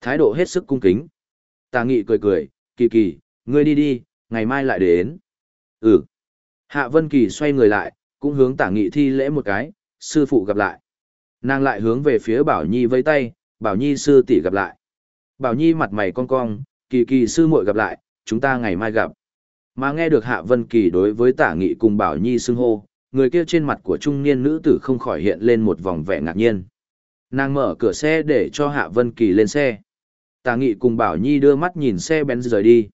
Thái độ hết sức cung kính. Tà nghị cười cười, kỳ kỳ, ngươi đi đi, ngày mai lại đến. Ừ. Hạ Vân Kỳ xoay người lại, cũng hướng tả nghị thi lễ một cái, sư phụ gặp lại. Nàng lại hướng về phía Bảo Nhi vẫy tay, Bảo Nhi sư tỷ gặp lại. Bảo Nhi mặt mày cong cong, kỳ kỳ sư muội gặp lại, chúng ta ngày mai gặp. Mà nghe được Hạ Vân Kỳ đối với tả nghị cùng Bảo Nhi xưng hô, người kia trên mặt của trung niên nữ tử không khỏi hiện lên một vòng vẻ ngạc nhiên. Nàng mở cửa xe để cho Hạ Vân Kỳ lên xe. Tà nghị cùng Bảo Nhi đưa mắt nhìn xe Benz rời đi.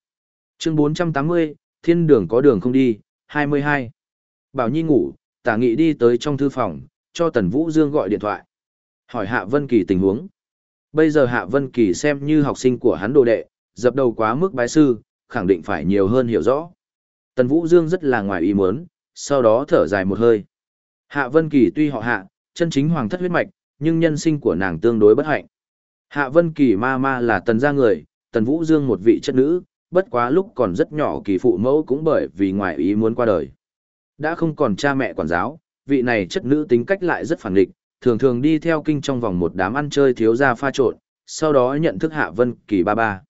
Chương 480, thiên đường có đường không đi, 22. Bảo Nhi ngủ, Tà nghị đi tới trong thư phòng, cho Tần Vũ Dương gọi điện thoại. Hỏi Hạ Vân Kỳ tình huống. Bây giờ Hạ Vân Kỳ xem như học sinh của hắn đồ đệ, dập đầu quá mức bái sư, khẳng định phải nhiều hơn hiểu rõ. Tần Vũ Dương rất là ngoài ý muốn, sau đó thở dài một hơi. Hạ Vân Kỳ tuy họ hạ, chân chính hoàng thất huyết mạch, nhưng nhân sinh của nàng tương đối bất hạnh. Hạ Vân Kỳ ma ma là tần gia người, tần Vũ Dương một vị chất nữ, bất quá lúc còn rất nhỏ kỳ phụ mẫu cũng bởi vì ngoại ý muốn qua đời. Đã không còn cha mẹ quản giáo, vị này chất nữ tính cách lại rất phản nghịch, thường thường đi theo kinh trong vòng một đám ăn chơi thiếu gia pha trộn, sau đó nhận thức Hạ Vân Kỳ ba ba.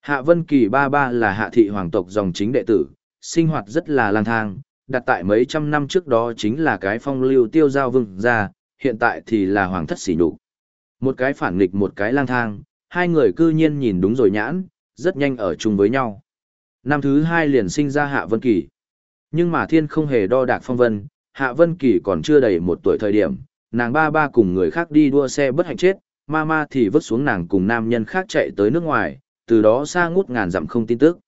Hạ Vân Kỳ ba ba là hạ thị hoàng tộc dòng chính đệ tử, sinh hoạt rất là lang thang, đặt tại mấy trăm năm trước đó chính là cái phong lưu tiêu giao vương gia, hiện tại thì là hoàng thất xỉ nhục. Một cái phản nghịch một cái lang thang, hai người cư nhiên nhìn đúng rồi nhãn, rất nhanh ở chung với nhau. Năm thứ hai liền sinh ra Hạ Vân Kỳ. Nhưng mà thiên không hề đo đạc phong vân, Hạ Vân Kỳ còn chưa đầy một tuổi thời điểm, nàng ba ba cùng người khác đi đua xe bất hạnh chết, mama thì vứt xuống nàng cùng nam nhân khác chạy tới nước ngoài, từ đó xa ngút ngàn dặm không tin tức.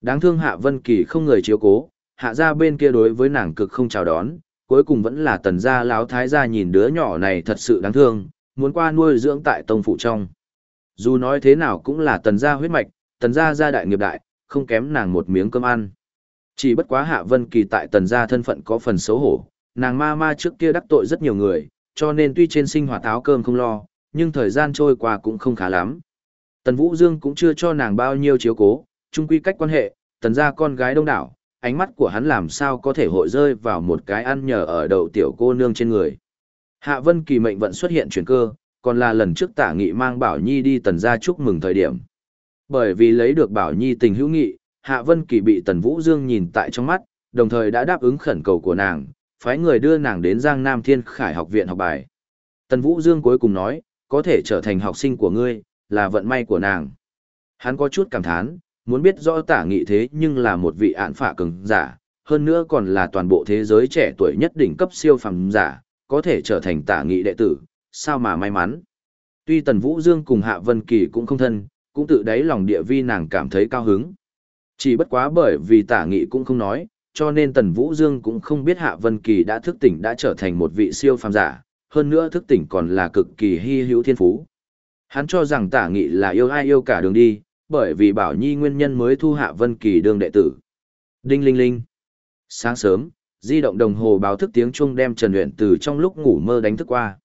Đáng thương Hạ Vân Kỳ không người chiếu cố, hạ gia bên kia đối với nàng cực không chào đón, cuối cùng vẫn là tần gia lão thái gia nhìn đứa nhỏ này thật sự đáng thương, muốn qua nuôi dưỡng tại tông phụ trong. Dù nói thế nào cũng là tần gia huyết mạch, tần gia gia đại nghiệp đại, không kém nàng một miếng cơm ăn. Chỉ bất quá Hạ Vân Kỳ tại tần gia thân phận có phần xấu hổ, nàng ma ma trước kia đắc tội rất nhiều người, cho nên tuy trên sinh hoạt áo cơm không lo, nhưng thời gian trôi qua cũng không khá lắm. Tần Vũ Dương cũng chưa cho nàng bao nhiêu chiếu cố, chung quy cách quan hệ, tần gia con gái đông đảo, ánh mắt của hắn làm sao có thể hội rơi vào một cái ăn nhờ ở đậu tiểu cô nương trên người. Hạ Vân Kỳ mệnh vận xuất hiện chuyển cơ, còn là lần trước Tả Nghị mang Bảo Nhi đi tần gia chúc mừng thời điểm. Bởi vì lấy được Bảo Nhi tình hữu nghị, Hạ Vân Kỳ bị Tần Vũ Dương nhìn tại trong mắt, đồng thời đã đáp ứng khẩn cầu của nàng, phái người đưa nàng đến Giang Nam Thiên Khải học viện học bài. Tần Vũ Dương cuối cùng nói, có thể trở thành học sinh của ngươi, là vận may của nàng. Hắn có chút cảm thán, muốn biết rõ tả nghị thế nhưng là một vị án phạ cường giả, hơn nữa còn là toàn bộ thế giới trẻ tuổi nhất đỉnh cấp siêu phàm giả, có thể trở thành tả nghị đệ tử, sao mà may mắn. Tuy Tần Vũ Dương cùng Hạ Vân Kỳ cũng không thân, cũng tự đáy lòng địa vi nàng cảm thấy cao hứng. Chỉ bất quá bởi vì tả nghị cũng không nói, cho nên Tần Vũ Dương cũng không biết Hạ Vân Kỳ đã thức tỉnh đã trở thành một vị siêu phàm giả, hơn nữa thức tỉnh còn là cực kỳ hy hữu thiên phú. Hắn cho rằng tả nghị là yêu ai yêu cả đường đi, bởi vì Bảo Nhi nguyên nhân mới thu Hạ Vân Kỳ đường đệ tử. Đinh linh linh. Sáng sớm, di động đồng hồ báo thức tiếng chuông đem Trần Uyển từ trong lúc ngủ mơ đánh thức qua.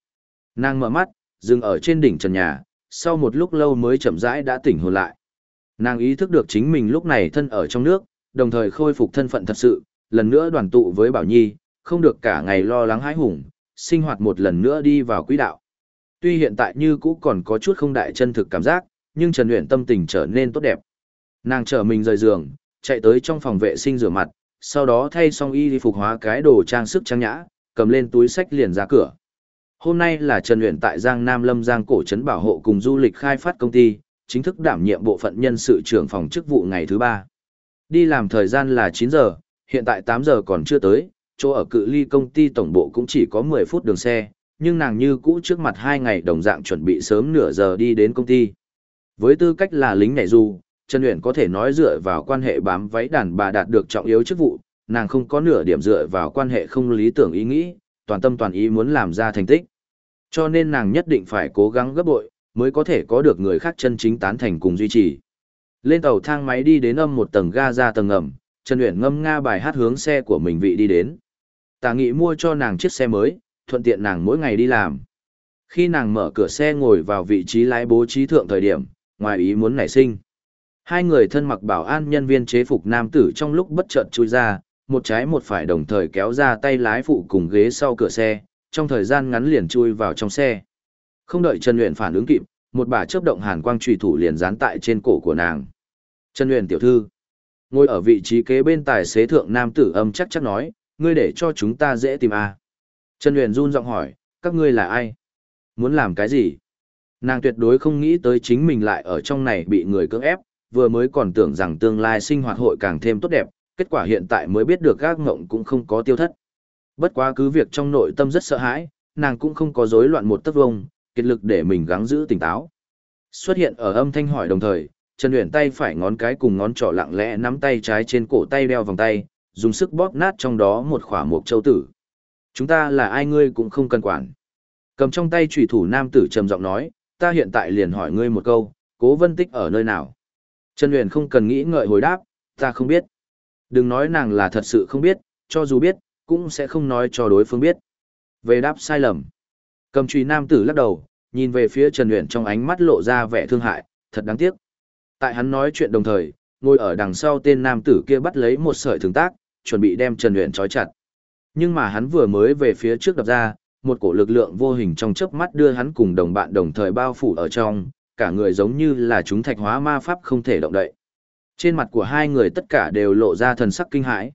Nàng mở mắt, dừng ở trên đỉnh trần nhà, sau một lúc lâu mới chậm rãi đã tỉnh hồn lại. Nàng ý thức được chính mình lúc này thân ở trong nước, đồng thời khôi phục thân phận thật sự, lần nữa đoàn tụ với Bảo Nhi, không được cả ngày lo lắng hãi hùng, sinh hoạt một lần nữa đi vào quỹ đạo. Tuy hiện tại như cũ còn có chút không đại chân thực cảm giác, nhưng Trần Uyển tâm tình trở nên tốt đẹp. Nàng trở mình rời giường, chạy tới trong phòng vệ sinh rửa mặt, sau đó thay xong y phục hóa cái đồ trang sức trang nhã, cầm lên túi sách liền ra cửa. Hôm nay là Trần Uyển tại Giang Nam Lâm Giang cổ trấn bảo hộ cùng du lịch khai phát công ty, chính thức đảm nhiệm bộ phận nhân sự trưởng phòng chức vụ ngày thứ ba. Đi làm thời gian là 9 giờ, hiện tại 8 giờ còn chưa tới, chỗ ở cự ly công ty tổng bộ cũng chỉ có 10 phút đường xe, nhưng nàng như cũ trước mặt hai ngày đồng dạng chuẩn bị sớm nửa giờ đi đến công ty. Với tư cách là lính nhảy dù, Trần Uyển có thể nói dựa vào quan hệ bám váy đàn bà đạt được trọng yếu chức vụ, nàng không có nửa điểm dựa vào quan hệ không lý tưởng ý nghĩ, toàn tâm toàn ý muốn làm ra thành tích. Cho nên nàng nhất định phải cố gắng gấp bội, mới có thể có được người khác chân chính tán thành cùng duy trì. Lên tàu thang máy đi đến âm một tầng ga ra tầng ngầm, Trần Uyển ngâm nga bài hát hướng xe của mình vị đi đến. Tà Nghị mua cho nàng chiếc xe mới, thuận tiện nàng mỗi ngày đi làm. Khi nàng mở cửa xe ngồi vào vị trí lái bố trí thượng thời điểm, ngoài ý muốn nảy sinh. Hai người thân mặc bảo an nhân viên chế phục nam tử trong lúc bất chợt chui ra, một trái một phải đồng thời kéo ra tay lái phụ cùng ghế sau cửa xe, trong thời gian ngắn liền chui vào trong xe. Không đợi Trần Uyển phản ứng kịp, một bà chớp động hàn quang trùy thủ liền dán tại trên cổ của nàng. Trần Huyền tiểu thư, ngồi ở vị trí kế bên tài xế thượng nam tử âm chắc chắc nói, ngươi để cho chúng ta dễ tìm à? Trần Huyền run giọng hỏi, các ngươi là ai? Muốn làm cái gì? Nàng tuyệt đối không nghĩ tới chính mình lại ở trong này bị người cưỡng ép, vừa mới còn tưởng rằng tương lai sinh hoạt hội càng thêm tốt đẹp, kết quả hiện tại mới biết được gác ngộng cũng không có tiêu thất. Bất quá cứ việc trong nội tâm rất sợ hãi, nàng cũng không có rối loạn một tấc vông, kết lực để mình gắng giữ tỉnh táo. Xuất hiện ở âm thanh hỏi đồng thời, Trần Uyển tay phải ngón cái cùng ngón trỏ lặng lẽ nắm tay trái trên cổ tay đeo vòng tay, dùng sức bóp nát trong đó một khỏa mộc châu tử. Chúng ta là ai ngươi cũng không cần quản. Cầm trong tay chủy thủ nam tử trầm giọng nói, ta hiện tại liền hỏi ngươi một câu, cố vân tích ở nơi nào? Trần Uyển không cần nghĩ ngợi hồi đáp, ta không biết. Đừng nói nàng là thật sự không biết, cho dù biết, cũng sẽ không nói cho đối phương biết. Về đáp sai lầm. Cầm truy nam tử lắc đầu, nhìn về phía Trần Uyển trong ánh mắt lộ ra vẻ thương hại, thật đáng tiếc. Tại hắn nói chuyện đồng thời, ngồi ở đằng sau tên nam tử kia bắt lấy một sợi thường tác, chuẩn bị đem Trần Uyển trói chặt. Nhưng mà hắn vừa mới về phía trước đập ra, một cổ lực lượng vô hình trong chớp mắt đưa hắn cùng đồng bạn đồng thời bao phủ ở trong, cả người giống như là chúng thạch hóa ma pháp không thể động đậy. Trên mặt của hai người tất cả đều lộ ra thần sắc kinh hãi.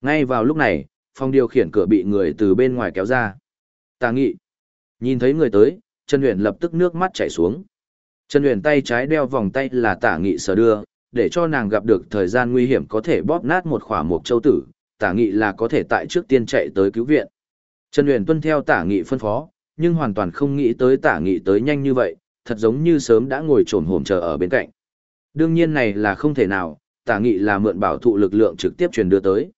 Ngay vào lúc này, phòng điều khiển cửa bị người từ bên ngoài kéo ra. Tà nghị. Nhìn thấy người tới, Trần Huyền lập tức nước mắt chảy xuống. Trần Huyền tay trái đeo vòng tay là tả nghị sở đưa, để cho nàng gặp được thời gian nguy hiểm có thể bóp nát một khỏa mục châu tử, tả nghị là có thể tại trước tiên chạy tới cứu viện. Trần Huyền tuân theo tả nghị phân phó, nhưng hoàn toàn không nghĩ tới tả nghị tới nhanh như vậy, thật giống như sớm đã ngồi trồn hổm chờ ở bên cạnh. Đương nhiên này là không thể nào, tả nghị là mượn bảo thụ lực lượng trực tiếp truyền đưa tới.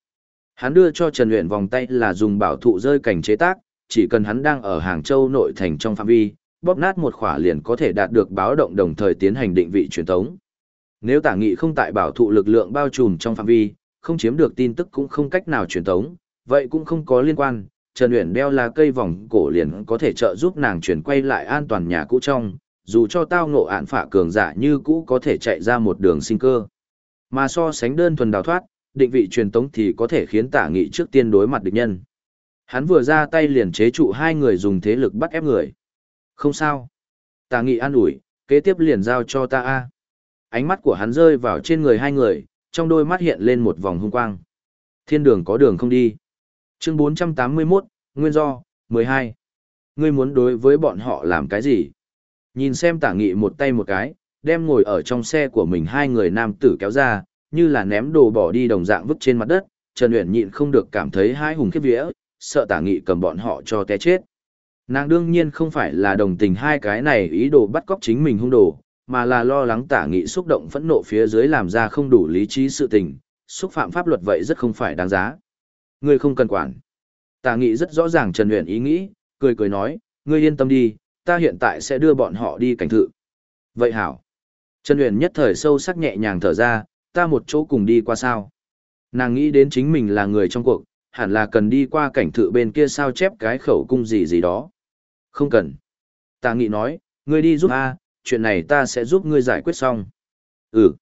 Hắn đưa cho Trần Huyền vòng tay là dùng bảo thụ rơi cảnh chế tác, chỉ cần hắn đang ở Hàng Châu nội thành trong phạm vi, bóp nát một khỏa liền có thể đạt được báo động đồng thời tiến hành định vị truyền tống. Nếu tả nghị không tại bảo thụ lực lượng bao trùm trong phạm vi, không chiếm được tin tức cũng không cách nào truyền tống, vậy cũng không có liên quan, Trần Uyển đeo là cây vòng cổ liền có thể trợ giúp nàng chuyển quay lại an toàn nhà cũ trong, dù cho tao ngộ ạn phả cường giả như cũ có thể chạy ra một đường sinh cơ. Mà so sánh đơn thuần đào thoát, định vị truyền tống thì có thể khiến tả nghị trước tiên đối mặt địch nhân. Hắn vừa ra tay liền chế trụ hai người dùng thế lực bắt ép người. Không sao. Tả nghị an ủi, kế tiếp liền giao cho ta a. Ánh mắt của hắn rơi vào trên người hai người, trong đôi mắt hiện lên một vòng hung quang. Thiên đường có đường không đi. Chương 481, Nguyên do, 12. Ngươi muốn đối với bọn họ làm cái gì? Nhìn xem tả nghị một tay một cái, đem ngồi ở trong xe của mình hai người nam tử kéo ra, như là ném đồ bỏ đi đồng dạng vứt trên mặt đất, Trần Uyển nhịn không được cảm thấy hai hùng khiếp vía, sợ tả nghị cầm bọn họ cho té chết. Nàng đương nhiên không phải là đồng tình hai cái này ý đồ bắt cóc chính mình hung đồ, mà là lo lắng tả nghị xúc động phẫn nộ phía dưới làm ra không đủ lý trí sự tình, xúc phạm pháp luật vậy rất không phải đáng giá. Ngươi không cần quản. Tả nghị rất rõ ràng Trần Uyển ý nghĩ, cười cười nói, ngươi yên tâm đi, ta hiện tại sẽ đưa bọn họ đi cảnh thự. Vậy hảo. Trần Uyển nhất thời sâu sắc nhẹ nhàng thở ra, ta một chỗ cùng đi qua sao. Nàng nghĩ đến chính mình là người trong cuộc, hẳn là cần đi qua cảnh thự bên kia sao chép cái khẩu cung gì gì đó. Không cần. Tà nghị nói, ngươi đi giúp A, chuyện này ta sẽ giúp ngươi giải quyết xong. Ừ.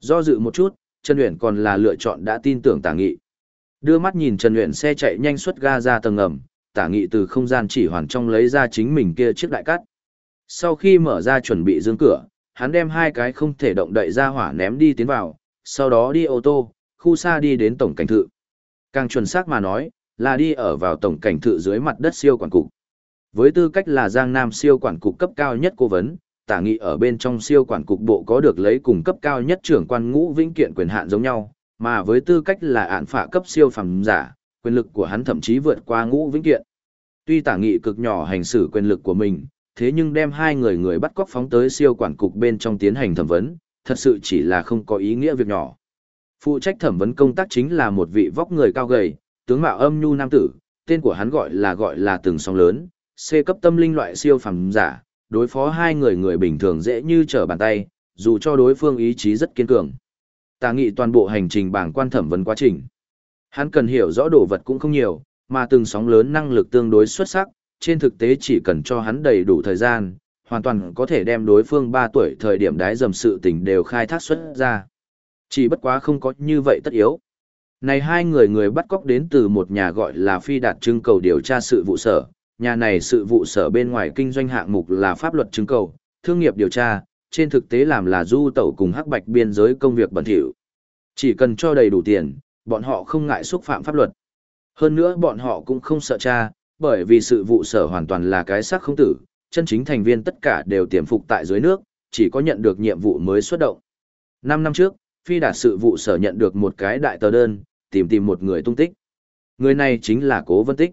Do dự một chút, Trần Uyển còn là lựa chọn đã tin tưởng tà nghị. Đưa mắt nhìn Trần Uyển xe chạy nhanh xuất ga ra tầng ngầm, tả nghị từ không gian chỉ hoàn trong lấy ra chính mình kia chiếc đại cắt. Sau khi mở ra chuẩn bị dương cửa, hắn đem hai cái không thể động đậy ra hỏa ném đi tiến vào, sau đó đi ô tô, khu xa đi đến tổng cảnh thự. Càng chuẩn xác mà nói, là đi ở vào tổng cảnh thự dưới mặt đất siêu quản cục. Với tư cách là Giang Nam siêu quản cục cấp cao nhất cố vấn, tả nghị ở bên trong siêu quản cục bộ có được lấy cùng cấp cao nhất trưởng quan ngũ vĩnh kiện quyền hạn giống nhau, mà với tư cách là án phạ cấp siêu phẩm giả, quyền lực của hắn thậm chí vượt qua ngũ vĩnh kiện. Tuy tả nghị cực nhỏ hành xử quyền lực của mình, thế nhưng đem hai người người bắt cóc phóng tới siêu quản cục bên trong tiến hành thẩm vấn, thật sự chỉ là không có ý nghĩa việc nhỏ. Phụ trách thẩm vấn công tác chính là một vị vóc người cao gầy, tướng mạo âm nhu nam tử, tên của hắn gọi là gọi là từng song lớn, C cấp tâm linh loại siêu phẩm giả, đối phó hai người người bình thường dễ như trở bàn tay, dù cho đối phương ý chí rất kiên cường. Tà nghị toàn bộ hành trình bảng quan thẩm vấn quá trình. Hắn cần hiểu rõ đồ vật cũng không nhiều, mà từng sóng lớn năng lực tương đối xuất sắc, trên thực tế chỉ cần cho hắn đầy đủ thời gian, hoàn toàn có thể đem đối phương 3 tuổi thời điểm đái dầm sự tình đều khai thác xuất ra. Chỉ bất quá không có như vậy tất yếu. Này hai người người bắt cóc đến từ một nhà gọi là phi đạt trưng cầu điều tra sự vụ sở, nhà này sự vụ sở bên ngoài kinh doanh hạng mục là pháp luật trưng cầu, thương nghiệp điều tra, trên thực tế làm là du tẩu cùng hắc bạch biên giới công việc bẩn thỉu. Chỉ cần cho đầy đủ tiền, bọn họ không ngại xúc phạm pháp luật. Hơn nữa bọn họ cũng không sợ cha, bởi vì sự vụ sở hoàn toàn là cái xác không tử, chân chính thành viên tất cả đều tiềm phục tại dưới nước, chỉ có nhận được nhiệm vụ mới xuất động. Năm năm trước, phi đạt sự vụ sở nhận được một cái đại tờ đơn, tìm tìm một người tung tích. Người này chính là Cố Vân Tích.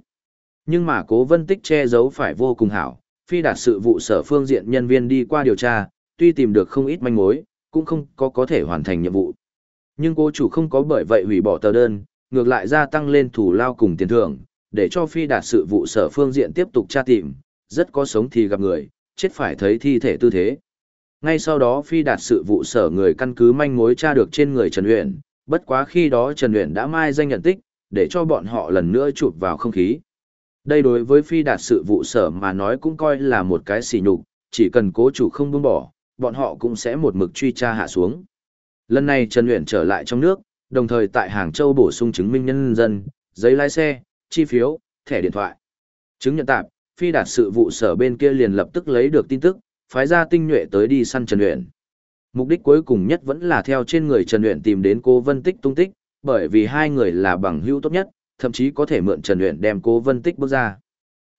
Nhưng mà Cố Vân Tích che giấu phải vô cùng hảo, phi đạt sự vụ sở phương diện nhân viên đi qua điều tra, tuy tìm được không ít manh mối, cũng không có có thể hoàn thành nhiệm vụ. Nhưng cố chủ không có bởi vậy hủy bỏ tờ đơn, ngược lại gia tăng lên thủ lao cùng tiền thưởng, để cho phi đạt sự vụ sở phương diện tiếp tục tra tìm, rất có sống thì gặp người, chết phải thấy thi thể tư thế. Ngay sau đó phi đạt sự vụ sở người căn cứ manh mối tra được trên người Trần Uyển, bất quá khi đó Trần Uyển đã mai danh nhận tích, để cho bọn họ lần nữa chụp vào không khí. Đây đối với phi đạt sự vụ sở mà nói cũng coi là một cái xỉ nhục, chỉ cần cố chủ không buông bỏ, bọn họ cũng sẽ một mực truy tra hạ xuống. Lần này Trần Uyển trở lại trong nước, đồng thời tại Hàng Châu bổ sung chứng minh nhân dân, giấy lái xe, chi phiếu, thẻ điện thoại. Chứng nhận tạp, phi đạt sự vụ sở bên kia liền lập tức lấy được tin tức, phái ra tinh nhuệ tới đi săn Trần Uyển. Mục đích cuối cùng nhất vẫn là theo trên người Trần Uyển tìm đến cô Vân Tích tung tích, bởi vì hai người là bằng hữu tốt nhất, thậm chí có thể mượn Trần Uyển đem cô Vân Tích bước ra.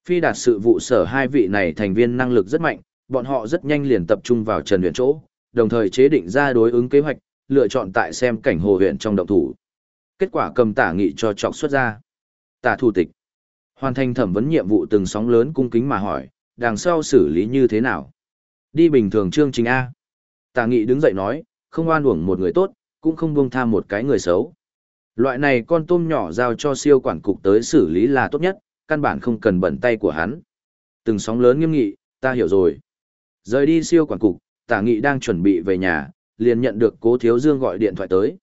Phi đạt sự vụ sở hai vị này thành viên năng lực rất mạnh, bọn họ rất nhanh liền tập trung vào Trần Uyển chỗ, đồng thời chế định ra đối ứng kế hoạch, lựa chọn tại xem cảnh hồ huyện trong động thủ. Kết quả cầm tả nghị cho trọc xuất ra. Tả thủ tịch. Hoàn thành thẩm vấn nhiệm vụ từng sóng lớn cung kính mà hỏi, đằng sau xử lý như thế nào? Đi bình thường chương trình A. Tả nghị đứng dậy nói, không oan uổng một người tốt, cũng không buông tha một cái người xấu. Loại này con tôm nhỏ giao cho siêu quản cục tới xử lý là tốt nhất, căn bản không cần bẩn tay của hắn. Từng sóng lớn nghiêm nghị, ta hiểu rồi. Rời đi siêu quản cục, tả nghị đang chuẩn bị về nhà, liền nhận được cố thiếu dương gọi điện thoại tới.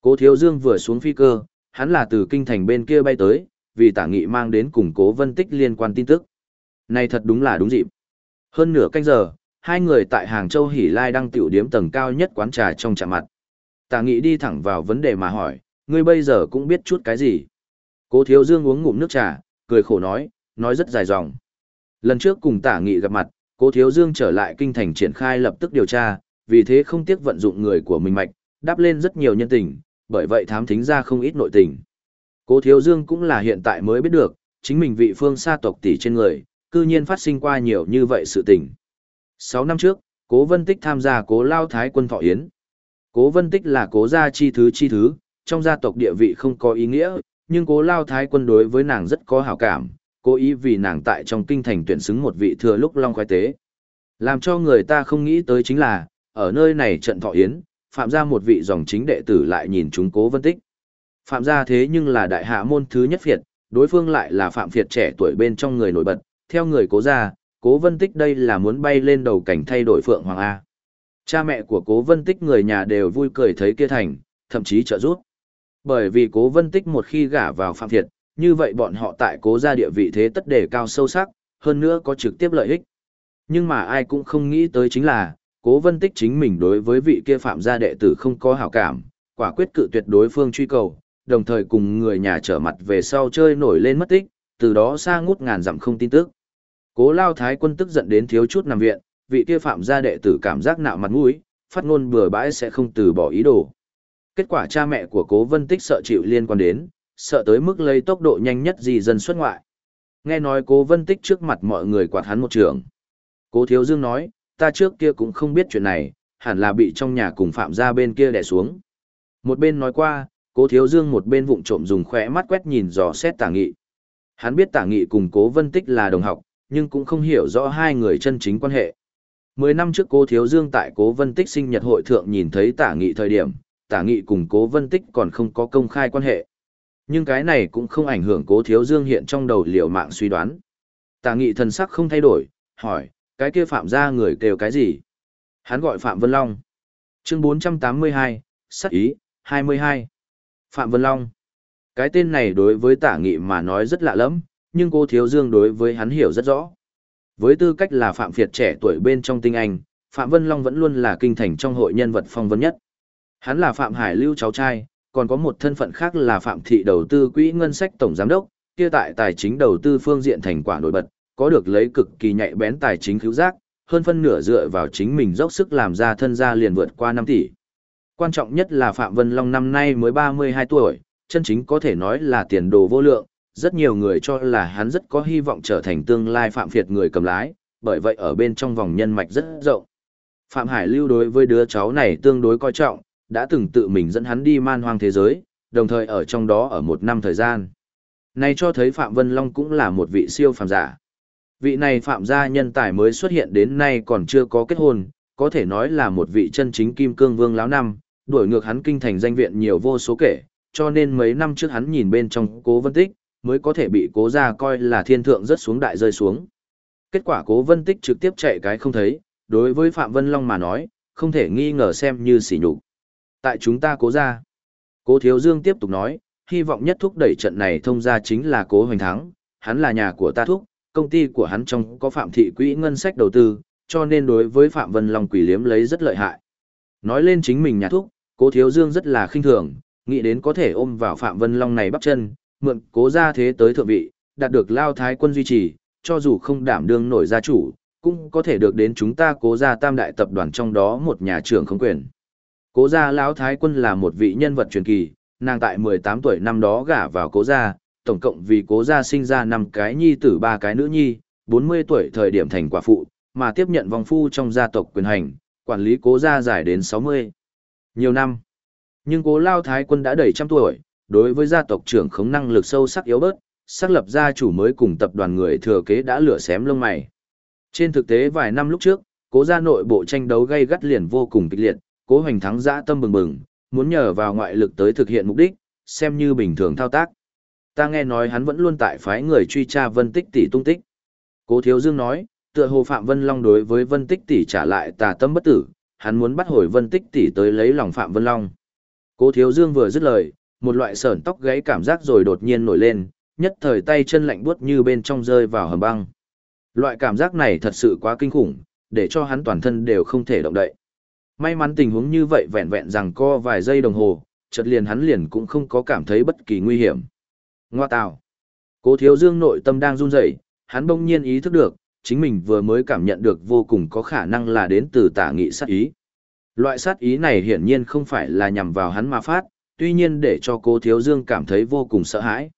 Cố thiếu dương vừa xuống phi cơ, hắn là từ kinh thành bên kia bay tới, vì tả nghị mang đến cùng cố vân tích liên quan tin tức. Này thật đúng là đúng dịp. Hơn nửa canh giờ, hai người tại Hàng Châu Hỷ Lai đang tiểu điếm tầng cao nhất quán trà trong chạm mặt. Tả nghị đi thẳng vào vấn đề mà hỏi, ngươi bây giờ cũng biết chút cái gì. Cố thiếu dương uống ngụm nước trà, cười khổ nói, nói rất dài dòng. Lần trước cùng tả nghị gặp mặt, cố thiếu dương trở lại kinh thành triển khai lập tức điều tra, vì thế không tiếc vận dụng người của mình mạch, đáp lên rất nhiều nhân tình, bởi vậy thám thính ra không ít nội tình. Cố Thiếu Dương cũng là hiện tại mới biết được, chính mình vị phương xa tộc tỷ trên người, cư nhiên phát sinh qua nhiều như vậy sự tình. 6 năm trước, Cố Vân Tích tham gia Cố Lao Thái quân thọ yến. Cố Vân Tích là cố gia chi thứ chi thứ, trong gia tộc địa vị không có ý nghĩa, nhưng Cố Lao Thái quân đối với nàng rất có hảo cảm, cố ý vì nàng tại trong kinh thành tuyển xứng một vị thừa lúc long khoái tế. Làm cho người ta không nghĩ tới chính là, ở nơi này trận thọ yến, phạm Gia một vị dòng chính đệ tử lại nhìn chúng cố vân tích. Phạm gia thế nhưng là đại hạ môn thứ nhất phiệt, đối phương lại là phạm phiệt trẻ tuổi bên trong người nổi bật, theo người cố gia, cố vân tích đây là muốn bay lên đầu cảnh thay đổi phượng hoàng A. Cha mẹ của cố vân tích người nhà đều vui cười thấy kia thành, thậm chí trợ giúp. Bởi vì cố vân tích một khi gả vào phạm phiệt, như vậy bọn họ tại cố gia địa vị thế tất đề cao sâu sắc, hơn nữa có trực tiếp lợi ích. Nhưng mà ai cũng không nghĩ tới chính là, cố vân tích chính mình đối với vị kia phạm gia đệ tử không có hảo cảm, quả quyết cự tuyệt đối phương truy cầu, đồng thời cùng người nhà trở mặt về sau chơi nổi lên mất tích, từ đó xa ngút ngàn dặm không tin tức. Cố lao thái quân tức giận đến thiếu chút nằm viện, vị kia phạm gia đệ tử cảm giác nạo mặt mũi, phát ngôn bừa bãi sẽ không từ bỏ ý đồ. Kết quả cha mẹ của cố vân tích sợ chịu liên quan đến, sợ tới mức lấy tốc độ nhanh nhất gì dân xuất ngoại. Nghe nói cố vân tích trước mặt mọi người quạt hắn một trường. Cố thiếu dương nói, ta trước kia cũng không biết chuyện này, hẳn là bị trong nhà cùng phạm gia bên kia đè xuống. Một bên nói qua, cố thiếu dương một bên vụng trộm dùng khỏe mắt quét nhìn dò xét tả nghị. Hắn biết tả nghị cùng cố vân tích là đồng học, nhưng cũng không hiểu rõ hai người chân chính quan hệ. Mười năm trước cố thiếu dương tại cố vân tích sinh nhật hội thượng nhìn thấy tả nghị thời điểm, tả nghị cùng cố vân tích còn không có công khai quan hệ. Nhưng cái này cũng không ảnh hưởng cố thiếu dương hiện trong đầu liều mạng suy đoán. Tả nghị thần sắc không thay đổi, hỏi, cái kia phạm ra người kêu cái gì? Hắn gọi Phạm Vân Long. Chương 482, sắc ý, 22. Phạm Vân Long. Cái tên này đối với tả nghị mà nói rất lạ lắm, nhưng cô Thiếu Dương đối với hắn hiểu rất rõ. Với tư cách là Phạm Việt trẻ tuổi bên trong tinh anh, Phạm Vân Long vẫn luôn là kinh thành trong hội nhân vật phong vân nhất. Hắn là Phạm Hải Lưu cháu trai, còn có một thân phận khác là Phạm Thị đầu tư quỹ ngân sách tổng giám đốc, kia tại tài chính đầu tư phương diện thành quả nổi bật, có được lấy cực kỳ nhạy bén tài chính cứu giác, hơn phân nửa dựa vào chính mình dốc sức làm ra thân gia liền vượt qua 5 tỷ. Quan trọng nhất là Phạm Vân Long năm nay mới 32 tuổi, chân chính có thể nói là tiền đồ vô lượng, rất nhiều người cho là hắn rất có hy vọng trở thành tương lai Phạm Việt người cầm lái, bởi vậy ở bên trong vòng nhân mạch rất rộng. Phạm Hải lưu đối với đứa cháu này tương đối coi trọng, đã từng tự mình dẫn hắn đi man hoang thế giới, đồng thời ở trong đó ở một năm thời gian. Này cho thấy Phạm Vân Long cũng là một vị siêu phàm giả. Vị này Phạm gia nhân tài mới xuất hiện đến nay còn chưa có kết hôn, có thể nói là một vị chân chính kim cương vương lão năm, đuổi ngược hắn kinh thành danh viện nhiều vô số kể, cho nên mấy năm trước hắn nhìn bên trong cố vân tích, mới có thể bị cố gia coi là thiên thượng rất xuống đại rơi xuống. Kết quả cố vân tích trực tiếp chạy cái không thấy, đối với Phạm Vân Long mà nói, không thể nghi ngờ xem như sỉ nhục. Tại chúng ta cố gia. Cố Thiếu Dương tiếp tục nói, hy vọng nhất thúc đẩy trận này thông ra chính là cố hoành thắng, hắn là nhà của ta thúc, công ty của hắn trong có phạm thị quỹ ngân sách đầu tư, cho nên đối với Phạm Vân Long quỷ liếm lấy rất lợi hại. Nói lên chính mình nhà thuốc, cố Thiếu Dương rất là khinh thường, nghĩ đến có thể ôm vào Phạm Vân Long này bắp chân, mượn cố ra thế tới thượng vị, đạt được lao thái quân duy trì, cho dù không đảm đương nổi gia chủ, cũng có thể được đến chúng ta cố ra tam đại tập đoàn trong đó một nhà trưởng không quyền. Cố gia lão thái quân là một vị nhân vật truyền kỳ, nàng tại 18 tuổi năm đó gả vào cố gia, tổng cộng vì cố gia sinh ra năm cái nhi tử ba cái nữ nhi, 40 tuổi thời điểm thành quả phụ, mà tiếp nhận vòng phu trong gia tộc quyền hành, quản lý cố gia dài đến 60. Nhiều năm. Nhưng cố lao thái quân đã đầy trăm tuổi, đối với gia tộc trưởng khống năng lực sâu sắc yếu bớt, xác lập gia chủ mới cùng tập đoàn người thừa kế đã lửa xém lông mày. Trên thực tế vài năm lúc trước, cố gia nội bộ tranh đấu gay gắt liền vô cùng kịch liệt, cố hoành thắng dã tâm bừng bừng, muốn nhờ vào ngoại lực tới thực hiện mục đích, xem như bình thường thao tác. Ta nghe nói hắn vẫn luôn tại phái người truy tra Vân Tích tỷ tung tích. Cố Thiếu Dương nói, tựa hồ Phạm Vân Long đối với Vân Tích tỷ trả lại tà tâm bất tử, hắn muốn bắt hồi Vân Tích tỷ tới lấy lòng Phạm Vân Long. Cố Thiếu Dương vừa dứt lời, một loại sởn tóc gáy cảm giác rồi đột nhiên nổi lên, nhất thời tay chân lạnh buốt như bên trong rơi vào hầm băng. Loại cảm giác này thật sự quá kinh khủng, để cho hắn toàn thân đều không thể động đậy. May mắn tình huống như vậy vẹn vẹn rằng co vài giây đồng hồ, chợt liền hắn liền cũng không có cảm thấy bất kỳ nguy hiểm. Ngoa tào. Cố thiếu dương nội tâm đang run rẩy, hắn bỗng nhiên ý thức được, chính mình vừa mới cảm nhận được vô cùng có khả năng là đến từ tả nghị sát ý. Loại sát ý này hiển nhiên không phải là nhằm vào hắn mà phát, tuy nhiên để cho cố thiếu dương cảm thấy vô cùng sợ hãi.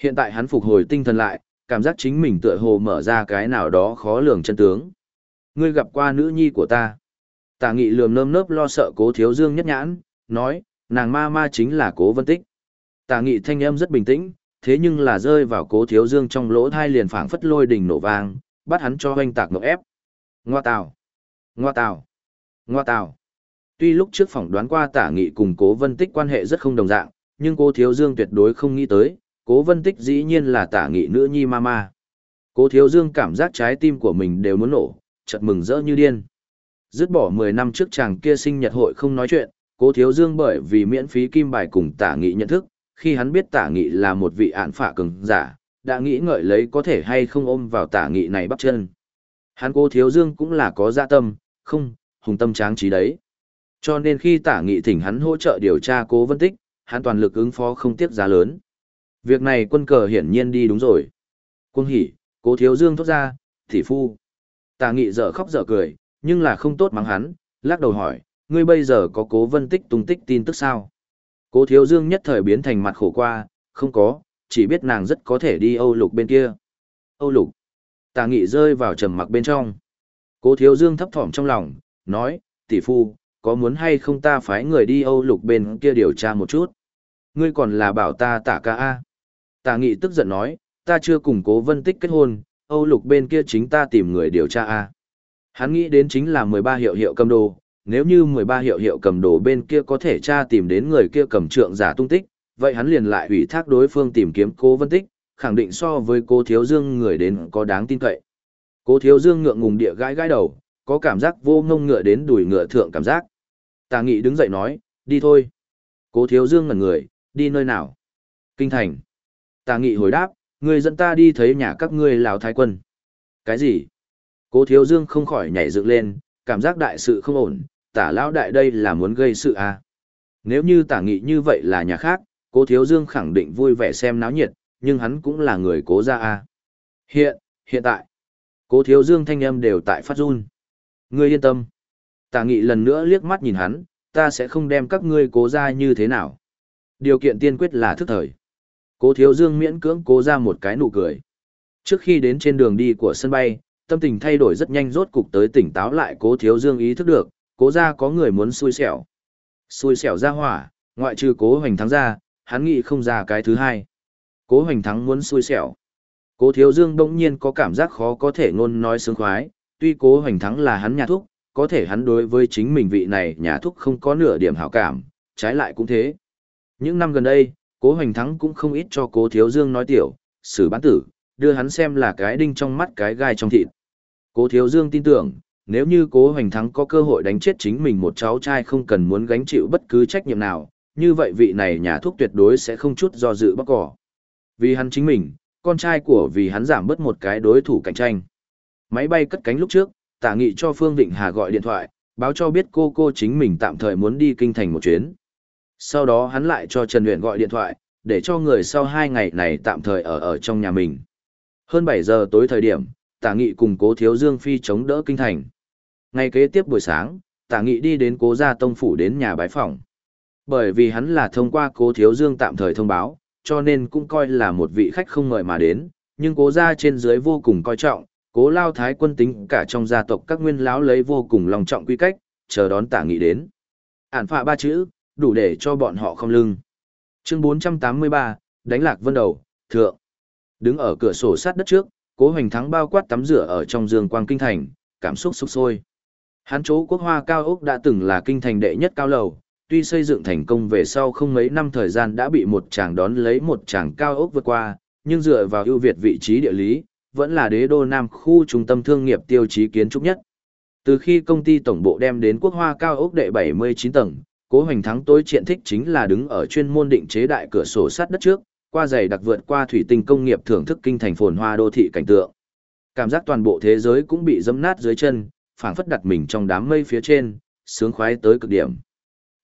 Hiện tại hắn phục hồi tinh thần lại, cảm giác chính mình tựa hồ mở ra cái nào đó khó lường chân tướng. Ngươi gặp qua nữ nhi của ta. Tả nghị lườm lơm nớp lo sợ cố thiếu dương nhất nhãn, nói, nàng ma ma chính là cố vân tích. Tả nghị thanh âm rất bình tĩnh, thế nhưng là rơi vào cố thiếu dương trong lỗ thai liền phảng phất lôi đình nổ vang, bắt hắn cho hoanh tạc nổ ép. Ngoa tào, ngoa tào, ngoa tào. Tuy lúc trước phỏng đoán qua tả nghị cùng cố vân tích quan hệ rất không đồng dạng, nhưng cố thiếu dương tuyệt đối không nghĩ tới, cố vân tích dĩ nhiên là tả nghị nữ nhi ma ma. Cố thiếu dương cảm giác trái tim của mình đều muốn nổ, chợt mừng rỡ như điên. Dứt bỏ 10 năm trước chàng kia sinh nhật hội không nói chuyện, cố thiếu dương bởi vì miễn phí kim bài cùng tả nghị nhận thức, khi hắn biết tả nghị là một vị ạn phả cường giả, đã nghĩ ngợi lấy có thể hay không ôm vào tả nghị này bắp chân. Hắn cố thiếu dương cũng là có dạ tâm, không, hùng tâm tráng trí đấy. Cho nên khi tả nghị thỉnh hắn hỗ trợ điều tra cố vân tích, hắn toàn lực ứng phó không tiếc giá lớn. Việc này quân cờ hiển nhiên đi đúng rồi. Quân hỉ, cố thiếu dương thốt ra, thị phu. Tả nghị dở khóc dở cười, nhưng là không tốt mắng hắn, lắc đầu hỏi, ngươi bây giờ có cố vân tích tung tích tin tức sao? Cố thiếu dương nhất thời biến thành mặt khổ qua, không có, chỉ biết nàng rất có thể đi Âu lục bên kia. Âu lục. Tà nghị rơi vào trầm mặc bên trong. Cố thiếu dương thấp thỏm trong lòng, nói, tỷ phu, có muốn hay không ta phái người đi Âu lục bên kia điều tra một chút? Ngươi còn là bảo ta tả ca A. Tà nghị tức giận nói, ta chưa cùng cố vân tích kết hôn, Âu lục bên kia chính ta tìm người điều tra A. Hắn nghĩ đến chính là 13 hiệu hiệu cầm đồ, nếu như 13 hiệu hiệu cầm đồ bên kia có thể tra tìm đến người kia cầm trượng giả tung tích, vậy hắn liền lại ủy thác đối phương tìm kiếm cố vân tích, khẳng định so với cô thiếu dương người đến có đáng tin cậy. Cố thiếu dương ngượng ngùng địa gãi gãi đầu, có cảm giác vô ngông ngựa đến đùi ngựa thượng cảm giác. Tà nghị đứng dậy nói, đi thôi. Cố thiếu dương ngẩn người, đi nơi nào? Kinh thành. Tà nghị hồi đáp, người dẫn ta đi thấy nhà các ngươi lào thái quân. Cái gì? Cố thiếu dương không khỏi nhảy dựng lên, cảm giác đại sự không ổn, tả lão đại đây là muốn gây sự à. Nếu như tả nghị như vậy là nhà khác, cố thiếu dương khẳng định vui vẻ xem náo nhiệt, nhưng hắn cũng là người cố ra à. Hiện, hiện tại, cố thiếu dương thanh âm đều tại phát run. Ngươi yên tâm. Tả nghị lần nữa liếc mắt nhìn hắn, ta sẽ không đem các ngươi cố ra như thế nào. Điều kiện tiên quyết là thức thời. Cố thiếu dương miễn cưỡng cố ra một cái nụ cười. Trước khi đến trên đường đi của sân bay, tâm tình thay đổi rất nhanh rốt cục tới tỉnh táo lại cố thiếu dương ý thức được, cố ra có người muốn xui xẻo. Xui xẻo ra hỏa, ngoại trừ cố hoành thắng ra, hắn nghĩ không ra cái thứ hai. Cố hoành thắng muốn xui xẻo. Cố thiếu dương bỗng nhiên có cảm giác khó có thể ngôn nói sướng khoái, tuy cố hoành thắng là hắn nhà thúc, có thể hắn đối với chính mình vị này nhà thúc không có nửa điểm hảo cảm, trái lại cũng thế. Những năm gần đây, cố hoành thắng cũng không ít cho cố thiếu dương nói tiểu, xử bán tử, đưa hắn xem là cái đinh trong mắt cái gai trong thịt. Cố thiếu dương tin tưởng, nếu như cố hoành thắng có cơ hội đánh chết chính mình một cháu trai không cần muốn gánh chịu bất cứ trách nhiệm nào, như vậy vị này nhà thuốc tuyệt đối sẽ không chút do dự bóc cỏ. Vì hắn chính mình, con trai của vì hắn giảm bớt một cái đối thủ cạnh tranh. Máy bay cất cánh lúc trước, tả nghị cho Phương Vịnh Hà gọi điện thoại, báo cho biết cô cô chính mình tạm thời muốn đi kinh thành một chuyến. Sau đó hắn lại cho Trần Luyện gọi điện thoại, để cho người sau hai ngày này tạm thời ở ở trong nhà mình. Hơn 7 giờ tối thời điểm, tả nghị cùng cố thiếu Dương Phi chống đỡ kinh thành ngay kế tiếp buổi sáng, tả nghị đi đến cố gia tông phủ đến nhà bái phòng. Bởi vì hắn là thông qua cố thiếu Dương tạm thời thông báo, cho nên cũng coi là một vị khách không mời mà đến, nhưng cố gia trên dưới vô cùng coi trọng, cố lao thái quân tính cả trong gia tộc các nguyên lão lấy vô cùng lòng trọng quy cách, chờ đón tả nghị đến. Ản phạ ba chữ, đủ để cho bọn họ không lưng. Chương 483, đánh lạc vân đầu, thượng. Đứng ở cửa sổ sát đất trước, cố hoành thắng bao quát tắm rửa ở trong giường quang kinh thành, cảm xúc sục sôi. Hán chỗ quốc hoa cao ốc đã từng là kinh thành đệ nhất cao lầu, tuy xây dựng thành công về sau không mấy năm thời gian đã bị một chàng đón lấy một chàng cao ốc vượt qua, nhưng dựa vào ưu việt vị trí địa lý, vẫn là đế đô Nam khu trung tâm thương nghiệp tiêu chí kiến trúc nhất. Từ khi công ty tổng bộ đem đến quốc hoa cao ốc đệ 79 tầng, cố hoành thắng tối triện thích chính là đứng ở chuyên môn định chế đại cửa sổ sát đất trước, qua giày đặc vượt qua thủy tinh công nghiệp thưởng thức kinh thành phồn hoa đô thị cảnh tượng. Cảm giác toàn bộ thế giới cũng bị dẫm nát dưới chân, phảng phất đặt mình trong đám mây phía trên, sướng khoái tới cực điểm.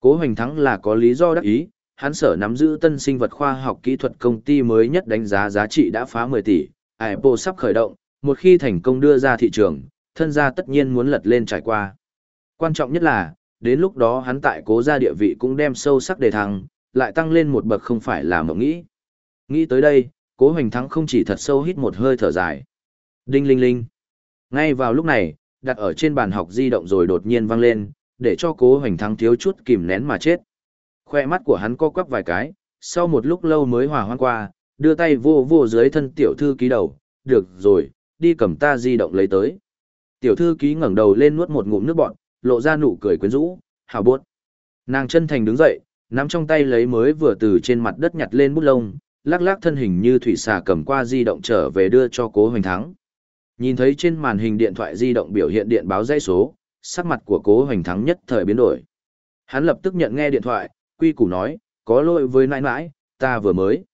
Cố Hoành Thắng là có lý do đắc ý, hắn sở nắm giữ tân sinh vật khoa học kỹ thuật công ty mới nhất đánh giá giá trị đã phá 10 tỷ, Apple sắp khởi động, một khi thành công đưa ra thị trường, thân gia tất nhiên muốn lật lên trải qua. Quan trọng nhất là, đến lúc đó hắn tại cố gia địa vị cũng đem sâu sắc đề thăng, lại tăng lên một bậc không phải là mộng nghĩ. Nghĩ tới đây, cố hoành thắng không chỉ thật sâu hít một hơi thở dài. Đinh linh linh. Ngay vào lúc này, đặt ở trên bàn học di động rồi đột nhiên vang lên, để cho cố hoành thắng thiếu chút kìm nén mà chết. Khoe mắt của hắn co quắp vài cái, sau một lúc lâu mới hòa hoan qua, đưa tay vô vô dưới thân tiểu thư ký đầu, được rồi, đi cầm ta di động lấy tới. Tiểu thư ký ngẩng đầu lên nuốt một ngụm nước bọt, lộ ra nụ cười quyến rũ, hào buốt. Nàng chân thành đứng dậy, nắm trong tay lấy mới vừa từ trên mặt đất nhặt lên bút lông, lắc lắc thân hình như thủy xà cầm qua di động trở về đưa cho cố hoành thắng. Nhìn thấy trên màn hình điện thoại di động biểu hiện điện báo dây số, sắc mặt của cố hoành thắng nhất thời biến đổi. Hắn lập tức nhận nghe điện thoại, quy củ nói, có lỗi với nãi nãi, ta vừa mới.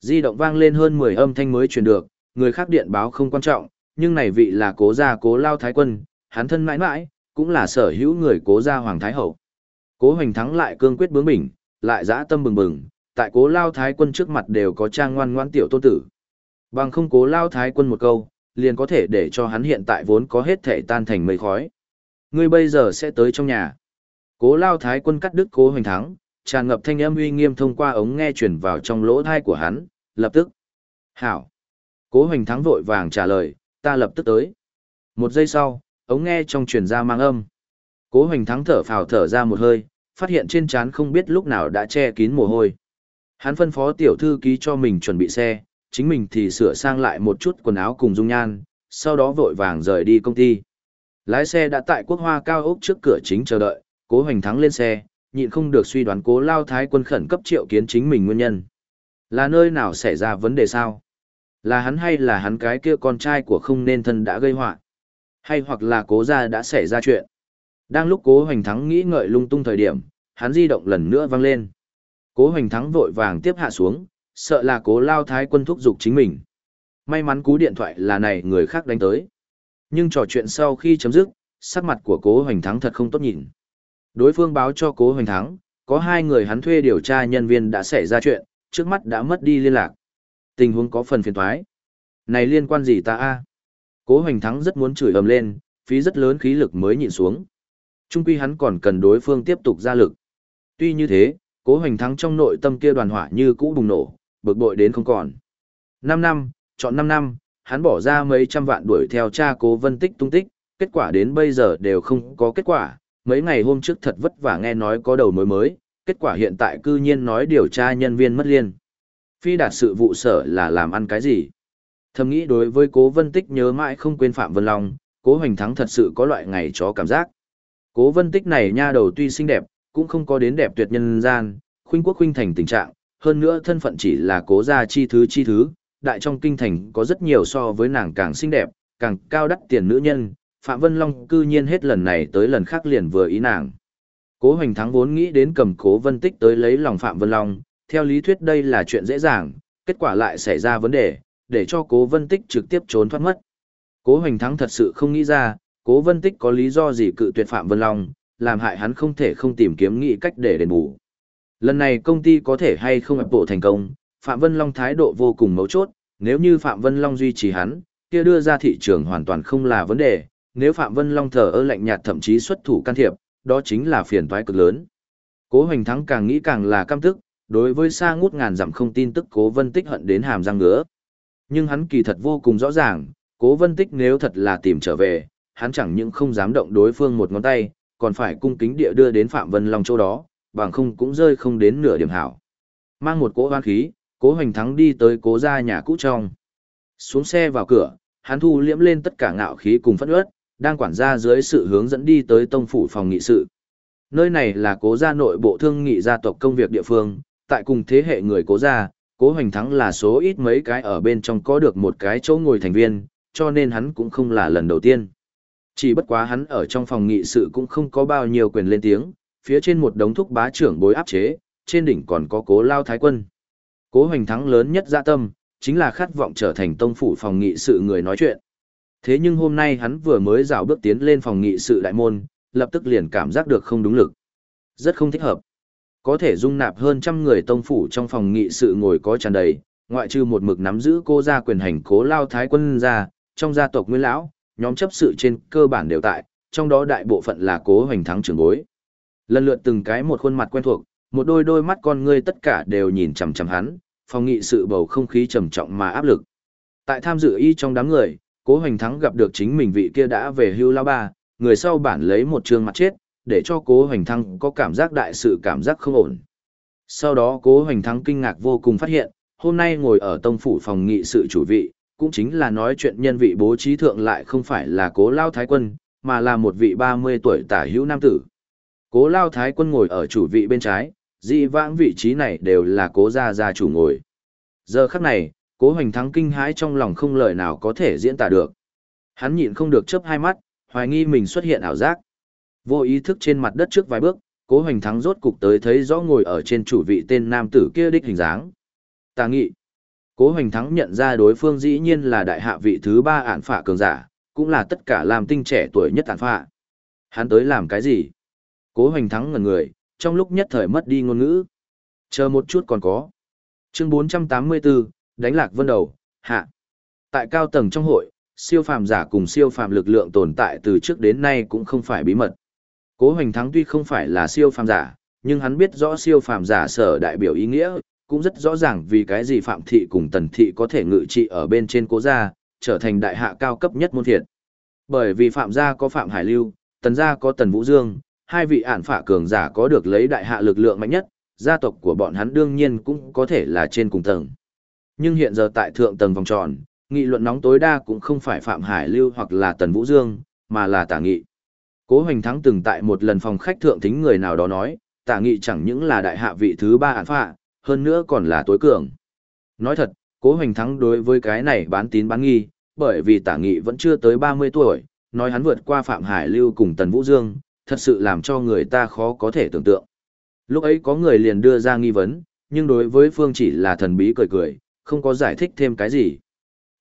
Di động vang lên hơn 10 âm thanh mới truyền được, người khác điện báo không quan trọng, nhưng này vị là cố gia cố lao thái quân, hắn thân nãi nãi cũng là sở hữu người cố gia hoàng thái hậu. Cố hoành thắng lại cương quyết bướng bỉnh, lại dã tâm bừng bừng, tại cố lao thái quân trước mặt đều có trang ngoan ngoan tiểu tôn tử. Bằng không cố lao thái quân một câu, liền có thể để cho hắn hiện tại vốn có hết thể tan thành mây khói. Ngươi bây giờ sẽ tới trong nhà. Cố lao thái quân cắt đứt cố hoành thắng, tràn ngập thanh âm uy nghiêm thông qua ống nghe chuyển vào trong lỗ thai của hắn, lập tức. Hảo. Cố hoành thắng vội vàng trả lời, ta lập tức tới. Một giây sau, ống nghe trong truyền ra mang âm. Cố hoành thắng thở phào thở ra một hơi, phát hiện trên trán không biết lúc nào đã che kín mồ hôi. Hắn phân phó tiểu thư ký cho mình chuẩn bị xe, chính mình thì sửa sang lại một chút quần áo cùng dung nhan, sau đó vội vàng rời đi công ty. Lái xe đã tại quốc hoa cao ốc trước cửa chính chờ đợi, cố hoành thắng lên xe, nhịn không được suy đoán cố lao thái quân khẩn cấp triệu kiến chính mình nguyên nhân. Là nơi nào xảy ra vấn đề sao? Là hắn hay là hắn cái kia con trai của không nên thân đã gây họa Hay hoặc là cố gia đã xảy ra chuyện? Đang lúc cố hoành thắng nghĩ ngợi lung tung thời điểm, hắn di động lần nữa vang lên. Cố hoành thắng vội vàng tiếp hạ xuống, sợ là cố lao thái quân thúc giục chính mình. May mắn cú điện thoại là này người khác đánh tới. Nhưng trò chuyện sau khi chấm dứt, sắc mặt của cố hoành thắng thật không tốt nhìn. Đối phương báo cho cố hoành thắng, có hai người hắn thuê điều tra nhân viên đã xảy ra chuyện, trước mắt đã mất đi liên lạc. Tình huống có phần phiền thoái. Này liên quan gì ta a? Cố hoành thắng rất muốn chửi ầm lên, phí rất lớn khí lực mới nhịn xuống. Trung quy hắn còn cần đối phương tiếp tục ra lực. Tuy như thế, cố hoành thắng trong nội tâm kia đoàn hỏa như cũ bùng nổ, bực bội đến không còn. 5 năm, chọn 5 năm, hắn bỏ ra mấy trăm vạn đuổi theo cha cố vân tích tung tích, kết quả đến bây giờ đều không có kết quả. Mấy ngày hôm trước thật vất vả nghe nói có đầu mối mới, kết quả hiện tại cư nhiên nói điều tra nhân viên mất liên. Phi đạt sự vụ sở là làm ăn cái gì? Thầm nghĩ đối với cố vân tích nhớ mãi không quên Phạm Vân Long, cố hoành thắng thật sự có loại ngày chó cảm giác. Cố vân tích này nha đầu tuy xinh đẹp, cũng không có đến đẹp tuyệt nhân gian, khuynh quốc khuynh thành tình trạng, hơn nữa thân phận chỉ là cố gia chi thứ chi thứ, đại trong kinh thành có rất nhiều so với nàng càng xinh đẹp, càng cao đắt tiền nữ nhân, Phạm Vân Long cư nhiên hết lần này tới lần khác liền vừa ý nàng. Cố hoành thắng vốn nghĩ đến cầm cố vân tích tới lấy lòng Phạm Vân Long, theo lý thuyết đây là chuyện dễ dàng, kết quả lại xảy ra vấn đề, để cho cố vân tích trực tiếp trốn thoát mất. Cố hoành thắng thật sự không nghĩ ra, cố vân tích có lý do gì cự tuyệt Phạm Vân Long, làm hại hắn không thể không tìm kiếm nghị cách để đền bù. Lần này công ty có thể hay không ập bộ thành công, Phạm Vân Long thái độ vô cùng mấu chốt, nếu như Phạm Vân Long duy trì hắn, kia đưa ra thị trường hoàn toàn không là vấn đề, nếu Phạm Vân Long thờ ơ lạnh nhạt thậm chí xuất thủ can thiệp, đó chính là phiền toái cực lớn. Cố Hoành Thắng càng nghĩ càng là căm tức, đối với xa ngút ngàn dặm không tin tức Cố Vân Tích hận đến hàm răng ngứa. Nhưng hắn kỳ thật vô cùng rõ ràng, Cố Vân Tích nếu thật là tìm trở về, hắn chẳng những không dám động đối phương một ngón tay, còn phải cung kính địa đưa đến Phạm Vân Long chỗ đó, bằng không cũng rơi không đến nửa điểm hảo. Mang một cỗ hoan khí, Cố Hoành Thắng đi tới cố gia nhà cũ trong. Xuống xe vào cửa, hắn thu liễm lên tất cả ngạo khí cùng phẫn ướt, đang quản gia dưới sự hướng dẫn đi tới tông phủ phòng nghị sự. Nơi này là cố gia nội bộ thương nghị gia tộc công việc địa phương, tại cùng thế hệ người cố gia, cố hoành thắng là số ít mấy cái ở bên trong có được một cái chỗ ngồi thành viên, cho nên hắn cũng không là lần đầu tiên. Chỉ bất quá hắn ở trong phòng nghị sự cũng không có bao nhiêu quyền lên tiếng, phía trên một đống thúc bá trưởng bối áp chế, trên đỉnh còn có cố lao thái quân. Cố hoành thắng lớn nhất dạ tâm, chính là khát vọng trở thành tông phủ phòng nghị sự người nói chuyện. Thế nhưng hôm nay hắn vừa mới rào bước tiến lên phòng nghị sự đại môn, lập tức liền cảm giác được không đúng lực. Rất không thích hợp. Có thể dung nạp hơn trăm người tông phủ trong phòng nghị sự ngồi có tràn đầy, ngoại trừ một mực nắm giữ cô gia quyền hành cố lao thái quân ra trong gia tộc Nguyên Lão, nhóm chấp sự trên cơ bản đều tại, trong đó đại bộ phận là cố hoành thắng trưởng bối. Lần lượt từng cái một khuôn mặt quen thuộc, một đôi đôi mắt con ngươi tất cả đều nhìn chằm chằm hắn, phòng nghị sự bầu không khí trầm trọng mà áp lực. Tại tham dự y trong đám người, cố hoành thắng gặp được chính mình vị kia đã về hưu lao ba, người sau bản lấy một trường mặt chết, để cho cố hoành thắng có cảm giác đại sự cảm giác không ổn. Sau đó cố hoành thắng kinh ngạc vô cùng phát hiện, hôm nay ngồi ở tông phủ phòng nghị sự chủ vị, cũng chính là nói chuyện nhân vị bố trí thượng lại không phải là cố lao thái quân, mà là một vị 30 tuổi tả hữu nam tử. Cố lao thái quân ngồi ở chủ vị bên trái, dị vãng vị trí này đều là cố gia gia chủ ngồi. Giờ khắc này, cố hoành thắng kinh hãi trong lòng không lời nào có thể diễn tả được. Hắn nhịn không được chớp hai mắt, hoài nghi mình xuất hiện ảo giác. Vô ý thức trên mặt đất trước vài bước, cố hoành thắng rốt cục tới thấy rõ ngồi ở trên chủ vị tên nam tử kia đích hình dáng. Tà nghị. Cố hoành thắng nhận ra đối phương dĩ nhiên là đại hạ vị thứ ba ản phả cường giả, cũng là tất cả làm tinh trẻ tuổi nhất ản phả. Hắn tới làm cái gì? Cố hoành thắng ngần người, trong lúc nhất thời mất đi ngôn ngữ. Chờ một chút còn có. Chương 484, đánh lạc vân đầu, hạ. Tại cao tầng trong hội, siêu phàm giả cùng siêu phàm lực lượng tồn tại từ trước đến nay cũng không phải bí mật. Cố Hoành Thắng tuy không phải là siêu phàm giả, nhưng hắn biết rõ siêu phàm giả sở đại biểu ý nghĩa, cũng rất rõ ràng vì cái gì Phạm Thị cùng Tần Thị có thể ngự trị ở bên trên cố gia, trở thành đại hạ cao cấp nhất môn thiệt. Bởi vì Phạm gia có Phạm Hải Lưu, Tần gia có Tần Vũ Dương, hai vị ản phả cường giả có được lấy đại hạ lực lượng mạnh nhất, gia tộc của bọn hắn đương nhiên cũng có thể là trên cùng tầng. Nhưng hiện giờ tại thượng tầng vòng tròn, nghị luận nóng tối đa cũng không phải Phạm Hải Lưu hoặc là Tần Vũ Dương, mà là Tả Nghị. Cố Hoành Thắng từng tại một lần phòng khách thượng thính người nào đó nói, Tả Nghị chẳng những là đại hạ vị thứ ba ản phạ, hơn nữa còn là tối cường. Nói thật, Cố Hoành Thắng đối với cái này bán tín bán nghi, bởi vì Tả Nghị vẫn chưa tới 30 tuổi, nói hắn vượt qua Phạm Hải Lưu cùng Tần Vũ Dương, thật sự làm cho người ta khó có thể tưởng tượng. Lúc ấy có người liền đưa ra nghi vấn, nhưng đối với Phương chỉ là thần bí cười cười, không có giải thích thêm cái gì.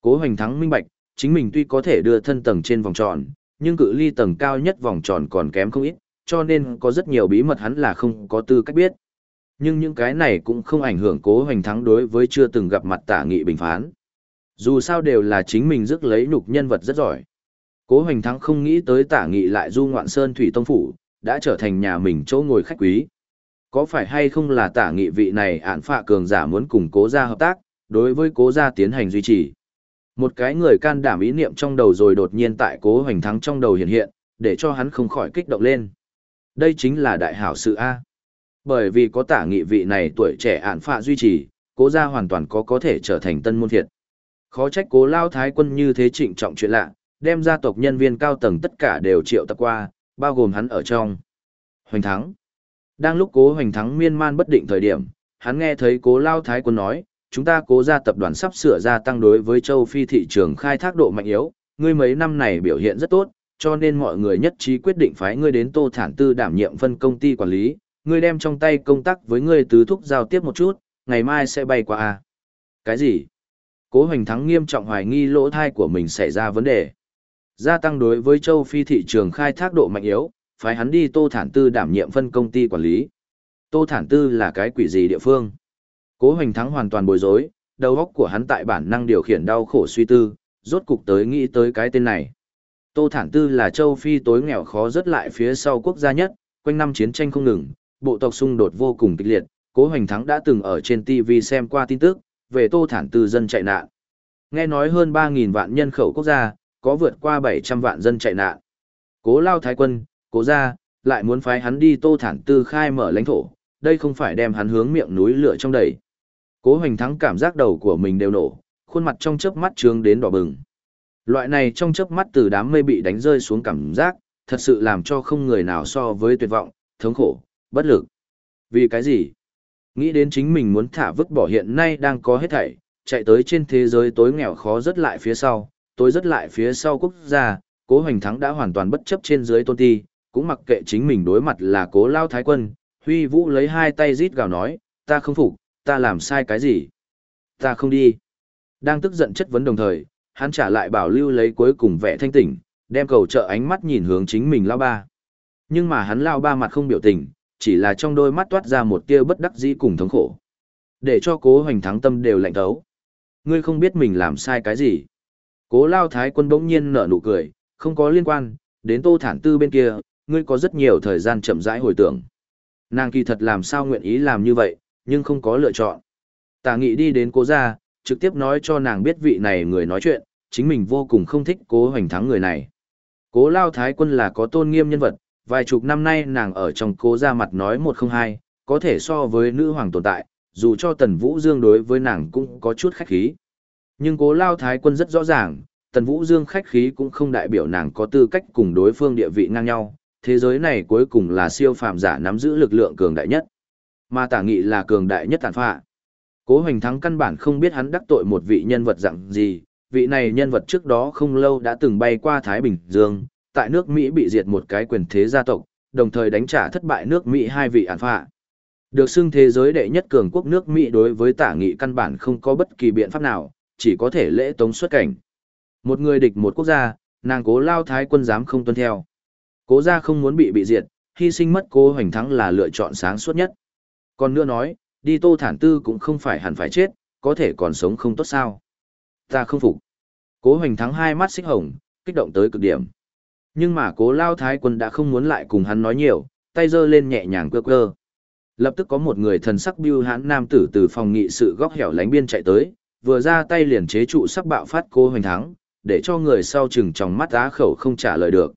Cố hoành thắng minh bạch, chính mình tuy có thể đưa thân tầng trên vòng tròn, nhưng cự ly tầng cao nhất vòng tròn còn kém không ít, cho nên có rất nhiều bí mật hắn là không có tư cách biết. Nhưng những cái này cũng không ảnh hưởng cố hoành thắng đối với chưa từng gặp mặt tả nghị bình phán. Dù sao đều là chính mình rước lấy nhục nhân vật rất giỏi. Cố Hoành Thắng không nghĩ tới tả nghị lại du ngoạn sơn thủy tông phủ, đã trở thành nhà mình chỗ ngồi khách quý. Có phải hay không là tả nghị vị này án phạ cường giả muốn cùng cố gia hợp tác, đối với cố gia tiến hành duy trì. Một cái người can đảm ý niệm trong đầu rồi đột nhiên tại cố hoành thắng trong đầu hiện hiện, để cho hắn không khỏi kích động lên. Đây chính là đại hảo sự A. Bởi vì có tả nghị vị này tuổi trẻ án phạ duy trì, cố gia hoàn toàn có có thể trở thành tân môn thiệt. Khó trách cố lao thái quân như thế trịnh trọng chuyện lạ, đem gia tộc nhân viên cao tầng tất cả đều triệu tập qua, bao gồm hắn ở trong. Hoành thắng. Đang lúc cố hoành thắng miên man bất định thời điểm, hắn nghe thấy cố lao thái quân nói, chúng ta cố ra tập đoàn sắp sửa gia tăng đối với châu Phi thị trường khai thác độ mạnh yếu, ngươi mấy năm này biểu hiện rất tốt, cho nên mọi người nhất trí quyết định phái ngươi đến Tô Thản Tư đảm nhiệm phân công ty quản lý, ngươi đem trong tay công tác với ngươi tứ thúc giao tiếp một chút, ngày mai sẽ bay qua a. Cái gì? Cố Hoành Thắng nghiêm trọng hoài nghi lỗ thai của mình xảy ra vấn đề. Gia tăng đối với châu Phi thị trường khai thác độ mạnh yếu, phái hắn đi Tô Thản Tư đảm nhiệm phân công ty quản lý. Tô Thản Tư là cái quỷ gì địa phương? Cố Hoành Thắng hoàn toàn bối rối, đầu óc của hắn tại bản năng điều khiển đau khổ suy tư, rốt cục tới nghĩ tới cái tên này. Tô Thản Tư là châu Phi tối nghèo khó rất lại phía sau quốc gia nhất, quanh năm chiến tranh không ngừng, bộ tộc xung đột vô cùng kịch liệt, Cố Hoành Thắng đã từng ở trên TV xem qua tin tức về Tô Thản Tư dân chạy nạn. Nghe nói hơn ba vạn nhân khẩu quốc gia, có vượt qua 700 vạn dân chạy nạn. Cố Lao Thái Quân, Cố gia, lại muốn phái hắn đi Tô Thản Tư khai mở lãnh thổ, đây không phải đem hắn hướng miệng núi lửa trong đầy. Cố Hoành Thắng cảm giác đầu của mình đều nổ, khuôn mặt trong chớp mắt trướng đến đỏ bừng. Loại này trong chớp mắt từ đám mây bị đánh rơi xuống cảm giác, thật sự làm cho không người nào so với tuyệt vọng, thống khổ, bất lực. Vì cái gì? Nghĩ đến chính mình muốn thả vứt bỏ hiện nay đang có hết thảy, chạy tới trên thế giới tối nghèo khó rất lại phía sau, tối rất lại phía sau quốc gia, cố hoành thắng đã hoàn toàn bất chấp trên dưới tôn ti, cũng mặc kệ chính mình đối mặt là cố lao thái quân, huy vũ lấy hai tay rít gào nói, ta không phục, ta làm sai cái gì? Ta không đi. Đang tức giận chất vấn đồng thời, hắn trả lại bảo lưu lấy cuối cùng vẻ thanh tỉnh, đem cầu trợ ánh mắt nhìn hướng chính mình lao ba. Nhưng mà hắn lao ba mặt không biểu tình, chỉ là trong đôi mắt toát ra một tia bất đắc dĩ cùng thống khổ. Để cho cố hoành thắng tâm đều lạnh thấu. Ngươi không biết mình làm sai cái gì. Cố lao thái quân bỗng nhiên nở nụ cười, không có liên quan, đến tô thản tư bên kia, ngươi có rất nhiều thời gian chậm rãi hồi tưởng. Nàng kỳ thật làm sao nguyện ý làm như vậy, nhưng không có lựa chọn. Tả nghị đi đến cố gia, trực tiếp nói cho nàng biết vị này người nói chuyện, chính mình vô cùng không thích cố hoành thắng người này. Cố lao thái quân là có tôn nghiêm nhân vật, vài chục năm nay nàng ở trong cố gia mặt nói một không hai, có thể so với nữ hoàng tồn tại, dù cho tần vũ dương đối với nàng cũng có chút khách khí. Nhưng cố lao thái quân rất rõ ràng, tần vũ dương khách khí cũng không đại biểu nàng có tư cách cùng đối phương địa vị ngang nhau, thế giới này cuối cùng là siêu phàm giả nắm giữ lực lượng cường đại nhất. Mà tả nghị là cường đại nhất tàn phạ. Cố hoành thắng căn bản không biết hắn đắc tội một vị nhân vật dạng gì, vị này nhân vật trước đó không lâu đã từng bay qua Thái Bình Dương, tại nước Mỹ bị diệt một cái quyền thế gia tộc, đồng thời đánh trả thất bại nước Mỹ hai vị ản phạ. Được xưng thế giới đệ nhất cường quốc nước Mỹ đối với tả nghị căn bản không có bất kỳ biện pháp nào, chỉ có thể lễ tống xuất cảnh. Một người địch một quốc gia, nàng cố lao thái quân dám không tuân theo. Cố gia không muốn bị bị diệt, hy sinh mất cố hoành thắng là lựa chọn sáng suốt nhất. Còn nữa nói, đi tô thản tư cũng không phải hẳn phải chết, có thể còn sống không tốt sao. Ta không phục. Cố hoành thắng hai mắt xích hồng, kích động tới cực điểm. Nhưng mà cố lao thái quân đã không muốn lại cùng hắn nói nhiều, tay giơ lên nhẹ nhàng quơ quơ. Lập tức có một người thần sắc biêu hãn nam tử từ phòng nghị sự góc hẻo lánh biên chạy tới, vừa ra tay liền chế trụ sắc bạo phát cố hoành thắng, để cho người sau chừng trong mắt á khẩu không trả lời được.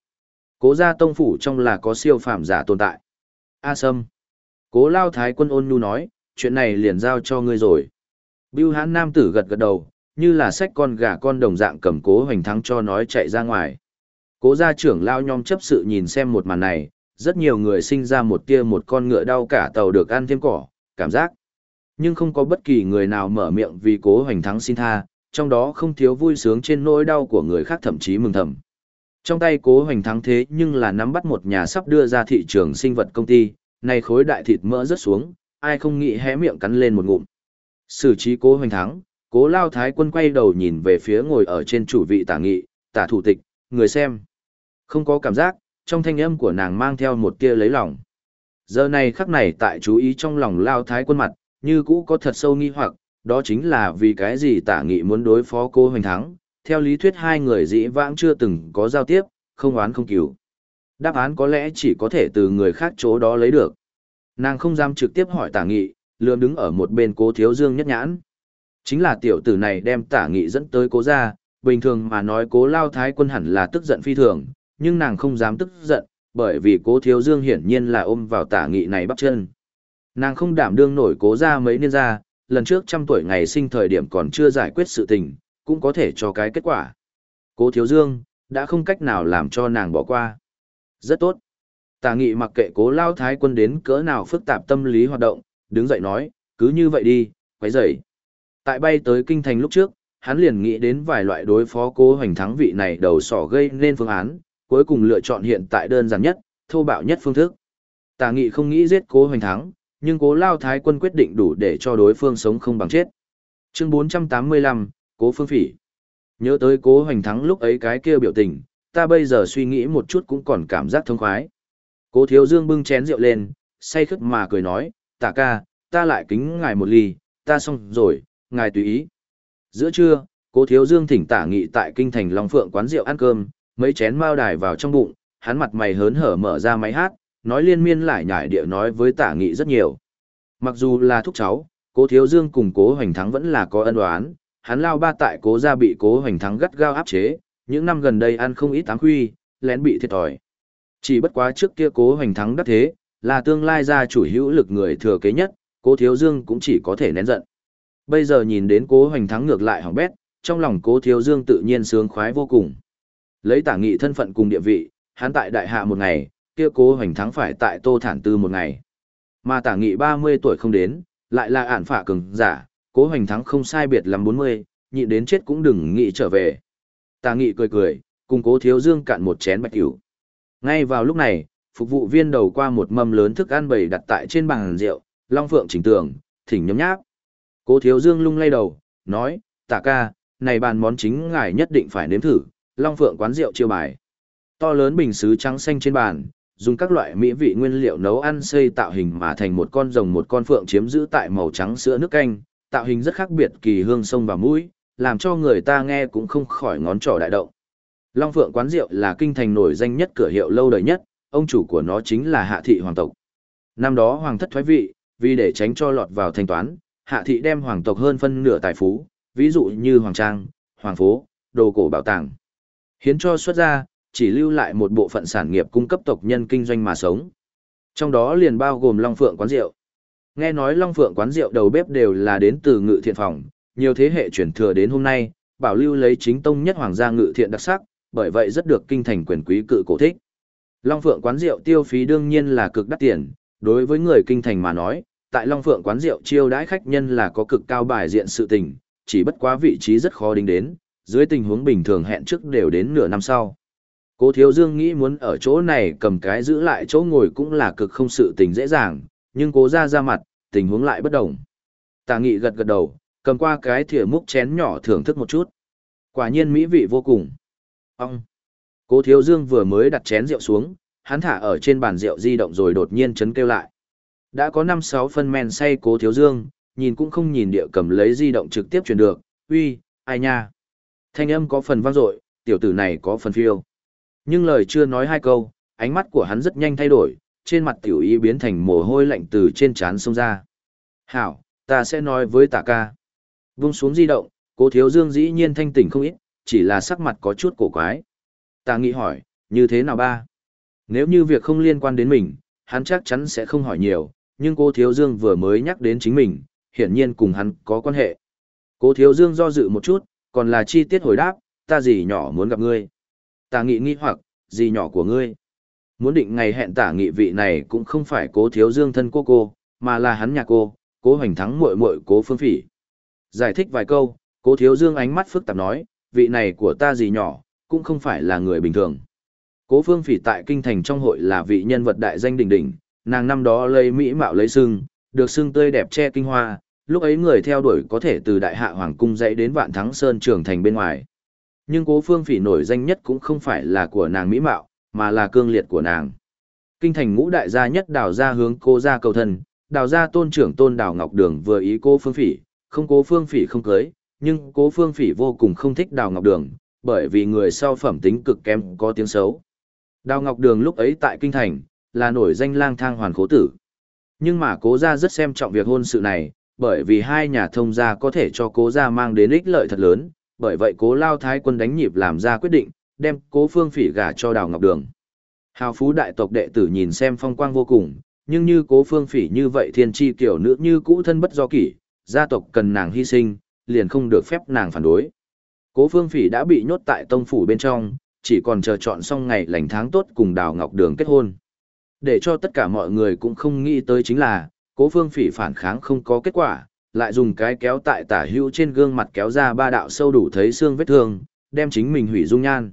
Cố gia tông phủ trong là có siêu phàm giả tồn tại. A Sâm. Cố lao thái quân ôn nhu nói, chuyện này liền giao cho ngươi rồi. Bưu hán nam tử gật gật đầu, như là sách con gà con đồng dạng cầm cố hoành thắng cho nói chạy ra ngoài. Cố gia trưởng lao nhom chấp sự nhìn xem một màn này, rất nhiều người sinh ra một tia một con ngựa đau cả tàu được ăn thêm cỏ, cảm giác. Nhưng không có bất kỳ người nào mở miệng vì cố hoành thắng xin tha, trong đó không thiếu vui sướng trên nỗi đau của người khác thậm chí mừng thầm. Trong tay cố hoành thắng thế nhưng là nắm bắt một nhà sắp đưa ra thị trường sinh vật công ty, này khối đại thịt mỡ rớt xuống, ai không nghĩ hé miệng cắn lên một ngụm. Xử trí cố hoành thắng, cố lao thái quân quay đầu nhìn về phía ngồi ở trên chủ vị tả nghị, tả thủ tịch, người xem. Không có cảm giác, trong thanh âm của nàng mang theo một tia lấy lòng. Giờ này khắc này tại chú ý trong lòng lao thái quân mặt, như cũ có thật sâu nghi hoặc, đó chính là vì cái gì tả nghị muốn đối phó cô hoành thắng, theo lý thuyết hai người dĩ vãng chưa từng có giao tiếp, không oán không cứu. Đáp án có lẽ chỉ có thể từ người khác chỗ đó lấy được. Nàng không dám trực tiếp hỏi tả nghị, lượm đứng ở một bên cố thiếu dương nhất nhãn. Chính là tiểu tử này đem tả nghị dẫn tới cố ra, bình thường mà nói cố lao thái quân hẳn là tức giận phi thường, nhưng nàng không dám tức giận, bởi vì cố thiếu dương hiển nhiên là ôm vào tả nghị này bắp chân. Nàng không đảm đương nổi cố ra mấy niên ra, lần trước trăm tuổi ngày sinh thời điểm còn chưa giải quyết sự tình, cũng có thể cho cái kết quả. Cố thiếu dương, đã không cách nào làm cho nàng bỏ qua. Rất tốt. Tà nghị mặc kệ cố lao thái quân đến cỡ nào phức tạp tâm lý hoạt động, đứng dậy nói, cứ như vậy đi, quấy dậy Tại bay tới kinh thành lúc trước, hắn liền nghĩ đến vài loại đối phó cố hoành thắng vị này đầu sỏ gây nên phương án, cuối cùng lựa chọn hiện tại đơn giản nhất, thô bạo nhất phương thức. Tà nghị không nghĩ giết cố hoành thắng, nhưng cố lao thái quân quyết định đủ để cho đối phương sống không bằng chết. Chương 485, Cố Phương Phỉ Nhớ tới cố hoành thắng lúc ấy cái kia biểu tình, ta bây giờ suy nghĩ một chút cũng còn cảm giác thông khoái. Cố thiếu dương bưng chén rượu lên, say khức mà cười nói, tả ca, ta lại kính ngài một ly, ta xong rồi, ngài tùy ý. Giữa trưa, cố thiếu dương thỉnh tả nghị tại kinh thành Long Phượng quán rượu ăn cơm, mấy chén mao đài vào trong bụng, hắn mặt mày hớn hở mở ra máy hát, nói liên miên lại nhải địa nói với tả nghị rất nhiều. Mặc dù là thúc cháu, cố thiếu dương cùng cố hoành thắng vẫn là có ân oán, hắn lao ba tại cố gia bị cố hoành thắng gắt gao áp chế, những năm gần đây ăn không ít ám huy lén bị thiệt thòi. Chỉ bất quá trước kia cố hoành thắng đắc thế, là tương lai gia chủ hữu lực người thừa kế nhất, cố thiếu dương cũng chỉ có thể nén giận. Bây giờ nhìn đến cố hoành thắng ngược lại hỏng bét, trong lòng cố thiếu dương tự nhiên sướng khoái vô cùng. Lấy tả nghị thân phận cùng địa vị, hắn tại đại hạ một ngày, kia cố hoành thắng phải tại tô thản tư một ngày. Mà tả nghị 30 tuổi không đến, lại là ản phả cường giả, cố hoành thắng không sai biệt lắm 40, nhịn đến chết cũng đừng nghĩ trở về. Tả nghị cười cười, cùng cố thiếu dương cạn một chén bạch cửu Ngay vào lúc này, phục vụ viên đầu qua một mâm lớn thức ăn bày đặt tại trên bàn rượu, Long Phượng chỉnh tường, thỉnh nhấm nháp. Cố Thiếu Dương lung lay đầu, nói, tạ ca, này bàn món chính ngài nhất định phải nếm thử, Long Phượng quán rượu chiêu bài. To lớn bình sứ trắng xanh trên bàn, dùng các loại mỹ vị nguyên liệu nấu ăn xây tạo hình mà thành một con rồng một con phượng chiếm giữ tại màu trắng sữa nước canh, tạo hình rất khác biệt kỳ hương sông và mũi, làm cho người ta nghe cũng không khỏi ngón trỏ đại động. Long Phượng quán rượu là kinh thành nổi danh nhất cửa hiệu lâu đời nhất, ông chủ của nó chính là Hạ thị hoàng tộc. Năm đó hoàng thất thoái vị, vì để tránh cho lọt vào thanh toán, Hạ thị đem hoàng tộc hơn phân nửa tài phú, ví dụ như hoàng trang, hoàng phố, đồ cổ bảo tàng. Hiến cho xuất ra, chỉ lưu lại một bộ phận sản nghiệp cung cấp tộc nhân kinh doanh mà sống. Trong đó liền bao gồm Long Phượng quán rượu. Nghe nói Long Phượng quán rượu đầu bếp đều là đến từ ngự thiện phòng, nhiều thế hệ truyền thừa đến hôm nay, bảo lưu lấy chính tông nhất hoàng gia ngự thiện đặc sắc, bởi vậy rất được kinh thành quyền quý cự cổ thích. Long Phượng quán rượu tiêu phí đương nhiên là cực đắt tiền, đối với người kinh thành mà nói, tại Long Phượng quán rượu chiêu đãi khách nhân là có cực cao bài diện sự tình, chỉ bất quá vị trí rất khó đính đến, dưới tình huống bình thường hẹn trước đều đến nửa năm sau. Cố Thiếu Dương nghĩ muốn ở chỗ này cầm cái giữ lại chỗ ngồi cũng là cực không sự tình dễ dàng, nhưng cố ra ra mặt, tình huống lại bất đồng. Tà nghị gật gật đầu, cầm qua cái thìa múc chén nhỏ thưởng thức một chút. Quả nhiên mỹ vị vô cùng. Ông! Cố Thiếu Dương vừa mới đặt chén rượu xuống, hắn thả ở trên bàn rượu di động rồi đột nhiên chấn kêu lại. Đã có 5-6 phân men say Cố Thiếu Dương, nhìn cũng không nhìn địa cầm lấy di động trực tiếp truyền được, uy, ai nha. Thanh âm có phần vang dội, tiểu tử này có phần phiêu. Nhưng lời chưa nói hai câu, ánh mắt của hắn rất nhanh thay đổi, trên mặt tiểu y biến thành mồ hôi lạnh từ trên trán xông ra. Hảo, ta sẽ nói với tạ ca. Vung xuống di động, cố thiếu dương dĩ nhiên thanh tỉnh không ít, chỉ là sắc mặt có chút cổ quái. Tạ nghĩ hỏi, như thế nào ba? Nếu như việc không liên quan đến mình, hắn chắc chắn sẽ không hỏi nhiều, nhưng cô thiếu dương vừa mới nhắc đến chính mình, hiển nhiên cùng hắn có quan hệ. Cố thiếu dương do dự một chút, còn là chi tiết hồi đáp, ta gì nhỏ muốn gặp ngươi. Tả nghị nghi hoặc, gì nhỏ của ngươi. Muốn định ngày hẹn tả nghị vị này cũng không phải cố thiếu dương thân cô cô, mà là hắn nhà cô, cố hoành thắng muội muội cố phương phỉ. Giải thích vài câu, cố thiếu dương ánh mắt phức tạp nói, vị này của ta gì nhỏ, cũng không phải là người bình thường. Cố phương phỉ tại kinh thành trong hội là vị nhân vật đại danh đỉnh đỉnh, nàng năm đó lấy mỹ mạo lấy sưng, được sưng tươi đẹp che kinh hoa, lúc ấy người theo đuổi có thể từ đại hạ hoàng cung dãy đến vạn thắng sơn trường thành bên ngoài. Nhưng cố phương phỉ nổi danh nhất cũng không phải là của nàng mỹ mạo, mà là cương liệt của nàng. Kinh thành ngũ đại gia nhất đào ra hướng cô ra cầu thân, đào ra tôn trưởng tôn đào ngọc đường vừa ý cô phương phỉ, không cố phương phỉ không cưới, nhưng cố phương phỉ vô cùng không thích đào ngọc đường, bởi vì người sau phẩm tính cực kém có tiếng xấu. Đào ngọc đường lúc ấy tại kinh thành, là nổi danh lang thang hoàn khố tử. Nhưng mà cố gia rất xem trọng việc hôn sự này, bởi vì hai nhà thông gia có thể cho cố gia mang đến ích lợi thật lớn, bởi vậy cố lao thái quân đánh nhịp làm ra quyết định, đem cố phương phỉ gả cho đào ngọc đường. Hào phú đại tộc đệ tử nhìn xem phong quang vô cùng, nhưng như cố phương phỉ như vậy thiên tri kiểu nữ như cũ thân bất do kỷ, gia tộc cần nàng hy sinh, liền không được phép nàng phản đối. Cố phương phỉ đã bị nhốt tại tông phủ bên trong, chỉ còn chờ chọn xong ngày lành tháng tốt cùng đào ngọc đường kết hôn. Để cho tất cả mọi người cũng không nghĩ tới chính là, cố phương phỉ phản kháng không có kết quả, lại dùng cái kéo tại tả hữu trên gương mặt kéo ra ba đạo sâu đủ thấy xương vết thương, đem chính mình hủy dung nhan.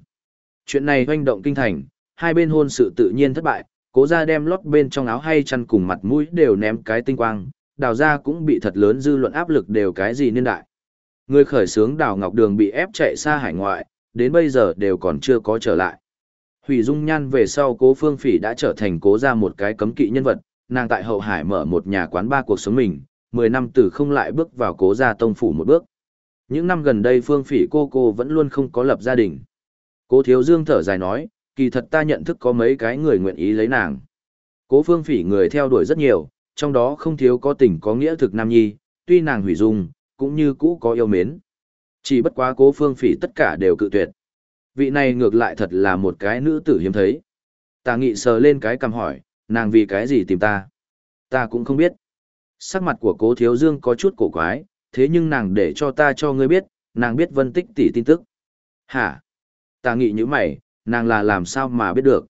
Chuyện này hoành động kinh thành, hai bên hôn sự tự nhiên thất bại, cố ra đem lót bên trong áo hay chăn cùng mặt mũi đều ném cái tinh quang, đào ra cũng bị thật lớn dư luận áp lực đều cái gì niên đại. Người khởi sướng đào ngọc đường bị ép chạy xa hải ngoại, đến bây giờ đều còn chưa có trở lại. Hủy dung nhan về sau cố phương phỉ đã trở thành cố ra một cái cấm kỵ nhân vật, nàng tại hậu hải mở một nhà quán ba cuộc sống mình, 10 năm tử không lại bước vào cố gia tông phủ một bước. Những năm gần đây phương phỉ cô cô vẫn luôn không có lập gia đình. Cố thiếu dương thở dài nói, kỳ thật ta nhận thức có mấy cái người nguyện ý lấy nàng. Cố phương phỉ người theo đuổi rất nhiều, trong đó không thiếu có tình có nghĩa thực nam nhi, tuy nàng hủy dung, cũng như cũ có yêu mến. Chỉ bất quá cố phương phỉ tất cả đều cự tuyệt. Vị này ngược lại thật là một cái nữ tử hiếm thấy. Tà nghị sờ lên cái cầm hỏi, nàng vì cái gì tìm ta? Ta cũng không biết. Sắc mặt của cố thiếu dương có chút cổ quái, thế nhưng nàng để cho ta cho ngươi biết, nàng biết vân tích tỷ tin tức. Hả? Tà nghị như mày, nàng là làm sao mà biết được?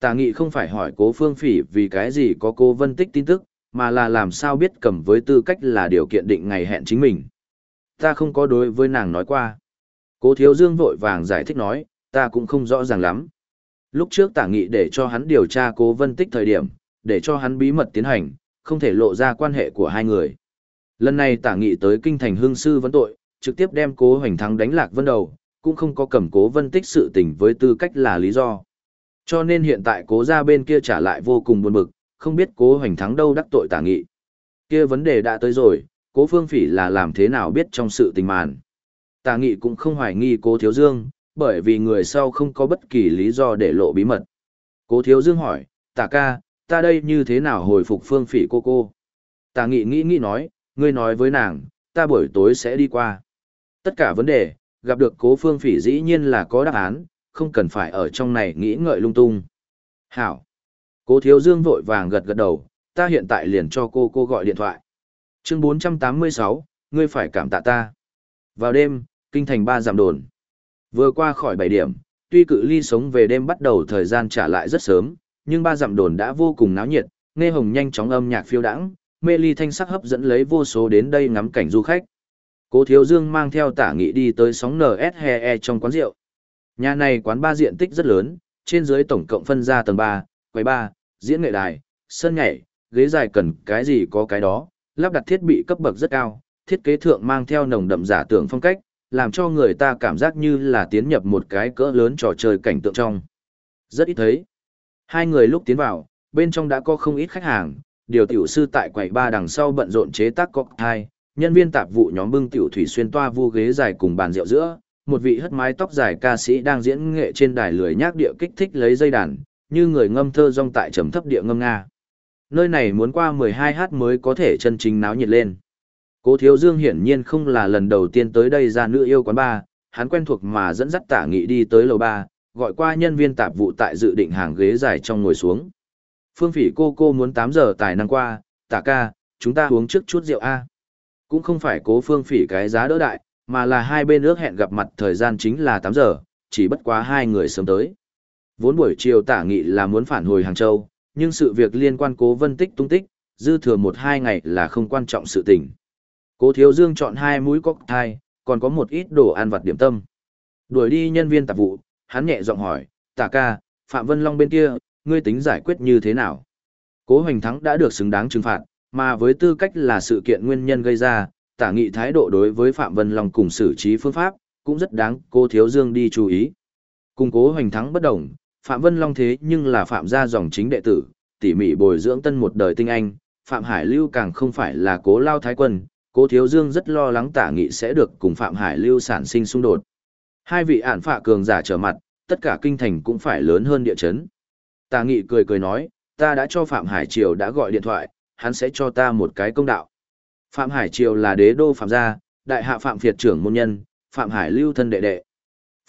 Tà nghị không phải hỏi cố phương phỉ vì cái gì có cô vân tích tin tức, mà là làm sao biết cầm với tư cách là điều kiện định ngày hẹn chính mình. Ta không có đối với nàng nói qua. Cố thiếu dương vội vàng giải thích nói, ta cũng không rõ ràng lắm. Lúc trước tả nghị để cho hắn điều tra cố vân tích thời điểm, để cho hắn bí mật tiến hành, không thể lộ ra quan hệ của hai người. Lần này tả nghị tới kinh thành hương sư vấn tội, trực tiếp đem cố hoành thắng đánh lạc vân đầu, cũng không có cầm cố vân tích sự tình với tư cách là lý do. Cho nên hiện tại cố ra bên kia trả lại vô cùng buồn bực, không biết cố hoành thắng đâu đắc tội tả nghị. Kia vấn đề đã tới rồi, cố phương phỉ là làm thế nào biết trong sự tình màn. Tả nghị cũng không hoài nghi cố thiếu dương, bởi vì người sau không có bất kỳ lý do để lộ bí mật. Cố thiếu dương hỏi, tả ca, ta đây như thế nào hồi phục phương phỉ cô cô? Tả nghị nghĩ nghĩ nói, ngươi nói với nàng, ta buổi tối sẽ đi qua. Tất cả vấn đề, gặp được cố phương phỉ dĩ nhiên là có đáp án, không cần phải ở trong này nghĩ ngợi lung tung. Hảo. Cố thiếu dương vội vàng gật gật đầu, ta hiện tại liền cho cô cô gọi điện thoại. Chương 486, ngươi phải cảm tạ ta. Vào đêm, kinh thành ba giảm đồn. Vừa qua khỏi 7 điểm, tuy cự ly sống về đêm bắt đầu thời gian trả lại rất sớm, nhưng ba dặm đồn đã vô cùng náo nhiệt, nghe hồng nhanh chóng âm nhạc phiêu đãng, mê ly thanh sắc hấp dẫn lấy vô số đến đây ngắm cảnh du khách. Cố Thiếu Dương mang theo tả nghị đi tới sóng NSHE trong quán rượu. Nhà này quán ba diện tích rất lớn, trên dưới tổng cộng phân ra tầng 3, quầy 3, diễn nghệ đài, sân nhảy, ghế dài cần cái gì có cái đó, lắp đặt thiết bị cấp bậc rất cao, thiết kế thượng mang theo nồng đậm giả tưởng phong cách, làm cho người ta cảm giác như là tiến nhập một cái cỡ lớn trò chơi cảnh tượng trong. Rất ít thấy. Hai người lúc tiến vào, bên trong đã có không ít khách hàng, điều tiểu sư tại quầy ba đằng sau bận rộn chế tác cocktail, nhân viên tạp vụ nhóm bưng tiểu thủy xuyên toa vu ghế dài cùng bàn rượu giữa, một vị hất mái tóc dài ca sĩ đang diễn nghệ trên đài lười nhác địa kích thích lấy dây đàn, như người ngâm thơ rong tại trầm thấp địa ngâm nga. Nơi này muốn qua 12h mới có thể chân chính náo nhiệt lên. Cố Thiếu Dương hiển nhiên không là lần đầu tiên tới đây ra nữ yêu quán ba, hắn quen thuộc mà dẫn dắt tả nghị đi tới lầu ba, gọi qua nhân viên tạp vụ tại dự định hàng ghế dài trong ngồi xuống. Phương phỉ cô cô muốn 8 giờ tài năng qua, tả ca, chúng ta uống trước chút rượu A. Cũng không phải cố phương phỉ cái giá đỡ đại, mà là hai bên ước hẹn gặp mặt thời gian chính là 8 giờ, chỉ bất quá hai người sớm tới. Vốn buổi chiều tả nghị là muốn phản hồi Hàng Châu, nhưng sự việc liên quan cố vân tích tung tích, dư thừa một hai ngày là không quan trọng sự tình. Cố Thiếu Dương chọn hai mũi cocktail, còn có một ít đồ ăn vặt điểm tâm. Đuổi đi nhân viên tạp vụ, hắn nhẹ giọng hỏi, tả ca, Phạm Vân Long bên kia, ngươi tính giải quyết như thế nào? Cố Hoành Thắng đã được xứng đáng trừng phạt, mà với tư cách là sự kiện nguyên nhân gây ra, tả nghị thái độ đối với Phạm Vân Long cùng xử trí phương pháp, cũng rất đáng cô Thiếu Dương đi chú ý. Cùng cố Hoành Thắng bất đồng, Phạm Vân Long thế nhưng là Phạm gia dòng chính đệ tử, tỉ mỉ bồi dưỡng tân một đời tinh anh, Phạm Hải Lưu càng không phải là cố lao thái quân, Cố Thiếu Dương rất lo lắng tả nghị sẽ được cùng Phạm Hải Lưu sản sinh xung đột. Hai vị ản phạ cường giả trở mặt, tất cả kinh thành cũng phải lớn hơn địa chấn. Tà nghị cười cười nói, ta đã cho Phạm Hải Triều đã gọi điện thoại, hắn sẽ cho ta một cái công đạo. Phạm Hải Triều là đế đô Phạm gia, đại hạ Phạm Việt trưởng môn nhân, Phạm Hải Lưu thân đệ đệ.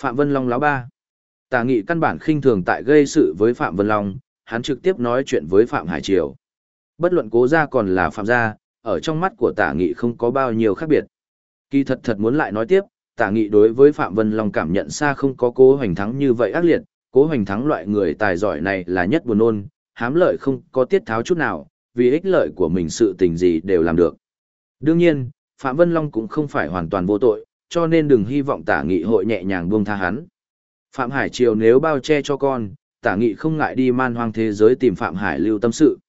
Phạm Vân Long láo ba. Tà nghị căn bản khinh thường tại gây sự với Phạm Vân Long, hắn trực tiếp nói chuyện với Phạm Hải Triều. Bất luận cố gia còn là Phạm gia, ở trong mắt của tả nghị không có bao nhiêu khác biệt. Kỳ thật thật muốn lại nói tiếp, tả nghị đối với Phạm Vân Long cảm nhận xa không có cố hoành thắng như vậy ác liệt, cố hoành thắng loại người tài giỏi này là nhất buồn nôn, hám lợi không có tiết tháo chút nào, vì ích lợi của mình sự tình gì đều làm được. Đương nhiên, Phạm Vân Long cũng không phải hoàn toàn vô tội, cho nên đừng hy vọng tả nghị hội nhẹ nhàng buông tha hắn. Phạm Hải Triều nếu bao che cho con, tả nghị không ngại đi man hoang thế giới tìm Phạm Hải lưu tâm sự.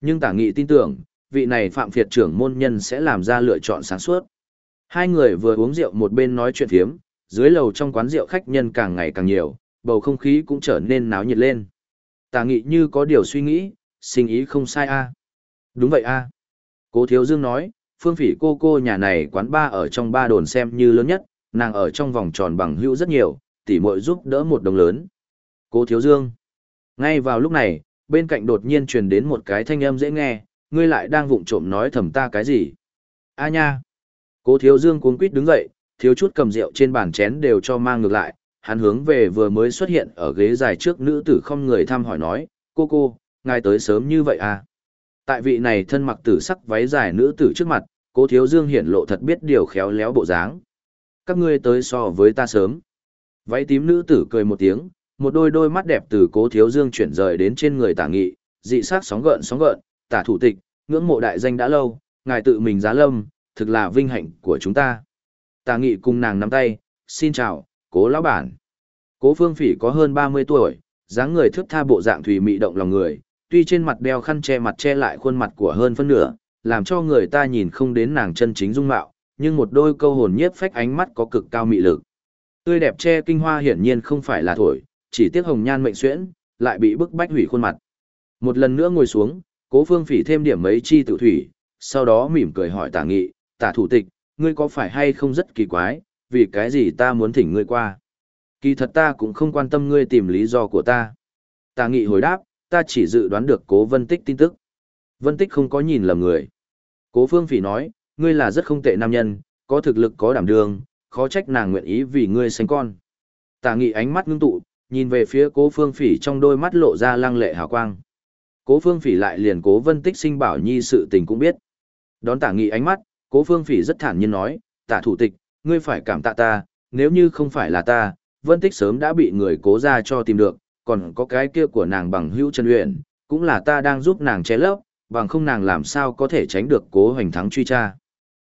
Nhưng tả nghị tin tưởng, vị này Phạm Việt trưởng môn nhân sẽ làm ra lựa chọn sáng suốt. Hai người vừa uống rượu một bên nói chuyện thiếm, dưới lầu trong quán rượu khách nhân càng ngày càng nhiều, bầu không khí cũng trở nên náo nhiệt lên. Tà nghị như có điều suy nghĩ, sinh ý không sai a Đúng vậy a Cố Thiếu Dương nói, phương phỉ cô cô nhà này quán ba ở trong ba đồn xem như lớn nhất, nàng ở trong vòng tròn bằng hữu rất nhiều, tỉ muội giúp đỡ một đồng lớn. Cố Thiếu Dương. Ngay vào lúc này, bên cạnh đột nhiên truyền đến một cái thanh âm dễ nghe, ngươi lại đang vụng trộm nói thầm ta cái gì? A nha. Cố Thiếu Dương cuống quýt đứng dậy, thiếu chút cầm rượu trên bàn chén đều cho mang ngược lại, hắn hướng về vừa mới xuất hiện ở ghế dài trước nữ tử không người thăm hỏi nói, cô cô, ngài tới sớm như vậy à? Tại vị này thân mặc tử sắc váy dài nữ tử trước mặt, cố thiếu dương hiển lộ thật biết điều khéo léo bộ dáng. Các ngươi tới so với ta sớm. Váy tím nữ tử cười một tiếng, một đôi đôi mắt đẹp từ cố thiếu dương chuyển rời đến trên người tả nghị, dị sắc sóng gợn sóng gợn, tả thủ tịch, ngưỡng mộ đại danh đã lâu, ngài tự mình giá lâm, thực là vinh hạnh của chúng ta. Tả nghị cùng nàng nắm tay, xin chào, cố lão bản. Cố phương phỉ có hơn 30 tuổi, dáng người thước tha bộ dạng thủy mị động lòng người, tuy trên mặt đeo khăn che mặt che lại khuôn mặt của hơn phân nửa, làm cho người ta nhìn không đến nàng chân chính dung mạo, nhưng một đôi câu hồn nhiếp phách ánh mắt có cực cao mị lực. Tươi đẹp che kinh hoa hiển nhiên không phải là thổi, chỉ tiếc hồng nhan mệnh xuyễn, lại bị bức bách hủy khuôn mặt. Một lần nữa ngồi xuống, cố phương phỉ thêm điểm mấy chi tự thủy, sau đó mỉm cười hỏi tả nghị, tả thủ tịch, ngươi có phải hay không rất kỳ quái, vì cái gì ta muốn thỉnh ngươi qua. Kỳ thật ta cũng không quan tâm ngươi tìm lý do của ta. Tả nghị hồi đáp, ta chỉ dự đoán được cố vân tích tin tức. Vân tích không có nhìn lầm người. Cố phương phỉ nói, ngươi là rất không tệ nam nhân, có thực lực có đảm đường, khó trách nàng nguyện ý vì ngươi sinh con. Tả nghị ánh mắt ngưng tụ, nhìn về phía cố phương phỉ trong đôi mắt lộ ra lăng lệ hào quang. Cố phương phỉ lại liền cố vân tích sinh bảo nhi sự tình cũng biết. Đón tả nghị ánh mắt, cố phương phỉ rất thản nhiên nói, tả thủ tịch, ngươi phải cảm tạ ta, nếu như không phải là ta, vân tích sớm đã bị người cố ra cho tìm được, còn có cái kia của nàng bằng hữu chân Uyển, cũng là ta đang giúp nàng che lấp, bằng không nàng làm sao có thể tránh được cố hoành thắng truy tra.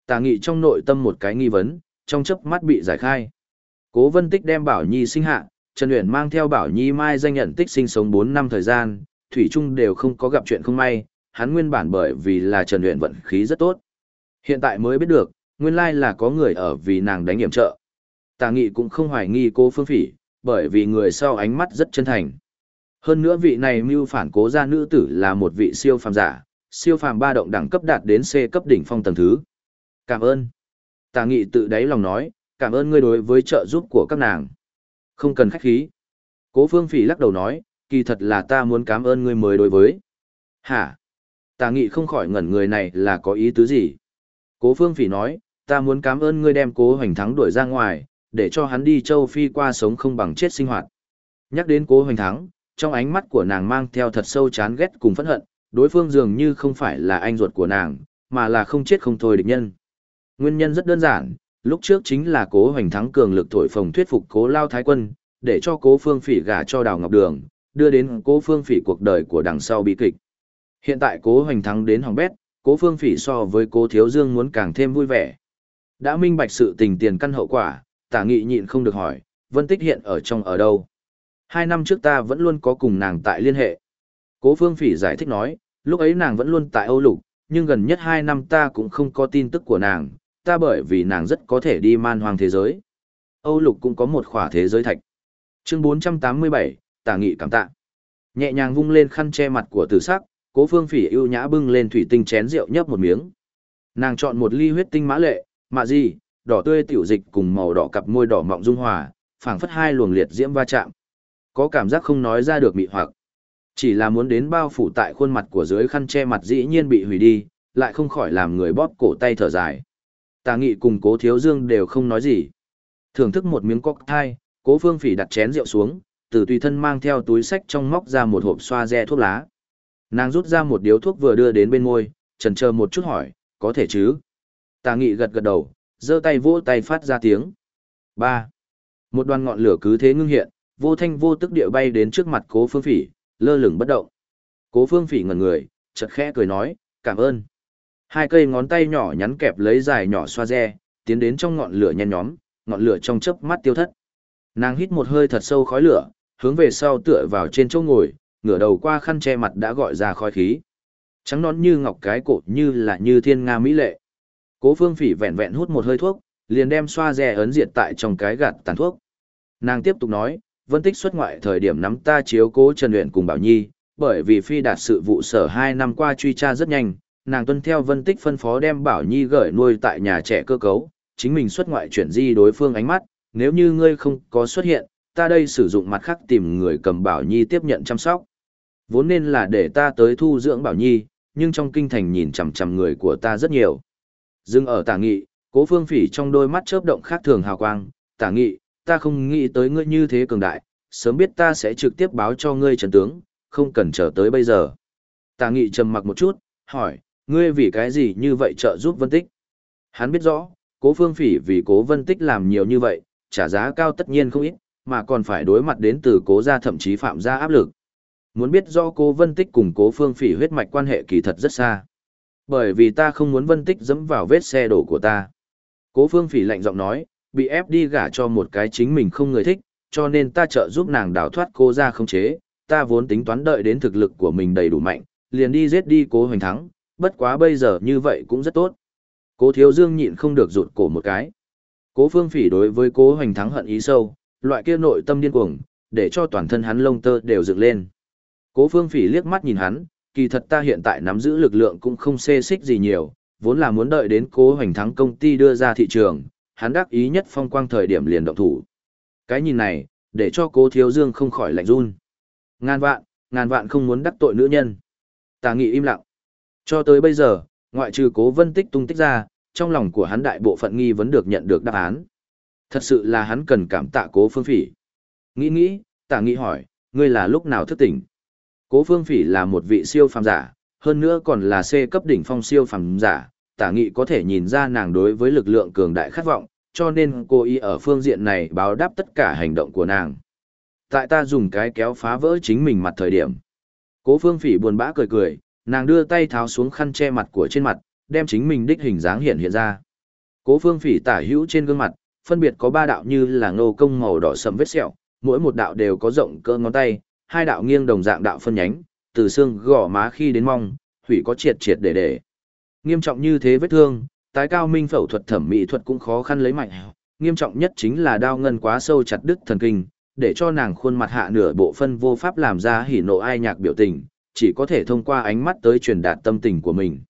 Tạ nghị trong nội tâm một cái nghi vấn, trong chớp mắt bị giải khai. Cố vân tích đem Bảo Nhi sinh hạ, Trần Uyển mang theo Bảo Nhi mai danh nhận tích sinh sống 4 năm thời gian, Thủy Trung đều không có gặp chuyện không may, hắn nguyên bản bởi vì là Trần Uyển vận khí rất tốt. Hiện tại mới biết được, nguyên lai là có người ở vì nàng đánh hiểm trợ. Tà nghị cũng không hoài nghi cô Phương Phỉ, bởi vì người sau ánh mắt rất chân thành. Hơn nữa vị này mưu phản cố gia nữ tử là một vị siêu phàm giả, siêu phàm ba động đẳng cấp đạt đến C cấp đỉnh phong tầng thứ. Cảm ơn. Tà nghị tự đáy lòng nói, cảm ơn ngươi đối với trợ giúp của các nàng. Không cần khách khí. Cố phương phỉ lắc đầu nói, kỳ thật là ta muốn cảm ơn ngươi mới đối với. Hả? Tà nghị không khỏi ngẩn người này là có ý tứ gì? Cố phương phỉ nói, ta muốn cảm ơn ngươi đem cố hoành thắng đuổi ra ngoài, để cho hắn đi châu Phi qua sống không bằng chết sinh hoạt. Nhắc đến cố hoành thắng, trong ánh mắt của nàng mang theo thật sâu chán ghét cùng phẫn hận, đối phương dường như không phải là anh ruột của nàng, mà là không chết không thôi địch nhân. Nguyên nhân rất đơn giản, lúc trước chính là cố hoành thắng cường lực thổi phồng thuyết phục cố lao thái quân, để cho cố phương phỉ gả cho đào ngọc đường, đưa đến cố phương phỉ cuộc đời của đằng sau bi kịch. Hiện tại cố hoành thắng đến hỏng bét, cố phương phỉ so với cố thiếu dương muốn càng thêm vui vẻ. Đã minh bạch sự tình tiền căn hậu quả, tả nghị nhịn không được hỏi, vân tích hiện ở trong ở đâu. Hai năm trước ta vẫn luôn có cùng nàng tại liên hệ. Cố phương phỉ giải thích nói, lúc ấy nàng vẫn luôn tại Âu Lục, nhưng gần nhất hai năm ta cũng không có tin tức của nàng, ta bởi vì nàng rất có thể đi man hoang thế giới. Âu Lục cũng có một khỏa thế giới thạch. Chương 487, tả nghị cảm tạ. Nhẹ nhàng vung lên khăn che mặt của tử sắc, cố phương phỉ ưu nhã bưng lên thủy tinh chén rượu nhấp một miếng. Nàng chọn một ly huyết tinh mã lệ, mạ gì, đỏ tươi tiểu dịch cùng màu đỏ cặp môi đỏ mọng dung hòa, phảng phất hai luồng liệt diễm va chạm. Có cảm giác không nói ra được mị hoặc. Chỉ là muốn đến bao phủ tại khuôn mặt của dưới khăn che mặt dĩ nhiên bị hủy đi, lại không khỏi làm người bóp cổ tay thở dài. Tà nghị cùng cố thiếu dương đều không nói gì. Thưởng thức một miếng cocktail, cố phương phỉ đặt chén rượu xuống, từ tùy thân mang theo túi sách trong móc ra một hộp xoa re thuốc lá. Nàng rút ra một điếu thuốc vừa đưa đến bên môi, trần chờ một chút hỏi, có thể chứ? Tà nghị gật gật đầu, giơ tay vỗ tay phát ra tiếng. ba Một đoàn ngọn lửa cứ thế ngưng hiện, vô thanh vô tức địa bay đến trước mặt cố phương phỉ, lơ lửng bất động. Cố phương phỉ ngẩn người, chật khẽ cười nói, cảm ơn. Hai cây ngón tay nhỏ nhắn kẹp lấy dài nhỏ xoa re, tiến đến trong ngọn lửa nhen nhóm, ngọn lửa trong chớp mắt tiêu thất. Nàng hít một hơi thật sâu khói lửa, hướng về sau tựa vào trên chỗ ngồi, ngửa đầu qua khăn che mặt đã gọi ra khói khí. Trắng nón như ngọc cái cổ như là như thiên nga mỹ lệ. Cố phương phỉ vẹn vẹn hút một hơi thuốc, liền đem xoa rè ấn diệt tại trong cái gạt tàn thuốc. Nàng tiếp tục nói, vân tích xuất ngoại thời điểm nắm ta chiếu cố Trần Uyển cùng Bảo Nhi, bởi vì phi đạt sự vụ sở hai năm qua truy tra rất nhanh, nàng tuân theo vân tích phân phó đem Bảo Nhi gửi nuôi tại nhà trẻ cơ cấu, chính mình xuất ngoại chuyển di đối phương ánh mắt, nếu như ngươi không có xuất hiện, ta đây sử dụng mặt khác tìm người cầm Bảo Nhi tiếp nhận chăm sóc. Vốn nên là để ta tới thu dưỡng Bảo Nhi, nhưng trong kinh thành nhìn chằm chằm người của ta rất nhiều. Dừng ở tả nghị, cố phương phỉ trong đôi mắt chớp động khác thường hào quang, tả nghị, ta không nghĩ tới ngươi như thế cường đại, sớm biết ta sẽ trực tiếp báo cho ngươi trần tướng, không cần chờ tới bây giờ. Tả nghị trầm mặc một chút, hỏi, ngươi vì cái gì như vậy trợ giúp vân tích? Hắn biết rõ, cố phương phỉ vì cố vân tích làm nhiều như vậy, trả giá cao tất nhiên không ít, mà còn phải đối mặt đến từ cố gia thậm chí phạm gia áp lực. Muốn biết do cô vân tích cùng cố phương phỉ huyết mạch quan hệ kỳ thật rất xa. Bởi vì ta không muốn vân tích dẫm vào vết xe đổ của ta. Cố phương phỉ lạnh giọng nói, bị ép đi gả cho một cái chính mình không người thích, cho nên ta trợ giúp nàng đào thoát cô ra không chế, ta vốn tính toán đợi đến thực lực của mình đầy đủ mạnh, liền đi giết đi cố hoành thắng, bất quá bây giờ như vậy cũng rất tốt. Cố thiếu dương nhịn không được rụt cổ một cái. Cố phương phỉ đối với cố hoành thắng hận ý sâu, loại kia nội tâm điên cuồng, để cho toàn thân hắn lông tơ đều dựng lên. Cố phương phỉ liếc mắt nhìn hắn, kỳ thật ta hiện tại nắm giữ lực lượng cũng không xê xích gì nhiều, vốn là muốn đợi đến cố hoành thắng công ty đưa ra thị trường, hắn đắc ý nhất phong quang thời điểm liền động thủ. Cái nhìn này, để cho cố thiếu dương không khỏi lạnh run. Ngàn vạn, ngàn vạn không muốn đắc tội nữ nhân. Tà nghị im lặng. Cho tới bây giờ, ngoại trừ cố vân tích tung tích ra, trong lòng của hắn đại bộ phận nghi vẫn được nhận được đáp án. Thật sự là hắn cần cảm tạ cố phương phỉ. Nghĩ nghĩ, tà nghị hỏi, ngươi là lúc nào thức tỉnh? Cố phương phỉ là một vị siêu phàm giả, hơn nữa còn là C cấp đỉnh phong siêu phàm giả, tả nghị có thể nhìn ra nàng đối với lực lượng cường đại khát vọng, cho nên cô ý ở phương diện này báo đáp tất cả hành động của nàng. Tại ta dùng cái kéo phá vỡ chính mình mặt thời điểm. Cố phương phỉ buồn bã cười cười, nàng đưa tay tháo xuống khăn che mặt của trên mặt, đem chính mình đích hình dáng hiện hiện ra. Cố phương phỉ tả hữu trên gương mặt, phân biệt có ba đạo như là ngô công màu đỏ sẫm vết sẹo, mỗi một đạo đều có rộng cơ ngón tay, hai đạo nghiêng đồng dạng đạo phân nhánh, từ xương gò má khi đến mong, hủy có triệt triệt để để. Nghiêm trọng như thế vết thương, tái cao minh phẫu thuật thẩm mỹ thuật cũng khó khăn lấy mạnh. Nghiêm trọng nhất chính là đao ngân quá sâu chặt đứt thần kinh, để cho nàng khuôn mặt hạ nửa bộ phân vô pháp làm ra hỉ nộ ai nhạc biểu tình, chỉ có thể thông qua ánh mắt tới truyền đạt tâm tình của mình.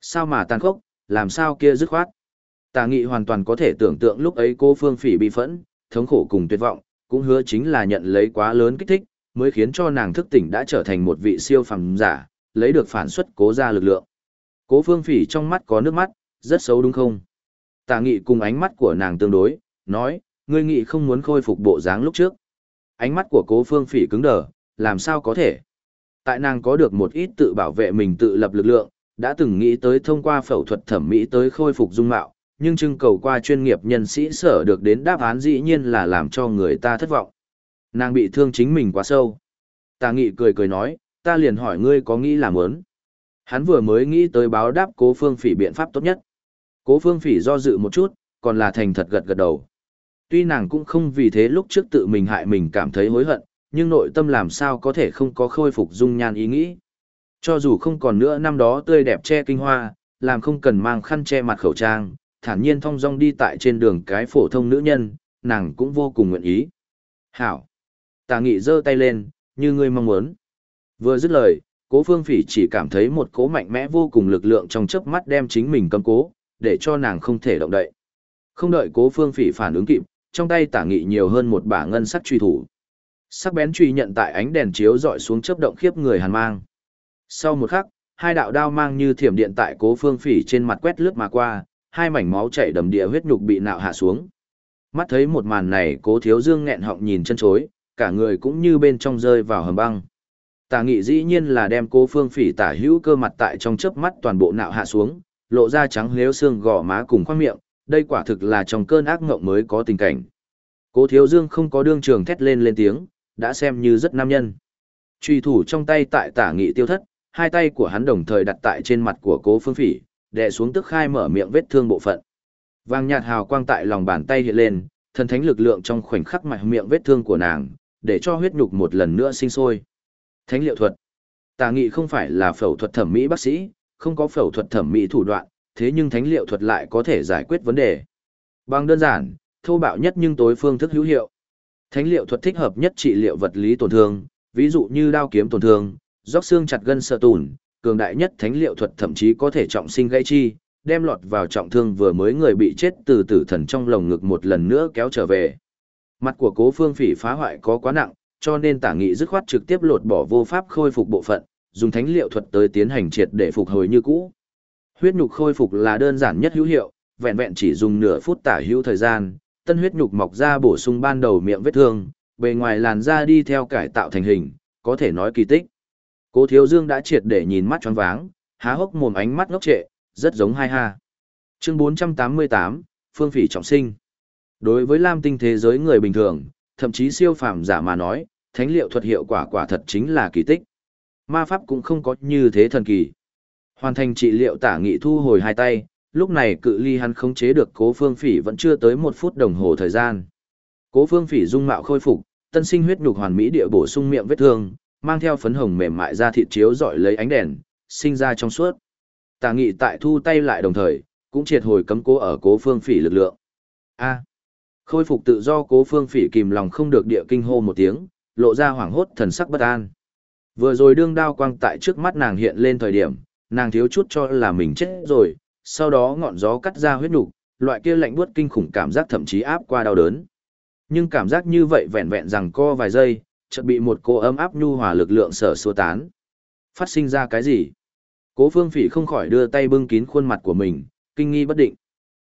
Sao mà tàn khốc, làm sao kia dứt khoát. Tà nghị hoàn toàn có thể tưởng tượng lúc ấy cô Phương Phỉ bị phẫn, thống khổ cùng tuyệt vọng, cũng hứa chính là nhận lấy quá lớn kích thích, mới khiến cho nàng thức tỉnh đã trở thành một vị siêu phàm giả, lấy được phản xuất cố ra lực lượng. Cố phương phỉ trong mắt có nước mắt, rất xấu đúng không? Tả nghị cùng ánh mắt của nàng tương đối, nói, ngươi nghị không muốn khôi phục bộ dáng lúc trước. Ánh mắt của cố phương phỉ cứng đờ, làm sao có thể? Tại nàng có được một ít tự bảo vệ mình tự lập lực lượng, đã từng nghĩ tới thông qua phẫu thuật thẩm mỹ tới khôi phục dung mạo, nhưng trưng cầu qua chuyên nghiệp nhân sĩ sở được đến đáp án dĩ nhiên là làm cho người ta thất vọng. Nàng bị thương chính mình quá sâu. Tà nghị cười cười nói, ta liền hỏi ngươi có nghĩ làm ớn. Hắn vừa mới nghĩ tới báo đáp cố phương phỉ biện pháp tốt nhất. Cố phương phỉ do dự một chút, còn là thành thật gật gật đầu. Tuy nàng cũng không vì thế lúc trước tự mình hại mình cảm thấy hối hận, nhưng nội tâm làm sao có thể không có khôi phục dung nhan ý nghĩ. Cho dù không còn nữa năm đó tươi đẹp che kinh hoa, làm không cần mang khăn che mặt khẩu trang, thản nhiên thong dong đi tại trên đường cái phổ thông nữ nhân, nàng cũng vô cùng nguyện ý. Hảo! Tà nghị giơ tay lên, như ngươi mong muốn. Vừa dứt lời, Cố phương phỉ chỉ cảm thấy một cố mạnh mẽ vô cùng lực lượng trong chớp mắt đem chính mình cầm cố, để cho nàng không thể động đậy. Không đợi cố phương phỉ phản ứng kịp, trong tay tả nghị nhiều hơn một bả ngân sắc truy thủ. Sắc bén truy nhận tại ánh đèn chiếu dọi xuống chớp động khiếp người hàn mang. Sau một khắc, hai đạo đao mang như thiểm điện tại cố phương phỉ trên mặt quét lướt mà qua, hai mảnh máu chảy đầm địa huyết nhục bị nạo hạ xuống. Mắt thấy một màn này cố thiếu dương nghẹn họng nhìn chân chối, cả người cũng như bên trong rơi vào hầm băng. Tả nghị dĩ nhiên là đem cố phương phỉ tả hữu cơ mặt tại trong chớp mắt toàn bộ nạo hạ xuống, lộ ra trắng nếu xương gò má cùng khoang miệng, đây quả thực là trong cơn ác ngộng mới có tình cảnh. Cố thiếu dương không có đương trường thét lên lên tiếng, đã xem như rất nam nhân. Truy thủ trong tay tại tả nghị tiêu thất, hai tay của hắn đồng thời đặt tại trên mặt của cố phương phỉ, đè xuống tức khai mở miệng vết thương bộ phận. Vàng nhạt hào quang tại lòng bàn tay hiện lên, thần thánh lực lượng trong khoảnh khắc mạch miệng vết thương của nàng, để cho huyết nhục một lần nữa sinh sôi. Thánh liệu thuật. Tà nghị không phải là phẫu thuật thẩm mỹ bác sĩ, không có phẫu thuật thẩm mỹ thủ đoạn, thế nhưng thánh liệu thuật lại có thể giải quyết vấn đề. Bằng đơn giản, thô bạo nhất nhưng tối phương thức hữu hiệu. Thánh liệu thuật thích hợp nhất trị liệu vật lý tổn thương, ví dụ như đao kiếm tổn thương, róc xương chặt gân sợ tùn, cường đại nhất thánh liệu thuật thậm chí có thể trọng sinh gây chi, đem lọt vào trọng thương vừa mới người bị chết từ tử thần trong lồng ngực một lần nữa kéo trở về. Mặt của cố phương phỉ phá hoại có quá nặng, cho nên tả nghị dứt khoát trực tiếp lột bỏ vô pháp khôi phục bộ phận, dùng thánh liệu thuật tới tiến hành triệt để phục hồi như cũ. Huyết nhục khôi phục là đơn giản nhất hữu hiệu, vẹn vẹn chỉ dùng nửa phút tả hữu thời gian, tân huyết nhục mọc ra bổ sung ban đầu miệng vết thương, bề ngoài làn da đi theo cải tạo thành hình, có thể nói kỳ tích. Cố Thiếu Dương đã triệt để nhìn mắt choáng váng, há hốc mồm ánh mắt ngốc trệ, rất giống hai ha. Chương 488, Phương Phỉ trọng sinh. Đối với Lam Tinh thế giới người bình thường, thậm chí siêu phàm giả mà nói, thánh liệu thuật hiệu quả quả thật chính là kỳ tích. Ma pháp cũng không có như thế thần kỳ. Hoàn thành trị liệu tả nghị thu hồi hai tay, lúc này cự ly hắn khống chế được cố phương phỉ vẫn chưa tới một phút đồng hồ thời gian. Cố phương phỉ dung mạo khôi phục, tân sinh huyết nhục hoàn mỹ địa bổ sung miệng vết thương, mang theo phấn hồng mềm mại ra thịt chiếu dọi lấy ánh đèn, sinh ra trong suốt. Tả nghị tại thu tay lại đồng thời, cũng triệt hồi cấm cố ở cố phương phỉ lực lượng. A khôi phục tự do cố phương phỉ kìm lòng không được địa kinh hô một tiếng, lộ ra hoảng hốt thần sắc bất an. Vừa rồi đương đao quang tại trước mắt nàng hiện lên thời điểm, nàng thiếu chút cho là mình chết rồi, sau đó ngọn gió cắt ra huyết nục, loại kia lạnh buốt kinh khủng cảm giác thậm chí áp qua đau đớn. Nhưng cảm giác như vậy vẹn vẹn rằng co vài giây, chợt bị một cô ấm áp nhu hòa lực lượng sở xua tán. Phát sinh ra cái gì? Cố Phương Phỉ không khỏi đưa tay bưng kín khuôn mặt của mình, kinh nghi bất định.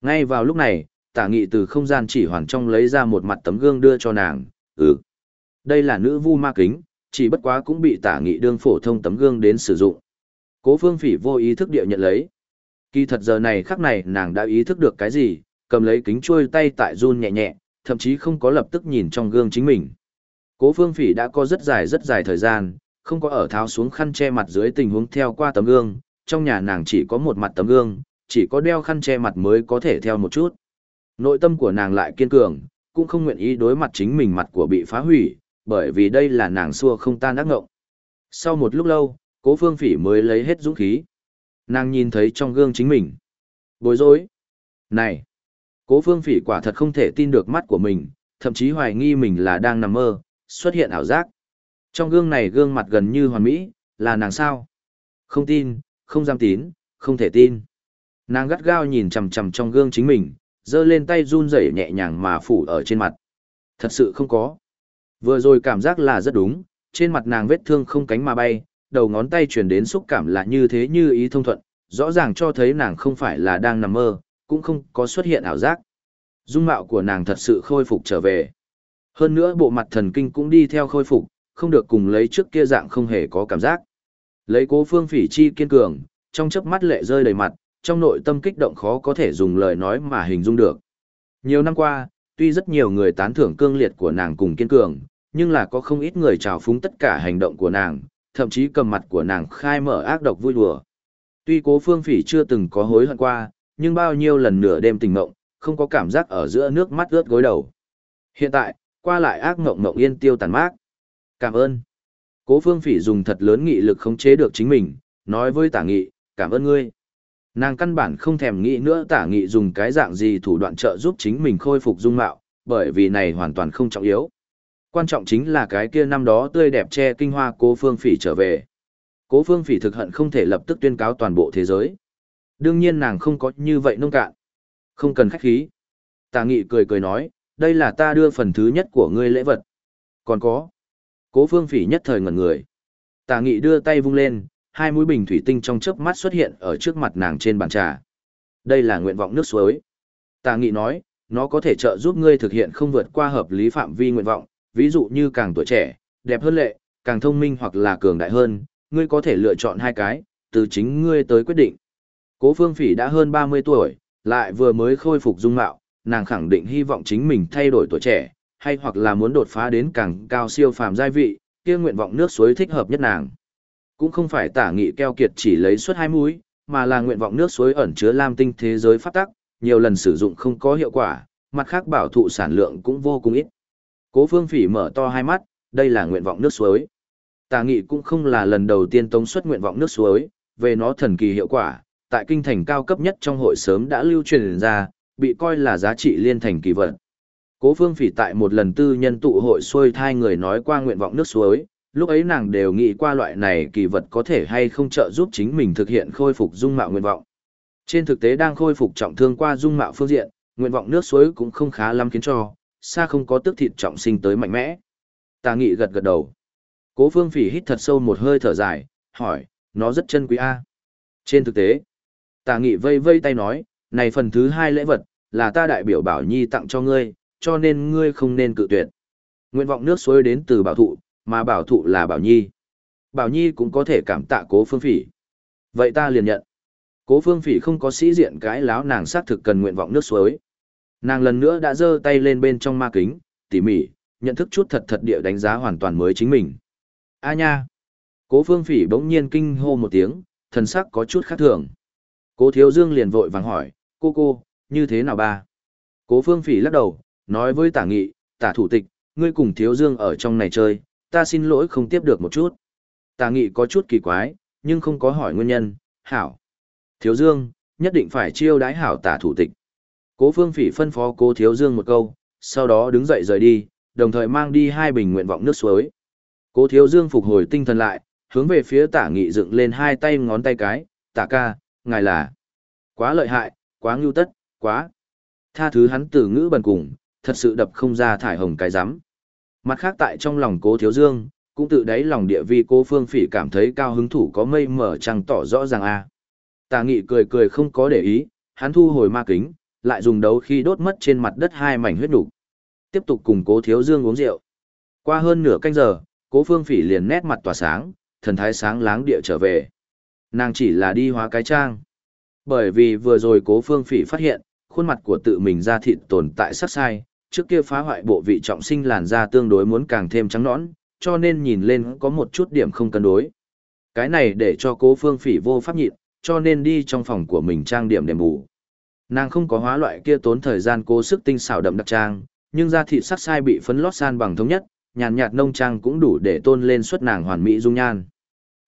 Ngay vào lúc này, Tả Nghị từ không gian chỉ hoàn trong lấy ra một mặt tấm gương đưa cho nàng, "Ừ, đây là nữ vu ma kính, chỉ bất quá cũng bị Tả Nghị đương phổ thông tấm gương đến sử dụng." Cố Phương Phỉ vô ý thức địa nhận lấy. Kỳ thật giờ này khắc này nàng đã ý thức được cái gì, cầm lấy kính trôi tay tại run nhẹ nhẹ, thậm chí không có lập tức nhìn trong gương chính mình. Cố Phương Phỉ đã có rất dài rất dài thời gian, không có ở tháo xuống khăn che mặt dưới tình huống theo qua tấm gương, trong nhà nàng chỉ có một mặt tấm gương, chỉ có đeo khăn che mặt mới có thể theo một chút. Nội tâm của nàng lại kiên cường, cũng không nguyện ý đối mặt chính mình mặt của bị phá hủy, bởi vì đây là nàng xua không tan ác ngộng. Sau một lúc lâu, cố phương phỉ mới lấy hết dũng khí. Nàng nhìn thấy trong gương chính mình. Bối rối. Này! Cố phương phỉ quả thật không thể tin được mắt của mình, thậm chí hoài nghi mình là đang nằm mơ, xuất hiện ảo giác. Trong gương này gương mặt gần như hoàn mỹ, là nàng sao? Không tin, không dám tín, không thể tin. Nàng gắt gao nhìn chằm chằm trong gương chính mình, giơ lên tay run rẩy nhẹ nhàng mà phủ ở trên mặt. Thật sự không có. Vừa rồi cảm giác là rất đúng, trên mặt nàng vết thương không cánh mà bay, đầu ngón tay truyền đến xúc cảm là như thế như ý thông thuận, rõ ràng cho thấy nàng không phải là đang nằm mơ, cũng không có xuất hiện ảo giác. Dung mạo của nàng thật sự khôi phục trở về. Hơn nữa bộ mặt thần kinh cũng đi theo khôi phục, không được cùng lấy trước kia dạng không hề có cảm giác. Lấy cố phương phỉ chi kiên cường, trong chớp mắt lệ rơi đầy mặt, trong nội tâm kích động khó có thể dùng lời nói mà hình dung được. Nhiều năm qua, tuy rất nhiều người tán thưởng cương liệt của nàng cùng kiên cường, nhưng là có không ít người trào phúng tất cả hành động của nàng, thậm chí cầm mặt của nàng khai mở ác độc vui đùa. Tuy cố phương phỉ chưa từng có hối hận qua, nhưng bao nhiêu lần nửa đêm tình mộng, không có cảm giác ở giữa nước mắt ướt gối đầu. Hiện tại, qua lại ác mộng mộng yên tiêu tàn mát. Cảm ơn. Cố phương phỉ dùng thật lớn nghị lực khống chế được chính mình, nói với tả nghị, cảm ơn ngươi. Nàng căn bản không thèm nghĩ nữa tả nghị dùng cái dạng gì thủ đoạn trợ giúp chính mình khôi phục dung mạo, bởi vì này hoàn toàn không trọng yếu. Quan trọng chính là cái kia năm đó tươi đẹp che kinh hoa cố phương phỉ trở về. Cố phương phỉ thực hận không thể lập tức tuyên cáo toàn bộ thế giới. Đương nhiên nàng không có như vậy nông cạn. Không cần khách khí. Tả nghị cười cười nói, đây là ta đưa phần thứ nhất của ngươi lễ vật. Còn có. Cố phương phỉ nhất thời ngẩn người. Tả nghị đưa tay vung lên, hai mũi bình thủy tinh trong chớp mắt xuất hiện ở trước mặt nàng trên bàn trà. Đây là nguyện vọng nước suối. Tà nghị nói, nó có thể trợ giúp ngươi thực hiện không vượt qua hợp lý phạm vi nguyện vọng, ví dụ như càng tuổi trẻ, đẹp hơn lệ, càng thông minh hoặc là cường đại hơn, ngươi có thể lựa chọn hai cái, từ chính ngươi tới quyết định. Cố Phương Phỉ đã hơn 30 tuổi, lại vừa mới khôi phục dung mạo, nàng khẳng định hy vọng chính mình thay đổi tuổi trẻ, hay hoặc là muốn đột phá đến càng cao siêu phàm giai vị, kia nguyện vọng nước suối thích hợp nhất nàng. Cũng không phải tả nghị keo kiệt chỉ lấy suốt hai mũi, mà là nguyện vọng nước suối ẩn chứa lam tinh thế giới phát tắc, nhiều lần sử dụng không có hiệu quả, mặt khác bảo thụ sản lượng cũng vô cùng ít. Cố Phương Phỉ mở to hai mắt, đây là nguyện vọng nước suối. Tà nghị cũng không là lần đầu tiên tống xuất nguyện vọng nước suối, về nó thần kỳ hiệu quả, tại kinh thành cao cấp nhất trong hội sớm đã lưu truyền ra, bị coi là giá trị liên thành kỳ vật. Cố Phương Phỉ tại một lần tư nhân tụ hội xuôi thai người nói qua nguyện vọng nước suối, lúc ấy nàng đều nghĩ qua loại này kỳ vật có thể hay không trợ giúp chính mình thực hiện khôi phục dung mạo nguyện vọng. Trên thực tế đang khôi phục trọng thương qua dung mạo phương diện, nguyện vọng nước suối cũng không khá lắm khiến cho, xa không có tức thịt trọng sinh tới mạnh mẽ. Tà nghị gật gật đầu. Cố phương phỉ hít thật sâu một hơi thở dài, hỏi, nó rất chân quý a Trên thực tế, tà nghị vây vây tay nói, này phần thứ hai lễ vật, là ta đại biểu bảo nhi tặng cho ngươi, cho nên ngươi không nên cự tuyệt. Nguyện vọng nước suối đến từ bảo thụ, mà bảo thụ là bảo nhi. Bảo nhi cũng có thể cảm tạ cố phương phỉ. Vậy ta liền nhận. Cố phương phỉ không có sĩ diện cái láo nàng xác thực cần nguyện vọng nước suối. Nàng lần nữa đã giơ tay lên bên trong ma kính, tỉ mỉ, nhận thức chút thật thật địa đánh giá hoàn toàn mới chính mình. A nha! Cố phương phỉ bỗng nhiên kinh hô một tiếng, thần sắc có chút khác thường. Cố thiếu dương liền vội vàng hỏi, cô cô, như thế nào ba? Cố phương phỉ lắc đầu, nói với tả nghị, tả thủ tịch, ngươi cùng thiếu dương ở trong này chơi, ta xin lỗi không tiếp được một chút. Tà nghị có chút kỳ quái, nhưng không có hỏi nguyên nhân, hảo. Thiếu dương, nhất định phải chiêu đái hảo tả thủ tịch. Cố phương phỉ phân phó cố thiếu dương một câu, sau đó đứng dậy rời đi, đồng thời mang đi hai bình nguyện vọng nước suối. Cố thiếu dương phục hồi tinh thần lại, hướng về phía tả nghị dựng lên hai tay ngón tay cái, tả ca, ngài là quá lợi hại, quá ngưu tất, quá. Tha thứ hắn từ ngữ bần cùng, thật sự đập không ra thải hồng cái rắm Mặt khác tại trong lòng cố thiếu dương, cũng tự đáy lòng địa vi cố phương phỉ cảm thấy cao hứng thủ có mây mở trăng tỏ rõ ràng a tà nghị cười cười không có để ý, hắn thu hồi ma kính, lại dùng đấu khi đốt mất trên mặt đất hai mảnh huyết đủ. Tiếp tục cùng cố thiếu dương uống rượu. Qua hơn nửa canh giờ, cố phương phỉ liền nét mặt tỏa sáng, thần thái sáng láng địa trở về. Nàng chỉ là đi hóa cái trang. Bởi vì vừa rồi cố phương phỉ phát hiện, khuôn mặt của tự mình ra thịt tồn tại sắc sai, trước kia phá hoại bộ vị trọng sinh làn da tương đối muốn càng thêm trắng nõn, cho nên nhìn lên có một chút điểm không cân đối. Cái này để cho cố phương phỉ vô pháp nhịn, cho nên đi trong phòng của mình trang điểm đềm bù. Nàng không có hóa loại kia tốn thời gian cố sức tinh xảo đậm đặc trang, nhưng da thịt sắc sai bị phấn lót san bằng thống nhất, nhàn nhạt nông trang cũng đủ để tôn lên xuất nàng hoàn mỹ dung nhan.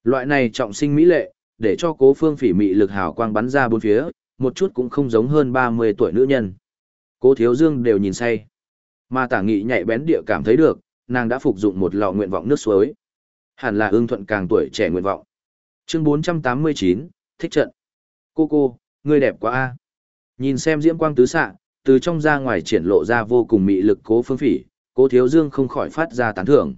Loại này trọng sinh mỹ lệ, để cho cố phương phỉ mị lực hào quang bắn ra bốn phía, một chút cũng không giống hơn 30 tuổi nữ nhân. Cố thiếu dương đều nhìn say. Mà tả nghị nhạy bén địa cảm thấy được, nàng đã phục dụng một lọ nguyện vọng nước suối. Hẳn là ương thuận càng tuổi trẻ nguyện vọng. Chương 489, thích trận. Cô cô, ngươi đẹp quá a. Nhìn xem diễm quang tứ xạ, từ trong ra ngoài triển lộ ra vô cùng mị lực cố phương phỉ, cố thiếu dương không khỏi phát ra tán thưởng.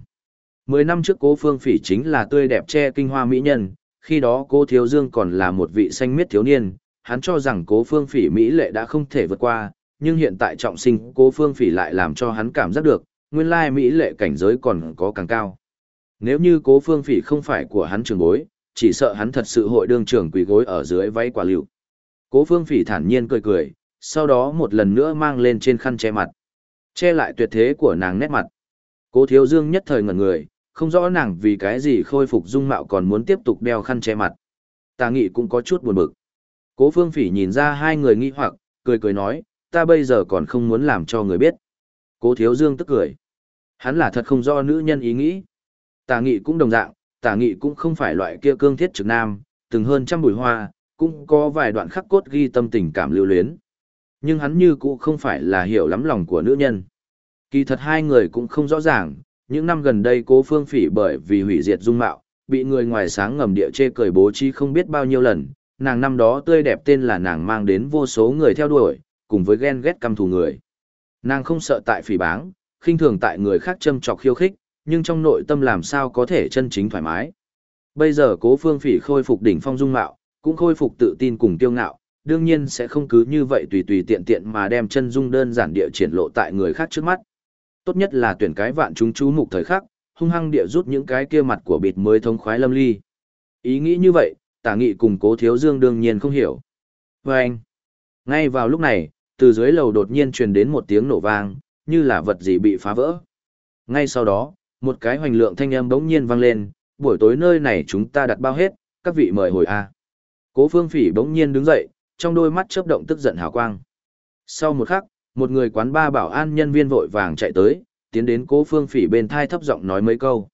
Mười năm trước cố phương phỉ chính là tươi đẹp che kinh hoa mỹ nhân, khi đó cố thiếu dương còn là một vị xanh miết thiếu niên, hắn cho rằng cố phương phỉ mỹ lệ đã không thể vượt qua, nhưng hiện tại trọng sinh cố phương phỉ lại làm cho hắn cảm giác được, nguyên lai mỹ lệ cảnh giới còn có càng cao. Nếu như cố phương phỉ không phải của hắn trường bối, chỉ sợ hắn thật sự hội đương trưởng quỳ gối ở dưới váy quả liệu. Cố phương phỉ thản nhiên cười cười, sau đó một lần nữa mang lên trên khăn che mặt. Che lại tuyệt thế của nàng nét mặt. Cố thiếu dương nhất thời ngẩn người, không rõ nàng vì cái gì khôi phục dung mạo còn muốn tiếp tục đeo khăn che mặt. Tà nghị cũng có chút buồn bực. Cố phương phỉ nhìn ra hai người nghi hoặc, cười cười nói, ta bây giờ còn không muốn làm cho người biết. Cố thiếu dương tức cười. Hắn là thật không do nữ nhân ý nghĩ. Tà nghị cũng đồng dạng, tà nghị cũng không phải loại kia cương thiết trực nam, từng hơn trăm bùi hoa, cũng có vài đoạn khắc cốt ghi tâm tình cảm lưu luyến. Nhưng hắn như cũng không phải là hiểu lắm lòng của nữ nhân. Kỳ thật hai người cũng không rõ ràng, những năm gần đây cố phương phỉ bởi vì hủy diệt dung mạo, bị người ngoài sáng ngầm địa chê cười bố trí không biết bao nhiêu lần, nàng năm đó tươi đẹp tên là nàng mang đến vô số người theo đuổi, cùng với ghen ghét căm thù người. Nàng không sợ tại phỉ báng, khinh thường tại người khác châm chọc khiêu khích, nhưng trong nội tâm làm sao có thể chân chính thoải mái. Bây giờ cố phương phỉ khôi phục đỉnh phong dung mạo, cũng khôi phục tự tin cùng tiêu ngạo, đương nhiên sẽ không cứ như vậy tùy tùy tiện tiện mà đem chân dung đơn giản địa triển lộ tại người khác trước mắt. Tốt nhất là tuyển cái vạn chúng chú mục thời khắc, hung hăng địa rút những cái kia mặt của bịt mới thông khoái lâm ly. Ý nghĩ như vậy, tả nghị cùng cố thiếu dương đương nhiên không hiểu. Và anh, ngay vào lúc này, từ dưới lầu đột nhiên truyền đến một tiếng nổ vang, như là vật gì bị phá vỡ. Ngay sau đó, một cái hoành lượng thanh âm bỗng nhiên vang lên, buổi tối nơi này chúng ta đặt bao hết, các vị mời hồi A. Cố phương phỉ bỗng nhiên đứng dậy, trong đôi mắt chớp động tức giận hào quang. Sau một khắc, một người quán ba bảo an nhân viên vội vàng chạy tới, tiến đến cố phương phỉ bên thai thấp giọng nói mấy câu.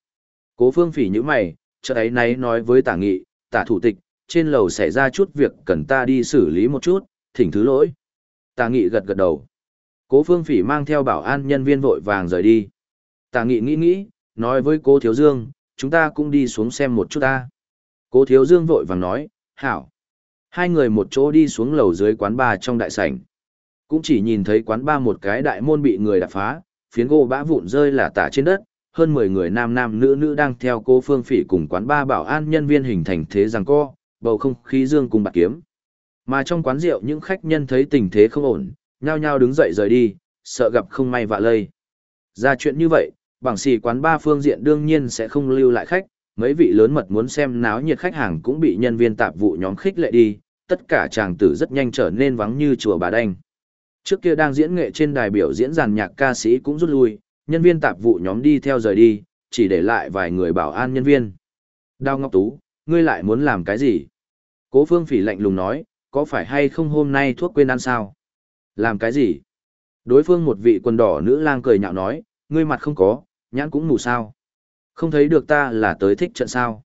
Cố phương phỉ nhíu mày, chợt ấy náy nói với tả nghị, tả thủ tịch, trên lầu xảy ra chút việc cần ta đi xử lý một chút, thỉnh thứ lỗi. Tà nghị gật gật đầu. Cố phương phỉ mang theo bảo an nhân viên vội vàng rời đi. Tà nghị nghĩ nghĩ, nói với cố thiếu dương, chúng ta cũng đi xuống xem một chút ta. Cố thiếu dương vội vàng nói, hảo. Hai người một chỗ đi xuống lầu dưới quán bar trong đại sảnh. Cũng chỉ nhìn thấy quán bar một cái đại môn bị người đập phá, phiến gỗ bã vụn rơi là tả trên đất, hơn 10 người nam nam nữ nữ đang theo cô Phương Phỉ cùng quán ba bảo an nhân viên hình thành thế rằng co, bầu không khí dương cùng bạc kiếm. Mà trong quán rượu những khách nhân thấy tình thế không ổn, nhao nhao đứng dậy rời đi, sợ gặp không may vạ lây. Ra chuyện như vậy, bảng xì quán ba phương diện đương nhiên sẽ không lưu lại khách, mấy vị lớn mật muốn xem náo nhiệt khách hàng cũng bị nhân viên tạp vụ nhóm khích lệ đi, tất cả chàng tử rất nhanh trở nên vắng như chùa bà đanh. Trước kia đang diễn nghệ trên đài biểu diễn giàn nhạc ca sĩ cũng rút lui, nhân viên tạp vụ nhóm đi theo rời đi, chỉ để lại vài người bảo an nhân viên. Đao Ngọc Tú, ngươi lại muốn làm cái gì? Cố Phương Phỉ lạnh lùng nói, có phải hay không hôm nay thuốc quên ăn sao? Làm cái gì? Đối phương một vị quần đỏ nữ lang cười nhạo nói, ngươi mặt không có, nhãn cũng mù sao. Không thấy được ta là tới thích trận sao.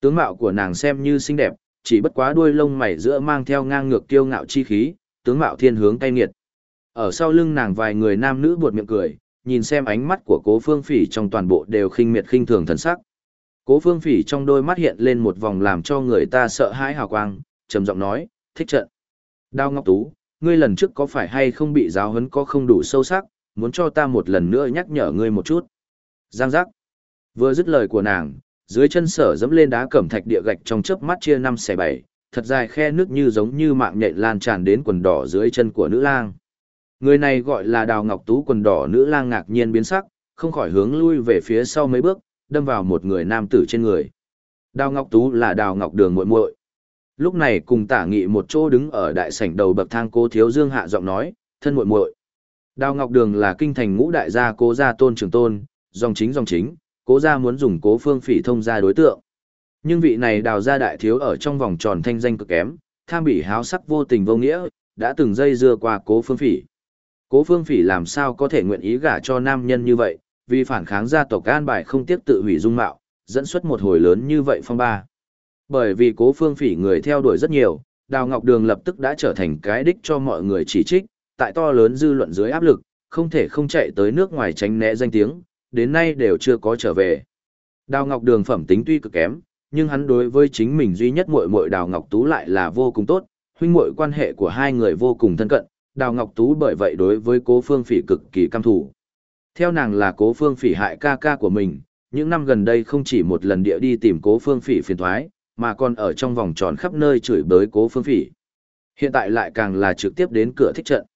Tướng mạo của nàng xem như xinh đẹp, chỉ bất quá đuôi lông mày giữa mang theo ngang ngược kiêu ngạo chi khí, tướng mạo thiên hướng cay nghiệt. Ở sau lưng nàng vài người nam nữ buột miệng cười, nhìn xem ánh mắt của cố phương phỉ trong toàn bộ đều khinh miệt khinh thường thần sắc. Cố phương phỉ trong đôi mắt hiện lên một vòng làm cho người ta sợ hãi hào quang, trầm giọng nói, thích trận. Đao Ngọc Tú, ngươi lần trước có phải hay không bị giáo huấn có không đủ sâu sắc, muốn cho ta một lần nữa nhắc nhở ngươi một chút. Giang giác. Vừa dứt lời của nàng, dưới chân sở dẫm lên đá cẩm thạch địa gạch trong chớp mắt chia năm xẻ bảy, thật dài khe nước như giống như mạng nhện lan tràn đến quần đỏ dưới chân của nữ lang. Người này gọi là Đào Ngọc Tú quần đỏ nữ lang ngạc nhiên biến sắc, không khỏi hướng lui về phía sau mấy bước, đâm vào một người nam tử trên người. Đào Ngọc Tú là Đào Ngọc Đường muội muội. Lúc này cùng Tả Nghị một chỗ đứng ở đại sảnh đầu bậc thang Cố Thiếu Dương hạ giọng nói, "Thân muội muội." Đào Ngọc Đường là kinh thành ngũ đại gia Cố gia Tôn Trường Tôn, dòng chính dòng chính, Cố gia muốn dùng Cố Phương Phỉ thông gia đối tượng. Nhưng vị này Đào gia đại thiếu ở trong vòng tròn thanh danh cực kém, tham bỉ háo sắc vô tình vô nghĩa, đã từng dây dưa qua Cố Phương Phỉ. Cố phương phỉ làm sao có thể nguyện ý gả cho nam nhân như vậy, vì phản kháng gia tộc an bài không tiếc tự hủy dung mạo, dẫn xuất một hồi lớn như vậy phong ba. Bởi vì cố phương phỉ người theo đuổi rất nhiều, Đào Ngọc Đường lập tức đã trở thành cái đích cho mọi người chỉ trích, tại to lớn dư luận dưới áp lực, không thể không chạy tới nước ngoài tránh né danh tiếng, đến nay đều chưa có trở về. Đào Ngọc Đường phẩm tính tuy cực kém, nhưng hắn đối với chính mình duy nhất muội muội Đào Ngọc Tú lại là vô cùng tốt, huynh muội quan hệ của hai người vô cùng thân cận, Đào Ngọc Tú bởi vậy đối với cố phương phỉ cực kỳ căm thủ. Theo nàng là cố phương phỉ hại ca ca của mình, những năm gần đây không chỉ một lần địa đi tìm cố phương phỉ phiền thoái, mà còn ở trong vòng tròn khắp nơi chửi bới cố phương phỉ. Hiện tại lại càng là trực tiếp đến cửa thích trận.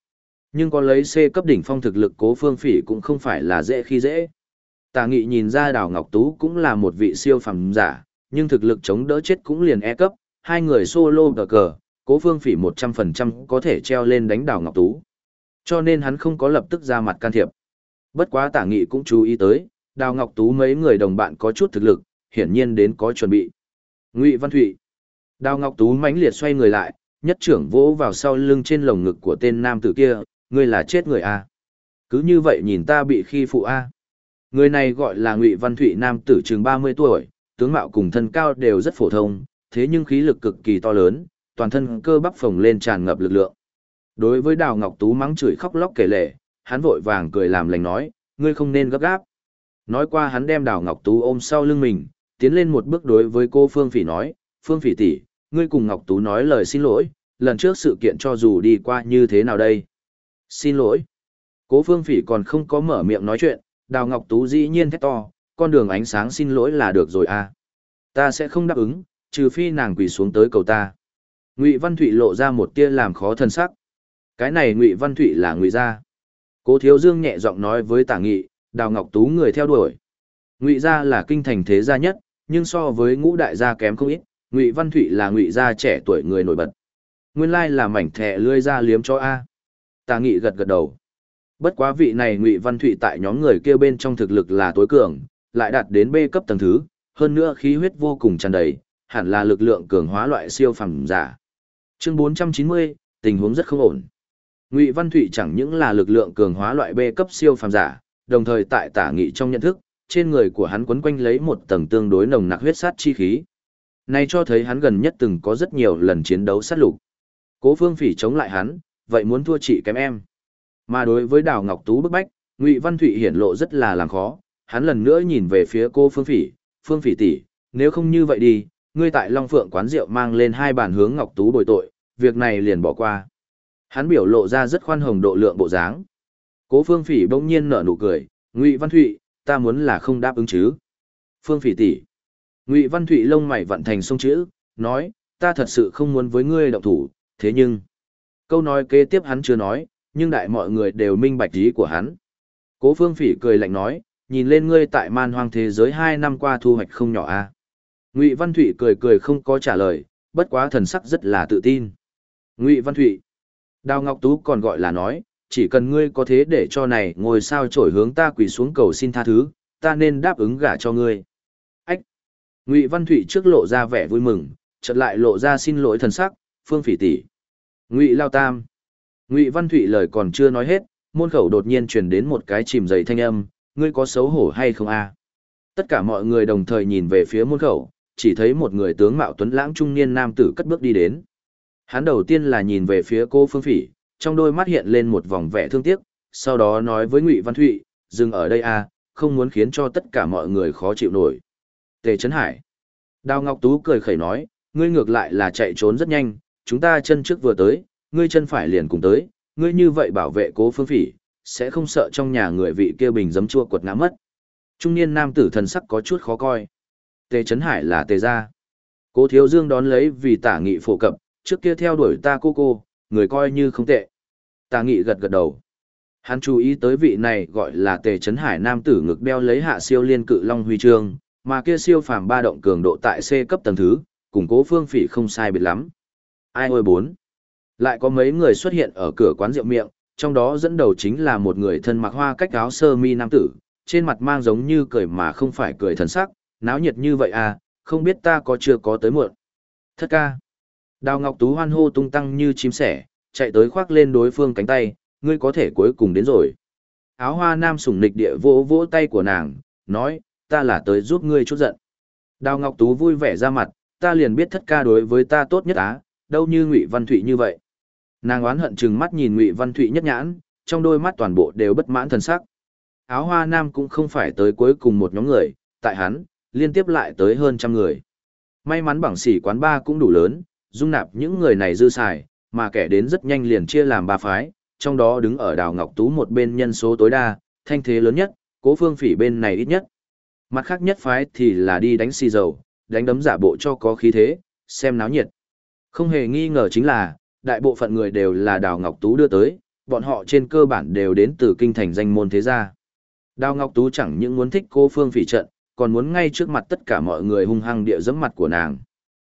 Nhưng có lấy C cấp đỉnh phong thực lực cố phương phỉ cũng không phải là dễ khi dễ. Tà nghị nhìn ra Đào Ngọc Tú cũng là một vị siêu phẩm giả, nhưng thực lực chống đỡ chết cũng liền E cấp, hai người solo cờ cờ, cố phương phỉ một trăm phần trăm có thể treo lên đánh Đào Ngọc Tú. Cho nên hắn không có lập tức ra mặt can thiệp. Bất quá tả nghị cũng chú ý tới, đào Ngọc Tú mấy người đồng bạn có chút thực lực, hiển nhiên đến có chuẩn bị. Ngụy Văn Thụy. Đào Ngọc Tú mãnh liệt xoay người lại, nhất trưởng vỗ vào sau lưng trên lồng ngực của tên nam tử kia, ngươi là chết người a. Cứ như vậy nhìn ta bị khi phụ a. Người này gọi là Ngụy Văn Thụy nam tử chừng mươi tuổi, tướng mạo cùng thân cao đều rất phổ thông, thế nhưng khí lực cực kỳ to lớn, toàn thân cơ bắp phồng lên tràn ngập lực lượng. Đối với Đào Ngọc Tú mắng chửi khóc lóc kể lể, hắn vội vàng cười làm lành nói, ngươi không nên gấp gáp. Nói qua hắn đem Đào Ngọc Tú ôm sau lưng mình, tiến lên một bước đối với cô Phương Phỉ nói, Phương Phỉ tỷ, ngươi cùng Ngọc Tú nói lời xin lỗi, lần trước sự kiện cho dù đi qua như thế nào đây. Xin lỗi. Cố Phương Phỉ còn không có mở miệng nói chuyện, Đào Ngọc Tú dĩ nhiên thét to, con đường ánh sáng xin lỗi là được rồi à. Ta sẽ không đáp ứng, trừ phi nàng quỳ xuống tới cầu ta. Ngụy Văn Thụy lộ ra một tia làm khó thân sắc. Cái này Ngụy Văn Thụy là Ngụy gia. Cố Thiếu Dương nhẹ giọng nói với Tả Nghị, Đào Ngọc Tú người theo đuổi. Ngụy gia là kinh thành thế gia nhất, nhưng so với ngũ đại gia kém không ít, Ngụy Văn Thụy là Ngụy gia trẻ tuổi người nổi bật. Nguyên lai là mảnh thẻ lươi ra liếm cho a. tà Nghị gật gật đầu. Bất quá vị này Ngụy Văn Thụy tại nhóm người kia bên trong thực lực là tối cường, lại đạt đến B cấp tầng thứ, hơn nữa khí huyết vô cùng tràn đầy, hẳn là lực lượng cường hóa loại siêu phẩm giả. Chương 490, tình huống rất không ổn. Ngụy Văn Thụy chẳng những là lực lượng cường hóa loại B cấp siêu phàm giả, đồng thời tại tả nghị trong nhận thức, trên người của hắn quấn quanh lấy một tầng tương đối nồng nặc huyết sát chi khí. Này cho thấy hắn gần nhất từng có rất nhiều lần chiến đấu sát lục. Cố Phương Phỉ chống lại hắn, vậy muốn thua chị kém em. Mà đối với Đào Ngọc Tú bức bách, Ngụy Văn Thụy hiển lộ rất là làm khó, hắn lần nữa nhìn về phía cô Phương Phỉ, "Phương Phỉ tỷ, nếu không như vậy đi, ngươi tại Long Phượng quán rượu mang lên hai bàn hướng Ngọc Tú bồi tội, việc này liền bỏ qua." Hắn biểu lộ ra rất khoan hồng độ lượng bộ dáng. Cố Phương Phỉ bỗng nhiên nở nụ cười, "Ngụy Văn Thụy, ta muốn là không đáp ứng chứ?" Phương Phỉ tỷ. Ngụy Văn Thụy lông mày vặn thành sông chữ, nói, "Ta thật sự không muốn với ngươi động thủ, thế nhưng..." Câu nói kế tiếp hắn chưa nói, nhưng đại mọi người đều minh bạch ý của hắn. Cố Phương Phỉ cười lạnh nói, nhìn lên ngươi tại man hoang thế giới hai năm qua thu hoạch không nhỏ a. À? Ngụy Văn Thụy cười cười không có trả lời, bất quá thần sắc rất là tự tin. Ngụy Văn Thụy. Đào Ngọc Tú còn gọi là nói, chỉ cần ngươi có thế để cho này ngồi sao trổi hướng ta quỳ xuống cầu xin tha thứ, ta nên đáp ứng gả cho ngươi. Ách! Ngụy Văn Thụy trước lộ ra vẻ vui mừng, chợt lại lộ ra xin lỗi thần sắc, phương phỉ tỷ. Ngụy Lao Tam. Ngụy Văn Thụy lời còn chưa nói hết, môn khẩu đột nhiên truyền đến một cái chìm dày thanh âm, ngươi có xấu hổ hay không a? Tất cả mọi người đồng thời nhìn về phía môn khẩu, chỉ thấy một người tướng mạo tuấn lãng trung niên nam tử cất bước đi đến. Hắn đầu tiên là nhìn về phía cô Phương Phỉ, trong đôi mắt hiện lên một vòng vẻ thương tiếc, sau đó nói với Ngụy Văn Thụy, dừng ở đây a, không muốn khiến cho tất cả mọi người khó chịu nổi. Tề Trấn Hải. Đào Ngọc Tú cười khẩy nói, ngươi ngược lại là chạy trốn rất nhanh, chúng ta chân trước vừa tới, ngươi chân phải liền cùng tới, ngươi như vậy bảo vệ cố phương phỉ, sẽ không sợ trong nhà người vị kia bình giấm chua quật ngã mất. Trung niên nam tử thần sắc có chút khó coi. Tề Trấn Hải là tề gia. Cố Thiếu Dương đón lấy vì tả nghị phổ cập, trước kia theo đuổi ta cô cô, người coi như không tệ. Tà nghị gật gật đầu. Hắn chú ý tới vị này gọi là tề Trấn Hải nam tử ngực đeo lấy hạ siêu liên cự long huy chương, mà kia siêu phàm ba động cường độ tại C cấp tầng thứ, củng cố phương phỉ không sai biệt lắm. Ai ôi bốn. Lại có mấy người xuất hiện ở cửa quán rượu miệng, trong đó dẫn đầu chính là một người thân mặc hoa cách áo sơ mi nam tử, trên mặt mang giống như cười mà không phải cười thần sắc, náo nhiệt như vậy à, không biết ta có chưa có tới muộn. Thất ca. Đào Ngọc Tú hoan hô tung tăng như chim sẻ, chạy tới khoác lên đối phương cánh tay, ngươi có thể cuối cùng đến rồi. Áo hoa nam sủng nịch địa vỗ vỗ tay của nàng, nói, ta là tới giúp ngươi chút giận. Đào Ngọc Tú vui vẻ ra mặt, ta liền biết thất ca đối với ta tốt nhất á, đâu như Ngụy Văn Thụy như vậy. Nàng oán hận chừng mắt nhìn Ngụy Văn Thụy nhất nhãn, trong đôi mắt toàn bộ đều bất mãn thần sắc. Áo hoa nam cũng không phải tới cuối cùng một nhóm người, tại hắn, liên tiếp lại tới hơn trăm người. May mắn bảng sỉ quán ba cũng đủ lớn, dung nạp những người này dư xài, mà kẻ đến rất nhanh liền chia làm ba phái, trong đó đứng ở đào Ngọc Tú một bên nhân số tối đa, thanh thế lớn nhất, cố phương phỉ bên này ít nhất. Mặt khác nhất phái thì là đi đánh xì dầu, đánh đấm giả bộ cho có khí thế, xem náo nhiệt. Không hề nghi ngờ chính là, đại bộ phận người đều là Đào Ngọc Tú đưa tới, bọn họ trên cơ bản đều đến từ kinh thành danh môn thế gia. Đào Ngọc Tú chẳng những muốn thích cô Phương Phỉ trận, còn muốn ngay trước mặt tất cả mọi người hung hăng địa dẫm mặt của nàng.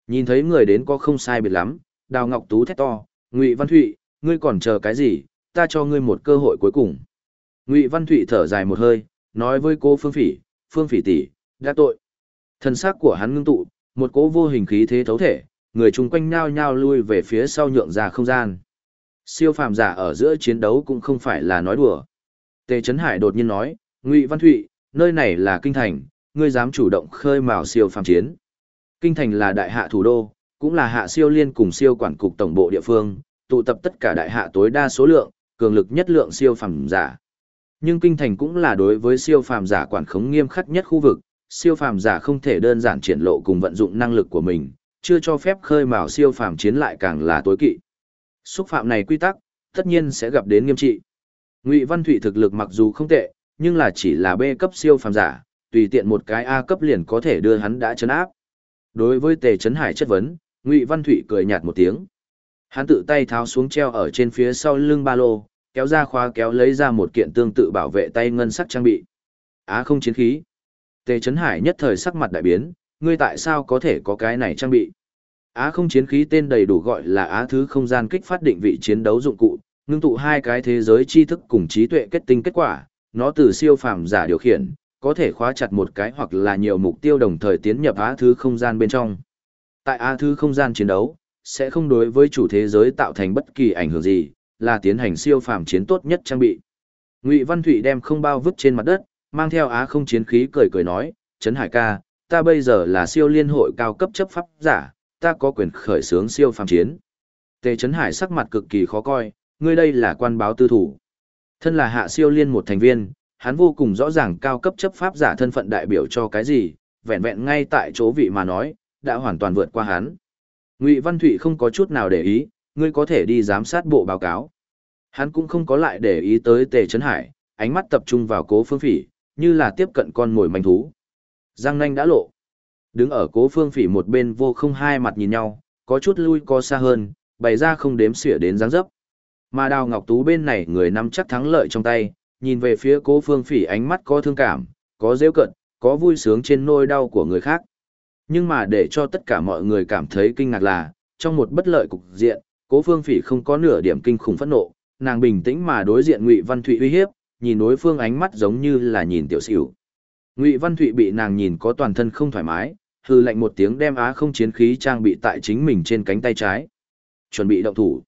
Nhìn thấy người đến có không sai biệt lắm, Đào Ngọc Tú thét to, "Ngụy Văn Thụy, ngươi còn chờ cái gì, ta cho ngươi một cơ hội cuối cùng." Ngụy Văn Thụy thở dài một hơi, nói với cô Phương Phỉ, "Phương Phỉ tỷ, đã tội." Thân xác của hắn ngưng tụ, một cỗ vô hình khí thế thấu thể, người chung quanh nhao nhao lui về phía sau nhượng ra không gian. Siêu phàm giả ở giữa chiến đấu cũng không phải là nói đùa. Tề Trấn Hải đột nhiên nói, Ngụy Văn Thụy, nơi này là kinh thành, ngươi dám chủ động khơi mào siêu phàm chiến. Kinh thành là đại hạ thủ đô, cũng là hạ siêu liên cùng siêu quản cục tổng bộ địa phương, tụ tập tất cả đại hạ tối đa số lượng, cường lực nhất lượng siêu phàm giả. Nhưng kinh thành cũng là đối với siêu phàm giả quản khống nghiêm khắc nhất khu vực, siêu phàm giả không thể đơn giản triển lộ cùng vận dụng năng lực của mình, chưa cho phép khơi mào siêu phàm chiến lại càng là tối kỵ. Xúc phạm này quy tắc, tất nhiên sẽ gặp đến nghiêm trị. Ngụy Văn Thụy thực lực mặc dù không tệ, nhưng là chỉ là B cấp siêu phàm giả, tùy tiện một cái A cấp liền có thể đưa hắn đã chấn áp. Đối với Tề Chấn Hải chất vấn, Ngụy Văn Thụy cười nhạt một tiếng. Hắn tự tay tháo xuống treo ở trên phía sau lưng ba lô, kéo ra khóa kéo lấy ra một kiện tương tự bảo vệ tay ngân sắc trang bị. Á không chiến khí. Tề Chấn Hải nhất thời sắc mặt đại biến, ngươi tại sao có thể có cái này trang bị? Á không chiến khí tên đầy đủ gọi là Á thứ không gian kích phát định vị chiến đấu dụng cụ, ngưng tụ hai cái thế giới tri thức cùng trí tuệ kết tinh kết quả, nó từ siêu phàm giả điều khiển, có thể khóa chặt một cái hoặc là nhiều mục tiêu đồng thời tiến nhập Á thứ không gian bên trong. Tại Á thứ không gian chiến đấu, sẽ không đối với chủ thế giới tạo thành bất kỳ ảnh hưởng gì, là tiến hành siêu phàm chiến tốt nhất trang bị. Ngụy Văn Thụy đem không bao vứt trên mặt đất, mang theo Á không chiến khí cười cười nói, Trấn Hải ca, ta bây giờ là siêu liên hội cao cấp chấp pháp giả, ta có quyền khởi xướng siêu phàm chiến. Tề Trấn Hải sắc mặt cực kỳ khó coi, ngươi đây là quan báo tư thủ. Thân là hạ siêu liên một thành viên, hắn vô cùng rõ ràng cao cấp chấp pháp giả thân phận đại biểu cho cái gì, vẹn vẹn ngay tại chỗ vị mà nói, đã hoàn toàn vượt qua hắn. Ngụy Văn Thụy không có chút nào để ý, ngươi có thể đi giám sát bộ báo cáo. Hắn cũng không có lại để ý tới Tề Trấn Hải, ánh mắt tập trung vào cố phương phỉ, như là tiếp cận con mồi manh thú. Giang nanh đã lộ. Đứng ở cố phương phỉ một bên vô không hai mặt nhìn nhau, có chút lui có xa hơn, bày ra không đếm xỉa đến dáng dấp. Mà đào ngọc tú bên này người nắm chắc thắng lợi trong tay, nhìn về phía cố phương phỉ ánh mắt có thương cảm, có rêu cận, có vui sướng trên nôi đau của người khác. Nhưng mà để cho tất cả mọi người cảm thấy kinh ngạc là, trong một bất lợi cục diện, cố phương phỉ không có nửa điểm kinh khủng phẫn nộ, nàng bình tĩnh mà đối diện ngụy văn thụy uy hiếp, nhìn đối phương ánh mắt giống như là nhìn tiểu xỉu. Ngụy Văn Thụy bị nàng nhìn có toàn thân không thoải mái, hư lạnh một tiếng đem á không chiến khí trang bị tại chính mình trên cánh tay trái. Chuẩn bị động thủ.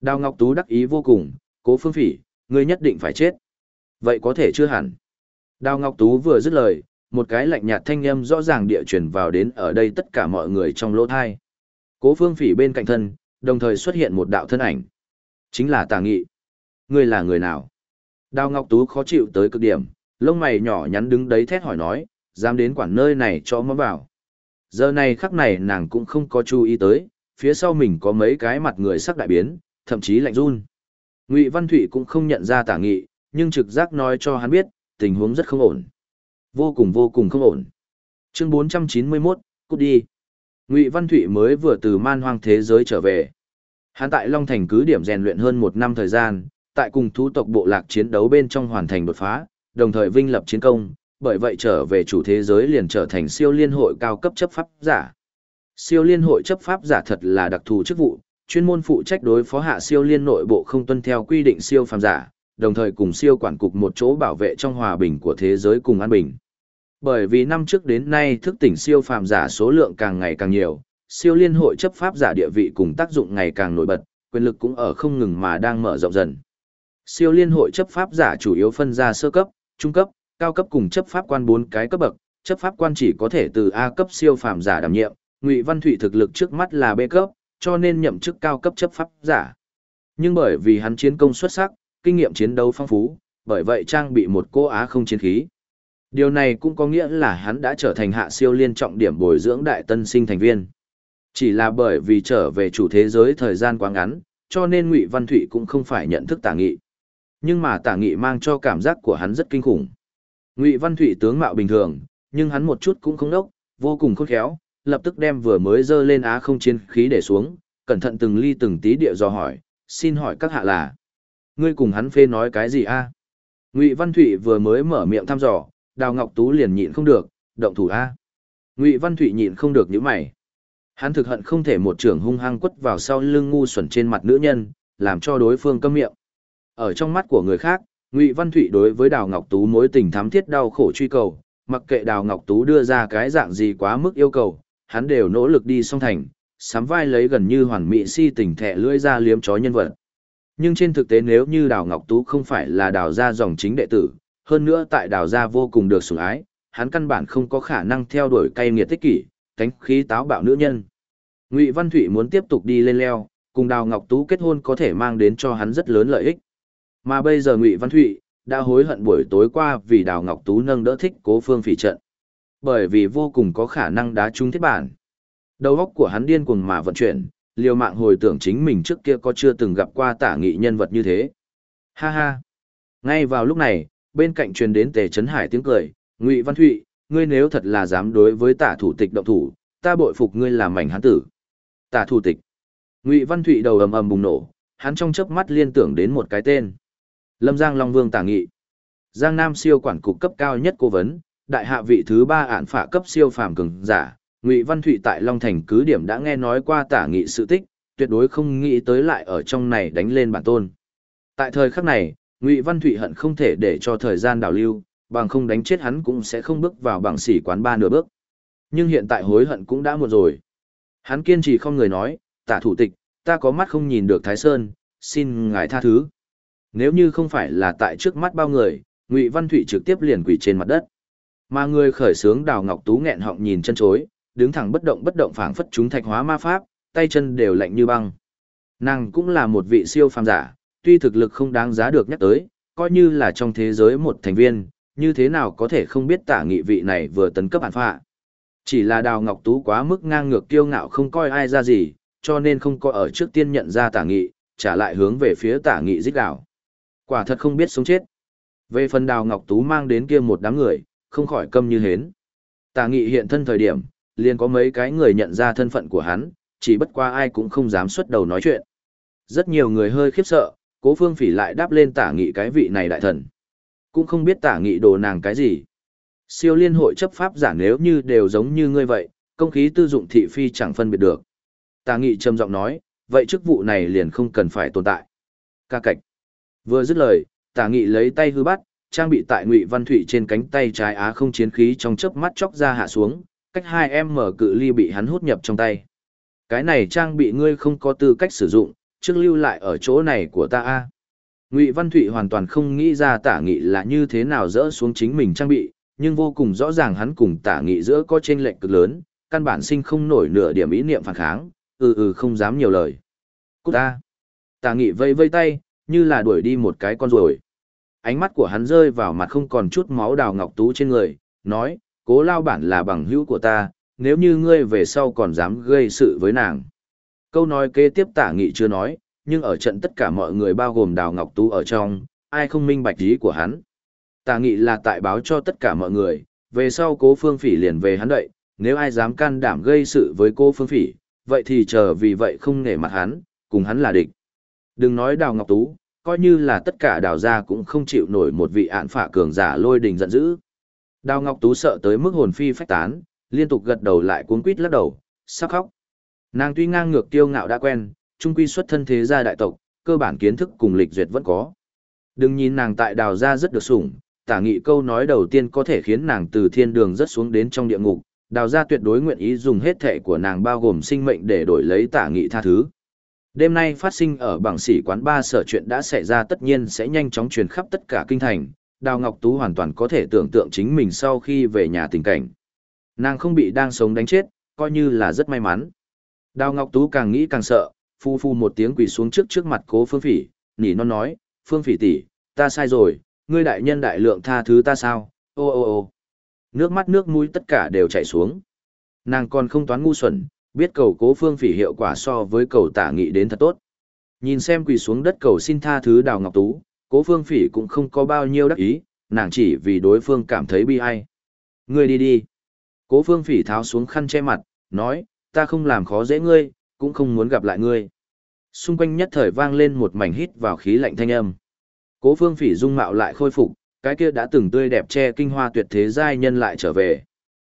Đào Ngọc Tú đắc ý vô cùng, cố phương phỉ, ngươi nhất định phải chết. Vậy có thể chưa hẳn. Đào Ngọc Tú vừa dứt lời, một cái lạnh nhạt thanh âm rõ ràng địa truyền vào đến ở đây tất cả mọi người trong lỗ thai. Cố phương phỉ bên cạnh thân, đồng thời xuất hiện một đạo thân ảnh. Chính là tà nghị. Ngươi là người nào? Đào Ngọc Tú khó chịu tới cực điểm, lông mày nhỏ nhắn đứng đấy thét hỏi nói, dám đến quản nơi này cho mắm vào. Giờ này khắc này nàng cũng không có chú ý tới, phía sau mình có mấy cái mặt người sắc đại biến, thậm chí lạnh run. Ngụy Văn Thụy cũng không nhận ra tả nghị, nhưng trực giác nói cho hắn biết, tình huống rất không ổn. Vô cùng vô cùng không ổn. Chương 491, cút đi. Ngụy Văn Thụy mới vừa từ man hoang thế giới trở về. Hắn tại Long Thành cứ điểm rèn luyện hơn một năm thời gian, tại cùng thú tộc bộ lạc chiến đấu bên trong hoàn thành đột phá, đồng thời vinh lập chiến công, bởi vậy trở về chủ thế giới liền trở thành siêu liên hội cao cấp chấp pháp giả. Siêu liên hội chấp pháp giả thật là đặc thù chức vụ, chuyên môn phụ trách đối phó hạ siêu liên nội bộ không tuân theo quy định siêu phàm giả, đồng thời cùng siêu quản cục một chỗ bảo vệ trong hòa bình của thế giới cùng an bình. Bởi vì năm trước đến nay thức tỉnh siêu phàm giả số lượng càng ngày càng nhiều, siêu liên hội chấp pháp giả địa vị cùng tác dụng ngày càng nổi bật, quyền lực cũng ở không ngừng mà đang mở rộng dần. Siêu liên hội chấp pháp giả chủ yếu phân ra sơ cấp, trung cấp, cao cấp cùng chấp pháp quan bốn cái cấp bậc, chấp pháp quan chỉ có thể từ A cấp siêu phàm giả đảm nhiệm, Ngụy Văn Thụy thực lực trước mắt là B cấp, cho nên nhậm chức cao cấp chấp pháp giả. Nhưng bởi vì hắn chiến công xuất sắc, kinh nghiệm chiến đấu phong phú, bởi vậy trang bị một cô á không chiến khí. Điều này cũng có nghĩa là hắn đã trở thành hạ siêu liên trọng điểm bồi dưỡng đại tân sinh thành viên. Chỉ là bởi vì trở về chủ thế giới thời gian quá ngắn, cho nên Ngụy Văn Thụy cũng không phải nhận thức tả nghị. Nhưng mà tả nghị mang cho cảm giác của hắn rất kinh khủng. Ngụy Văn Thụy tướng mạo bình thường, nhưng hắn một chút cũng không đốc, vô cùng khôn khéo, lập tức đem vừa mới dơ lên á không chiến khí để xuống, cẩn thận từng ly từng tí địa do hỏi, xin hỏi các hạ là. Ngươi cùng hắn phê nói cái gì a? Ngụy Văn Thụy vừa mới mở miệng thăm dò, Đào Ngọc Tú liền nhịn không được, động thủ a. Ngụy Văn Thụy nhịn không được những mày. Hắn thực hận không thể một trưởng hung hăng quất vào sau lưng ngu xuẩn trên mặt nữ nhân, làm cho đối phương câm miệng. Ở trong mắt của người khác, Ngụy Văn Thụy đối với Đào Ngọc Tú mối tình thắm thiết đau khổ truy cầu, mặc kệ Đào Ngọc Tú đưa ra cái dạng gì quá mức yêu cầu, hắn đều nỗ lực đi song thành, sắm vai lấy gần như hoàn mỹ si tình thẹ lưỡi ra liếm chó nhân vật. Nhưng trên thực tế nếu như Đào Ngọc Tú không phải là Đào gia dòng chính đệ tử, hơn nữa tại Đào gia vô cùng được sủng ái, hắn căn bản không có khả năng theo đuổi cay nghiệt tích kỷ, cánh khí táo bạo nữ nhân. Ngụy Văn Thụy muốn tiếp tục đi lên leo, cùng Đào Ngọc Tú kết hôn có thể mang đến cho hắn rất lớn lợi ích. Mà bây giờ Ngụy Văn Thụy đã hối hận buổi tối qua vì Đào Ngọc Tú nâng đỡ thích Cố Phương Phỉ trận. Bởi vì vô cùng có khả năng đá trúng thiết bản. Đầu óc của hắn điên cuồng mà vận chuyển, liều mạng hồi tưởng chính mình trước kia có chưa từng gặp qua tả nghị nhân vật như thế. Ha ha. Ngay vào lúc này, bên cạnh truyền đến tề trấn hải tiếng cười, Ngụy Văn Thụy, ngươi nếu thật là dám đối với tả thủ tịch động thủ, ta bội phục ngươi làm mảnh hắn tử. Tả thủ tịch. Ngụy Văn Thụy đầu ầm ầm bùng nổ, hắn trong chớp mắt liên tưởng đến một cái tên. Lâm Giang Long Vương Tả Nghị. Giang Nam siêu quản cục cấp cao nhất cố vấn, đại hạ vị thứ ba ản phả cấp siêu phàm cường giả, Ngụy Văn Thụy tại Long Thành cứ điểm đã nghe nói qua Tả Nghị sự tích, tuyệt đối không nghĩ tới lại ở trong này đánh lên bản tôn. Tại thời khắc này, Ngụy Văn Thụy hận không thể để cho thời gian đảo lưu, bằng không đánh chết hắn cũng sẽ không bước vào bảng sỉ quán ba nửa bước. Nhưng hiện tại hối hận cũng đã muộn rồi. Hắn kiên trì không người nói, tả thủ tịch, ta có mắt không nhìn được Thái Sơn, xin ngài tha thứ. Nếu như không phải là tại trước mắt bao người, Ngụy Văn Thụy trực tiếp liền quỳ trên mặt đất. Mà người khởi sướng Đào Ngọc Tú nghẹn họng nhìn chân chối, đứng thẳng bất động bất động phảng phất chúng thạch hóa ma pháp, tay chân đều lạnh như băng. Nàng cũng là một vị siêu phàm giả, tuy thực lực không đáng giá được nhắc tới, coi như là trong thế giới một thành viên, như thế nào có thể không biết tả nghị vị này vừa tấn cấp hạn phạ. Chỉ là Đào Ngọc Tú quá mức ngang ngược kiêu ngạo không coi ai ra gì, cho nên không có ở trước tiên nhận ra tả nghị, trả lại hướng về phía tả nghị dích đảo. Quả thật không biết sống chết. Về phần Đào Ngọc Tú mang đến kia một đám người, không khỏi câm như hến. Tả nghị hiện thân thời điểm, liền có mấy cái người nhận ra thân phận của hắn, chỉ bất qua ai cũng không dám xuất đầu nói chuyện. Rất nhiều người hơi khiếp sợ, cố phương phỉ lại đáp lên tả nghị cái vị này đại thần. Cũng không biết tả nghị đồ nàng cái gì. Siêu liên hội chấp pháp giả nếu như đều giống như ngươi vậy, công khí tư dụng thị phi chẳng phân biệt được. Tả nghị trầm giọng nói, vậy chức vụ này liền không cần phải tồn tại. Ca cạch. Vừa dứt lời, tả nghị lấy tay hư bắt, trang bị tại ngụy văn thụy trên cánh tay trái á không chiến khí trong chớp mắt chóc ra hạ xuống, cách hai em mở cự ly bị hắn hút nhập trong tay. Cái này trang bị ngươi không có tư cách sử dụng, trước lưu lại ở chỗ này của ta a. Ngụy Văn Thụy hoàn toàn không nghĩ ra tả nghị là như thế nào dỡ xuống chính mình trang bị, nhưng vô cùng rõ ràng hắn cùng tả nghị giữa có chênh lệch cực lớn, căn bản sinh không nổi nửa điểm ý niệm phản kháng, ừ ừ không dám nhiều lời. Cút ta. Tả nghị vây vây tay, như là đuổi đi một cái con rồi. Ánh mắt của hắn rơi vào mặt không còn chút máu đào ngọc tú trên người, nói, cố lao bản là bằng hữu của ta, nếu như ngươi về sau còn dám gây sự với nàng. Câu nói kế tiếp tả nghị chưa nói, nhưng ở trận tất cả mọi người bao gồm Đào Ngọc Tú ở trong, ai không minh bạch ý của hắn. Tả nghị là tại báo cho tất cả mọi người, về sau cố phương phỉ liền về hắn đậy, nếu ai dám can đảm gây sự với cô phương phỉ, vậy thì chờ vì vậy không nể mặt hắn, cùng hắn là địch. Đừng nói Đào Ngọc Tú, coi như là tất cả đào gia cũng không chịu nổi một vị án phả cường giả lôi đình giận dữ. Đào Ngọc Tú sợ tới mức hồn phi phách tán, liên tục gật đầu lại cuống quýt lắc đầu, sắp khóc. Nàng tuy ngang ngược tiêu ngạo đã quen, trung quy xuất thân thế gia đại tộc, cơ bản kiến thức cùng lịch duyệt vẫn có. Đừng nhìn nàng tại đào gia rất được sủng, tả nghị câu nói đầu tiên có thể khiến nàng từ thiên đường rất xuống đến trong địa ngục, đào gia tuyệt đối nguyện ý dùng hết thể của nàng bao gồm sinh mệnh để đổi lấy tả nghị tha thứ. Đêm nay phát sinh ở bảng sĩ quán ba sở chuyện đã xảy ra tất nhiên sẽ nhanh chóng truyền khắp tất cả kinh thành, Đào Ngọc Tú hoàn toàn có thể tưởng tượng chính mình sau khi về nhà tình cảnh. Nàng không bị đang sống đánh chết, coi như là rất may mắn. Đào Ngọc Tú càng nghĩ càng sợ, phu phu một tiếng quỳ xuống trước trước mặt cố phương phỉ, nỉ non nói, phương phỉ tỷ, ta sai rồi, ngươi đại nhân đại lượng tha thứ ta sao, ô ô ô. Nước mắt nước mũi tất cả đều chảy xuống. Nàng còn không toán ngu xuẩn, biết cầu cố phương phỉ hiệu quả so với cầu tả nghị đến thật tốt. Nhìn xem quỳ xuống đất cầu xin tha thứ đào ngọc tú, cố phương phỉ cũng không có bao nhiêu đắc ý, nàng chỉ vì đối phương cảm thấy bi ai. Ngươi đi đi. Cố phương phỉ tháo xuống khăn che mặt, nói, ta không làm khó dễ ngươi, cũng không muốn gặp lại ngươi. Xung quanh nhất thời vang lên một mảnh hít vào khí lạnh thanh âm. Cố phương phỉ dung mạo lại khôi phục, cái kia đã từng tươi đẹp che kinh hoa tuyệt thế giai nhân lại trở về.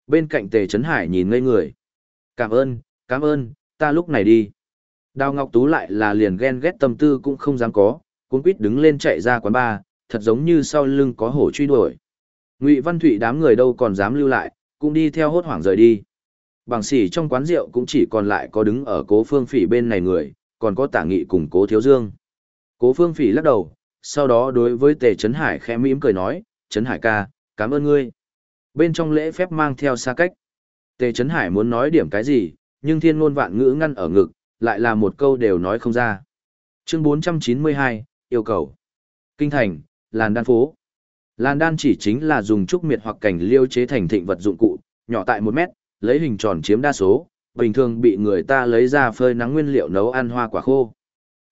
Bên cạnh tề trấn hải nhìn ngây người. Cảm ơn, cảm ơn, ta lúc này đi. Đào Ngọc Tú lại là liền ghen ghét tâm tư cũng không dám có, cuốn quýt đứng lên chạy ra quán bar, thật giống như sau lưng có hổ truy đuổi. Ngụy Văn Thụy đám người đâu còn dám lưu lại, cũng đi theo hốt hoảng rời đi. Bằng sỉ trong quán rượu cũng chỉ còn lại có đứng ở cố phương phỉ bên này người, còn có tả nghị cùng cố thiếu dương. Cố phương phỉ lắc đầu, sau đó đối với tề Trấn Hải khẽ mỉm cười nói, Trấn Hải ca, cảm ơn ngươi. Bên trong lễ phép mang theo xa cách. Tề Trấn Hải muốn nói điểm cái gì, nhưng thiên ngôn vạn ngữ ngăn ở ngực, lại là một câu đều nói không ra. Chương 492, yêu cầu. Kinh thành, làn đan phố. Làn đan chỉ chính là dùng trúc miệt hoặc cảnh liêu chế thành thịnh vật dụng cụ, nhỏ tại một mét, lấy hình tròn chiếm đa số, bình thường bị người ta lấy ra phơi nắng nguyên liệu nấu ăn hoa quả khô.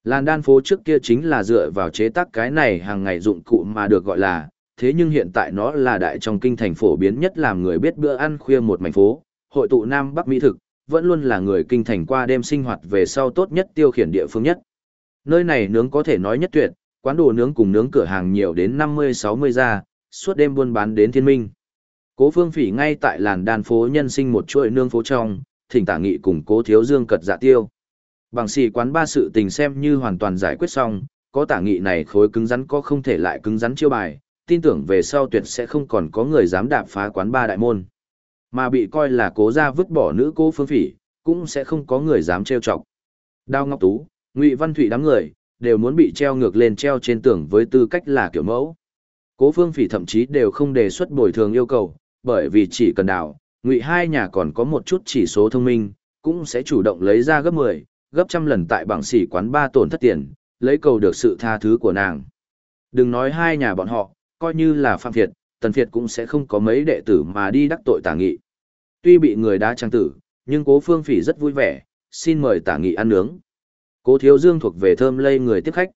Làn đan phố trước kia chính là dựa vào chế tác cái này hàng ngày dụng cụ mà được gọi là, thế nhưng hiện tại nó là đại trong kinh thành phổ biến nhất làm người biết bữa ăn khuya một mảnh phố, hội tụ Nam Bắc Mỹ thực, vẫn luôn là người kinh thành qua đêm sinh hoạt về sau tốt nhất tiêu khiển địa phương nhất. Nơi này nướng có thể nói nhất tuyệt, quán đồ nướng cùng nướng cửa hàng nhiều đến 50-60 gia, suốt đêm buôn bán đến thiên minh. Cố phương phỉ ngay tại làn đan phố nhân sinh một chuỗi nương phố trong, thỉnh tả nghị cùng cố thiếu dương cật dạ tiêu. Bằng xì quán ba sự tình xem như hoàn toàn giải quyết xong, có tả nghị này khối cứng rắn có không thể lại cứng rắn chiêu bài, tin tưởng về sau tuyệt sẽ không còn có người dám đạp phá quán ba đại môn. Mà bị coi là cố gia vứt bỏ nữ cố phương phỉ, cũng sẽ không có người dám trêu chọc. Đao Ngọc Tú, Ngụy Văn Thụy đám người, đều muốn bị treo ngược lên treo trên tường với tư cách là kiểu mẫu. Cố phương phỉ thậm chí đều không đề xuất bồi thường yêu cầu, bởi vì chỉ cần đảo, Ngụy hai nhà còn có một chút chỉ số thông minh, cũng sẽ chủ động lấy ra gấp 10, gấp trăm lần tại bảng sỉ quán ba tổn thất tiền, lấy cầu được sự tha thứ của nàng. Đừng nói hai nhà bọn họ, coi như là phạm thiệt, tần việt cũng sẽ không có mấy đệ tử mà đi đắc tội tả nghị. Tuy bị người đá trang tử, nhưng cố phương phỉ rất vui vẻ, xin mời tả nghị ăn nướng. Cố thiếu dương thuộc về thơm lây người tiếp khách.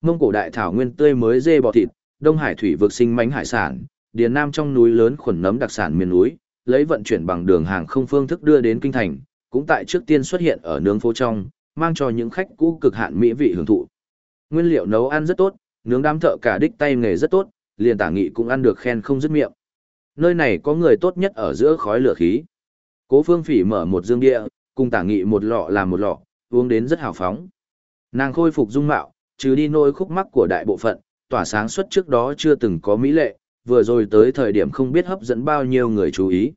Mông cổ đại thảo nguyên tươi mới dê bò thịt, đông hải thủy vực sinh mánh hải sản, điền nam trong núi lớn khuẩn nấm đặc sản miền núi, lấy vận chuyển bằng đường hàng không phương thức đưa đến kinh thành, cũng tại trước tiên xuất hiện ở nướng phố trong, mang cho những khách cũ cực hạn mỹ vị hưởng thụ. Nguyên liệu nấu ăn rất tốt, nướng đám thợ cả đích tay nghề rất tốt, liền tả nghị cũng ăn được khen không dứt miệng. Nơi này có người tốt nhất ở giữa khói lửa khí. Cố phương phỉ mở một dương địa, cùng tả nghị một lọ làm một lọ, uống đến rất hào phóng. Nàng khôi phục dung mạo, trừ đi nỗi khúc mắc của đại bộ phận, tỏa sáng xuất trước đó chưa từng có mỹ lệ, vừa rồi tới thời điểm không biết hấp dẫn bao nhiêu người chú ý.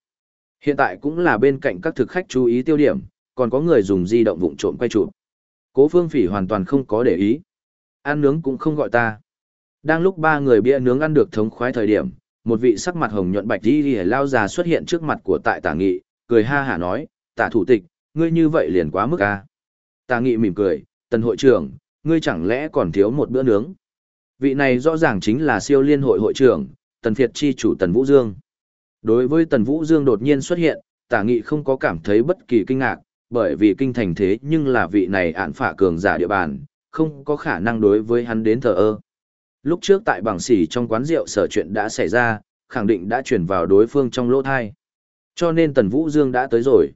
Hiện tại cũng là bên cạnh các thực khách chú ý tiêu điểm, còn có người dùng di động vụng trộm quay chụp. Cố Phương Phỉ hoàn toàn không có để ý. Ăn nướng cũng không gọi ta. Đang lúc ba người bia nướng ăn được thống khoái thời điểm, một vị sắc mặt hồng nhuận bạch đi đi lao già xuất hiện trước mặt của tại tả nghị, cười ha hả nói, tả thủ tịch, ngươi như vậy liền quá mức a. Tà nghị mỉm cười, tần hội trưởng, ngươi chẳng lẽ còn thiếu một bữa nướng. Vị này rõ ràng chính là siêu liên hội hội trưởng, tần phiệt chi chủ tần Vũ Dương. Đối với tần Vũ Dương đột nhiên xuất hiện, tả nghị không có cảm thấy bất kỳ kinh ngạc, bởi vì kinh thành thế nhưng là vị này ạn phả cường giả địa bàn, không có khả năng đối với hắn đến thờ ơ. Lúc trước tại bảng xỉ trong quán rượu sở chuyện đã xảy ra, khẳng định đã chuyển vào đối phương trong lỗ thai. Cho nên Tần Vũ Dương đã tới rồi.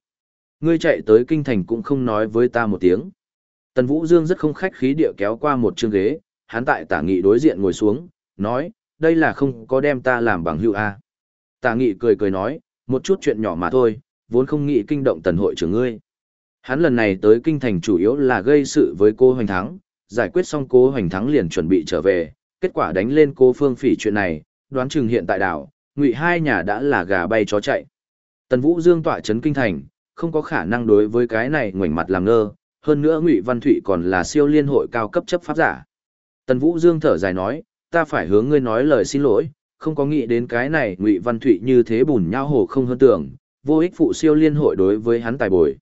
Ngươi chạy tới kinh thành cũng không nói với ta một tiếng. Tần Vũ Dương rất không khách khí địa kéo qua một chương ghế, hắn tại tả nghị đối diện ngồi xuống, nói, đây là không có đem ta làm bằng hữu A. Tả nghị cười cười nói, một chút chuyện nhỏ mà thôi, vốn không nghĩ kinh động tần hội trưởng ngươi. Hắn lần này tới kinh thành chủ yếu là gây sự với cô Hoành Thắng, giải quyết xong cô Hoành Thắng liền chuẩn bị trở về, kết quả đánh lên cô Phương Phỉ chuyện này, đoán chừng hiện tại đảo, ngụy hai nhà đã là gà bay chó chạy. Tần Vũ Dương tọa chấn kinh thành, không có khả năng đối với cái này ngoảnh mặt làm ngơ, hơn nữa Ngụy Văn Thụy còn là siêu liên hội cao cấp chấp pháp giả. Tần Vũ Dương thở dài nói, ta phải hướng ngươi nói lời xin lỗi, không có nghĩ đến cái này Ngụy Văn Thụy như thế bùn nhau hồ không hơn tưởng, vô ích phụ siêu liên hội đối với hắn tài bồi.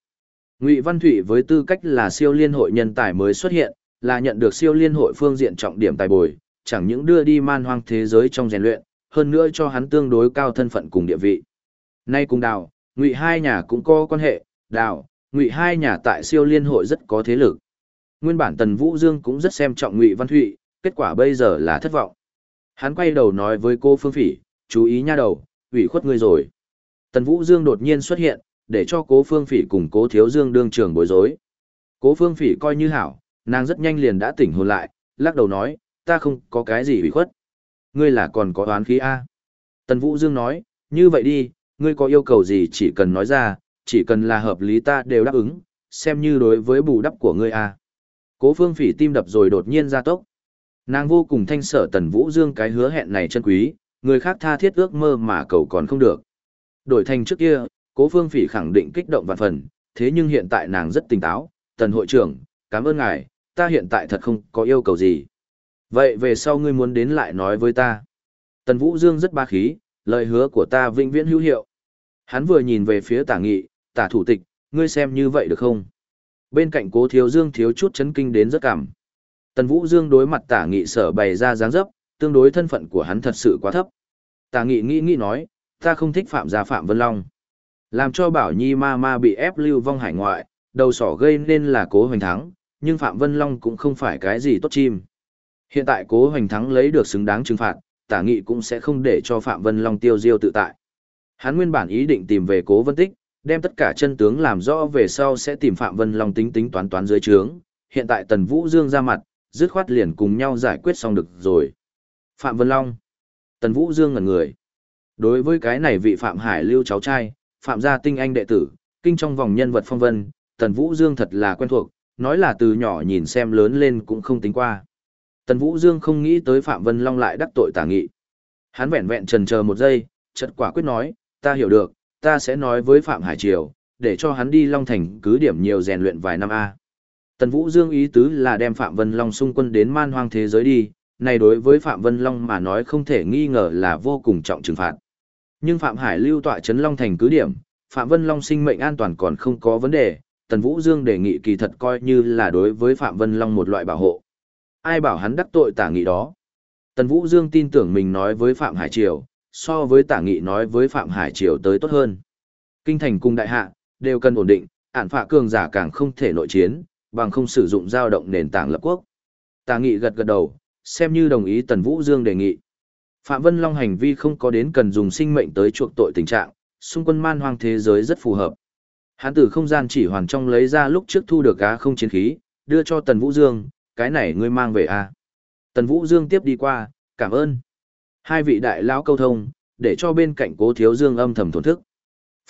Ngụy Văn Thụy với tư cách là siêu liên hội nhân tài mới xuất hiện, là nhận được siêu liên hội phương diện trọng điểm tài bồi, chẳng những đưa đi man hoang thế giới trong rèn luyện, hơn nữa cho hắn tương đối cao thân phận cùng địa vị. Nay cùng Đào, Ngụy hai nhà cũng có quan hệ, Đào, Ngụy hai nhà tại siêu liên hội rất có thế lực. Nguyên bản Tần Vũ Dương cũng rất xem trọng Ngụy Văn Thụy, kết quả bây giờ là thất vọng. Hắn quay đầu nói với cô Phương Phỉ, chú ý nha đầu, ủy khuất ngươi rồi. Tần Vũ Dương đột nhiên xuất hiện, để cho cố Phương Phỉ cùng cố Thiếu Dương đương trường bối rối. Cố Phương Phỉ coi như hảo, nàng rất nhanh liền đã tỉnh hồn lại, lắc đầu nói, ta không có cái gì ủy khuất. Ngươi là còn có oán khí A. Tần Vũ Dương nói, như vậy đi, ngươi có yêu cầu gì chỉ cần nói ra, chỉ cần là hợp lý ta đều đáp ứng, xem như đối với bù đắp của ngươi A. Cố phương phỉ tim đập rồi đột nhiên ra tốc. Nàng vô cùng thanh sở Tần Vũ Dương cái hứa hẹn này chân quý, người khác tha thiết ước mơ mà cầu còn không được. Đổi thành trước kia, cố phương phỉ khẳng định kích động vạn phần, thế nhưng hiện tại nàng rất tỉnh táo. Tần hội trưởng, cảm ơn ngài, ta hiện tại thật không có yêu cầu gì. Vậy về sau ngươi muốn đến lại nói với ta. Tần Vũ Dương rất ba khí, lời hứa của ta vĩnh viễn hữu hiệu. Hắn vừa nhìn về phía tả nghị, tả thủ tịch, ngươi xem như vậy được không? Bên cạnh cố thiếu dương thiếu chút chấn kinh đến rất cảm. Tần Vũ Dương đối mặt tả nghị sở bày ra dáng dấp, tương đối thân phận của hắn thật sự quá thấp. Tả nghị nghĩ nghĩ nói, ta không thích phạm gia phạm Vân Long. Làm cho Bảo Nhi ma ma bị ép lưu vong hải ngoại, đầu sỏ gây nên là cố hoành thắng, nhưng Phạm Vân Long cũng không phải cái gì tốt chim. Hiện tại cố hoành thắng lấy được xứng đáng trừng phạt, tả nghị cũng sẽ không để cho Phạm Vân Long tiêu diêu tự tại. Hắn nguyên bản ý định tìm về cố vân tích, đem tất cả chân tướng làm rõ về sau sẽ tìm Phạm Vân Long tính tính toán toán dưới trướng. Hiện tại Tần Vũ Dương ra mặt, dứt khoát liền cùng nhau giải quyết xong được rồi. Phạm Vân Long. Tần Vũ Dương ngẩn người. Đối với cái này vị Phạm Hải lưu cháu trai, Phạm gia tinh anh đệ tử, kinh trong vòng nhân vật phong vân, Tần Vũ Dương thật là quen thuộc, nói là từ nhỏ nhìn xem lớn lên cũng không tính qua. Tần Vũ Dương không nghĩ tới Phạm Vân Long lại đắc tội tà nghị. Hắn vẹn vẹn trần chờ một giây, chợt quả quyết nói, ta hiểu được, ta sẽ nói với Phạm Hải Triều, để cho hắn đi Long Thành cứ điểm nhiều rèn luyện vài năm A. Tần Vũ Dương ý tứ là đem Phạm Vân Long xung quân đến man hoang thế giới đi, này đối với Phạm Vân Long mà nói không thể nghi ngờ là vô cùng trọng trừng phạt. Nhưng Phạm Hải lưu tọa chấn Long Thành cứ điểm, Phạm Vân Long sinh mệnh an toàn còn không có vấn đề, Tần Vũ Dương đề nghị kỳ thật coi như là đối với Phạm Vân Long một loại bảo hộ. Ai bảo hắn đắc tội tả nghị đó? Tần Vũ Dương tin tưởng mình nói với Phạm Hải Triều, so với tả nghị nói với Phạm Hải Triều tới tốt hơn. Kinh thành cùng đại hạ, đều cần ổn định, ản phạ cường giả càng không thể nội chiến, bằng không sử dụng dao động nền tảng lập quốc. Tả nghị gật gật đầu, xem như đồng ý Tần Vũ Dương đề nghị. Phạm Vân Long hành vi không có đến cần dùng sinh mệnh tới chuộc tội tình trạng, xung quân man hoang thế giới rất phù hợp. Hán tử không gian chỉ hoàn trong lấy ra lúc trước thu được á không chiến khí, đưa cho Tần Vũ Dương, cái này ngươi mang về à. Tần Vũ Dương tiếp đi qua, cảm ơn. Hai vị đại lão câu thông, để cho bên cạnh cố thiếu dương âm thầm thổn thức.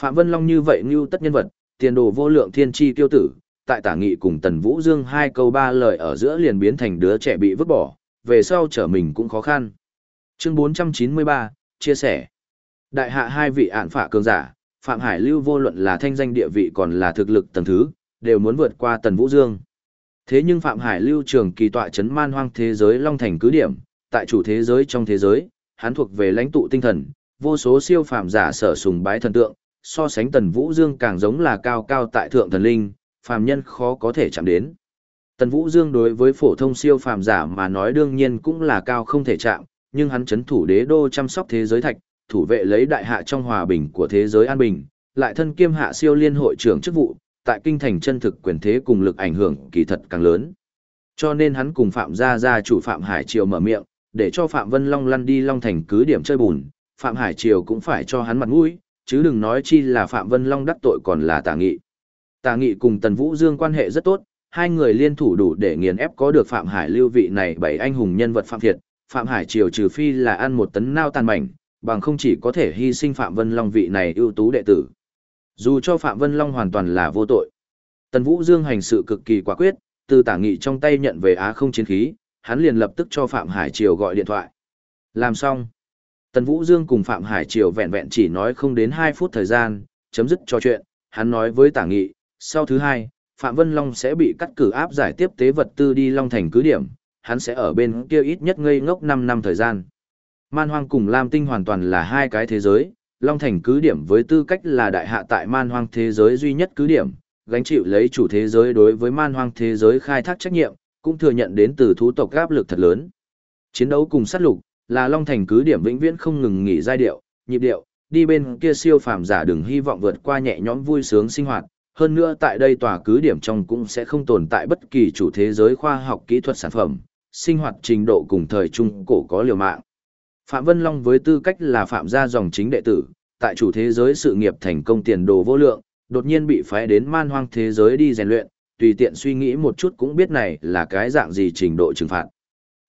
Phạm Vân Long như vậy như tất nhân vật, tiền đồ vô lượng thiên tri tiêu tử, tại tả nghị cùng Tần Vũ Dương hai câu ba lời ở giữa liền biến thành đứa trẻ bị vứt bỏ, về sau trở mình cũng khó khăn. Chương 493, chia sẻ. Đại hạ hai vị ản phả cường giả, Phạm Hải Lưu vô luận là thanh danh địa vị còn là thực lực tầng thứ, đều muốn vượt qua Tần Vũ Dương. Thế nhưng Phạm Hải Lưu trường kỳ tọa chấn man hoang thế giới Long Thành cứ điểm, tại chủ thế giới trong thế giới, hắn thuộc về lãnh tụ tinh thần, vô số siêu phàm giả sở sùng bái thần tượng, so sánh Tần Vũ Dương càng giống là cao cao tại thượng thần linh, phàm nhân khó có thể chạm đến. Tần Vũ Dương đối với phổ thông siêu phàm giả mà nói đương nhiên cũng là cao không thể chạm, nhưng hắn chấn thủ đế đô chăm sóc thế giới thạch, thủ vệ lấy đại hạ trong hòa bình của thế giới an bình, lại thân kiêm hạ siêu liên hội trưởng chức vụ, tại kinh thành chân thực quyền thế cùng lực ảnh hưởng kỳ thật càng lớn. Cho nên hắn cùng Phạm gia gia chủ Phạm Hải Triều mở miệng, để cho Phạm Vân Long lăn đi Long Thành cứ điểm chơi bùn, Phạm Hải Triều cũng phải cho hắn mặt mũi, chứ đừng nói chi là Phạm Vân Long đắc tội còn là Tà Nghị. Tà Nghị cùng Tần Vũ Dương quan hệ rất tốt, hai người liên thủ đủ để nghiền ép có được Phạm Hải lưu vị này bảy anh hùng nhân vật Phạm Thiệt, Phạm Hải Triều trừ phi là ăn một tấn nao tàn mảnh, bằng không chỉ có thể hy sinh Phạm Vân Long vị này ưu tú đệ tử. Dù cho Phạm Vân Long hoàn toàn là vô tội. Tần Vũ Dương hành sự cực kỳ quả quyết, từ tả nghị trong tay nhận về Á không chiến khí, hắn liền lập tức cho Phạm Hải Triều gọi điện thoại. Làm xong. Tần Vũ Dương cùng Phạm Hải Triều vẹn vẹn chỉ nói không đến 2 phút thời gian, chấm dứt trò chuyện, hắn nói với tả nghị, sau thứ hai, Phạm Vân Long sẽ bị cắt cử áp giải tiếp tế vật tư đi Long Thành cứ điểm, hắn sẽ ở bên kia ít nhất ngây ngốc 5 năm thời gian. Man Hoang cùng Lam Tinh hoàn toàn là hai cái thế giới, Long Thành cứ điểm với tư cách là đại hạ tại Man Hoang thế giới duy nhất cứ điểm, gánh chịu lấy chủ thế giới đối với Man Hoang thế giới khai thác trách nhiệm, cũng thừa nhận đến từ thú tộc áp lực thật lớn. Chiến đấu cùng sát lục, là Long Thành cứ điểm vĩnh viễn không ngừng nghỉ giai điệu, nhịp điệu, đi bên kia siêu phàm giả đừng hy vọng vượt qua nhẹ nhõm vui sướng sinh hoạt, hơn nữa tại đây tòa cứ điểm trong cũng sẽ không tồn tại bất kỳ chủ thế giới khoa học kỹ thuật sản phẩm, sinh hoạt trình độ cùng thời trung cổ có liều mạng. Phạm Vân Long với tư cách là phạm gia dòng chính đệ tử, tại chủ thế giới sự nghiệp thành công tiền đồ vô lượng, đột nhiên bị phái đến man hoang thế giới đi rèn luyện, tùy tiện suy nghĩ một chút cũng biết này là cái dạng gì trình độ trừng phạt.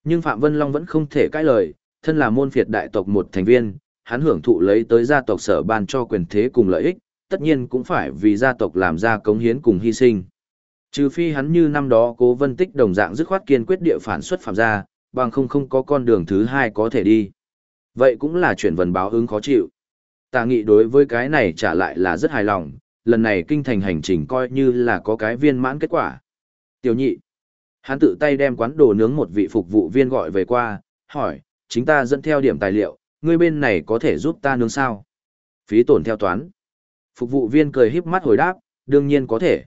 Nhưng Phạm Vân Long vẫn không thể cãi lời, thân là môn phiệt đại tộc một thành viên, hắn hưởng thụ lấy tới gia tộc sở ban cho quyền thế cùng lợi ích, tất nhiên cũng phải vì gia tộc làm ra cống hiến cùng hy sinh. Trừ phi hắn như năm đó cố vân tích đồng dạng dứt khoát kiên quyết địa phản xuất phạm gia, bằng không không có con đường thứ hai có thể đi. Vậy cũng là chuyện vần báo ứng khó chịu. Tà nghị đối với cái này trả lại là rất hài lòng, lần này kinh thành hành trình coi như là có cái viên mãn kết quả. Tiểu nhị, hắn tự tay đem quán đồ nướng một vị phục vụ viên gọi về qua, hỏi, chính ta dẫn theo điểm tài liệu, ngươi bên này có thể giúp ta nướng sao? Phí tổn theo toán. Phục vụ viên cười híp mắt hồi đáp, đương nhiên có thể.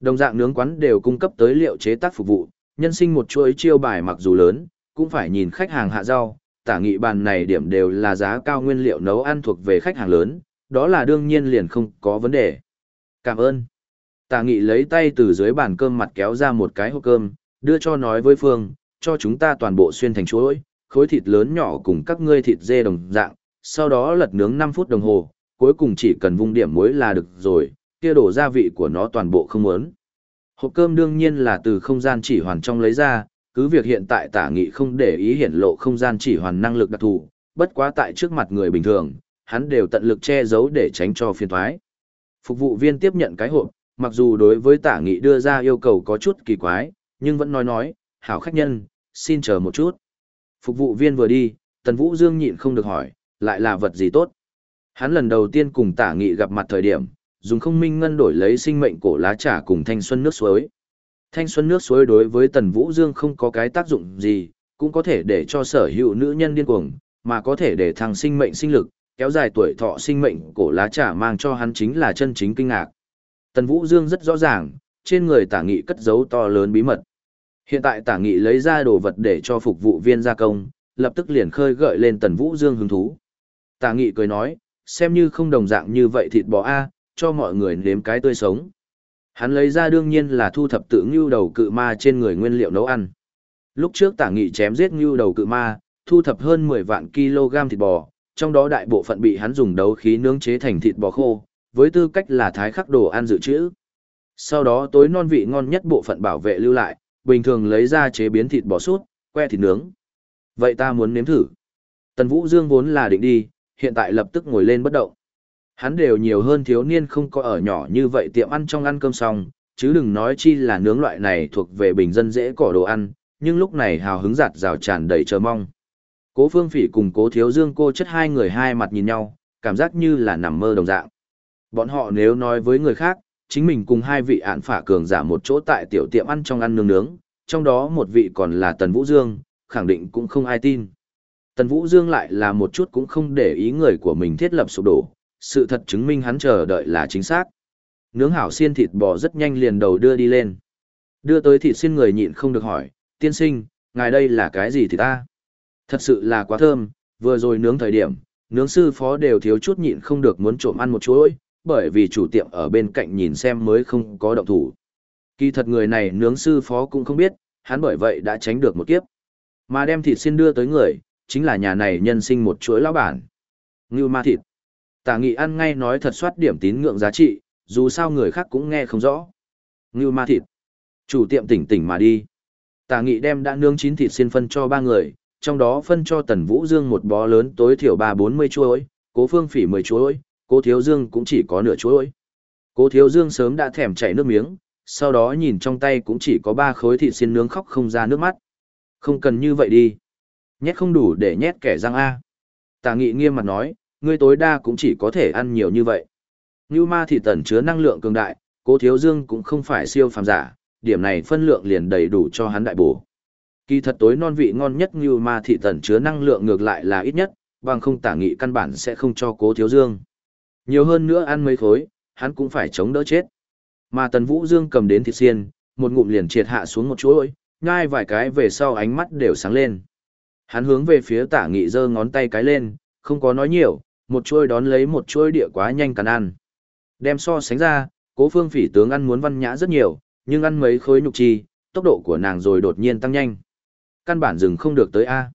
Đồng dạng nướng quán đều cung cấp tới liệu chế tác phục vụ, nhân sinh một chuỗi chiêu bài mặc dù lớn, cũng phải nhìn khách hàng hạ rau, tả nghị bàn này điểm đều là giá cao nguyên liệu nấu ăn thuộc về khách hàng lớn, đó là đương nhiên liền không có vấn đề. Cảm ơn. Tả nghị lấy tay từ dưới bàn cơm mặt kéo ra một cái hộp cơm, đưa cho nói với Phương, cho chúng ta toàn bộ xuyên thành chuỗi, khối thịt lớn nhỏ cùng các ngươi thịt dê đồng dạng, sau đó lật nướng 5 phút đồng hồ, cuối cùng chỉ cần vung điểm muối là được rồi, kia đổ gia vị của nó toàn bộ không muốn. Hộp cơm đương nhiên là từ không gian chỉ hoàn trong lấy ra, cứ việc hiện tại tả nghị không để ý hiển lộ không gian chỉ hoàn năng lực đặc thù, bất quá tại trước mặt người bình thường, hắn đều tận lực che giấu để tránh cho phiền thoái. Phục vụ viên tiếp nhận cái hộp, mặc dù đối với tả nghị đưa ra yêu cầu có chút kỳ quái, nhưng vẫn nói nói, hảo khách nhân, xin chờ một chút. Phục vụ viên vừa đi, Tần Vũ Dương nhịn không được hỏi, lại là vật gì tốt. Hắn lần đầu tiên cùng tả nghị gặp mặt thời điểm, dùng không minh ngân đổi lấy sinh mệnh cổ lá trà cùng thanh xuân nước suối. Thanh xuân nước suối đối với Tần Vũ Dương không có cái tác dụng gì, cũng có thể để cho sở hữu nữ nhân điên cuồng, mà có thể để thằng sinh mệnh sinh lực, kéo dài tuổi thọ sinh mệnh cổ lá trà mang cho hắn chính là chân chính kinh ngạc. Tần Vũ Dương rất rõ ràng, trên người tả nghị cất giấu to lớn bí mật. Hiện tại tả nghị lấy ra đồ vật để cho phục vụ viên gia công, lập tức liền khơi gợi lên Tần Vũ Dương hứng thú. Tả nghị cười nói, xem như không đồng dạng như vậy thịt bò A, cho mọi người nếm cái tươi sống. Hắn lấy ra đương nhiên là thu thập tự ngưu đầu cự ma trên người nguyên liệu nấu ăn. Lúc trước tả nghị chém giết ngưu đầu cự ma, thu thập hơn 10 vạn kg thịt bò, trong đó đại bộ phận bị hắn dùng đấu khí nướng chế thành thịt bò khô, với tư cách là thái khắc đồ ăn dự trữ. Sau đó tối non vị ngon nhất bộ phận bảo vệ lưu lại, bình thường lấy ra chế biến thịt bò sút, que thịt nướng. Vậy ta muốn nếm thử. Tần Vũ Dương vốn là định đi, hiện tại lập tức ngồi lên bất động. Hắn đều nhiều hơn thiếu niên không có ở nhỏ như vậy tiệm ăn trong ăn cơm xong, chứ đừng nói chi là nướng loại này thuộc về bình dân dễ cỏ đồ ăn, nhưng lúc này hào hứng giạt rào tràn đầy chờ mong. Cố Phương Phỉ cùng Cố Thiếu Dương cô chất hai người hai mặt nhìn nhau, cảm giác như là nằm mơ đồng dạng. Bọn họ nếu nói với người khác, chính mình cùng hai vị án phả cường giả một chỗ tại tiểu tiệm ăn trong ăn nướng nướng, trong đó một vị còn là Tần Vũ Dương, khẳng định cũng không ai tin. Tần Vũ Dương lại là một chút cũng không để ý người của mình thiết lập sụp đổ, sự thật chứng minh hắn chờ đợi là chính xác. Nướng hảo xiên thịt bò rất nhanh liền đầu đưa đi lên. Đưa tới thịt xiên người nhịn không được hỏi, tiên sinh, ngài đây là cái gì thì ta? Thật sự là quá thơm, vừa rồi nướng thời điểm, nướng sư phó đều thiếu chút nhịn không được muốn trộm ăn một chuỗi, bởi vì chủ tiệm ở bên cạnh nhìn xem mới không có động thủ. Kỳ thật người này nướng sư phó cũng không biết, hắn bởi vậy đã tránh được một kiếp. Mà đem thịt xin đưa tới người, chính là nhà này nhân sinh một chuỗi lão bản. Ngưu ma thịt. Tả nghị ăn ngay nói thật soát điểm tín ngưỡng giá trị, dù sao người khác cũng nghe không rõ. Ngưu ma thịt. Chủ tiệm tỉnh tỉnh mà đi. Tả nghị đem đã nướng chín thịt xin phân cho ba người, trong đó phân cho Tần Vũ Dương một bó lớn tối thiểu ba bốn mươi chuối, cố phương phỉ mười chuối, cố thiếu dương cũng chỉ có nửa chuối. Cố thiếu dương sớm đã thèm chảy nước miếng, sau đó nhìn trong tay cũng chỉ có ba khối thịt xiên nướng khóc không ra nước mắt. Không cần như vậy đi. Nhét không đủ để nhét kẻ răng A. Tả nghị nghiêm mặt nói, ngươi tối đa cũng chỉ có thể ăn nhiều như vậy. Như ma thịt tẩn chứa năng lượng cường đại, cố thiếu dương cũng không phải siêu phàm giả, điểm này phân lượng liền đầy đủ cho hắn đại bổ. Kỳ thật tối non vị ngon nhất như ma thị tẩn chứa năng lượng ngược lại là ít nhất, bằng không tả nghị căn bản sẽ không cho cố thiếu dương. Nhiều hơn nữa ăn mấy khối, hắn cũng phải chống đỡ chết. Mà tần vũ dương cầm đến thịt xiên, một ngụm liền triệt hạ xuống một chuỗi, ngai vài cái về sau ánh mắt đều sáng lên. Hắn hướng về phía tả nghị giơ ngón tay cái lên, không có nói nhiều, một chuôi đón lấy một chuôi địa quá nhanh cắn ăn. Đem so sánh ra, cố phương phỉ tướng ăn muốn văn nhã rất nhiều, nhưng ăn mấy khối nhục chi, tốc độ của nàng rồi đột nhiên tăng nhanh căn bản dừng không được tới A.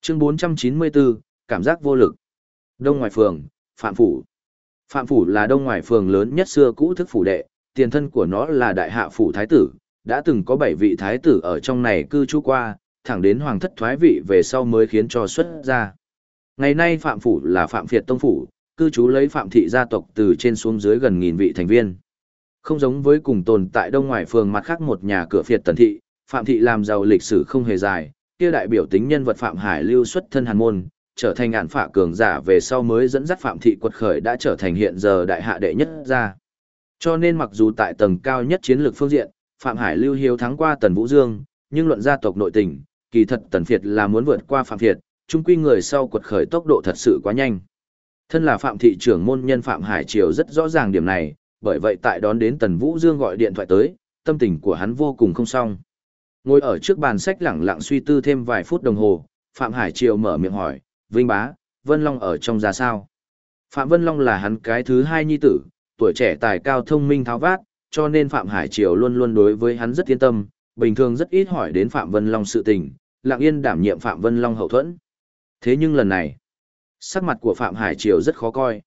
Chương 494, cảm giác vô lực. Đông ngoài phường, Phạm Phủ. Phạm Phủ là đông ngoài phường lớn nhất xưa cũ thức phủ đệ, tiền thân của nó là đại hạ phủ thái tử, đã từng có 7 vị thái tử ở trong này cư trú qua, thẳng đến hoàng thất thoái vị về sau mới khiến cho xuất ra. Ngày nay Phạm Phủ là Phạm Việt Tông Phủ, cư trú lấy Phạm Thị gia tộc từ trên xuống dưới gần nghìn vị thành viên. Không giống với cùng tồn tại đông ngoài phường mặt khác một nhà cửa Việt Tần Thị, Phạm Thị làm giàu lịch sử không hề dài, kia đại biểu tính nhân vật Phạm Hải lưu xuất thân hàn môn, trở thành ngạn phạ cường giả về sau mới dẫn dắt Phạm Thị quật khởi đã trở thành hiện giờ đại hạ đệ nhất gia Cho nên mặc dù tại tầng cao nhất chiến lược phương diện, Phạm Hải lưu hiếu thắng qua Tần Vũ Dương, nhưng luận gia tộc nội tình, kỳ thật Tần Việt là muốn vượt qua Phạm Việt, chung quy người sau quật khởi tốc độ thật sự quá nhanh. Thân là Phạm Thị trưởng môn nhân Phạm Hải Triều rất rõ ràng điểm này, bởi vậy tại đón đến Tần Vũ Dương gọi điện thoại tới, tâm tình của hắn vô cùng không xong. Ngồi ở trước bàn sách lẳng lặng suy tư thêm vài phút đồng hồ, Phạm Hải Triều mở miệng hỏi, Vinh Bá, Vân Long ở trong ra sao? Phạm Vân Long là hắn cái thứ hai nhi tử, tuổi trẻ tài cao thông minh tháo vát, cho nên Phạm Hải Triều luôn luôn đối với hắn rất yên tâm, bình thường rất ít hỏi đến Phạm Vân Long sự tình, lặng yên đảm nhiệm Phạm Vân Long hậu thuẫn. Thế nhưng lần này, sắc mặt của Phạm Hải Triều rất khó coi.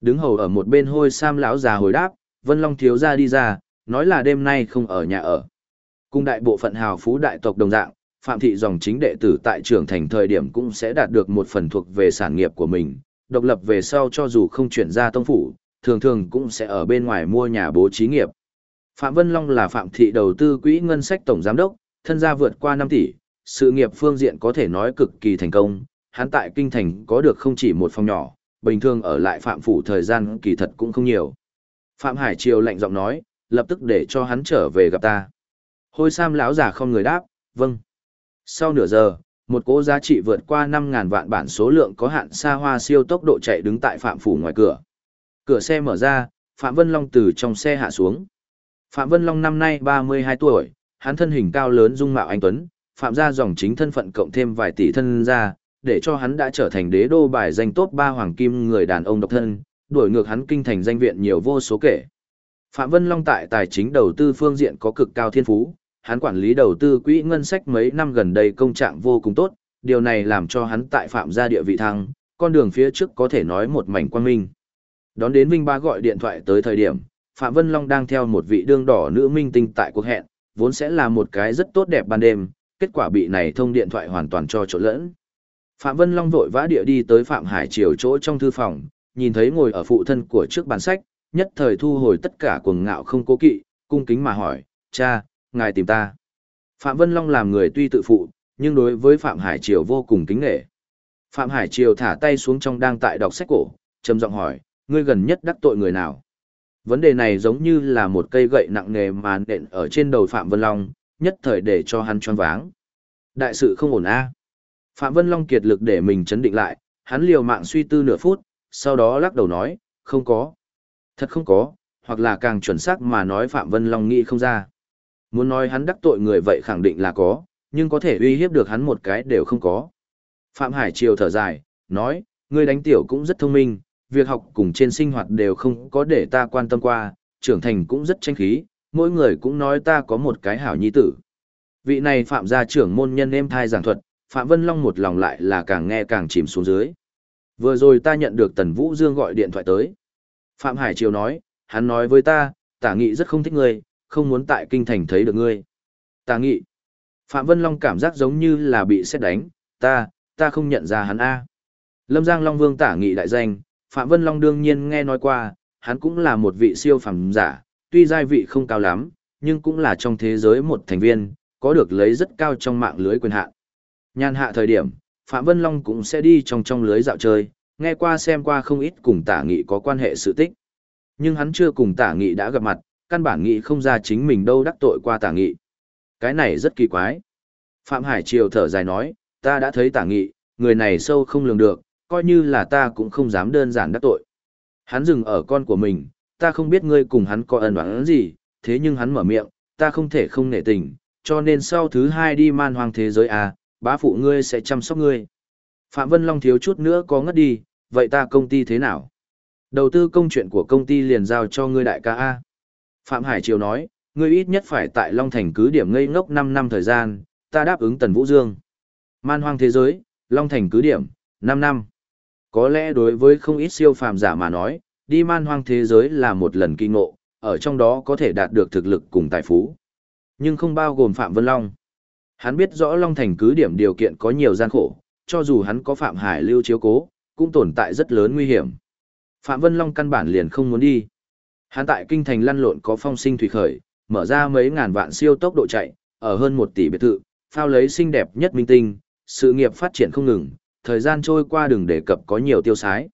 Đứng hầu ở một bên hôi sam lão già hồi đáp, Vân Long thiếu gia đi ra, nói là đêm nay không ở nhà ở. Cùng đại bộ phận hào phú đại tộc đồng dạng, Phạm thị dòng chính đệ tử tại trưởng thành thời điểm cũng sẽ đạt được một phần thuộc về sản nghiệp của mình, độc lập về sau cho dù không chuyển ra tông phủ, thường thường cũng sẽ ở bên ngoài mua nhà bố trí nghiệp. Phạm Vân Long là Phạm thị đầu tư quỹ ngân sách tổng giám đốc, thân gia vượt qua 5 tỷ, sự nghiệp phương diện có thể nói cực kỳ thành công, hắn tại kinh thành có được không chỉ một phòng nhỏ, bình thường ở lại Phạm phủ thời gian kỳ thật cũng không nhiều. Phạm Hải Triều lạnh giọng nói, lập tức để cho hắn trở về gặp ta. Hôi Sam lão già không người đáp, vâng. Sau nửa giờ, một cỗ giá trị vượt qua 5.000 vạn bản số lượng có hạn xa hoa siêu tốc độ chạy đứng tại Phạm phủ ngoài cửa. Cửa xe mở ra, Phạm Vân Long từ trong xe hạ xuống. Phạm Vân Long năm nay 32 tuổi, hắn thân hình cao lớn dung mạo anh tuấn, phạm gia dòng chính thân phận cộng thêm vài tỷ thân gia, để cho hắn đã trở thành đế đô bài danh top 3 hoàng kim người đàn ông độc thân, đuổi ngược hắn kinh thành danh viện nhiều vô số kể. Phạm Vân Long tại tài chính đầu tư phương diện có cực cao thiên phú, hắn quản lý đầu tư quỹ ngân sách mấy năm gần đây công trạng vô cùng tốt, điều này làm cho hắn tại phạm gia địa vị thăng, con đường phía trước có thể nói một mảnh quang minh. Đón đến Vinh Ba gọi điện thoại tới thời điểm, Phạm Vân Long đang theo một vị đương đỏ nữ minh tinh tại cuộc hẹn, vốn sẽ là một cái rất tốt đẹp ban đêm, kết quả bị này thông điện thoại hoàn toàn cho trộn lẫn. Phạm Vân Long vội vã địa đi tới Phạm Hải Triều chỗ trong thư phòng, nhìn thấy ngồi ở phụ thân của trước bàn sách, nhất thời thu hồi tất cả cuồng ngạo không cố kỵ, cung kính mà hỏi, cha, ngài tìm ta. Phạm Vân Long làm người tuy tự phụ, nhưng đối với Phạm Hải Triều vô cùng kính nghệ. Phạm Hải Triều thả tay xuống trong đang tại đọc sách cổ, trầm giọng hỏi, ngươi gần nhất đắc tội người nào? Vấn đề này giống như là một cây gậy nặng nề mà nện ở trên đầu Phạm Vân Long, nhất thời để cho hắn choáng váng. Đại sự không ổn a. Phạm Vân Long kiệt lực để mình chấn định lại, hắn liều mạng suy tư nửa phút, sau đó lắc đầu nói, không có. Thật không có, hoặc là càng chuẩn xác mà nói Phạm Vân Long nghĩ không ra. Muốn nói hắn đắc tội người vậy khẳng định là có, nhưng có thể uy hiếp được hắn một cái đều không có. Phạm Hải Triều thở dài, nói, ngươi đánh tiểu cũng rất thông minh, việc học cùng trên sinh hoạt đều không có để ta quan tâm qua, trưởng thành cũng rất tranh khí, mỗi người cũng nói ta có một cái hảo nhi tử. Vị này phạm gia trưởng môn nhân em thai giảng thuật, Phạm Vân Long một lòng lại là càng nghe càng chìm xuống dưới. Vừa rồi ta nhận được Tần Vũ Dương gọi điện thoại tới. Phạm Hải Triều nói, hắn nói với ta, tả nghị rất không thích ngươi, không muốn tại kinh thành thấy được ngươi. Tả nghị. Phạm Vân Long cảm giác giống như là bị xét đánh, ta, ta không nhận ra hắn A. Lâm Giang Long Vương tả nghị đại danh, Phạm Vân Long đương nhiên nghe nói qua, hắn cũng là một vị siêu phẩm giả, tuy giai vị không cao lắm, nhưng cũng là trong thế giới một thành viên, có được lấy rất cao trong mạng lưới quyền hạn. Nhàn hạ thời điểm, Phạm Vân Long cũng sẽ đi trong trong lưới dạo chơi, nghe qua xem qua không ít cùng tả nghị có quan hệ sự tích. Nhưng hắn chưa cùng tả nghị đã gặp mặt, căn bản nghị không ra chính mình đâu đắc tội qua tả nghị. Cái này rất kỳ quái. Phạm Hải Triều thở dài nói, ta đã thấy tả nghị, người này sâu không lường được, coi như là ta cũng không dám đơn giản đắc tội. Hắn dừng ở con của mình, ta không biết ngươi cùng hắn có ẩn đoán gì, thế nhưng hắn mở miệng, ta không thể không nể tình, cho nên sau thứ hai đi man hoang thế giới à, bá phụ ngươi sẽ chăm sóc ngươi. Phạm Vân Long thiếu chút nữa có ngất đi, vậy ta công ty thế nào? Đầu tư công chuyện của công ty liền giao cho ngươi đại ca A. Phạm Hải Triều nói, ngươi ít nhất phải tại Long Thành cứ điểm ngây ngốc 5 năm thời gian, ta đáp ứng Tần Vũ Dương. Man hoang thế giới, Long Thành cứ điểm, 5 năm. Có lẽ đối với không ít siêu phàm giả mà nói, đi man hoang thế giới là một lần kinh ngộ, ở trong đó có thể đạt được thực lực cùng tài phú. Nhưng không bao gồm Phạm Vân Long. Hắn biết rõ Long Thành cứ điểm điều kiện có nhiều gian khổ, cho dù hắn có Phạm Hải lưu chiếu cố, cũng tồn tại rất lớn nguy hiểm. Phạm Vân Long căn bản liền không muốn đi. Hắn tại kinh thành lăn lộn có phong sinh thủy khởi, mở ra mấy ngàn vạn siêu tốc độ chạy, ở hơn một tỷ biệt thự, phao lấy xinh đẹp nhất minh tinh, sự nghiệp phát triển không ngừng, thời gian trôi qua đừng đề cập có nhiều tiêu sái.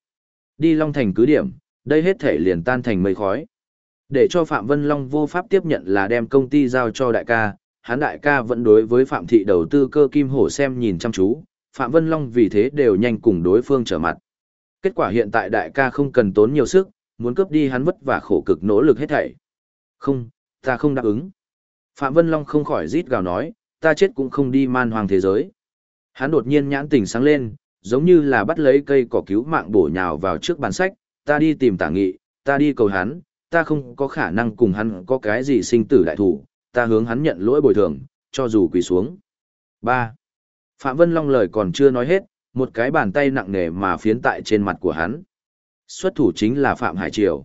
Đi Long Thành cứ điểm, đây hết thể liền tan thành mây khói. Để cho Phạm Vân Long vô pháp tiếp nhận là đem công ty giao cho đại ca, Hán đại ca vẫn đối với Phạm Thị đầu tư cơ kim hổ xem nhìn chăm chú, Phạm Vân Long vì thế đều nhanh cùng đối phương trở mặt. Kết quả hiện tại đại ca không cần tốn nhiều sức, muốn cướp đi hắn vất và khổ cực nỗ lực hết thảy. Không, ta không đáp ứng. Phạm Vân Long không khỏi rít gào nói, ta chết cũng không đi man hoàng thế giới. Hắn đột nhiên nhãn tỉnh sáng lên, giống như là bắt lấy cây cỏ cứu mạng bổ nhào vào trước bàn sách, ta đi tìm tả nghị, ta đi cầu hắn, ta không có khả năng cùng hắn có cái gì sinh tử đại thủ, ta hướng hắn nhận lỗi bồi thường, cho dù quỳ xuống. 3. Phạm Vân Long lời còn chưa nói hết, một cái bàn tay nặng nề mà phiến tại trên mặt của hắn. Xuất thủ chính là Phạm Hải Triều.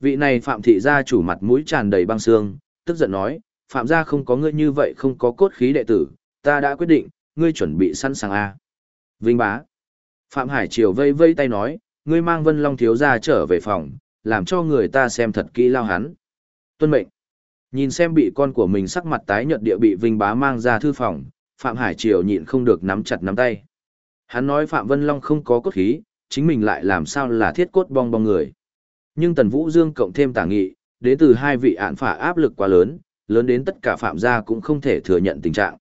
Vị này Phạm thị gia chủ mặt mũi tràn đầy băng xương, tức giận nói, Phạm gia không có ngươi như vậy không có cốt khí đệ tử, ta đã quyết định, ngươi chuẩn bị sẵn sàng a. Vinh bá. Phạm Hải Triều vây vây tay nói, ngươi mang Vân Long thiếu gia trở về phòng, làm cho người ta xem thật kỹ lao hắn. Tuân mệnh. Nhìn xem bị con của mình sắc mặt tái nhợt địa bị Vinh bá mang ra thư phòng, Phạm Hải Triều nhịn không được nắm chặt nắm tay. Hắn nói Phạm Vân Long không có cốt khí, chính mình lại làm sao là thiết cốt bong bong người. Nhưng Tần Vũ Dương cộng thêm tả nghị, đến từ hai vị án phả áp lực quá lớn, lớn đến tất cả Phạm gia cũng không thể thừa nhận tình trạng.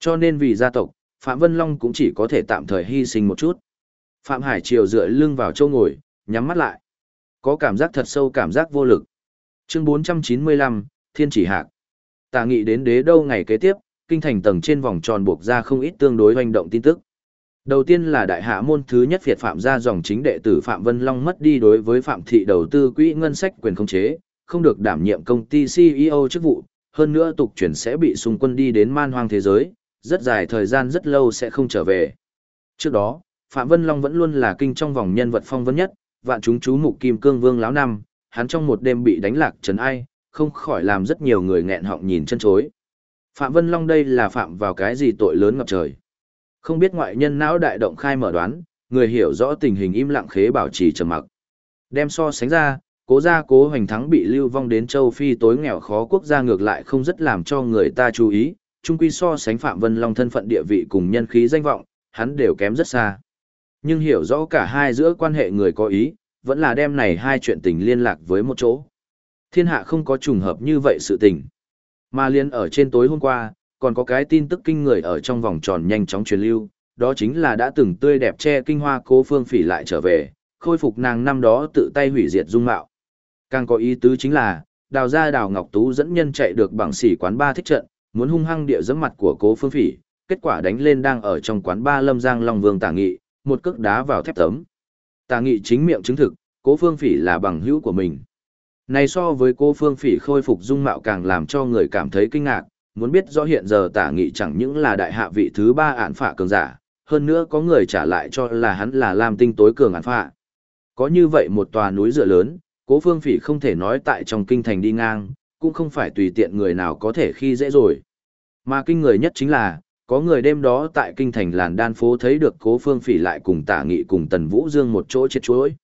Cho nên vì gia tộc, Phạm Vân Long cũng chỉ có thể tạm thời hy sinh một chút. Phạm Hải Triều dựa lưng vào châu ngồi, nhắm mắt lại. Có cảm giác thật sâu cảm giác vô lực. Chương 495, Thiên Chỉ Hạc. Tà nghị đến đế đâu ngày kế tiếp, kinh thành tầng trên vòng tròn buộc ra không ít tương đối hoành động tin tức. Đầu tiên là đại hạ môn thứ nhất Việt Phạm gia dòng chính đệ tử Phạm Vân Long mất đi đối với Phạm thị đầu tư quỹ ngân sách quyền khống chế, không được đảm nhiệm công ty CEO chức vụ, hơn nữa tục chuyển sẽ bị xung quân đi đến man hoang thế giới, rất dài thời gian rất lâu sẽ không trở về. Trước đó, Phạm Vân Long vẫn luôn là kinh trong vòng nhân vật phong vân nhất, vạn chúng chú mục kim cương vương lão năm, hắn trong một đêm bị đánh lạc trấn ai, không khỏi làm rất nhiều người nghẹn họng nhìn chân chối. Phạm Vân Long đây là phạm vào cái gì tội lớn ngập trời. Không biết ngoại nhân não đại động khai mở đoán, người hiểu rõ tình hình im lặng khế bảo trì trầm mặc. Đem so sánh ra, cố gia cố hoành thắng bị lưu vong đến châu Phi tối nghèo khó quốc gia ngược lại không rất làm cho người ta chú ý, chung quy so sánh Phạm Vân Long thân phận địa vị cùng nhân khí danh vọng, hắn đều kém rất xa. Nhưng hiểu rõ cả hai giữa quan hệ người có ý, vẫn là đem này hai chuyện tình liên lạc với một chỗ. Thiên hạ không có trùng hợp như vậy sự tình. Mà liên ở trên tối hôm qua, còn có cái tin tức kinh người ở trong vòng tròn nhanh chóng truyền lưu, đó chính là đã từng tươi đẹp che kinh hoa cố phương phỉ lại trở về, khôi phục nàng năm đó tự tay hủy diệt dung mạo. Càng có ý tứ chính là, đào ra đào Ngọc Tú dẫn nhân chạy được bằng sỉ quán ba thích trận, muốn hung hăng địa dẫm mặt của cố phương phỉ, kết quả đánh lên đang ở trong quán ba lâm giang long vương tả nghị, một cước đá vào thép tấm. Tả nghị chính miệng chứng thực, cố phương phỉ là bằng hữu của mình. Này so với cô phương phỉ khôi phục dung mạo càng làm cho người cảm thấy kinh ngạc, muốn biết rõ hiện giờ tả nghị chẳng những là đại hạ vị thứ ba án phạ cường giả, hơn nữa có người trả lại cho là hắn là lam tinh tối cường án phạ. Có như vậy một tòa núi dựa lớn, cố phương phỉ không thể nói tại trong kinh thành đi ngang, cũng không phải tùy tiện người nào có thể khi dễ rồi. Mà kinh người nhất chính là, có người đêm đó tại kinh thành làn đan phố thấy được cố phương phỉ lại cùng tả nghị cùng tần vũ dương một chỗ chết chuối.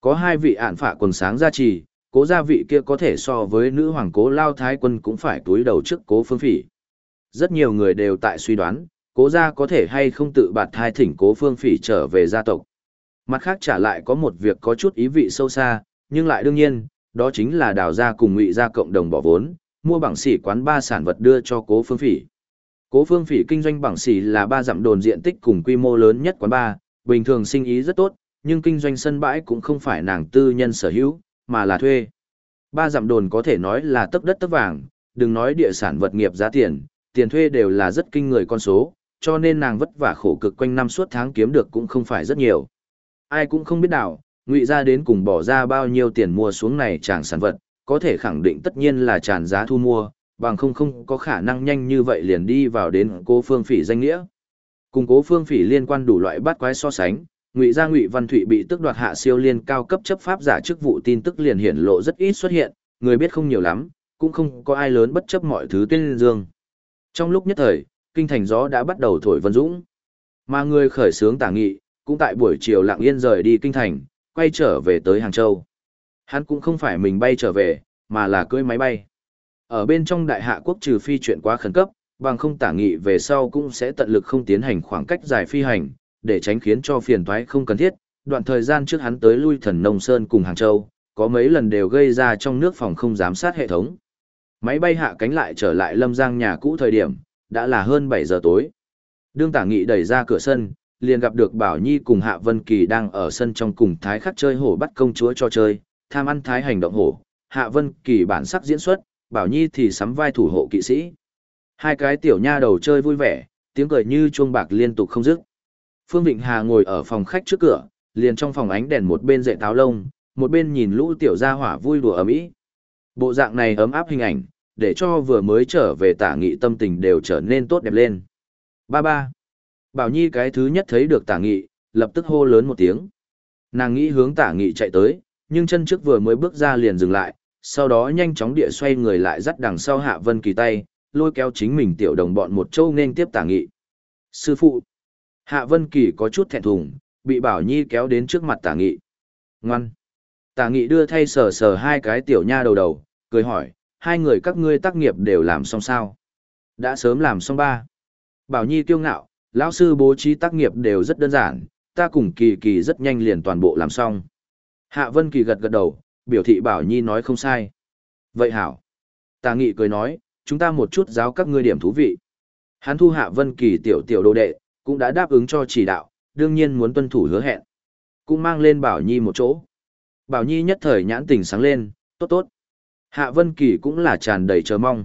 Có hai vị ản phạ quần sáng gia trì, cố gia vị kia có thể so với nữ hoàng cố lao thái quân cũng phải túi đầu trước cố phương phỉ. Rất nhiều người đều tại suy đoán, cố gia có thể hay không tự bạt thai thỉnh cố phương phỉ trở về gia tộc. Mặt khác trả lại có một việc có chút ý vị sâu xa, nhưng lại đương nhiên, đó chính là đào gia cùng ngụy gia cộng đồng bỏ vốn, mua bằng xỉ quán ba sản vật đưa cho cố phương phỉ. Cố phương phỉ kinh doanh bằng xỉ là ba dặm đồn diện tích cùng quy mô lớn nhất quán ba, bình thường sinh ý rất tốt, nhưng kinh doanh sân bãi cũng không phải nàng tư nhân sở hữu, mà là thuê. Ba dặm đồn có thể nói là tấp đất tấp vàng, đừng nói địa sản vật nghiệp giá tiền, tiền thuê đều là rất kinh người con số, cho nên nàng vất vả khổ cực quanh năm suốt tháng kiếm được cũng không phải rất nhiều. Ai cũng không biết nào, ngụy ra đến cùng bỏ ra bao nhiêu tiền mua xuống này chàng sản vật, có thể khẳng định tất nhiên là tràn giá thu mua, bằng không không có khả năng nhanh như vậy liền đi vào đến cố phương phỉ danh nghĩa. Cùng cố phương phỉ liên quan đủ loại bát quái so sánh, ngụy gia ngụy văn thụy bị tước đoạt hạ siêu liên cao cấp chấp pháp giả chức vụ tin tức liền hiển lộ rất ít xuất hiện, người biết không nhiều lắm, cũng không có ai lớn bất chấp mọi thứ tuyên dương. Trong lúc nhất thời, kinh thành gió đã bắt đầu thổi vân dũng. Mà người khởi xướng tả nghị, cũng tại buổi chiều lặng yên rời đi kinh thành, quay trở về tới hàng châu. Hắn cũng không phải mình bay trở về, mà là cưỡi máy bay. Ở bên trong đại hạ quốc trừ phi chuyện quá khẩn cấp, bằng không tả nghị về sau cũng sẽ tận lực không tiến hành khoảng cách dài phi hành để tránh khiến cho phiền toái không cần thiết, đoạn thời gian trước hắn tới lui thần nông sơn cùng Hàng Châu, có mấy lần đều gây ra trong nước phòng không giám sát hệ thống. Máy bay hạ cánh lại trở lại lâm giang nhà cũ thời điểm, đã là hơn 7 giờ tối. Đương tả nghị đẩy ra cửa sân, liền gặp được Bảo Nhi cùng Hạ Vân Kỳ đang ở sân trong cùng Thái khắc chơi hổ bắt công chúa cho chơi, tham ăn Thái hành động hổ, Hạ Vân Kỳ bản sắc diễn xuất, Bảo Nhi thì sắm vai thủ hộ kỵ sĩ. Hai cái tiểu nha đầu chơi vui vẻ, tiếng cười như chuông bạc liên tục không dứt. Phương Vịnh Hà ngồi ở phòng khách trước cửa, liền trong phòng ánh đèn một bên dậy táo lông, một bên nhìn lũ tiểu gia hỏa vui đùa ầm ĩ. Bộ dạng này ấm áp hình ảnh, để cho vừa mới trở về tả nghị tâm tình đều trở nên tốt đẹp lên. Ba ba. Bảo Nhi cái thứ nhất thấy được tả nghị, lập tức hô lớn một tiếng. Nàng nghĩ hướng tả nghị chạy tới, nhưng chân trước vừa mới bước ra liền dừng lại, sau đó nhanh chóng địa xoay người lại dắt đằng sau hạ vân kỳ tay, lôi kéo chính mình tiểu đồng bọn một châu nên tiếp tả nghị. Sư phụ. Hạ vân kỳ có chút thẹn thùng, bị Bảo Nhi kéo đến trước mặt tả nghị. Ngoan. Tả nghị đưa thay sờ sờ hai cái tiểu nha đầu đầu, cười hỏi, hai người các ngươi tác nghiệp đều làm xong sao? Đã sớm làm xong ba. Bảo Nhi kiêu ngạo, lão sư bố trí tác nghiệp đều rất đơn giản, ta cùng kỳ kỳ rất nhanh liền toàn bộ làm xong. Hạ Vân Kỳ gật gật đầu, biểu thị Bảo Nhi nói không sai. Vậy hảo. Tà Nghị cười nói, chúng ta một chút giáo các ngươi điểm thú vị. Hắn thu Hạ Vân Kỳ tiểu tiểu đồ đệ, cũng đã đáp ứng cho chỉ đạo, đương nhiên muốn tuân thủ hứa hẹn. Cũng mang lên Bảo Nhi một chỗ. Bảo Nhi nhất thời nhãn tình sáng lên, tốt tốt. Hạ Vân Kỳ cũng là tràn đầy chờ mong.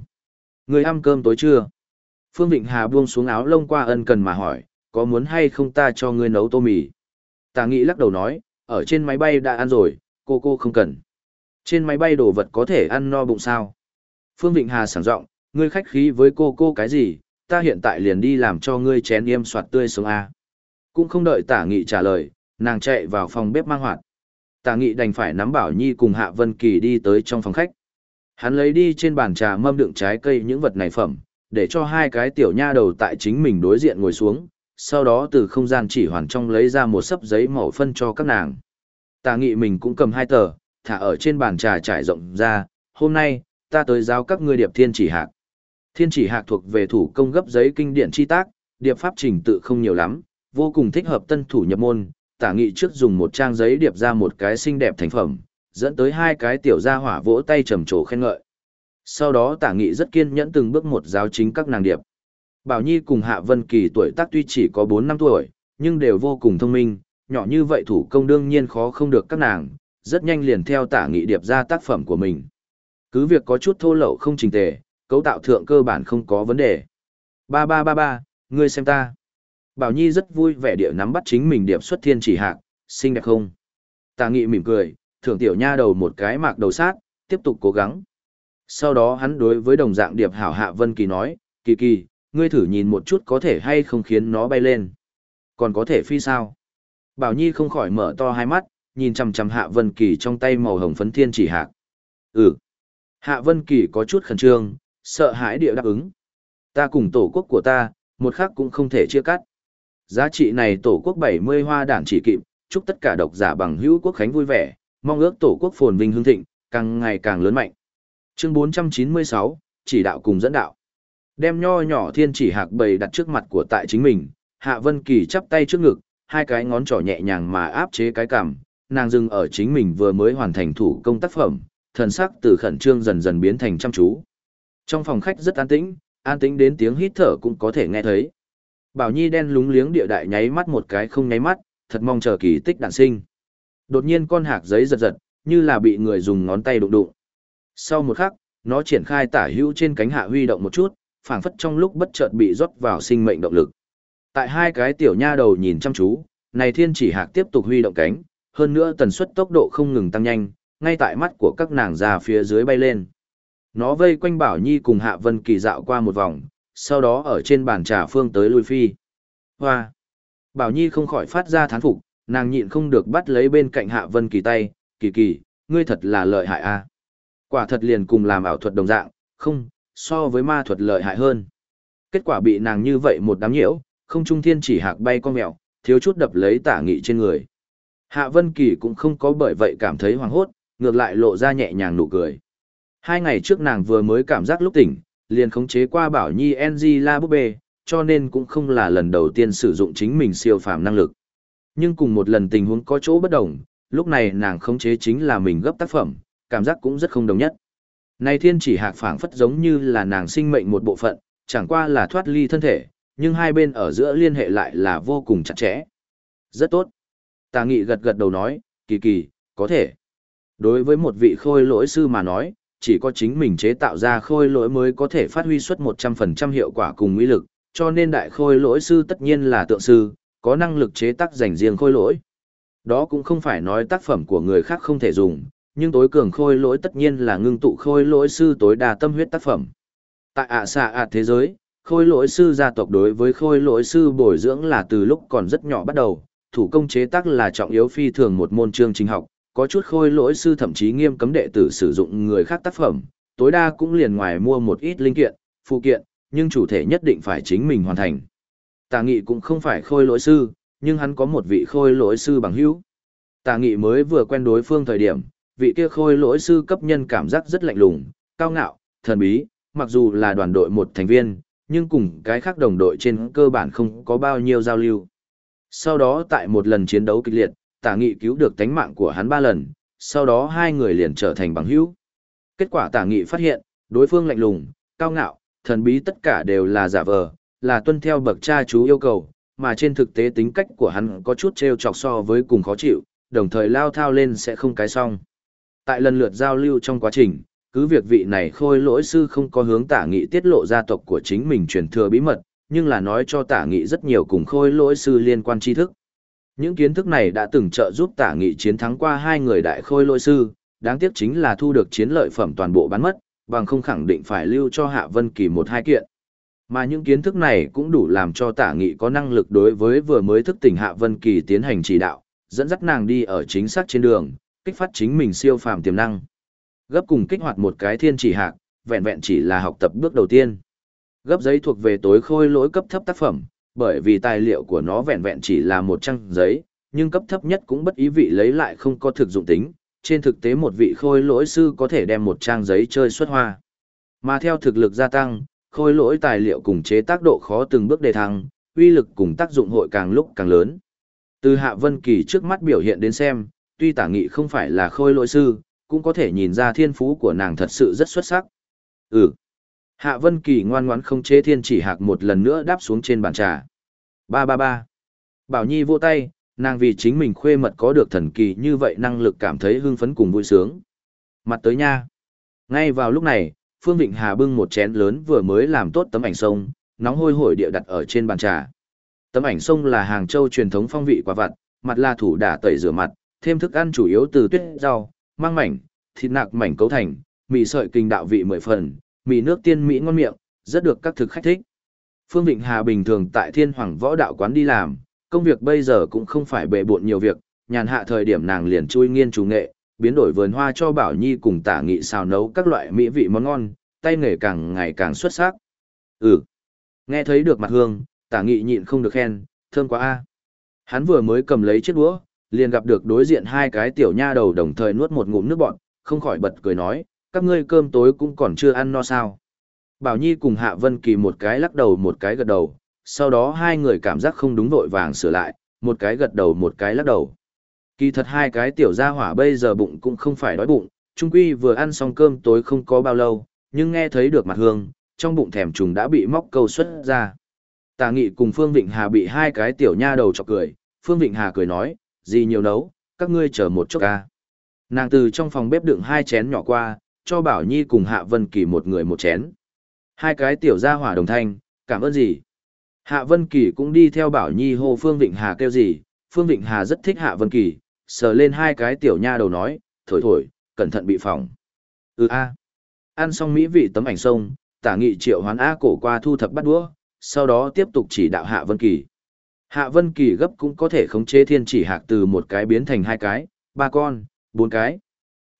Người ăn cơm tối chưa? Phương Vịnh Hà buông xuống áo lông qua ân cần mà hỏi, có muốn hay không ta cho ngươi nấu tô mì? Tà Nghị lắc đầu nói, ở trên máy bay đã ăn rồi, cô cô không cần. Trên máy bay đồ vật có thể ăn no bụng sao? Phương Vịnh Hà sảng giọng, ngươi khách khí với cô cô cái gì, ta hiện tại liền đi làm cho ngươi chén yêm soạt tươi sống A. Cũng không đợi tả nghị trả lời, nàng chạy vào phòng bếp mang hoạt. Tả nghị đành phải nắm Bảo Nhi cùng Hạ Vân Kỳ đi tới trong phòng khách. Hắn lấy đi trên bàn trà mâm đựng trái cây những vật này phẩm, để cho hai cái tiểu nha đầu tại chính mình đối diện ngồi xuống, sau đó từ không gian chỉ hoàn trong lấy ra một sấp giấy màu phân cho các nàng. Tà nghị mình cũng cầm hai tờ, thả ở trên bàn trà trải rộng ra, hôm nay, ta tới giao các ngươi điệp thiên chỉ hạc. Thiên chỉ hạc thuộc về thủ công gấp giấy kinh điển chi tác, điệp pháp trình tự không nhiều lắm, vô cùng thích hợp tân thủ nhập môn, tả nghị trước dùng một trang giấy điệp ra một cái xinh đẹp thành phẩm, dẫn tới hai cái tiểu gia hỏa vỗ tay trầm trồ khen ngợi. Sau đó tả nghị rất kiên nhẫn từng bước một giáo chính các nàng điệp. Bảo Nhi cùng Hạ Vân Kỳ tuổi tác tuy chỉ có 4 năm tuổi, nhưng đều vô cùng thông minh, nhỏ như vậy thủ công đương nhiên khó không được các nàng, rất nhanh liền theo tả nghị điệp ra tác phẩm của mình. Cứ việc có chút thô lậu không trình tề, cấu tạo thượng cơ bản không có vấn đề. Ba ba ba ba, ngươi xem ta. Bảo Nhi rất vui vẻ địa nắm bắt chính mình điệp xuất thiên chỉ hạc, xinh đẹp không? Tà nghị mỉm cười, thưởng tiểu nha đầu một cái mạc đầu sát, tiếp tục cố gắng. Sau đó hắn đối với đồng dạng điệp hảo hạ Vân Kỳ nói, Kỳ Kỳ, ngươi thử nhìn một chút có thể hay không khiến nó bay lên. Còn có thể phi sao? Bảo Nhi không khỏi mở to hai mắt, nhìn chằm chằm Hạ Vân Kỳ trong tay màu hồng phấn thiên chỉ hạc. Ừ. Hạ Vân Kỳ có chút khẩn trương, sợ hãi địa đáp ứng. Ta cùng tổ quốc của ta, một khắc cũng không thể chia cắt. Giá trị này tổ quốc 70 hoa đản chỉ kịp, chúc tất cả độc giả bằng hữu quốc khánh vui vẻ, mong ước tổ quốc phồn vinh hưng thịnh, càng ngày càng lớn mạnh. Chương 496, chỉ đạo cùng dẫn đạo. Đem nho nhỏ thiên chỉ hạc bầy đặt trước mặt của tại chính mình, Hạ Vân Kỳ chắp tay trước ngực, hai cái ngón trỏ nhẹ nhàng mà áp chế cái cằm, nàng dừng ở chính mình vừa mới hoàn thành thủ công tác phẩm, thần sắc từ khẩn trương dần dần biến thành chăm chú. Trong phòng khách rất an tĩnh, an tĩnh đến tiếng hít thở cũng có thể nghe thấy. Bảo Nhi đen lúng liếng địa đại nháy mắt một cái không nháy mắt, thật mong chờ kỳ tích đản sinh. Đột nhiên con hạc giấy giật giật, như là bị người dùng ngón tay đụng đụng. Sau một khắc, nó triển khai tả hữu trên cánh hạ huy động một chút, phảng phất trong lúc bất chợt bị rót vào sinh mệnh động lực. Tại hai cái tiểu nha đầu nhìn chăm chú, này thiên chỉ hạc tiếp tục huy động cánh, hơn nữa tần suất tốc độ không ngừng tăng nhanh, ngay tại mắt của các nàng già phía dưới bay lên. Nó vây quanh Bảo Nhi cùng Hạ Vân Kỳ dạo qua một vòng, sau đó ở trên bàn trà phương tới lui phi. Hoa! Bảo Nhi không khỏi phát ra thán phục, nàng nhịn không được bắt lấy bên cạnh Hạ Vân Kỳ tay, kỳ kỳ, ngươi thật là lợi hại a. Quả thật liền cùng làm ảo thuật đồng dạng, không, so với ma thuật lợi hại hơn. Kết quả bị nàng như vậy một đám nhiễu, không trung thiên chỉ hạc bay con mèo, thiếu chút đập lấy tả nghị trên người. Hạ Vân Kỳ cũng không có bởi vậy cảm thấy hoảng hốt, ngược lại lộ ra nhẹ nhàng nụ cười. Hai ngày trước nàng vừa mới cảm giác lúc tỉnh, liền khống chế qua bảo nhi NG La Búp Bê, cho nên cũng không là lần đầu tiên sử dụng chính mình siêu phàm năng lực. Nhưng cùng một lần tình huống có chỗ bất đồng, lúc này nàng khống chế chính là mình gấp tác phẩm, cảm giác cũng rất không đồng nhất. Này thiên chỉ hạc phảng phất giống như là nàng sinh mệnh một bộ phận, chẳng qua là thoát ly thân thể, nhưng hai bên ở giữa liên hệ lại là vô cùng chặt chẽ. Rất tốt. Tà nghị gật gật đầu nói, kỳ kỳ, có thể. Đối với một vị khôi lỗi sư mà nói, chỉ có chính mình chế tạo ra khôi lỗi mới có thể phát huy suất 100% hiệu quả cùng uy lực, cho nên đại khôi lỗi sư tất nhiên là tượng sư, có năng lực chế tác dành riêng khôi lỗi. Đó cũng không phải nói tác phẩm của người khác không thể dùng, nhưng tối cường khôi lỗi tất nhiên là ngưng tụ khôi lỗi sư tối đa tâm huyết tác phẩm. Tại ạ xạ ạ thế giới, khôi lỗi sư gia tộc đối với khôi lỗi sư bồi dưỡng là từ lúc còn rất nhỏ bắt đầu, thủ công chế tác là trọng yếu phi thường một môn chương trình học, có chút khôi lỗi sư thậm chí nghiêm cấm đệ tử sử dụng người khác tác phẩm, tối đa cũng liền ngoài mua một ít linh kiện, phụ kiện, nhưng chủ thể nhất định phải chính mình hoàn thành. Tà nghị cũng không phải khôi lỗi sư, nhưng hắn có một vị khôi lỗi sư bằng hữu. Tà nghị mới vừa quen đối phương thời điểm, vị kia khôi lỗi sư cấp nhân cảm giác rất lạnh lùng, cao ngạo, thần bí, mặc dù là đoàn đội một thành viên, nhưng cùng cái khác đồng đội trên cơ bản không có bao nhiêu giao lưu. Sau đó tại một lần chiến đấu kịch liệt, tả nghị cứu được tánh mạng của hắn ba lần, sau đó hai người liền trở thành bằng hữu. Kết quả tả nghị phát hiện, đối phương lạnh lùng, cao ngạo, thần bí tất cả đều là giả vờ, là tuân theo bậc cha chú yêu cầu, mà trên thực tế tính cách của hắn có chút trêu chọc so với cùng khó chịu, đồng thời lao thao lên sẽ không cái xong. Tại lần lượt giao lưu trong quá trình, cứ việc vị này khôi lỗi sư không có hướng tả nghị tiết lộ gia tộc của chính mình truyền thừa bí mật, nhưng là nói cho tả nghị rất nhiều cùng khôi lỗi sư liên quan tri thức. Những kiến thức này đã từng trợ giúp tả nghị chiến thắng qua hai người đại khôi lỗi sư, đáng tiếc chính là thu được chiến lợi phẩm toàn bộ bán mất, bằng không khẳng định phải lưu cho Hạ Vân Kỳ một hai kiện. Mà những kiến thức này cũng đủ làm cho tả nghị có năng lực đối với vừa mới thức tỉnh Hạ Vân Kỳ tiến hành chỉ đạo, dẫn dắt nàng đi ở chính xác trên đường, kích phát chính mình siêu phàm tiềm năng. Gấp cùng kích hoạt một cái thiên chỉ hạc, vẹn vẹn chỉ là học tập bước đầu tiên. Gấp giấy thuộc về tối khôi lỗi cấp thấp tác phẩm, bởi vì tài liệu của nó vẹn vẹn chỉ là một trang giấy, nhưng cấp thấp nhất cũng bất ý vị lấy lại không có thực dụng tính. Trên thực tế một vị khôi lỗi sư có thể đem một trang giấy chơi xuất hoa. Mà theo thực lực gia tăng, khôi lỗi tài liệu cùng chế tác độ khó từng bước đề thăng, uy lực cùng tác dụng hội càng lúc càng lớn. Từ Hạ Vân Kỳ trước mắt biểu hiện đến xem, tuy tả nghị không phải là khôi lỗi sư, cũng có thể nhìn ra thiên phú của nàng thật sự rất xuất sắc. Ừ. Hạ Vân Kỳ ngoan ngoãn không chế thiên chỉ hạc một lần nữa đáp xuống trên bàn trà. Ba ba ba. Bảo Nhi vô tay, nàng vì chính mình khuê mật có được thần kỳ như vậy năng lực cảm thấy hưng phấn cùng vui sướng. Mặt tới nha. Ngay vào lúc này, Phương Vịnh Hà bưng một chén lớn vừa mới làm tốt tấm ảnh sông, nóng hôi hổi địa đặt ở trên bàn trà. Tấm ảnh sông là Hàng Châu truyền thống phong vị quả vặt, mặt là thủ đả tẩy rửa mặt, thêm thức ăn chủ yếu từ tuyết rau, mang mảnh, thịt nạc mảnh cấu thành, mì sợi kinh đạo vị mười phần, mì nước tiên mỹ ngon miệng, rất được các thực khách thích. Phương Vịnh Hà bình thường tại Thiên Hoàng Võ Đạo quán đi làm, công việc bây giờ cũng không phải bệ bộn nhiều việc, nhàn hạ thời điểm nàng liền chui nghiên chủ nghệ, biến đổi vườn hoa cho Bảo Nhi cùng Tả Nghị xào nấu các loại mỹ vị món ngon, tay nghề càng ngày càng xuất sắc. Ừ. Nghe thấy được mặt hương, Tả Nghị nhịn không được khen, thơm quá a. Hắn vừa mới cầm lấy chiếc đũa, liền gặp được đối diện hai cái tiểu nha đầu đồng thời nuốt một ngụm nước bọt, không khỏi bật cười nói, các ngươi cơm tối cũng còn chưa ăn no sao. Bảo Nhi cùng Hạ Vân Kỳ một cái lắc đầu một cái gật đầu, sau đó hai người cảm giác không đúng vội vàng sửa lại, một cái gật đầu một cái lắc đầu. Kỳ thật hai cái tiểu gia hỏa bây giờ bụng cũng không phải đói bụng, trung quy vừa ăn xong cơm tối không có bao lâu, nhưng nghe thấy được mặt hương, trong bụng thèm trùng đã bị móc câu xuất ra. Tà Nghị cùng Phương Vịnh Hà bị hai cái tiểu nha đầu chọc cười, Phương Vịnh Hà cười nói, gì nhiều nấu, các ngươi chờ một chút ca. Nàng từ trong phòng bếp đựng hai chén nhỏ qua, cho Bảo Nhi cùng Hạ Vân Kỳ một người một chén. Hai cái tiểu gia hỏa đồng thanh, cảm ơn gì. Hạ Vân Kỳ cũng đi theo Bảo Nhi hô Phương Vịnh Hà kêu gì, Phương Vịnh Hà rất thích Hạ Vân Kỳ, sờ lên hai cái tiểu nha đầu nói, thổi thổi, cẩn thận bị phỏng. Ừ a. Ăn xong mỹ vị tấm ảnh sông, tả nghị triệu hoán A cổ qua thu thập bắt đũa, sau đó tiếp tục chỉ đạo Hạ Vân Kỳ. Hạ Vân Kỳ gấp cũng có thể khống chế thiên chỉ hạc từ một cái biến thành hai cái, ba con, bốn cái.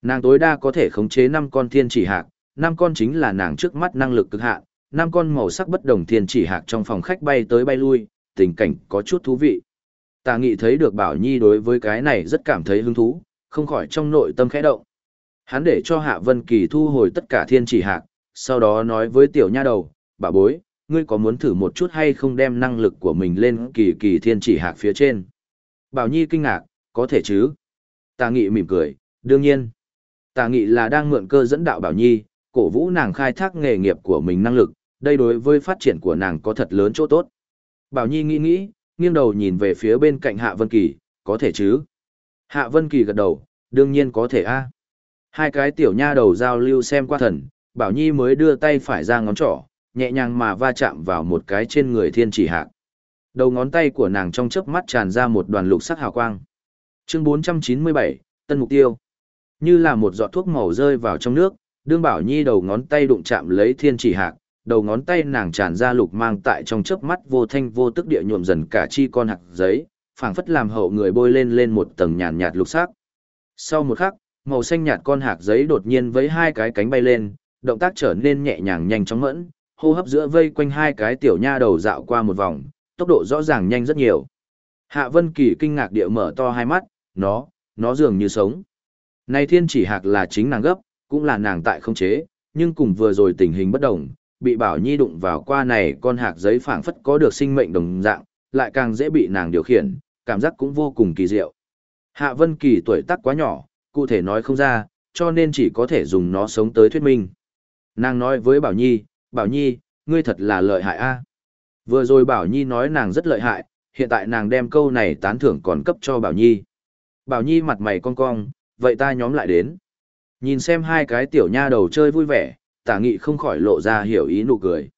Nàng tối đa có thể khống chế năm con thiên chỉ hạc, năm con chính là nàng trước mắt năng lực cực hạn, năm con màu sắc bất đồng thiên chỉ hạc trong phòng khách bay tới bay lui, tình cảnh có chút thú vị. Tà nghị thấy được Bảo Nhi đối với cái này rất cảm thấy hứng thú, không khỏi trong nội tâm khẽ động. Hắn để cho Hạ Vân Kỳ thu hồi tất cả thiên chỉ hạc, sau đó nói với tiểu nha đầu, bà bối, ngươi có muốn thử một chút hay không đem năng lực của mình lên kỳ kỳ thiên chỉ hạc phía trên. Bảo Nhi kinh ngạc, có thể chứ? Tà Nghị mỉm cười, đương nhiên. Tà Nghị là đang mượn cơ dẫn đạo Bảo Nhi, cổ vũ nàng khai thác nghề nghiệp của mình năng lực, đây đối với phát triển của nàng có thật lớn chỗ tốt. Bảo Nhi nghĩ nghĩ, nghiêng đầu nhìn về phía bên cạnh Hạ Vân Kỳ, có thể chứ? Hạ Vân Kỳ gật đầu, đương nhiên có thể a. Hai cái tiểu nha đầu giao lưu xem qua thần, Bảo Nhi mới đưa tay phải ra ngón trỏ, nhẹ nhàng mà va chạm vào một cái trên người thiên chỉ hạc. Đầu ngón tay của nàng trong chớp mắt tràn ra một đoàn lục sắc hào quang. Chương 497, tân mục tiêu. Như là một giọt thuốc màu rơi vào trong nước, đương bảo nhi đầu ngón tay đụng chạm lấy thiên chỉ hạc, đầu ngón tay nàng tràn ra lục mang tại trong chớp mắt vô thanh vô tức địa nhuộm dần cả chi con hạt giấy, phảng phất làm hậu người bôi lên lên một tầng nhàn nhạt lục sắc. Sau một khắc, màu xanh nhạt con hạt giấy đột nhiên với hai cái cánh bay lên, động tác trở nên nhẹ nhàng nhanh chóng mẫn, hô hấp giữa vây quanh hai cái tiểu nha đầu dạo qua một vòng, tốc độ rõ ràng nhanh rất nhiều. Hạ Vân Kỳ kinh ngạc địa mở to hai mắt, nó, nó dường như sống. Này thiên chỉ hạc là chính nàng gấp, cũng là nàng tại không chế, nhưng cùng vừa rồi tình hình bất đồng, bị Bảo Nhi đụng vào qua này con hạc giấy phảng phất có được sinh mệnh đồng dạng, lại càng dễ bị nàng điều khiển, cảm giác cũng vô cùng kỳ diệu. Hạ Vân Kỳ tuổi tác quá nhỏ, cụ thể nói không ra, cho nên chỉ có thể dùng nó sống tới thuyết minh. Nàng nói với Bảo Nhi, Bảo Nhi, ngươi thật là lợi hại a. Vừa rồi Bảo Nhi nói nàng rất lợi hại, hiện tại nàng đem câu này tán thưởng còn cấp cho Bảo Nhi. Bảo Nhi mặt mày cong cong, vậy ta nhóm lại đến. Nhìn xem hai cái tiểu nha đầu chơi vui vẻ, tả nghị không khỏi lộ ra hiểu ý nụ cười.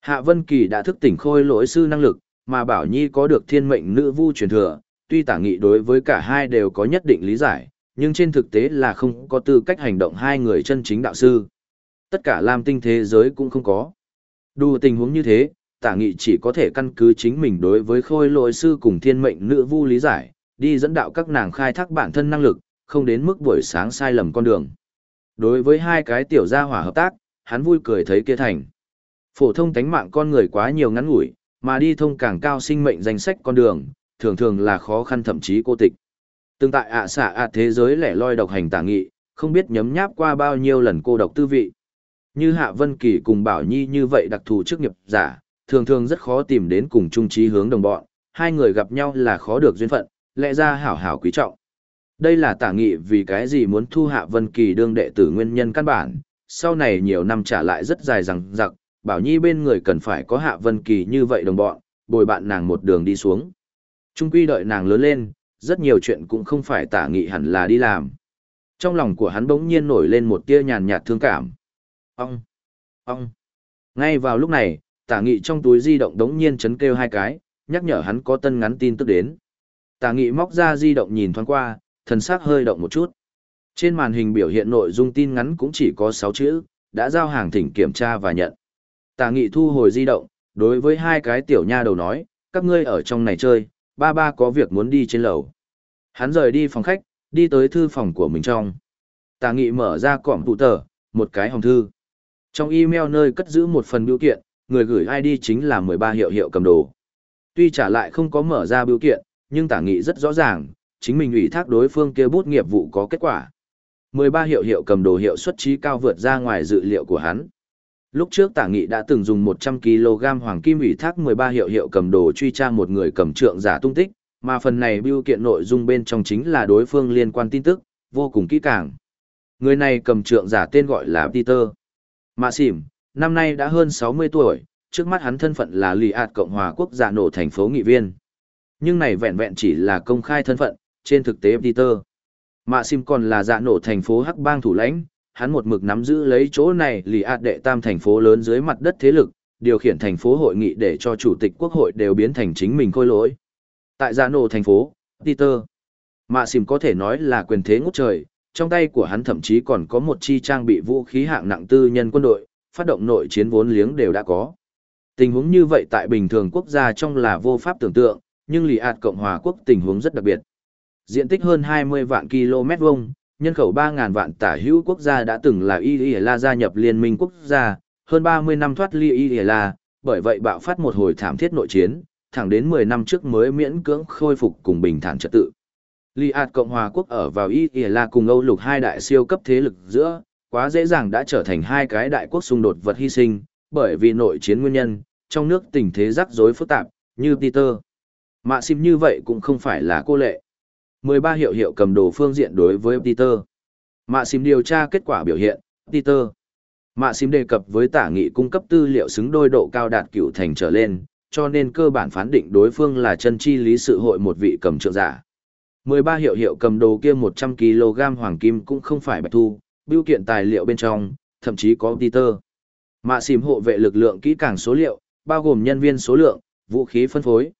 Hạ Vân Kỳ đã thức tỉnh khôi lỗi sư năng lực, mà Bảo Nhi có được thiên mệnh nữ vu truyền thừa, tuy tả nghị đối với cả hai đều có nhất định lý giải, nhưng trên thực tế là không có tư cách hành động hai người chân chính đạo sư. Tất cả làm tinh thế giới cũng không có. Đủ tình huống như thế, tả nghị chỉ có thể căn cứ chính mình đối với khôi lỗi sư cùng thiên mệnh nữ vu lý giải, đi dẫn đạo các nàng khai thác bản thân năng lực, không đến mức buổi sáng sai lầm con đường. Đối với hai cái tiểu gia hỏa hợp tác, hắn vui cười thấy kia thành. Phổ thông tánh mạng con người quá nhiều ngắn ngủi, mà đi thông càng cao sinh mệnh danh sách con đường, thường thường là khó khăn thậm chí cô tịch. Tương tại ạ xạ ạ thế giới lẻ loi độc hành tả nghị, không biết nhấm nháp qua bao nhiêu lần cô độc tư vị. Như Hạ Vân Kỳ cùng Bảo Nhi như vậy đặc thù chức nghiệp giả, thường thường rất khó tìm đến cùng chung trí hướng đồng bọn, hai người gặp nhau là khó được duyên phận, lẽ ra hảo hảo quý trọng. Đây là tả nghị vì cái gì muốn thu Hạ Vân Kỳ đương đệ tử nguyên nhân căn bản, sau này nhiều năm trả lại rất dài rằng giặc, Bảo Nhi bên người cần phải có Hạ Vân Kỳ như vậy đồng bọn, bồi bạn nàng một đường đi xuống. Trung quy đợi nàng lớn lên, rất nhiều chuyện cũng không phải tả nghị hẳn là đi làm. Trong lòng của hắn bỗng nhiên nổi lên một tia nhàn nhạt thương cảm. Ông! Ông! Ngay vào lúc này, tả nghị trong túi di động đống nhiên chấn kêu hai cái, nhắc nhở hắn có tân ngắn tin tức đến. Tả nghị móc ra di động nhìn thoáng qua, thần sắc hơi động một chút. Trên màn hình biểu hiện nội dung tin ngắn cũng chỉ có 6 chữ, đã giao hàng thỉnh kiểm tra và nhận. Tả nghị thu hồi di động, đối với hai cái tiểu nha đầu nói, các ngươi ở trong này chơi, ba ba có việc muốn đi trên lầu. Hắn rời đi phòng khách, đi tới thư phòng của mình trong. Tả nghị mở ra cỏm tụ tờ, một cái hồng thư. Trong email nơi cất giữ một phần biểu kiện, người gửi ID chính là 13 hiệu hiệu cầm đồ. Tuy trả lại không có mở ra biểu kiện, nhưng tả nghị rất rõ ràng, chính mình ủy thác đối phương kia bút nghiệp vụ có kết quả. 13 hiệu hiệu cầm đồ hiệu suất trí cao vượt ra ngoài dự liệu của hắn. Lúc trước tả nghị đã từng dùng 100kg hoàng kim ủy thác 13 hiệu hiệu cầm đồ truy tra một người cầm trượng giả tung tích, mà phần này biêu kiện nội dung bên trong chính là đối phương liên quan tin tức, vô cùng kỹ càng. Người này cầm trượng giả tên gọi là Peter. Mạ xỉm, năm nay đã hơn 60 tuổi, trước mắt hắn thân phận là lì ạt Cộng hòa quốc giả nổ thành phố nghị viên. Nhưng này vẹn vẹn chỉ là công khai thân phận, trên thực tế Peter. Mạ Sim còn là dạ nổ thành phố Hắc bang thủ lãnh, hắn một mực nắm giữ lấy chỗ này lì ạt đệ tam thành phố lớn dưới mặt đất thế lực, điều khiển thành phố hội nghị để cho chủ tịch quốc hội đều biến thành chính mình khôi lỗi. Tại dạ nổ thành phố, Peter, Mạ Sim có thể nói là quyền thế ngút trời, trong tay của hắn thậm chí còn có một chi trang bị vũ khí hạng nặng tư nhân quân đội, phát động nội chiến vốn liếng đều đã có. Tình huống như vậy tại bình thường quốc gia trong là vô pháp tưởng tượng, nhưng lì ạt Cộng hòa quốc tình huống rất đặc biệt. Diện tích hơn 20 vạn km vuông, nhân khẩu 3.000 vạn tả hữu quốc gia đã từng là Y La gia nhập liên minh quốc gia, hơn 30 năm thoát ly Y La, bởi vậy bạo phát một hồi thảm thiết nội chiến, thẳng đến 10 năm trước mới miễn cưỡng khôi phục cùng bình thản trật tự. Li Cộng hòa quốc ở vào Y La cùng Âu lục hai đại siêu cấp thế lực giữa, quá dễ dàng đã trở thành hai cái đại quốc xung đột vật hy sinh, bởi vì nội chiến nguyên nhân, trong nước tình thế rắc rối phức tạp, như Peter. Mạ sim như vậy cũng không phải là cô lệ. 13 hiệu hiệu cầm đồ phương diện đối với Peter. Mạ sim điều tra kết quả biểu hiện, Peter. Mạ sim đề cập với tả nghị cung cấp tư liệu xứng đôi độ cao đạt cửu thành trở lên, cho nên cơ bản phán định đối phương là chân chi lý sự hội một vị cầm trượng giả. 13 hiệu hiệu cầm đồ kia 100kg hoàng kim cũng không phải bạch thu, biểu kiện tài liệu bên trong, thậm chí có Peter. Mạ xìm hộ vệ lực lượng kỹ càng số liệu, bao gồm nhân viên số lượng, vũ khí phân phối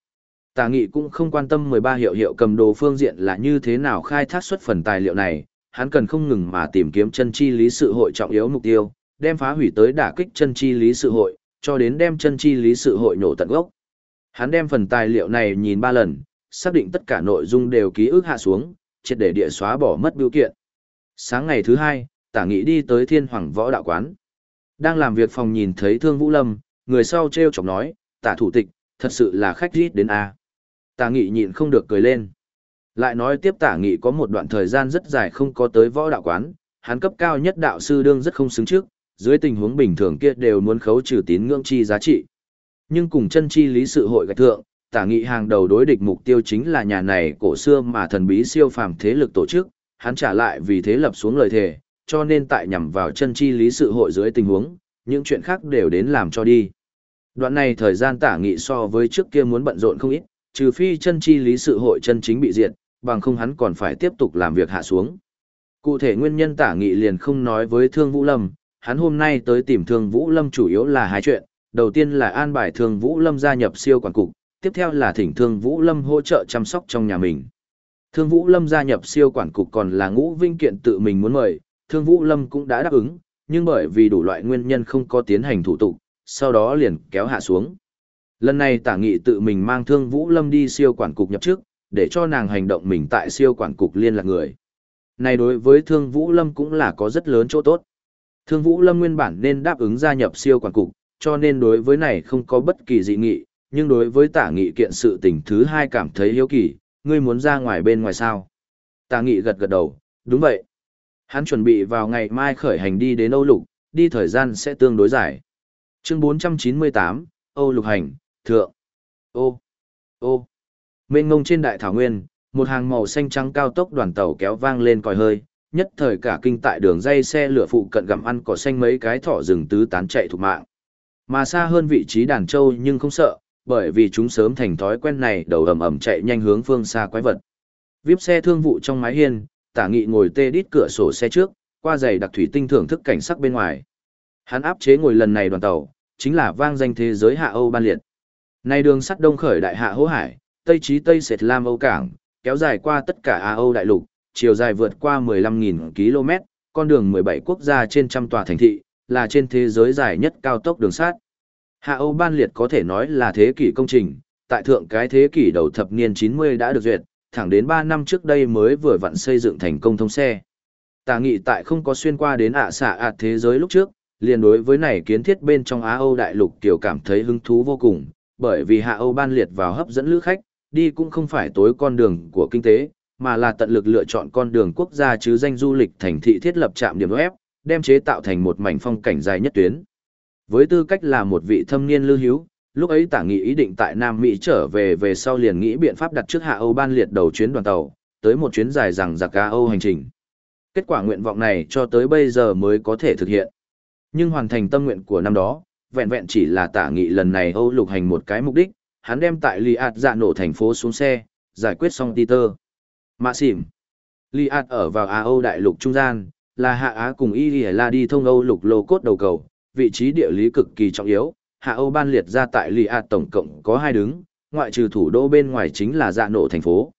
tà nghị cũng không quan tâm 13 hiệu hiệu cầm đồ phương diện là như thế nào khai thác xuất phần tài liệu này, hắn cần không ngừng mà tìm kiếm chân chi lý sự hội trọng yếu mục tiêu, đem phá hủy tới đả kích chân chi lý sự hội, cho đến đem chân chi lý sự hội nổ tận gốc. Hắn đem phần tài liệu này nhìn ba lần, xác định tất cả nội dung đều ký ức hạ xuống, triệt để địa xóa bỏ mất biểu kiện. Sáng ngày thứ hai, tả nghị đi tới thiên hoàng võ đạo quán. Đang làm việc phòng nhìn thấy thương vũ lâm, người sau treo chọc nói, tả thủ tịch, thật sự là khách rít đến A. Tả nghị nhịn không được cười lên. Lại nói tiếp tả nghị có một đoạn thời gian rất dài không có tới võ đạo quán, hắn cấp cao nhất đạo sư đương rất không xứng trước, dưới tình huống bình thường kia đều muốn khấu trừ tín ngưỡng chi giá trị. Nhưng cùng chân chi lý sự hội gạch thượng, tả nghị hàng đầu đối địch mục tiêu chính là nhà này cổ xưa mà thần bí siêu phàm thế lực tổ chức, hắn trả lại vì thế lập xuống lời thề, cho nên tại nhằm vào chân chi lý sự hội dưới tình huống, những chuyện khác đều đến làm cho đi. Đoạn này thời gian tả nghị so với trước kia muốn bận rộn không ít, trừ phi chân chi lý sự hội chân chính bị diệt, bằng không hắn còn phải tiếp tục làm việc hạ xuống. Cụ thể nguyên nhân tả nghị liền không nói với Thương Vũ Lâm, hắn hôm nay tới tìm Thương Vũ Lâm chủ yếu là hai chuyện, đầu tiên là an bài Thương Vũ Lâm gia nhập siêu quản cục, tiếp theo là thỉnh Thương Vũ Lâm hỗ trợ chăm sóc trong nhà mình. Thương Vũ Lâm gia nhập siêu quản cục còn là ngũ vinh kiện tự mình muốn mời, Thương Vũ Lâm cũng đã đáp ứng, nhưng bởi vì đủ loại nguyên nhân không có tiến hành thủ tục, sau đó liền kéo hạ xuống. Lần này tả nghị tự mình mang Thương Vũ Lâm đi siêu quản cục nhập trước, để cho nàng hành động mình tại siêu quản cục liên lạc người. Này đối với Thương Vũ Lâm cũng là có rất lớn chỗ tốt. Thương Vũ Lâm nguyên bản nên đáp ứng gia nhập siêu quản cục, cho nên đối với này không có bất kỳ dị nghị, nhưng đối với tả nghị kiện sự tình thứ hai cảm thấy hiếu kỳ, ngươi muốn ra ngoài bên ngoài sao? Tả nghị gật gật đầu, đúng vậy. Hắn chuẩn bị vào ngày mai khởi hành đi đến Âu Lục, đi thời gian sẽ tương đối dài. Chương 498, Âu Lục hành, thượng. Ô, ô. Mênh ngông trên đại thảo nguyên, một hàng màu xanh trắng cao tốc đoàn tàu kéo vang lên còi hơi, nhất thời cả kinh tại đường dây xe lửa phụ cận gặm ăn cỏ xanh mấy cái thỏ rừng tứ tán chạy thục mạng. Mà xa hơn vị trí đàn châu nhưng không sợ, bởi vì chúng sớm thành thói quen này đầu ầm ầm chạy nhanh hướng phương xa quái vật. Vip xe thương vụ trong mái hiên, tả nghị ngồi tê đít cửa sổ xe trước, qua giày đặc thủy tinh thưởng thức cảnh sắc bên ngoài. Hắn áp chế ngồi lần này đoàn tàu, chính là vang danh thế giới hạ Âu ban liệt. Nay đường sắt đông khởi đại hạ hố hải, tây trí tây sệt lam Âu cảng, kéo dài qua tất cả Á Âu đại lục, chiều dài vượt qua 15.000 km, con đường 17 quốc gia trên trăm tòa thành thị, là trên thế giới dài nhất cao tốc đường sắt. Hạ Âu ban liệt có thể nói là thế kỷ công trình, tại thượng cái thế kỷ đầu thập niên 90 đã được duyệt, thẳng đến 3 năm trước đây mới vừa vặn xây dựng thành công thông xe. Tà nghị tại không có xuyên qua đến ạ xạ ạt thế giới lúc trước, liền đối với này kiến thiết bên trong Á Âu đại lục tiểu cảm thấy hứng thú vô cùng, bởi vì Hạ Âu ban liệt vào hấp dẫn lữ khách, đi cũng không phải tối con đường của kinh tế, mà là tận lực lựa chọn con đường quốc gia chứ danh du lịch thành thị thiết lập trạm điểm web, đem chế tạo thành một mảnh phong cảnh dài nhất tuyến. Với tư cách là một vị thâm niên lưu hiếu, lúc ấy tả nghị ý định tại Nam Mỹ trở về về sau liền nghĩ biện pháp đặt trước Hạ Âu ban liệt đầu chuyến đoàn tàu, tới một chuyến dài rằng giặc Á Âu hành trình. Kết quả nguyện vọng này cho tới bây giờ mới có thể thực hiện. Nhưng hoàn thành tâm nguyện của năm đó, vẹn vẹn chỉ là tả nghị lần này Âu lục hành một cái mục đích, hắn đem tại Liat dạ nổ thành phố xuống xe, giải quyết xong Peter. Mạ xỉm. Liat ở vào Á Âu đại lục trung gian, là Hạ Á cùng Y La đi thông Âu lục lô cốt đầu cầu, vị trí địa lý cực kỳ trọng yếu. Hạ Âu ban liệt ra tại Liat tổng cộng có hai đứng, ngoại trừ thủ đô bên ngoài chính là dạ nổ thành phố.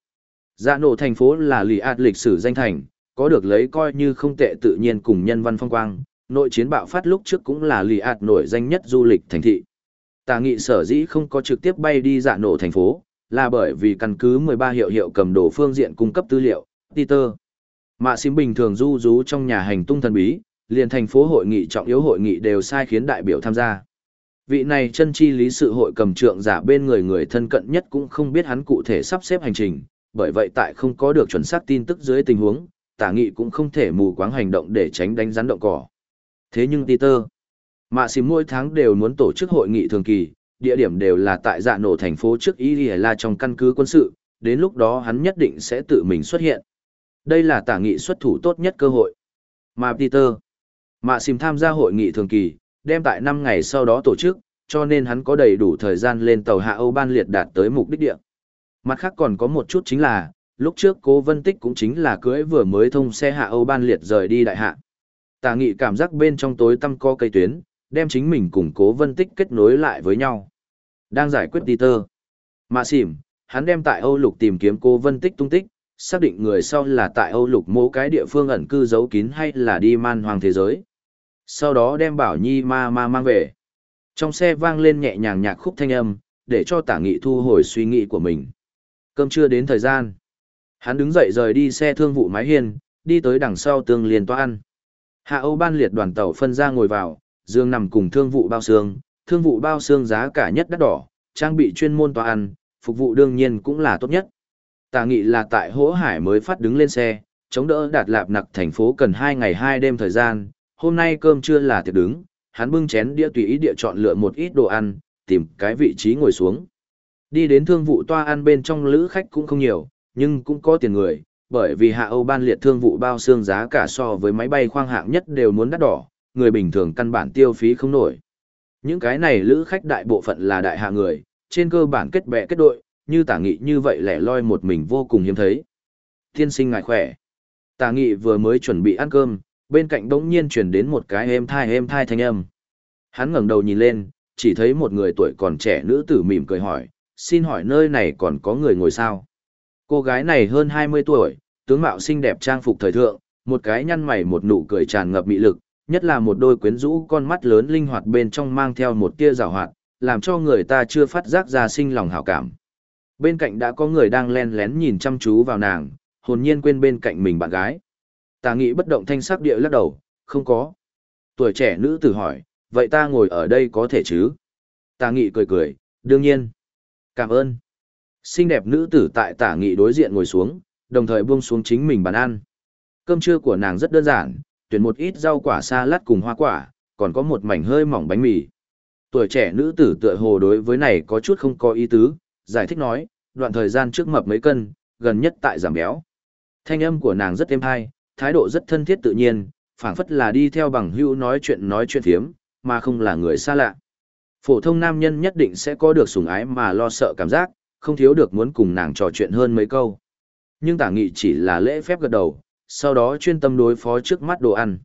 Dạ nổ thành phố là Liat lịch sử danh thành, có được lấy coi như không tệ tự nhiên cùng nhân văn phong quang, nội chiến bạo phát lúc trước cũng là lì ạt nổi danh nhất du lịch thành thị tà nghị sở dĩ không có trực tiếp bay đi dạ nổ thành phố, là bởi vì căn cứ 13 hiệu hiệu cầm đồ phương diện cung cấp tư liệu, Peter. Mạ xím bình thường du rú trong nhà hành tung thần bí, liền thành phố hội nghị trọng yếu hội nghị đều sai khiến đại biểu tham gia. Vị này chân chi lý sự hội cầm trượng giả bên người người thân cận nhất cũng không biết hắn cụ thể sắp xếp hành trình, bởi vậy tại không có được chuẩn xác tin tức dưới tình huống, tả nghị cũng không thể mù quáng hành động để tránh đánh rắn động cỏ. Thế nhưng Peter, Mạ xìm mỗi tháng đều muốn tổ chức hội nghị thường kỳ, địa điểm đều là tại dạ nổ thành phố trước Y La trong căn cứ quân sự, đến lúc đó hắn nhất định sẽ tự mình xuất hiện. Đây là tả nghị xuất thủ tốt nhất cơ hội. Mà Peter, Mạ xìm tham gia hội nghị thường kỳ, đem tại 5 ngày sau đó tổ chức, cho nên hắn có đầy đủ thời gian lên tàu Hạ Âu Ban Liệt đạt tới mục đích địa. Mặt khác còn có một chút chính là, lúc trước cố Vân Tích cũng chính là cưới vừa mới thông xe Hạ Âu Ban Liệt rời đi đại hạ. Tà nghị cảm giác bên trong tối tăm co cây tuyến, đem chính mình cùng cố vân tích kết nối lại với nhau. Đang giải quyết Peter. Mạ xỉm, hắn đem tại Âu Lục tìm kiếm cô Vân Tích tung tích, xác định người sau là tại Âu Lục mố cái địa phương ẩn cư giấu kín hay là đi man hoàng thế giới. Sau đó đem Bảo Nhi ma ma mang về. Trong xe vang lên nhẹ nhàng nhạc khúc thanh âm, để cho tả nghị thu hồi suy nghĩ của mình. Cơm chưa đến thời gian. Hắn đứng dậy rời đi xe thương vụ mái hiên, đi tới đằng sau tương liền toa ăn. Hạ Âu ban liệt đoàn tàu phân ra ngồi vào, dương nằm cùng thương vụ bao xương, thương vụ bao xương giá cả nhất đắt đỏ, trang bị chuyên môn toa ăn, phục vụ đương nhiên cũng là tốt nhất. Tà nghị là tại Hỗ Hải mới phát đứng lên xe, chống đỡ đạt lạp nặc thành phố cần 2 ngày 2 đêm thời gian, hôm nay cơm trưa là tiệc đứng, hắn bưng chén đĩa tùy ý địa chọn lựa một ít đồ ăn, tìm cái vị trí ngồi xuống. Đi đến thương vụ toa ăn bên trong lữ khách cũng không nhiều, nhưng cũng có tiền người, bởi vì hạ Âu ban liệt thương vụ bao xương giá cả so với máy bay khoang hạng nhất đều muốn đắt đỏ, người bình thường căn bản tiêu phí không nổi. Những cái này lữ khách đại bộ phận là đại hạ người, trên cơ bản kết bè kết đội, như tả nghị như vậy lẻ loi một mình vô cùng hiếm thấy. Tiên sinh ngài khỏe. Tả nghị vừa mới chuẩn bị ăn cơm, bên cạnh đống nhiên chuyển đến một cái êm thai êm thai thanh âm. Hắn ngẩng đầu nhìn lên, chỉ thấy một người tuổi còn trẻ nữ tử mỉm cười hỏi, xin hỏi nơi này còn có người ngồi sao? Cô gái này hơn 20 tuổi, tướng mạo xinh đẹp trang phục thời thượng, một cái nhăn mày một nụ cười tràn ngập mị lực, nhất là một đôi quyến rũ con mắt lớn linh hoạt bên trong mang theo một tia rào hoạt, làm cho người ta chưa phát giác ra sinh lòng hảo cảm. Bên cạnh đã có người đang len lén nhìn chăm chú vào nàng, hồn nhiên quên bên cạnh mình bạn gái. Tà nghị bất động thanh sắc địa lắc đầu, không có. Tuổi trẻ nữ tử hỏi, vậy ta ngồi ở đây có thể chứ? Tà nghị cười cười, đương nhiên. Cảm ơn. Xinh đẹp nữ tử tại tả nghị đối diện ngồi xuống, đồng thời buông xuống chính mình bàn ăn. Cơm trưa của nàng rất đơn giản, tuyển một ít rau quả xa lát cùng hoa quả, còn có một mảnh hơi mỏng bánh mì. Tuổi trẻ nữ tử tựa hồ đối với này có chút không có ý tứ, giải thích nói, đoạn thời gian trước mập mấy cân, gần nhất tại giảm béo. Thanh âm của nàng rất êm hay, thái độ rất thân thiết tự nhiên, phảng phất là đi theo bằng hữu nói chuyện nói chuyện thiếm, mà không là người xa lạ. Phổ thông nam nhân nhất định sẽ có được sủng ái mà lo sợ cảm giác, không thiếu được muốn cùng nàng trò chuyện hơn mấy câu. Nhưng tả nghị chỉ là lễ phép gật đầu, sau đó chuyên tâm đối phó trước mắt đồ ăn.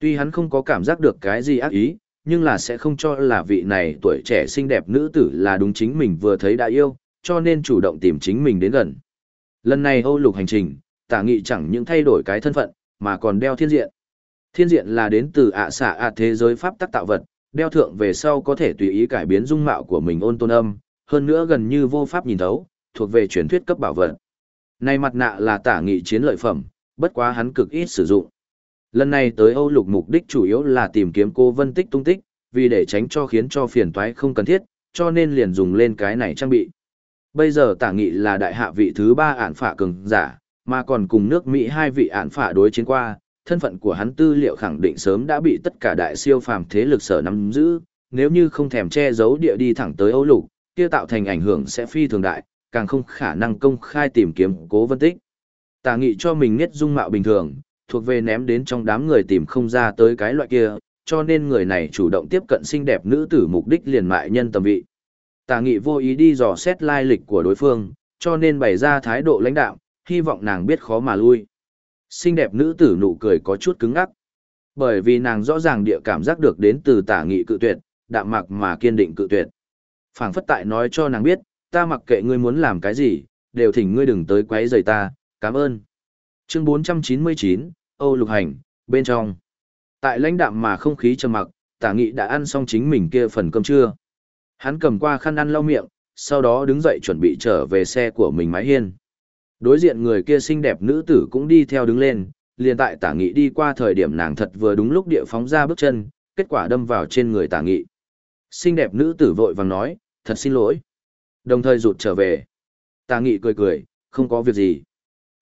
Tuy hắn không có cảm giác được cái gì ác ý, nhưng là sẽ không cho là vị này tuổi trẻ xinh đẹp nữ tử là đúng chính mình vừa thấy đã yêu, cho nên chủ động tìm chính mình đến gần. Lần này Âu lục hành trình, tả nghị chẳng những thay đổi cái thân phận, mà còn đeo thiên diện. Thiên diện là đến từ ạ xạ ạ thế giới pháp tắc tạo vật, đeo thượng về sau có thể tùy ý cải biến dung mạo của mình ôn tôn âm, hơn nữa gần như vô pháp nhìn thấu, thuộc về truyền thuyết cấp bảo vật. Này mặt nạ là tả nghị chiến lợi phẩm, bất quá hắn cực ít sử dụng. Lần này tới Âu Lục mục đích chủ yếu là tìm kiếm cô Vân Tích tung tích, vì để tránh cho khiến cho phiền toái không cần thiết, cho nên liền dùng lên cái này trang bị. Bây giờ tả nghị là đại hạ vị thứ ba ản phả cường giả, mà còn cùng nước Mỹ hai vị ản phả đối chiến qua, thân phận của hắn tư liệu khẳng định sớm đã bị tất cả đại siêu phàm thế lực sở nắm giữ, nếu như không thèm che giấu địa đi thẳng tới Âu Lục, kia tạo thành ảnh hưởng sẽ phi thường đại, càng không khả năng công khai tìm kiếm cố vân tích. Tả nghị cho mình nhất dung mạo bình thường, thuộc về ném đến trong đám người tìm không ra tới cái loại kia, cho nên người này chủ động tiếp cận xinh đẹp nữ tử mục đích liền mại nhân tầm vị. Tả nghị vô ý đi dò xét lai lịch của đối phương, cho nên bày ra thái độ lãnh đạo, hy vọng nàng biết khó mà lui. Xinh đẹp nữ tử nụ cười có chút cứng ngắc. Bởi vì nàng rõ ràng địa cảm giác được đến từ tả nghị cự tuyệt, đạm mạc mà kiên định cự tuyệt phảng phất tại nói cho nàng biết, ta mặc kệ ngươi muốn làm cái gì, đều thỉnh ngươi đừng tới quấy rầy ta, cảm ơn. Chương 499, Âu Lục Hành, bên trong. Tại lãnh đạm mà không khí trầm mặc, tả nghị đã ăn xong chính mình kia phần cơm trưa. Hắn cầm qua khăn ăn lau miệng, sau đó đứng dậy chuẩn bị trở về xe của mình mái hiên. Đối diện người kia xinh đẹp nữ tử cũng đi theo đứng lên, liền tại tả nghị đi qua thời điểm nàng thật vừa đúng lúc địa phóng ra bước chân, kết quả đâm vào trên người tả nghị. Xinh đẹp nữ tử vội vàng nói, thật xin lỗi. Đồng thời rụt trở về. Tà nghị cười cười, không có việc gì.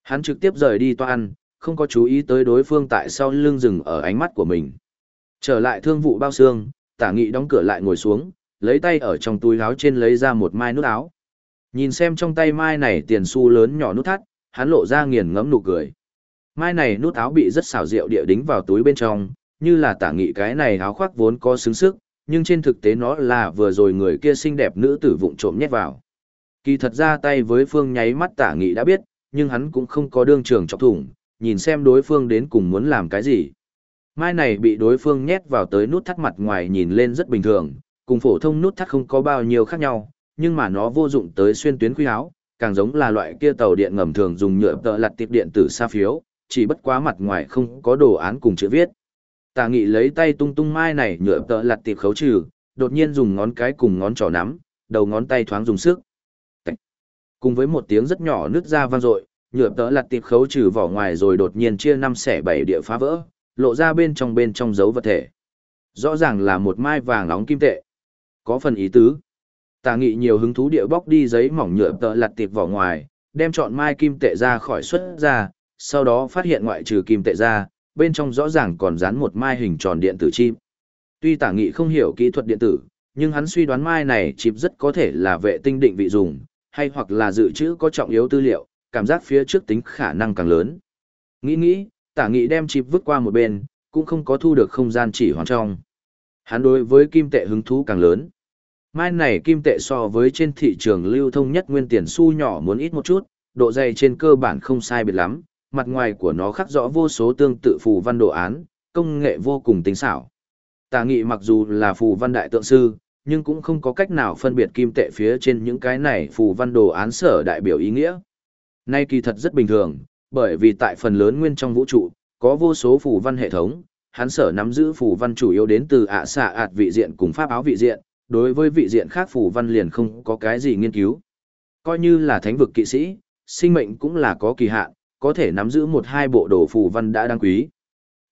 Hắn trực tiếp rời đi toa ăn, không có chú ý tới đối phương tại sau lưng rừng ở ánh mắt của mình. Trở lại thương vụ bao xương, tả nghị đóng cửa lại ngồi xuống, lấy tay ở trong túi áo trên lấy ra một mai nút áo. Nhìn xem trong tay mai này tiền xu lớn nhỏ nút thắt, hắn lộ ra nghiền ngẫm nụ cười. Mai này nút áo bị rất xảo diệu địa đính vào túi bên trong, như là tả nghị cái này áo khoác vốn có xứng sức, nhưng trên thực tế nó là vừa rồi người kia xinh đẹp nữ tử vụng trộm nhét vào. Kỳ thật ra tay với phương nháy mắt tả nghị đã biết, nhưng hắn cũng không có đương trường chọc thủng, nhìn xem đối phương đến cùng muốn làm cái gì. Mai này bị đối phương nhét vào tới nút thắt mặt ngoài nhìn lên rất bình thường, cùng phổ thông nút thắt không có bao nhiêu khác nhau, nhưng mà nó vô dụng tới xuyên tuyến khuy áo, càng giống là loại kia tàu điện ngầm thường dùng nhựa tợ lặt tiệp điện tử xa phiếu, chỉ bất quá mặt ngoài không có đồ án cùng chữ viết. Tả nghị lấy tay tung tung mai này nhựa tợ lặt tiệp khấu trừ, đột nhiên dùng ngón cái cùng ngón trỏ nắm, đầu ngón tay thoáng dùng sức. Cùng với một tiếng rất nhỏ nứt ra vang dội, nhựa tợ lặt tiệp khấu trừ vỏ ngoài rồi đột nhiên chia năm xẻ bảy địa phá vỡ, lộ ra bên trong bên trong dấu vật thể. Rõ ràng là một mai vàng nóng kim tệ. Có phần ý tứ. Tà nghị nhiều hứng thú địa bóc đi giấy mỏng nhựa tợ lặt tiệp vỏ ngoài, đem chọn mai kim tệ ra khỏi xuất ra, sau đó phát hiện ngoại trừ kim tệ ra, bên trong rõ ràng còn dán một mai hình tròn điện tử chip. Tuy tả nghị không hiểu kỹ thuật điện tử, nhưng hắn suy đoán mai này chip rất có thể là vệ tinh định vị dùng, hay hoặc là dự trữ có trọng yếu tư liệu, cảm giác phía trước tính khả năng càng lớn. Nghĩ nghĩ, tả nghị đem chip vứt qua một bên, cũng không có thu được không gian chỉ hoàn trong. Hắn đối với kim tệ hứng thú càng lớn. Mai này kim tệ so với trên thị trường lưu thông nhất nguyên tiền xu nhỏ muốn ít một chút, độ dày trên cơ bản không sai biệt lắm, mặt ngoài của nó khắc rõ vô số tương tự phù văn đồ án, công nghệ vô cùng tinh xảo. Tà nghị mặc dù là phù văn đại tượng sư, nhưng cũng không có cách nào phân biệt kim tệ phía trên những cái này phù văn đồ án sở đại biểu ý nghĩa. Nay kỳ thật rất bình thường, bởi vì tại phần lớn nguyên trong vũ trụ, có vô số phù văn hệ thống, hắn sở nắm giữ phù văn chủ yếu đến từ ạ xạ ạt vị diện cùng pháp áo vị diện, đối với vị diện khác phù văn liền không có cái gì nghiên cứu. Coi như là thánh vực kỵ sĩ, sinh mệnh cũng là có kỳ hạn, có thể nắm giữ một hai bộ đồ phù văn đã đáng quý.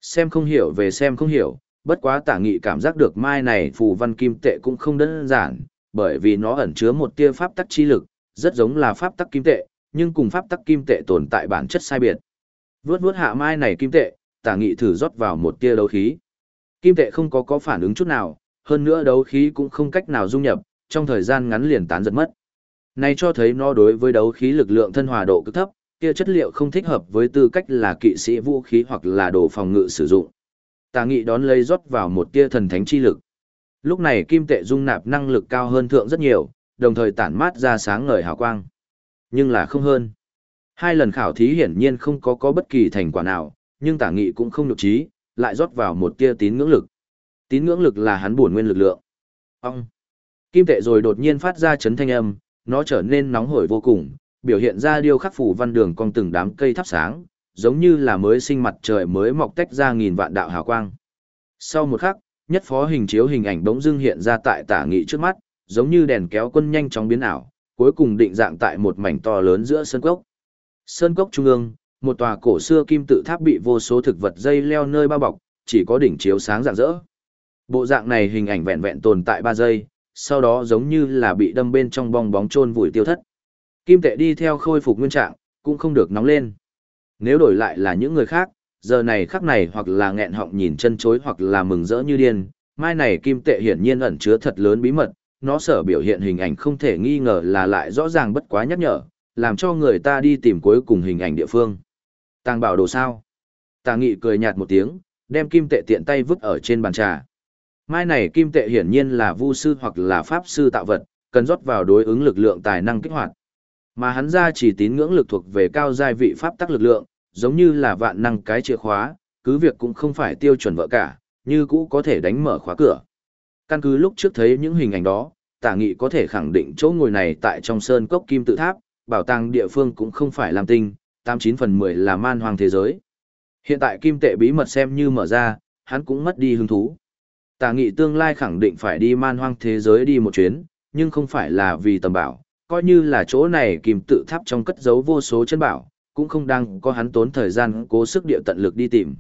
Xem không hiểu về xem không hiểu, bất quá tả nghị cảm giác được mai này phù văn kim tệ cũng không đơn giản, bởi vì nó ẩn chứa một tia pháp tắc chi lực, rất giống là pháp tắc kim tệ, nhưng cùng pháp tắc kim tệ tồn tại bản chất sai biệt. Vướt vướt hạ mai này kim tệ, tả nghị thử rót vào một tia đấu khí. Kim tệ không có có phản ứng chút nào, hơn nữa đấu khí cũng không cách nào dung nhập, trong thời gian ngắn liền tán giật mất. Này cho thấy nó đối với đấu khí lực lượng thân hòa độ cực thấp, kia chất liệu không thích hợp với tư cách là kỵ sĩ vũ khí hoặc là đồ phòng ngự sử dụng. Tà nghị đón lấy rót vào một tia thần thánh chi lực. Lúc này kim tệ dung nạp năng lực cao hơn thượng rất nhiều, đồng thời tản mát ra sáng ngời hào quang. Nhưng là không hơn. Hai lần khảo thí hiển nhiên không có có bất kỳ thành quả nào, nhưng tả nghị cũng không nhục trí, lại rót vào một tia tín ngưỡng lực. Tín ngưỡng lực là hắn buồn nguyên lực lượng. Ông. Kim tệ rồi đột nhiên phát ra chấn thanh âm, nó trở nên nóng hổi vô cùng, biểu hiện ra điêu khắc phủ văn đường cong từng đám cây thắp sáng, giống như là mới sinh mặt trời mới mọc tách ra nghìn vạn đạo hào quang. Sau một khắc, nhất phó hình chiếu hình ảnh bỗng dưng hiện ra tại tả nghị trước mắt, giống như đèn kéo quân nhanh chóng biến ảo, cuối cùng định dạng tại một mảnh to lớn giữa sơn cốc. Sơn cốc trung ương, một tòa cổ xưa kim tự tháp bị vô số thực vật dây leo nơi bao bọc, chỉ có đỉnh chiếu sáng rạng rỡ. Bộ dạng này hình ảnh vẹn vẹn tồn tại 3 giây, sau đó giống như là bị đâm bên trong bong bóng trôn vùi tiêu thất. Kim tệ đi theo khôi phục nguyên trạng, cũng không được nóng lên. Nếu đổi lại là những người khác, giờ này khắc này hoặc là nghẹn họng nhìn chân chối hoặc là mừng rỡ như điên, mai này kim tệ hiển nhiên ẩn chứa thật lớn bí mật, nó sở biểu hiện hình ảnh không thể nghi ngờ là lại rõ ràng bất quá nhắc nhở, làm cho người ta đi tìm cuối cùng hình ảnh địa phương. Tàng bảo đồ sao? Tà nghị cười nhạt một tiếng, đem kim tệ tiện tay vứt ở trên bàn trà. Mai này kim tệ hiển nhiên là vu sư hoặc là pháp sư tạo vật, cần rót vào đối ứng lực lượng tài năng kích hoạt. Mà hắn ra chỉ tín ngưỡng lực thuộc về cao giai vị pháp tắc lực lượng, giống như là vạn năng cái chìa khóa, cứ việc cũng không phải tiêu chuẩn vợ cả, như cũ có thể đánh mở khóa cửa. Căn cứ lúc trước thấy những hình ảnh đó, tả nghị có thể khẳng định chỗ ngồi này tại trong sơn cốc kim tự tháp, bảo tàng địa phương cũng không phải làm tinh, 89 phần 10 là man hoàng thế giới. Hiện tại kim tệ bí mật xem như mở ra, hắn cũng mất đi hứng thú. Tả nghị tương lai khẳng định phải đi man hoang thế giới đi một chuyến, nhưng không phải là vì tầm bảo, coi như là chỗ này kìm tự tháp trong cất giấu vô số chân bảo, cũng không đang có hắn tốn thời gian cố sức địa tận lực đi tìm.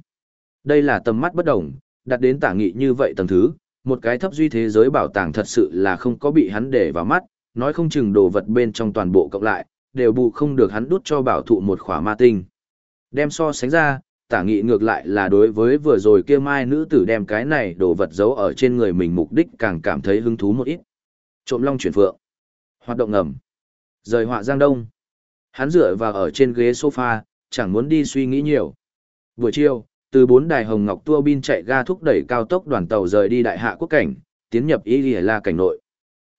Đây là tầm mắt bất đồng, đặt đến tả nghị như vậy tầng thứ, một cái thấp duy thế giới bảo tàng thật sự là không có bị hắn để vào mắt, nói không chừng đồ vật bên trong toàn bộ cộng lại, đều bù không được hắn đút cho bảo thụ một khỏa ma tinh. Đem so sánh ra, tả nghị ngược lại là đối với vừa rồi kia mai nữ tử đem cái này đồ vật giấu ở trên người mình mục đích càng cảm thấy hứng thú một ít. Trộm long chuyển phượng. Hoạt động ngầm. Rời họa giang đông. Hắn dựa vào ở trên ghế sofa, chẳng muốn đi suy nghĩ nhiều. Buổi chiều, từ bốn đài hồng ngọc tua bin chạy ga thúc đẩy cao tốc đoàn tàu rời đi đại hạ quốc cảnh, tiến nhập La cảnh nội.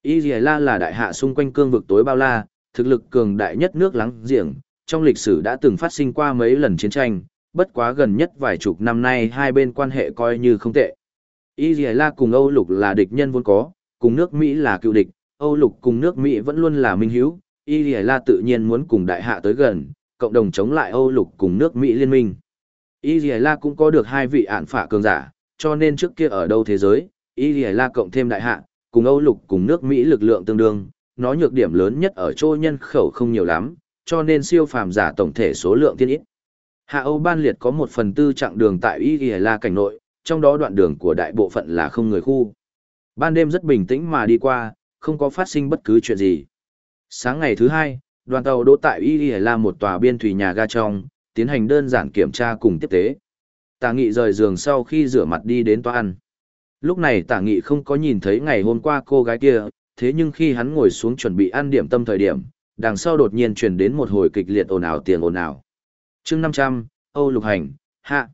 La là đại hạ xung quanh cương vực tối bao la, thực lực cường đại nhất nước láng giềng, trong lịch sử đã từng phát sinh qua mấy lần chiến tranh, bất quá gần nhất vài chục năm nay hai bên quan hệ coi như không tệ. La cùng Âu Lục là địch nhân vốn có, cùng nước Mỹ là cựu địch, Âu Lục cùng nước Mỹ vẫn luôn là minh hiếu, Y Lì La tự nhiên muốn cùng đại hạ tới gần, cộng đồng chống lại Âu lục cùng nước Mỹ liên minh. Y Lì La cũng có được hai vị ản phả cường giả, cho nên trước kia ở đâu thế giới, Y Lì La cộng thêm đại hạ, cùng Âu lục cùng nước Mỹ lực lượng tương đương, nó nhược điểm lớn nhất ở chỗ nhân khẩu không nhiều lắm, cho nên siêu phàm giả tổng thể số lượng tiên ít. Hạ Âu ban liệt có một phần tư chặng đường tại Y Lì La cảnh nội, trong đó đoạn đường của đại bộ phận là không người khu. Ban đêm rất bình tĩnh mà đi qua, không có phát sinh bất cứ chuyện gì. Sáng ngày thứ hai, đoàn tàu đỗ tại Y Y một tòa biên thủy nhà ga trong, tiến hành đơn giản kiểm tra cùng tiếp tế. Tả Nghị rời giường sau khi rửa mặt đi đến toa ăn. Lúc này Tả Nghị không có nhìn thấy ngày hôm qua cô gái kia, thế nhưng khi hắn ngồi xuống chuẩn bị ăn điểm tâm thời điểm, đằng sau đột nhiên truyền đến một hồi kịch liệt ồn ào tiền ồn ào. Chương 500, Âu Lục Hành, hạ.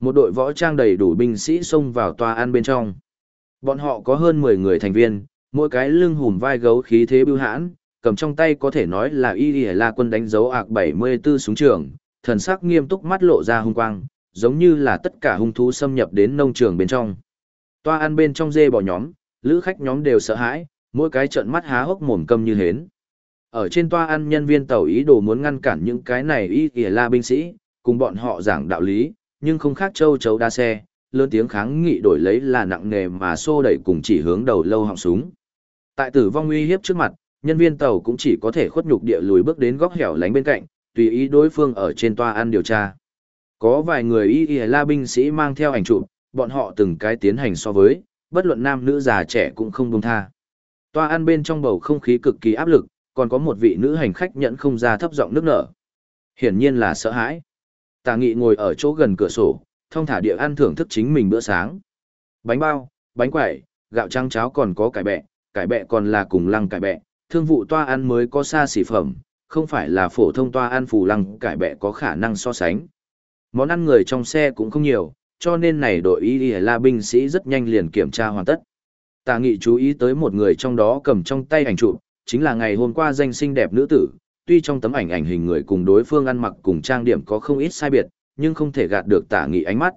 Một đội võ trang đầy đủ binh sĩ xông vào tòa ăn bên trong. Bọn họ có hơn 10 người thành viên, mỗi cái lưng hùm vai gấu khí thế bưu hãn, cầm trong tay có thể nói là y y la quân đánh dấu ạc 74 súng trường, thần sắc nghiêm túc mắt lộ ra hung quang, giống như là tất cả hung thú xâm nhập đến nông trường bên trong. Toa ăn bên trong dê bỏ nhóm, lữ khách nhóm đều sợ hãi, mỗi cái trợn mắt há hốc mồm câm như hến. Ở trên toa ăn nhân viên tàu ý đồ muốn ngăn cản những cái này y y la binh sĩ, cùng bọn họ giảng đạo lý, nhưng không khác châu chấu đa xe, lớn tiếng kháng nghị đổi lấy là nặng nề mà xô đẩy cùng chỉ hướng đầu lâu họng súng. Tại tử vong uy hiếp trước mặt, nhân viên tàu cũng chỉ có thể khuất nhục địa lùi bước đến góc hẻo lánh bên cạnh, tùy ý đối phương ở trên toa ăn điều tra. Có vài người y y la binh sĩ mang theo ảnh chụp, bọn họ từng cái tiến hành so với, bất luận nam nữ già trẻ cũng không buông tha. Toa ăn bên trong bầu không khí cực kỳ áp lực, còn có một vị nữ hành khách nhận không ra thấp giọng nước nở. Hiển nhiên là sợ hãi. Tà nghị ngồi ở chỗ gần cửa sổ, thông thả địa ăn thưởng thức chính mình bữa sáng. Bánh bao, bánh quẩy, gạo trắng cháo còn có cải bẹ, cải bẹ còn là cùng lăng cải bẹ, thương vụ toa ăn mới có xa xỉ phẩm, không phải là phổ thông toa ăn phù lăng cải bẹ có khả năng so sánh. Món ăn người trong xe cũng không nhiều, cho nên này đội y la binh sĩ rất nhanh liền kiểm tra hoàn tất. Tà nghị chú ý tới một người trong đó cầm trong tay ảnh chụp, chính là ngày hôm qua danh xinh đẹp nữ tử, tuy trong tấm ảnh ảnh hình người cùng đối phương ăn mặc cùng trang điểm có không ít sai biệt, nhưng không thể gạt được tả nghị ánh mắt.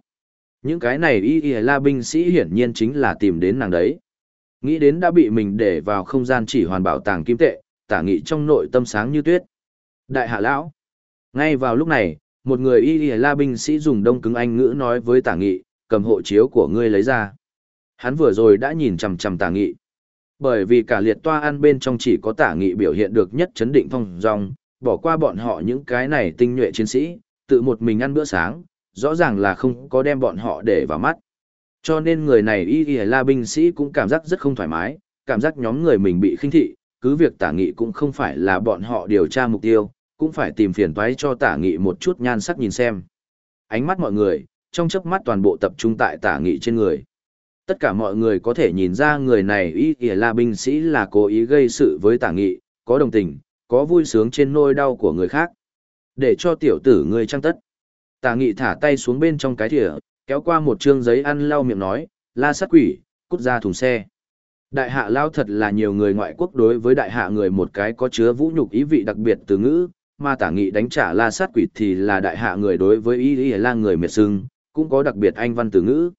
Những cái này y y la binh sĩ hiển nhiên chính là tìm đến nàng đấy. Nghĩ đến đã bị mình để vào không gian chỉ hoàn bảo tàng kim tệ, tả nghị trong nội tâm sáng như tuyết. Đại hạ lão. Ngay vào lúc này, một người y y la binh sĩ dùng đông cứng anh ngữ nói với tả nghị, cầm hộ chiếu của ngươi lấy ra. Hắn vừa rồi đã nhìn chằm chằm tả nghị. Bởi vì cả liệt toa ăn bên trong chỉ có tả nghị biểu hiện được nhất chấn định phong dong, bỏ qua bọn họ những cái này tinh nhuệ chiến sĩ, tự một mình ăn bữa sáng, rõ ràng là không có đem bọn họ để vào mắt. Cho nên người này y y la binh sĩ cũng cảm giác rất không thoải mái, cảm giác nhóm người mình bị khinh thị, cứ việc tả nghị cũng không phải là bọn họ điều tra mục tiêu, cũng phải tìm phiền toái cho tả nghị một chút nhan sắc nhìn xem. Ánh mắt mọi người, trong chớp mắt toàn bộ tập trung tại tả nghị trên người. Tất cả mọi người có thể nhìn ra người này y y la binh sĩ là cố ý gây sự với tả nghị, có đồng tình, có vui sướng trên nôi đau của người khác. Để cho tiểu tử ngươi trăng tất. Tả nghị thả tay xuống bên trong cái thìa, kéo qua một trương giấy ăn lau miệng nói, la sát quỷ, cút ra thùng xe. Đại hạ lao thật là nhiều người ngoại quốc đối với đại hạ người một cái có chứa vũ nhục ý vị đặc biệt từ ngữ, mà tả nghị đánh trả la sát quỷ thì là đại hạ người đối với ý ý la người miệt sưng, cũng có đặc biệt anh văn từ ngữ.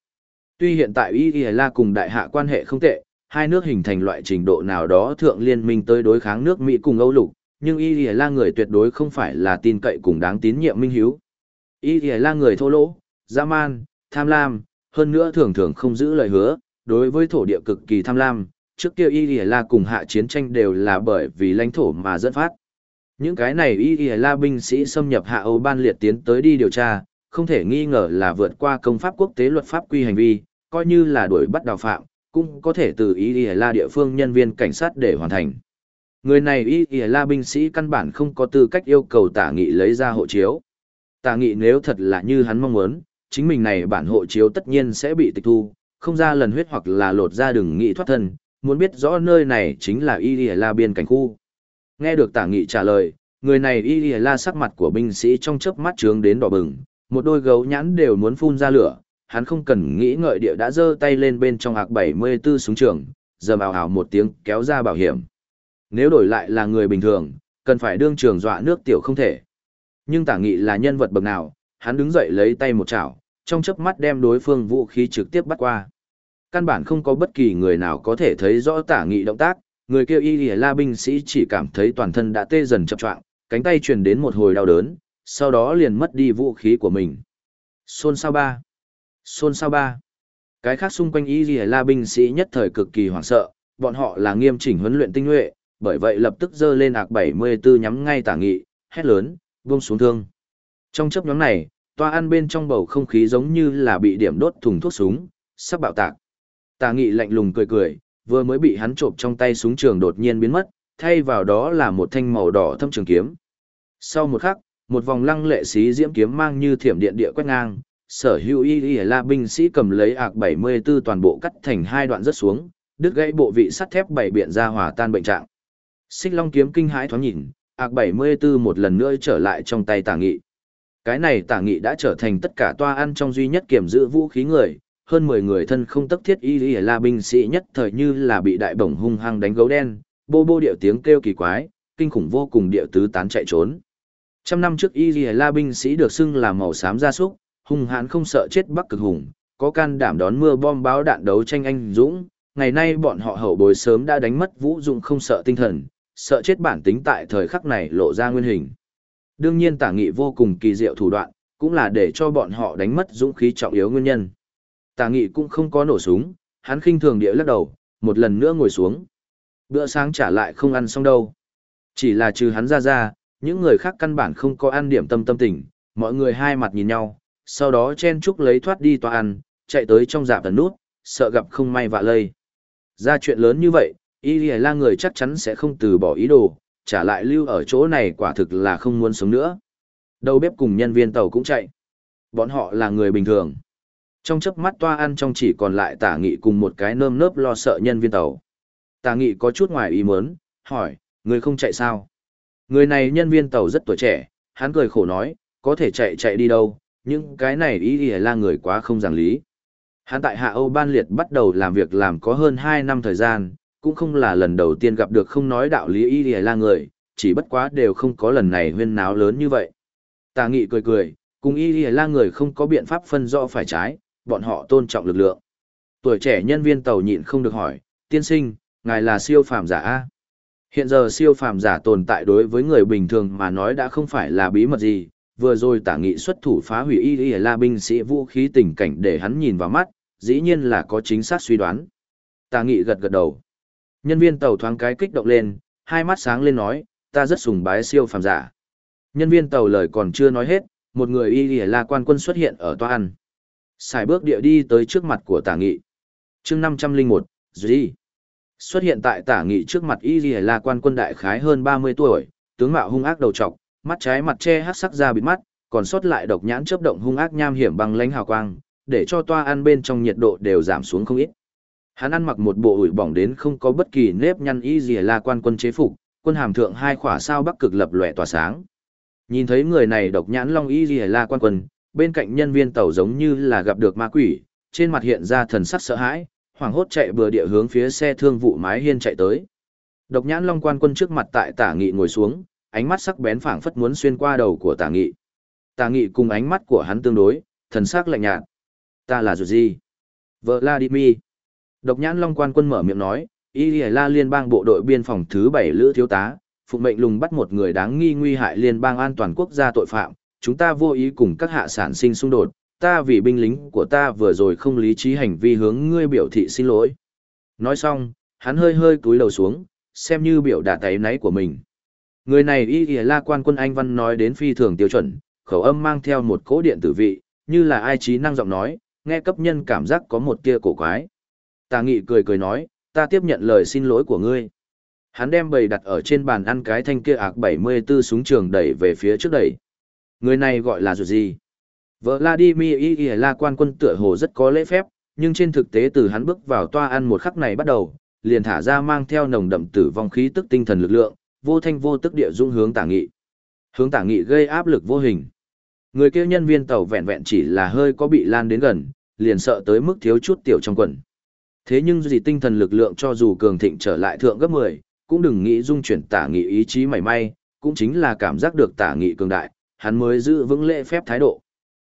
Tuy hiện tại ý ý la cùng đại hạ quan hệ không tệ, hai nước hình thành loại trình độ nào đó thượng liên minh tới đối kháng nước Mỹ cùng Âu Lục, nhưng y y la người tuyệt đối không phải là tin cậy cùng đáng tín nhiệm minh hiếu. Y y la người thô lỗ, dã man, tham lam, hơn nữa thường thường không giữ lời hứa, đối với thổ địa cực kỳ tham lam, trước kia Y Y La cùng hạ chiến tranh đều là bởi vì lãnh thổ mà dẫn phát. Những cái này Y Y La binh sĩ xâm nhập hạ Âu ban liệt tiến tới đi điều tra, không thể nghi ngờ là vượt qua công pháp quốc tế luật pháp quy hành vi, coi như là đuổi bắt đào phạm, cũng có thể từ Y Y La địa phương nhân viên cảnh sát để hoàn thành. Người này Y Y La binh sĩ căn bản không có tư cách yêu cầu tả nghị lấy ra hộ chiếu. Tả nghị nếu thật là như hắn mong muốn, chính mình này bản hộ chiếu tất nhiên sẽ bị tịch thu, không ra lần huyết hoặc là lột ra đừng nghĩ thoát thân, muốn biết rõ nơi này chính là Y Lì La biên cảnh khu. Nghe được tả nghị trả lời, người này Y Lì La sắc mặt của binh sĩ trong chớp mắt trướng đến đỏ bừng, một đôi gấu nhãn đều muốn phun ra lửa, hắn không cần nghĩ ngợi địa đã giơ tay lên bên trong hạc 74 súng trường, giờ ào ào một tiếng kéo ra bảo hiểm. Nếu đổi lại là người bình thường, cần phải đương trường dọa nước tiểu không thể. Nhưng tả nghị là nhân vật bậc nào, hắn đứng dậy lấy tay một chảo, trong chớp mắt đem đối phương vũ khí trực tiếp bắt qua. Căn bản không có bất kỳ người nào có thể thấy rõ tả nghị động tác, Người kia y la binh sĩ chỉ cảm thấy toàn thân đã tê dần chập choạng, cánh tay truyền đến một hồi đau đớn, sau đó liền mất đi vũ khí của mình. Xôn sao ba. Xôn sao ba. Cái khác xung quanh y la binh sĩ nhất thời cực kỳ hoảng sợ, bọn họ là nghiêm chỉnh huấn luyện tinh nhuệ, bởi vậy lập tức dơ lên ạc 74 nhắm ngay tả nghị, hét lớn, buông xuống thương. Trong chấp nhóm này, toa ăn bên trong bầu không khí giống như là bị điểm đốt thùng thuốc súng, sắp bạo tạc. Tà nghị lạnh lùng cười cười, vừa mới bị hắn trộm trong tay súng trường đột nhiên biến mất, thay vào đó là một thanh màu đỏ thâm trường kiếm. Sau một khắc, một vòng lăng lệ xí diễm kiếm mang như thiểm điện địa quét ngang, sở hữu y y la binh sĩ cầm lấy ạc 74 toàn bộ cắt thành hai đoạn rất xuống, đứt gãy bộ vị sắt thép bảy biện ra hòa tan bệnh trạng. Xích Long kiếm kinh hãi thoáng nhìn, ạc 74 một lần nữa trở lại trong tay tả nghị. Cái này tả nghị đã trở thành tất cả toa ăn trong duy nhất kiểm giữ vũ khí người, hơn 10 người thân không tất thiết y y la binh sĩ nhất thời như là bị đại bổng hung hăng đánh gấu đen, bô bô điệu tiếng kêu kỳ quái, kinh khủng vô cùng điệu tứ tán chạy trốn. Trăm năm trước y y la binh sĩ được xưng là màu xám gia súc, hung hãn không sợ chết bắc cực hùng, có can đảm đón mưa bom báo đạn đấu tranh anh dũng, ngày nay bọn họ hậu bối sớm đã đánh mất vũ dụng không sợ tinh thần, sợ chết bản tính tại thời khắc này lộ ra nguyên hình. Đương nhiên tả nghị vô cùng kỳ diệu thủ đoạn, cũng là để cho bọn họ đánh mất dũng khí trọng yếu nguyên nhân. Tả nghị cũng không có nổ súng, hắn khinh thường địa lắc đầu, một lần nữa ngồi xuống. Bữa sáng trả lại không ăn xong đâu. Chỉ là trừ hắn ra ra, những người khác căn bản không có ăn điểm tâm tâm tình, mọi người hai mặt nhìn nhau, sau đó chen chúc lấy thoát đi tòa ăn, chạy tới trong dạp tần nút, sợ gặp không may vạ lây. Ra chuyện lớn như vậy, y lìa la người chắc chắn sẽ không từ bỏ ý đồ, trả lại lưu ở chỗ này quả thực là không muốn sống nữa. Đầu bếp cùng nhân viên tàu cũng chạy. Bọn họ là người bình thường. Trong chớp mắt toa ăn trong chỉ còn lại tả nghị cùng một cái nơm nớp lo sợ nhân viên tàu. Tả nghị có chút ngoài ý muốn, hỏi, người không chạy sao? Người này nhân viên tàu rất tuổi trẻ, hắn cười khổ nói, có thể chạy chạy đi đâu, nhưng cái này ý ý là người quá không giảng lý. Hắn tại Hạ Âu Ban Liệt bắt đầu làm việc làm có hơn 2 năm thời gian, cũng không là lần đầu tiên gặp được không nói đạo lý y lìa la người, chỉ bất quá đều không có lần này huyên náo lớn như vậy. Tà nghị cười cười, cùng y lìa la người không có biện pháp phân rõ phải trái, bọn họ tôn trọng lực lượng. Tuổi trẻ nhân viên tàu nhịn không được hỏi, tiên sinh, ngài là siêu phàm giả A. Hiện giờ siêu phàm giả tồn tại đối với người bình thường mà nói đã không phải là bí mật gì, vừa rồi tả nghị xuất thủ phá hủy y y la binh sĩ vũ khí tình cảnh để hắn nhìn vào mắt, dĩ nhiên là có chính xác suy đoán. Tả nghị gật gật đầu. Nhân viên tàu thoáng cái kích động lên, hai mắt sáng lên nói, ta rất sùng bái siêu phàm giả. Nhân viên tàu lời còn chưa nói hết, một người y lìa la quan quân xuất hiện ở toa ăn. Xài bước địa đi tới trước mặt của tả nghị. chương 501, Duy. Xuất hiện tại tả nghị trước mặt y lìa la quan quân đại khái hơn 30 tuổi, tướng mạo hung ác đầu trọc, mắt trái mặt che hắc sắc ra bịt mắt, còn sót lại độc nhãn chớp động hung ác nham hiểm bằng lánh hào quang, để cho toa ăn bên trong nhiệt độ đều giảm xuống không ít. Hắn ăn mặc một bộ ủi bỏng đến không có bất kỳ nếp nhăn y gì là quan quân chế phục, quân hàm thượng hai khỏa sao bắc cực lập lòe tỏa sáng. Nhìn thấy người này độc nhãn long y gì là quan quân, bên cạnh nhân viên tàu giống như là gặp được ma quỷ, trên mặt hiện ra thần sắc sợ hãi, hoảng hốt chạy bừa địa hướng phía xe thương vụ mái hiên chạy tới. Độc nhãn long quan quân trước mặt tại tả nghị ngồi xuống, ánh mắt sắc bén phảng phất muốn xuyên qua đầu của tả nghị. Tả nghị cùng ánh mắt của hắn tương đối, thần sắc lạnh nhạt. Ta là gì? Vladimir. Độc nhãn Long quan quân mở miệng nói, Y La liên bang bộ đội biên phòng thứ 7 lữ thiếu tá, phụ mệnh lùng bắt một người đáng nghi nguy hại liên bang an toàn quốc gia tội phạm, chúng ta vô ý cùng các hạ sản sinh xung đột, ta vì binh lính của ta vừa rồi không lý trí hành vi hướng ngươi biểu thị xin lỗi. Nói xong, hắn hơi hơi cúi đầu xuống, xem như biểu đạt tay náy của mình. Người này y y la quan quân Anh Văn nói đến phi thường tiêu chuẩn, khẩu âm mang theo một cỗ điện tử vị, như là ai trí năng giọng nói, nghe cấp nhân cảm giác có một tia cổ quái. Tà nghị cười cười nói, ta tiếp nhận lời xin lỗi của ngươi. Hắn đem bầy đặt ở trên bàn ăn cái thanh kia ạc 74 súng trường đẩy về phía trước đẩy. Người này gọi là gì? Vladimir Y Y La quan quân tựa hồ rất có lễ phép, nhưng trên thực tế từ hắn bước vào toa ăn một khắc này bắt đầu, liền thả ra mang theo nồng đậm tử vong khí tức tinh thần lực lượng, vô thanh vô tức địa dung hướng tả nghị. Hướng tả nghị gây áp lực vô hình. Người kia nhân viên tàu vẹn vẹn chỉ là hơi có bị lan đến gần, liền sợ tới mức thiếu chút tiểu trong quần. Thế nhưng gì tinh thần lực lượng cho dù cường thịnh trở lại thượng gấp 10, cũng đừng nghĩ dung chuyển tả nghị ý chí mảy may, cũng chính là cảm giác được tả nghị cường đại, hắn mới giữ vững lễ phép thái độ.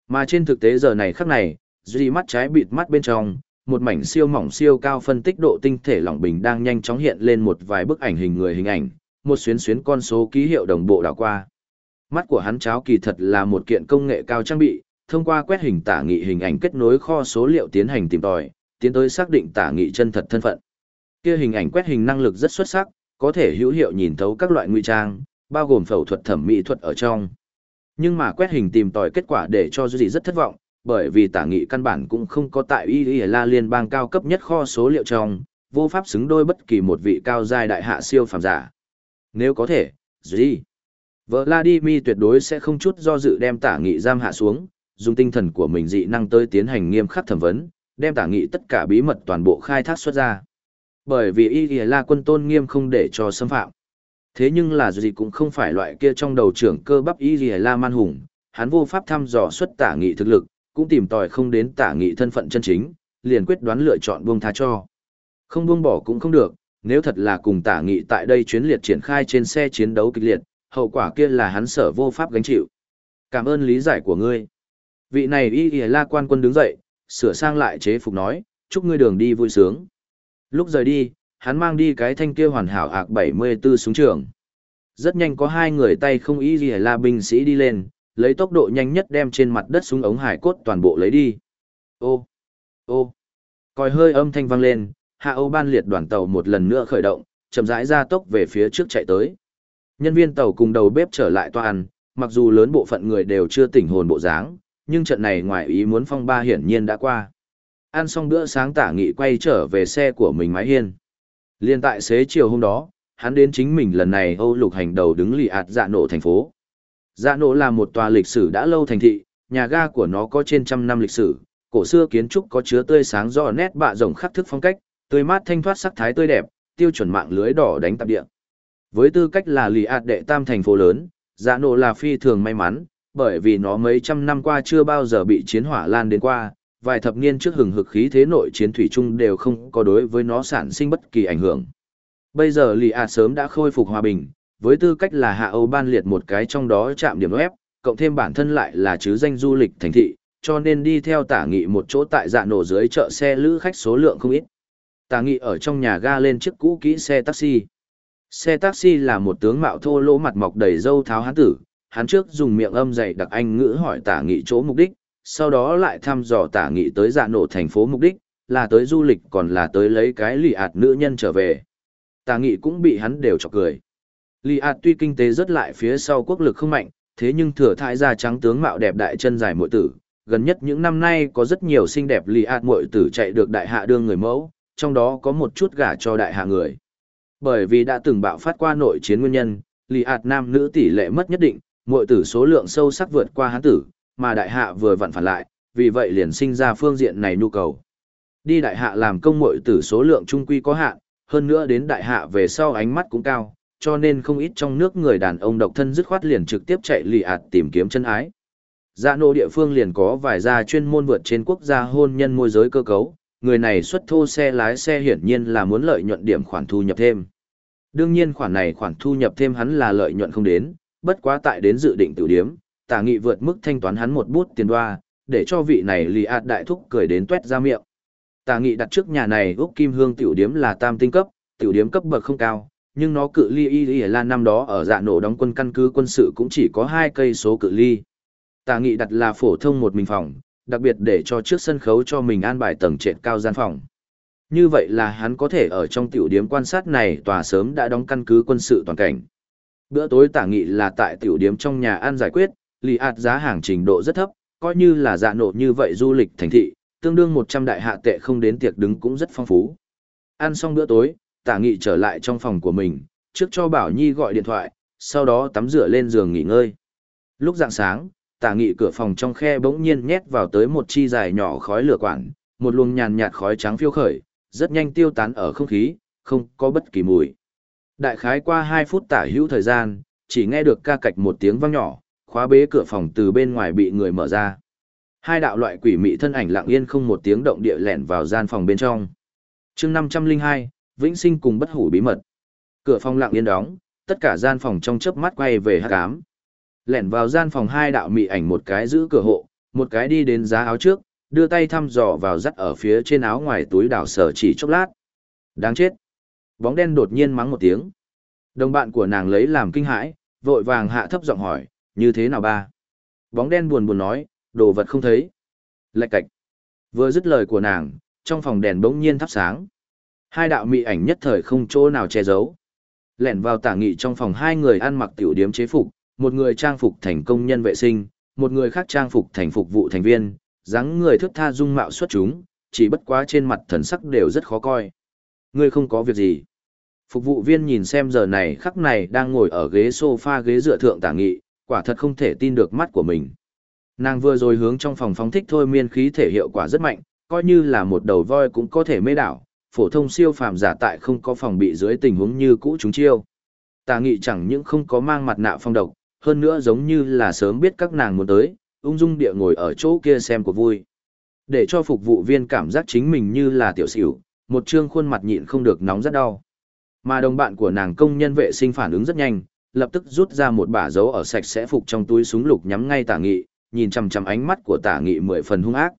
Mà trên thực tế giờ này khắc này, duy mắt trái bịt mắt bên trong, một mảnh siêu mỏng siêu cao phân tích độ tinh thể lỏng bình đang nhanh chóng hiện lên một vài bức ảnh hình người hình ảnh, một xuyến xuyến con số ký hiệu đồng bộ đảo qua. Mắt của hắn cháo kỳ thật là một kiện công nghệ cao trang bị, thông qua quét hình tả nghị hình ảnh kết nối kho số liệu tiến hành tìm tòi, tiến tới xác định tả nghị chân thật thân phận. Kia hình ảnh quét hình năng lực rất xuất sắc, có thể hữu hiệu nhìn thấu các loại ngụy trang, bao gồm phẫu thuật thẩm mỹ thuật ở trong. Nhưng mà quét hình tìm tòi kết quả để cho Duy rất thất vọng, bởi vì tả nghị căn bản cũng không có tại y y la liên bang cao cấp nhất kho số liệu trong, vô pháp xứng đôi bất kỳ một vị cao giai đại hạ siêu phàm giả. Nếu có thể, Duy, Vladimir tuyệt đối sẽ không chút do dự đem tả nghị giam hạ xuống, dùng tinh thần của mình dị năng tới tiến hành nghiêm khắc thẩm vấn, đem tả nghị tất cả bí mật toàn bộ khai thác xuất ra. Bởi vì y y la quân tôn nghiêm không để cho xâm phạm. Thế nhưng là gì cũng không phải loại kia trong đầu trưởng cơ bắp y y la man hùng, hắn vô pháp thăm dò xuất tả nghị thực lực, cũng tìm tòi không đến tả nghị thân phận chân chính, liền quyết đoán lựa chọn buông tha cho. Không buông bỏ cũng không được, nếu thật là cùng tả nghị tại đây chuyến liệt triển khai trên xe chiến đấu kịch liệt, hậu quả kia là hắn sở vô pháp gánh chịu. Cảm ơn lý giải của ngươi. Vị này y y la quan quân đứng dậy, sửa sang lại chế phục nói, chúc ngươi đường đi vui sướng. Lúc rời đi, hắn mang đi cái thanh kia hoàn hảo ạc 74 súng trường. Rất nhanh có hai người tay không ý gì là binh sĩ đi lên, lấy tốc độ nhanh nhất đem trên mặt đất súng ống hải cốt toàn bộ lấy đi. Ô, ô, còi hơi âm thanh vang lên, hạ Âu ban liệt đoàn tàu một lần nữa khởi động, chậm rãi ra tốc về phía trước chạy tới. Nhân viên tàu cùng đầu bếp trở lại toa ăn, mặc dù lớn bộ phận người đều chưa tỉnh hồn bộ dáng, nhưng trận này ngoài ý muốn phong ba hiển nhiên đã qua. Ăn xong bữa sáng tả nghị quay trở về xe của mình mái hiên. Liên tại xế chiều hôm đó, hắn đến chính mình lần này Âu lục hành đầu đứng lì ạt dạ nổ thành phố. Dạ nổ là một tòa lịch sử đã lâu thành thị, nhà ga của nó có trên trăm năm lịch sử, cổ xưa kiến trúc có chứa tươi sáng rõ nét bạ rộng khắc thức phong cách, tươi mát thanh thoát sắc thái tươi đẹp, tiêu chuẩn mạng lưới đỏ đánh tạp địa. Với tư cách là lì ạt đệ tam thành phố lớn, dạ nổ là phi thường may mắn, bởi vì nó mấy trăm năm qua chưa bao giờ bị chiến hỏa lan đến qua, vài thập niên trước hừng hực khí thế nội chiến thủy chung đều không có đối với nó sản sinh bất kỳ ảnh hưởng. Bây giờ lì ạt sớm đã khôi phục hòa bình, với tư cách là hạ Âu ban liệt một cái trong đó chạm điểm ép, cộng thêm bản thân lại là chứ danh du lịch thành thị, cho nên đi theo tả nghị một chỗ tại dạ nổ dưới chợ xe lữ khách số lượng không ít. Tả nghị ở trong nhà ga lên chiếc cũ kỹ xe taxi. Xe taxi là một tướng mạo thô lỗ mặt mọc đầy râu tháo hán tử, hắn trước dùng miệng âm dày đặc anh ngữ hỏi tả nghị chỗ mục đích, sau đó lại thăm dò tả nghị tới dạ nổ thành phố mục đích, là tới du lịch còn là tới lấy cái lì ạt nữ nhân trở về. Tả nghị cũng bị hắn đều chọc cười. Lì ạt tuy kinh tế rất lại phía sau quốc lực không mạnh, thế nhưng thừa thải da trắng tướng mạo đẹp đại chân dài muội tử. Gần nhất những năm nay có rất nhiều xinh đẹp lì ạt muội tử chạy được đại hạ đương người mẫu, trong đó có một chút gả cho đại hạ người. Bởi vì đã từng bạo phát qua nội chiến nguyên nhân, lì ạt nam nữ tỷ lệ mất nhất định, muội tử số lượng sâu sắc vượt qua hán tử, mà đại hạ vừa vặn phản lại, vì vậy liền sinh ra phương diện này nhu cầu. Đi đại hạ làm công muội tử số lượng trung quy có hạn, hơn nữa đến đại hạ về sau ánh mắt cũng cao, cho nên không ít trong nước người đàn ông độc thân dứt khoát liền trực tiếp chạy lì ạt tìm kiếm chân ái. Dạ nô địa phương liền có vài gia chuyên môn vượt trên quốc gia hôn nhân môi giới cơ cấu, người này xuất thô xe lái xe hiển nhiên là muốn lợi nhuận điểm khoản thu nhập thêm. Đương nhiên khoản này khoản thu nhập thêm hắn là lợi nhuận không đến, bất quá tại đến dự định tiểu điếm, tả nghị vượt mức thanh toán hắn một bút tiền đoa, để cho vị này lì ạt đại thúc cười đến tuét ra miệng. Tả nghị đặt trước nhà này Úc Kim Hương tiểu điếm là tam tinh cấp, tiểu điếm cấp bậc không cao, nhưng nó cự ly y y là năm đó ở dạ nổ đóng quân căn cứ quân sự cũng chỉ có hai cây số cự ly. Tả nghị đặt là phổ thông một mình phòng, đặc biệt để cho trước sân khấu cho mình an bài tầng trệt cao gian phòng. Như vậy là hắn có thể ở trong tiểu điếm quan sát này tòa sớm đã đóng căn cứ quân sự toàn cảnh. Bữa tối tả nghị là tại tiểu điếm trong nhà ăn giải quyết, lì ạt giá hàng trình độ rất thấp, coi như là dạ nộ như vậy du lịch thành thị, tương đương 100 đại hạ tệ không đến tiệc đứng cũng rất phong phú. Ăn xong bữa tối, tả nghị trở lại trong phòng của mình, trước cho Bảo Nhi gọi điện thoại, sau đó tắm rửa lên giường nghỉ ngơi. Lúc dạng sáng, tả nghị cửa phòng trong khe bỗng nhiên nhét vào tới một chi dài nhỏ khói lửa quản, một luồng nhàn nhạt khói trắng phiêu khởi, rất nhanh tiêu tán ở không khí, không có bất kỳ mùi. Đại khái qua 2 phút tả hữu thời gian, chỉ nghe được ca cạch một tiếng vang nhỏ, khóa bế cửa phòng từ bên ngoài bị người mở ra. Hai đạo loại quỷ mị thân ảnh lặng yên không một tiếng động địa lẻn vào gian phòng bên trong. chương 502, Vĩnh Sinh cùng bất hủ bí mật. Cửa phòng lặng yên đóng, tất cả gian phòng trong chớp mắt quay về hắc ám. Lẻn vào gian phòng hai đạo mị ảnh một cái giữ cửa hộ, một cái đi đến giá áo trước, đưa tay thăm dò vào dắt ở phía trên áo ngoài túi đảo sở chỉ chốc lát. Đáng chết. Bóng đen đột nhiên mắng một tiếng. Đồng bạn của nàng lấy làm kinh hãi, vội vàng hạ thấp giọng hỏi, như thế nào ba? Bóng đen buồn buồn nói, đồ vật không thấy. Lạch cạch. Vừa dứt lời của nàng, trong phòng đèn bỗng nhiên thắp sáng. Hai đạo mị ảnh nhất thời không chỗ nào che giấu. Lẻn vào tả nghị trong phòng hai người ăn mặc tiểu điếm chế phục, một người trang phục thành công nhân vệ sinh, một người khác trang phục thành phục vụ thành viên, dáng người thức tha dung mạo xuất chúng, chỉ bất quá trên mặt thần sắc đều rất khó coi. Ngươi không có việc gì. Phục vụ viên nhìn xem giờ này khắc này đang ngồi ở ghế sofa ghế dựa thượng tả nghị, quả thật không thể tin được mắt của mình. Nàng vừa rồi hướng trong phòng phóng thích thôi miên khí thể hiệu quả rất mạnh, coi như là một đầu voi cũng có thể mê đảo, phổ thông siêu phàm giả tại không có phòng bị dưới tình huống như cũ chúng chiêu. Tà nghị chẳng những không có mang mặt nạ phong độc, hơn nữa giống như là sớm biết các nàng muốn tới, ung dung địa ngồi ở chỗ kia xem cuộc vui. Để cho phục vụ viên cảm giác chính mình như là tiểu xỉu, một trương khuôn mặt nhịn không được nóng rất đau. Mà đồng bạn của nàng công nhân vệ sinh phản ứng rất nhanh, lập tức rút ra một bả dấu ở sạch sẽ phục trong túi súng lục nhắm ngay tả nghị, nhìn chằm chằm ánh mắt của tả nghị mười phần hung ác.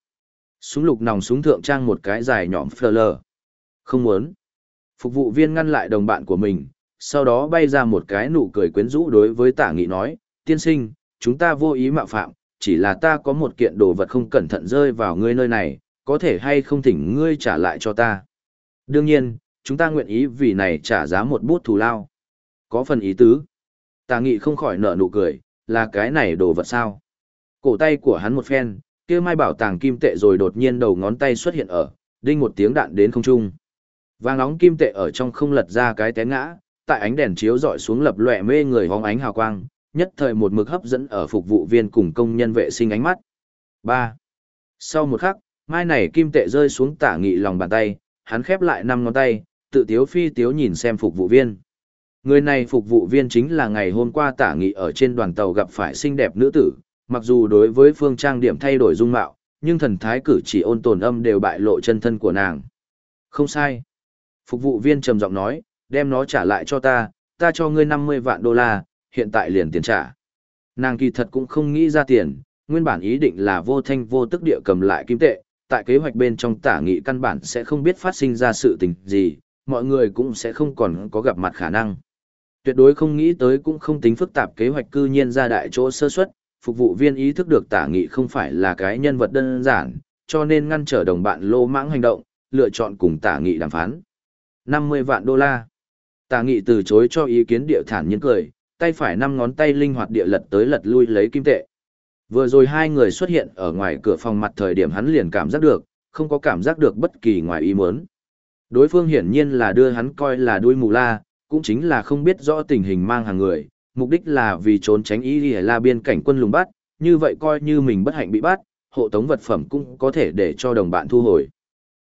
Súng lục nòng súng thượng trang một cái dài nhọn fleur. Không muốn. Phục vụ viên ngăn lại đồng bạn của mình, sau đó bay ra một cái nụ cười quyến rũ đối với tả nghị nói, tiên sinh, chúng ta vô ý mạo phạm, chỉ là ta có một kiện đồ vật không cẩn thận rơi vào ngươi nơi này, có thể hay không thỉnh ngươi trả lại cho ta. Đương nhiên, chúng ta nguyện ý vì này trả giá một bút thù lao. Có phần ý tứ. Tà nghị không khỏi nở nụ cười, là cái này đồ vật sao. Cổ tay của hắn một phen, kia mai bảo tàng kim tệ rồi đột nhiên đầu ngón tay xuất hiện ở, đinh một tiếng đạn đến không trung. Vàng nóng kim tệ ở trong không lật ra cái té ngã, tại ánh đèn chiếu dọi xuống lập lòe mê người hóng ánh hào quang, nhất thời một mực hấp dẫn ở phục vụ viên cùng công nhân vệ sinh ánh mắt. 3. Sau một khắc, mai này kim tệ rơi xuống tả nghị lòng bàn tay, hắn khép lại năm ngón tay, tự tiếu phi tiếu nhìn xem phục vụ viên. Người này phục vụ viên chính là ngày hôm qua tả nghị ở trên đoàn tàu gặp phải xinh đẹp nữ tử, mặc dù đối với phương trang điểm thay đổi dung mạo, nhưng thần thái cử chỉ ôn tồn âm đều bại lộ chân thân của nàng. Không sai. Phục vụ viên trầm giọng nói, đem nó trả lại cho ta, ta cho ngươi 50 vạn đô la, hiện tại liền tiền trả. Nàng kỳ thật cũng không nghĩ ra tiền, nguyên bản ý định là vô thanh vô tức địa cầm lại kim tệ, tại kế hoạch bên trong tả nghị căn bản sẽ không biết phát sinh ra sự tình gì, mọi người cũng sẽ không còn có gặp mặt khả năng. Tuyệt đối không nghĩ tới cũng không tính phức tạp kế hoạch cư nhiên ra đại chỗ sơ suất, phục vụ viên ý thức được tả nghị không phải là cái nhân vật đơn giản, cho nên ngăn trở đồng bạn lô mãng hành động, lựa chọn cùng tả nghị đàm phán. 50 vạn đô la. Tả nghị từ chối cho ý kiến địa thản nhiên cười, tay phải năm ngón tay linh hoạt địa lật tới lật lui lấy kim tệ. Vừa rồi hai người xuất hiện ở ngoài cửa phòng mặt thời điểm hắn liền cảm giác được, không có cảm giác được bất kỳ ngoài ý muốn. Đối phương hiển nhiên là đưa hắn coi là đuôi mù la, cũng chính là không biết rõ tình hình mang hàng người, mục đích là vì trốn tránh ý đi la biên cảnh quân lùng bắt, như vậy coi như mình bất hạnh bị bắt, hộ tống vật phẩm cũng có thể để cho đồng bạn thu hồi.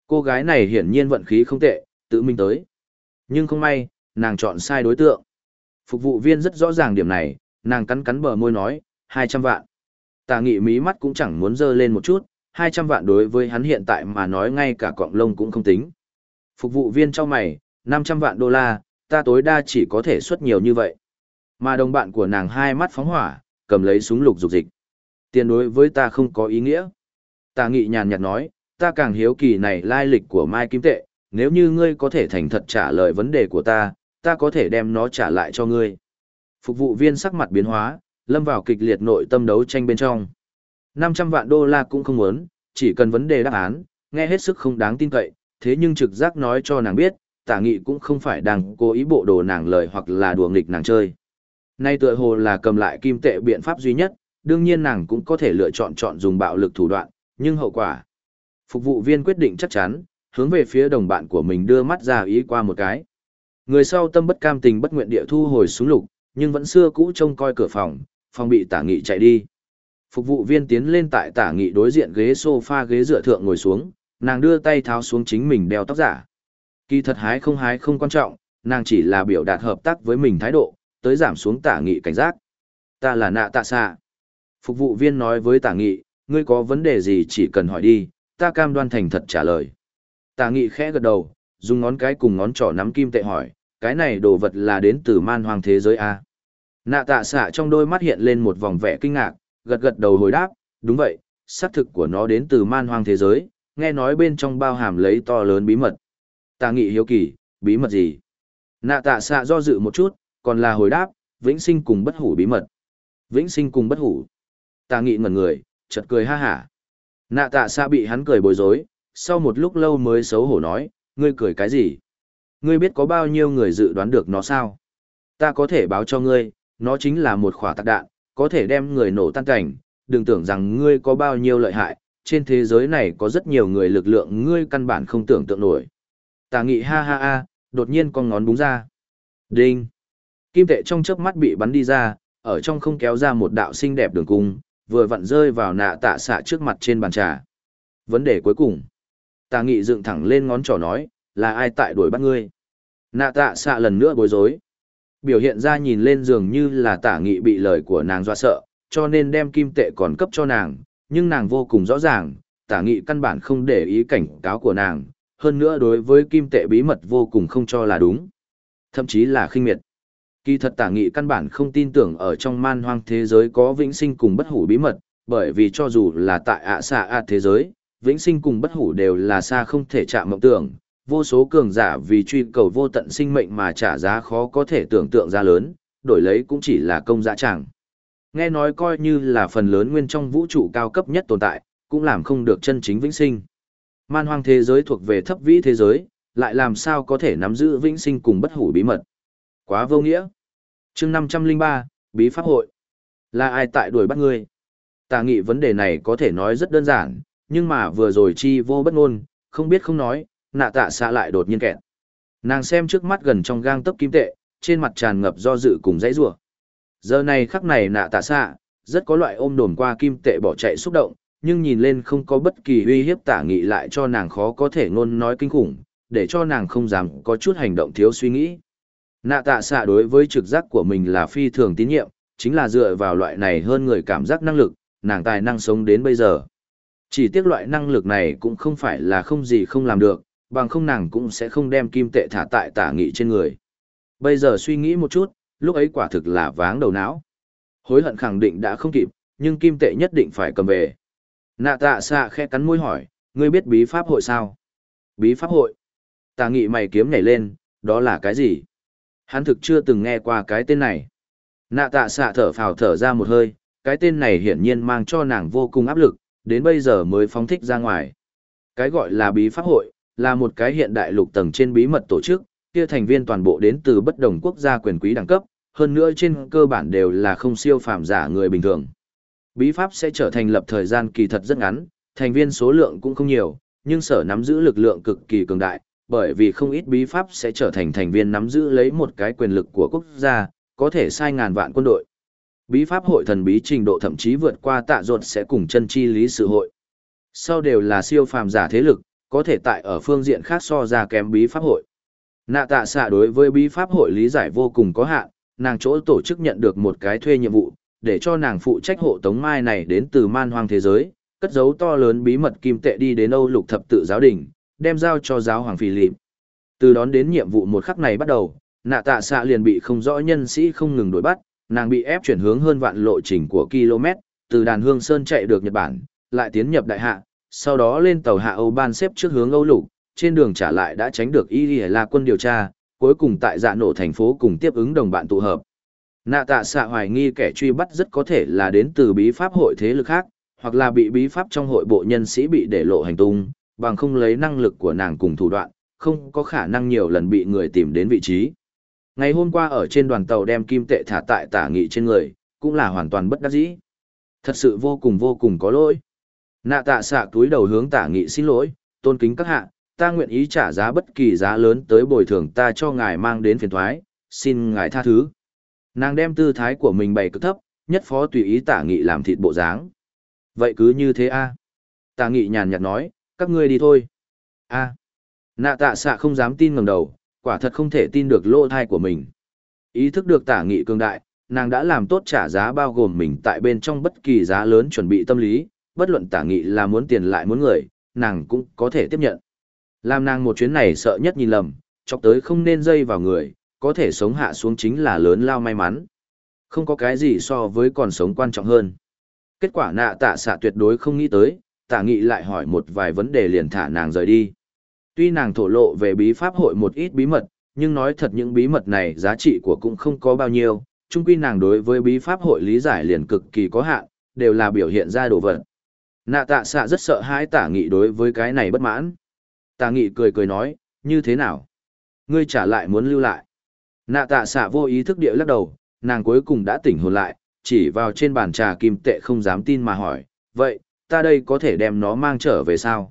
Cô gái này hiển nhiên vận khí không tệ, tự mình tới. Nhưng không may, nàng chọn sai đối tượng. Phục vụ viên rất rõ ràng điểm này, nàng cắn cắn bờ môi nói, 200 vạn. Tà nghị mí mắt cũng chẳng muốn dơ lên một chút, 200 vạn đối với hắn hiện tại mà nói ngay cả cọng lông cũng không tính. Phục vụ viên cho mày, 500 vạn đô la, ta tối đa chỉ có thể xuất nhiều như vậy. Mà đồng bạn của nàng hai mắt phóng hỏa, cầm lấy súng lục dục dịch. Tiền đối với ta không có ý nghĩa. Tà nghị nhàn nhạt nói, ta càng hiếu kỳ này lai lịch của Mai Kim Tệ, nếu như ngươi có thể thành thật trả lời vấn đề của ta, ta có thể đem nó trả lại cho ngươi. Phục vụ viên sắc mặt biến hóa, lâm vào kịch liệt nội tâm đấu tranh bên trong. 500 vạn đô la cũng không muốn, chỉ cần vấn đề đáp án, nghe hết sức không đáng tin cậy, thế nhưng trực giác nói cho nàng biết, tả nghị cũng không phải đang cố ý bộ đồ nàng lời hoặc là đùa nghịch nàng chơi. Nay tựa hồ là cầm lại kim tệ biện pháp duy nhất, đương nhiên nàng cũng có thể lựa chọn chọn dùng bạo lực thủ đoạn, nhưng hậu quả. Phục vụ viên quyết định chắc chắn, hướng về phía đồng bạn của mình đưa mắt ra ý qua một cái. Người sau tâm bất cam tình bất nguyện địa thu hồi xuống lục, nhưng vẫn xưa cũ trông coi cửa phòng, phòng bị tả nghị chạy đi. Phục vụ viên tiến lên tại tả nghị đối diện ghế sofa ghế dựa thượng ngồi xuống, nàng đưa tay tháo xuống chính mình đeo tóc giả. Kỳ thật hái không hái không quan trọng, nàng chỉ là biểu đạt hợp tác với mình thái độ, tới giảm xuống tả nghị cảnh giác. Ta là nạ tạ xạ. Phục vụ viên nói với tả nghị, ngươi có vấn đề gì chỉ cần hỏi đi, ta cam đoan thành thật trả lời. Tả nghị khẽ gật đầu, dùng ngón cái cùng ngón trỏ nắm kim tệ hỏi, cái này đồ vật là đến từ man hoàng thế giới A. Nạ tạ xạ trong đôi mắt hiện lên một vòng vẻ kinh ngạc, gật gật đầu hồi đáp, đúng vậy, xác thực của nó đến từ man hoang thế giới, nghe nói bên trong bao hàm lấy to lớn bí mật. Ta nghị hiếu kỳ, bí mật gì? Nạ tạ xạ do dự một chút, còn là hồi đáp, vĩnh sinh cùng bất hủ bí mật. Vĩnh sinh cùng bất hủ. Ta nghị ngẩn người, chợt cười ha hả. Nạ tạ xạ bị hắn cười bối rối, sau một lúc lâu mới xấu hổ nói, ngươi cười cái gì? Ngươi biết có bao nhiêu người dự đoán được nó sao? Ta có thể báo cho ngươi, nó chính là một khỏa tạc đạn, có thể đem người nổ tan cảnh, đừng tưởng rằng ngươi có bao nhiêu lợi hại, trên thế giới này có rất nhiều người lực lượng ngươi căn bản không tưởng tượng nổi. Tà nghị ha ha ha, đột nhiên con ngón búng ra. Đinh! Kim tệ trong chớp mắt bị bắn đi ra, ở trong không kéo ra một đạo xinh đẹp đường cung, vừa vặn rơi vào nạ tạ xạ trước mặt trên bàn trà. Vấn đề cuối cùng. Tà nghị dựng thẳng lên ngón trỏ nói, là ai tại đuổi bắt ngươi? Nạ tạ xạ lần nữa bối rối. Biểu hiện ra nhìn lên dường như là tả nghị bị lời của nàng dọa sợ, cho nên đem kim tệ còn cấp cho nàng, nhưng nàng vô cùng rõ ràng, tả nghị căn bản không để ý cảnh cáo của nàng, hơn nữa đối với kim tệ bí mật vô cùng không cho là đúng. Thậm chí là khinh miệt. Kỳ thật tả nghị căn bản không tin tưởng ở trong man hoang thế giới có vĩnh sinh cùng bất hủ bí mật, bởi vì cho dù là tại ạ xạ ạ thế giới, vĩnh sinh cùng bất hủ đều là xa không thể chạm mộng tưởng, vô số cường giả vì truy cầu vô tận sinh mệnh mà trả giá khó có thể tưởng tượng ra lớn, đổi lấy cũng chỉ là công dã chẳng. Nghe nói coi như là phần lớn nguyên trong vũ trụ cao cấp nhất tồn tại, cũng làm không được chân chính vĩnh sinh. Man hoang thế giới thuộc về thấp vĩ thế giới, lại làm sao có thể nắm giữ vĩnh sinh cùng bất hủ bí mật. Quá vô nghĩa. chương 503, Bí Pháp Hội. Là ai tại đuổi bắt ngươi? Tà nghị vấn đề này có thể nói rất đơn giản, nhưng mà vừa rồi chi vô bất ngôn, không biết không nói, nạ tạ xạ lại đột nhiên kẹt. Nàng xem trước mắt gần trong gang tấc kim tệ, trên mặt tràn ngập do dự cùng dãy rủa. Giờ này khắc này nạ tạ xạ, rất có loại ôm đồn qua kim tệ bỏ chạy xúc động, nhưng nhìn lên không có bất kỳ uy hiếp tả nghị lại cho nàng khó có thể ngôn nói kinh khủng, để cho nàng không dám có chút hành động thiếu suy nghĩ. Nạ tạ xạ đối với trực giác của mình là phi thường tín nhiệm, chính là dựa vào loại này hơn người cảm giác năng lực, nàng tài năng sống đến bây giờ. Chỉ tiếc loại năng lực này cũng không phải là không gì không làm được, bằng không nàng cũng sẽ không đem kim tệ thả tại tả nghị trên người. Bây giờ suy nghĩ một chút, lúc ấy quả thực là váng đầu não. Hối hận khẳng định đã không kịp, nhưng kim tệ nhất định phải cầm về. Nạ tạ xạ khẽ cắn môi hỏi, ngươi biết bí pháp hội sao? Bí pháp hội? Tà nghị mày kiếm nhảy lên, đó là cái gì? Hắn thực chưa từng nghe qua cái tên này. Nạ tạ xạ thở phào thở ra một hơi, cái tên này hiển nhiên mang cho nàng vô cùng áp lực, đến bây giờ mới phóng thích ra ngoài. Cái gọi là bí pháp hội, là một cái hiện đại lục tầng trên bí mật tổ chức, kia thành viên toàn bộ đến từ bất đồng quốc gia quyền quý đẳng cấp, hơn nữa trên cơ bản đều là không siêu phàm giả người bình thường. Bí pháp sẽ trở thành lập thời gian kỳ thật rất ngắn, thành viên số lượng cũng không nhiều, nhưng sở nắm giữ lực lượng cực kỳ cường đại, bởi vì không ít bí pháp sẽ trở thành thành viên nắm giữ lấy một cái quyền lực của quốc gia, có thể sai ngàn vạn quân đội. Bí pháp hội thần bí trình độ thậm chí vượt qua tạ ruột sẽ cùng chân chi lý sự hội. Sau đều là siêu phàm giả thế lực, có thể tại ở phương diện khác so ra kém bí pháp hội. Nạ tạ xạ đối với bí pháp hội lý giải vô cùng có hạn, nàng chỗ tổ chức nhận được một cái thuê nhiệm vụ, để cho nàng phụ trách hộ tống mai này đến từ man hoang thế giới, cất giấu to lớn bí mật kim tệ đi đến Âu lục thập tự giáo đình, đem giao cho giáo hoàng Philip. Từ đón đến nhiệm vụ một khắc này bắt đầu, nạ tạ xạ liền bị không rõ nhân sĩ không ngừng đuổi bắt, nàng bị ép chuyển hướng hơn vạn lộ trình của km, từ đàn hương sơn chạy được Nhật Bản, lại tiến nhập đại hạ, sau đó lên tàu hạ Âu ban xếp trước hướng Âu lục, trên đường trả lại đã tránh được Y là quân điều tra, cuối cùng tại dạ nổ thành phố cùng tiếp ứng đồng bạn tụ hợp. Nạ tạ xạ hoài nghi kẻ truy bắt rất có thể là đến từ bí pháp hội thế lực khác, hoặc là bị bí pháp trong hội bộ nhân sĩ bị để lộ hành tung, bằng không lấy năng lực của nàng cùng thủ đoạn, không có khả năng nhiều lần bị người tìm đến vị trí. Ngày hôm qua ở trên đoàn tàu đem kim tệ thả tại tả nghị trên người, cũng là hoàn toàn bất đắc dĩ. Thật sự vô cùng vô cùng có lỗi. Nạ tạ xạ túi đầu hướng tả nghị xin lỗi, tôn kính các hạ, ta nguyện ý trả giá bất kỳ giá lớn tới bồi thường ta cho ngài mang đến phiền thoái, xin ngài tha thứ. Nàng đem tư thái của mình bày cực thấp, nhất phó tùy ý tả nghị làm thịt bộ dáng. Vậy cứ như thế a Tả nghị nhàn nhạt nói, các ngươi đi thôi. a Nạ tạ xạ không dám tin ngẩng đầu, quả thật không thể tin được lỗ thai của mình. Ý thức được tả nghị cường đại, nàng đã làm tốt trả giá bao gồm mình tại bên trong bất kỳ giá lớn chuẩn bị tâm lý, bất luận tả nghị là muốn tiền lại muốn người, nàng cũng có thể tiếp nhận. Làm nàng một chuyến này sợ nhất nhìn lầm, chọc tới không nên dây vào người, có thể sống hạ xuống chính là lớn lao may mắn. Không có cái gì so với còn sống quan trọng hơn. Kết quả nạ tạ xạ tuyệt đối không nghĩ tới, tả nghị lại hỏi một vài vấn đề liền thả nàng rời đi. Tuy nàng thổ lộ về bí pháp hội một ít bí mật, nhưng nói thật những bí mật này giá trị của cũng không có bao nhiêu, chung quy nàng đối với bí pháp hội lý giải liền cực kỳ có hạn, đều là biểu hiện ra đồ vật. Nạ tạ xạ rất sợ hãi tả nghị đối với cái này bất mãn. Tả nghị cười cười nói, như thế nào? Ngươi trả lại muốn lưu lại. Nạ tạ xạ vô ý thức địa lắc đầu, nàng cuối cùng đã tỉnh hồn lại, chỉ vào trên bàn trà kim tệ không dám tin mà hỏi, vậy, ta đây có thể đem nó mang trở về sao?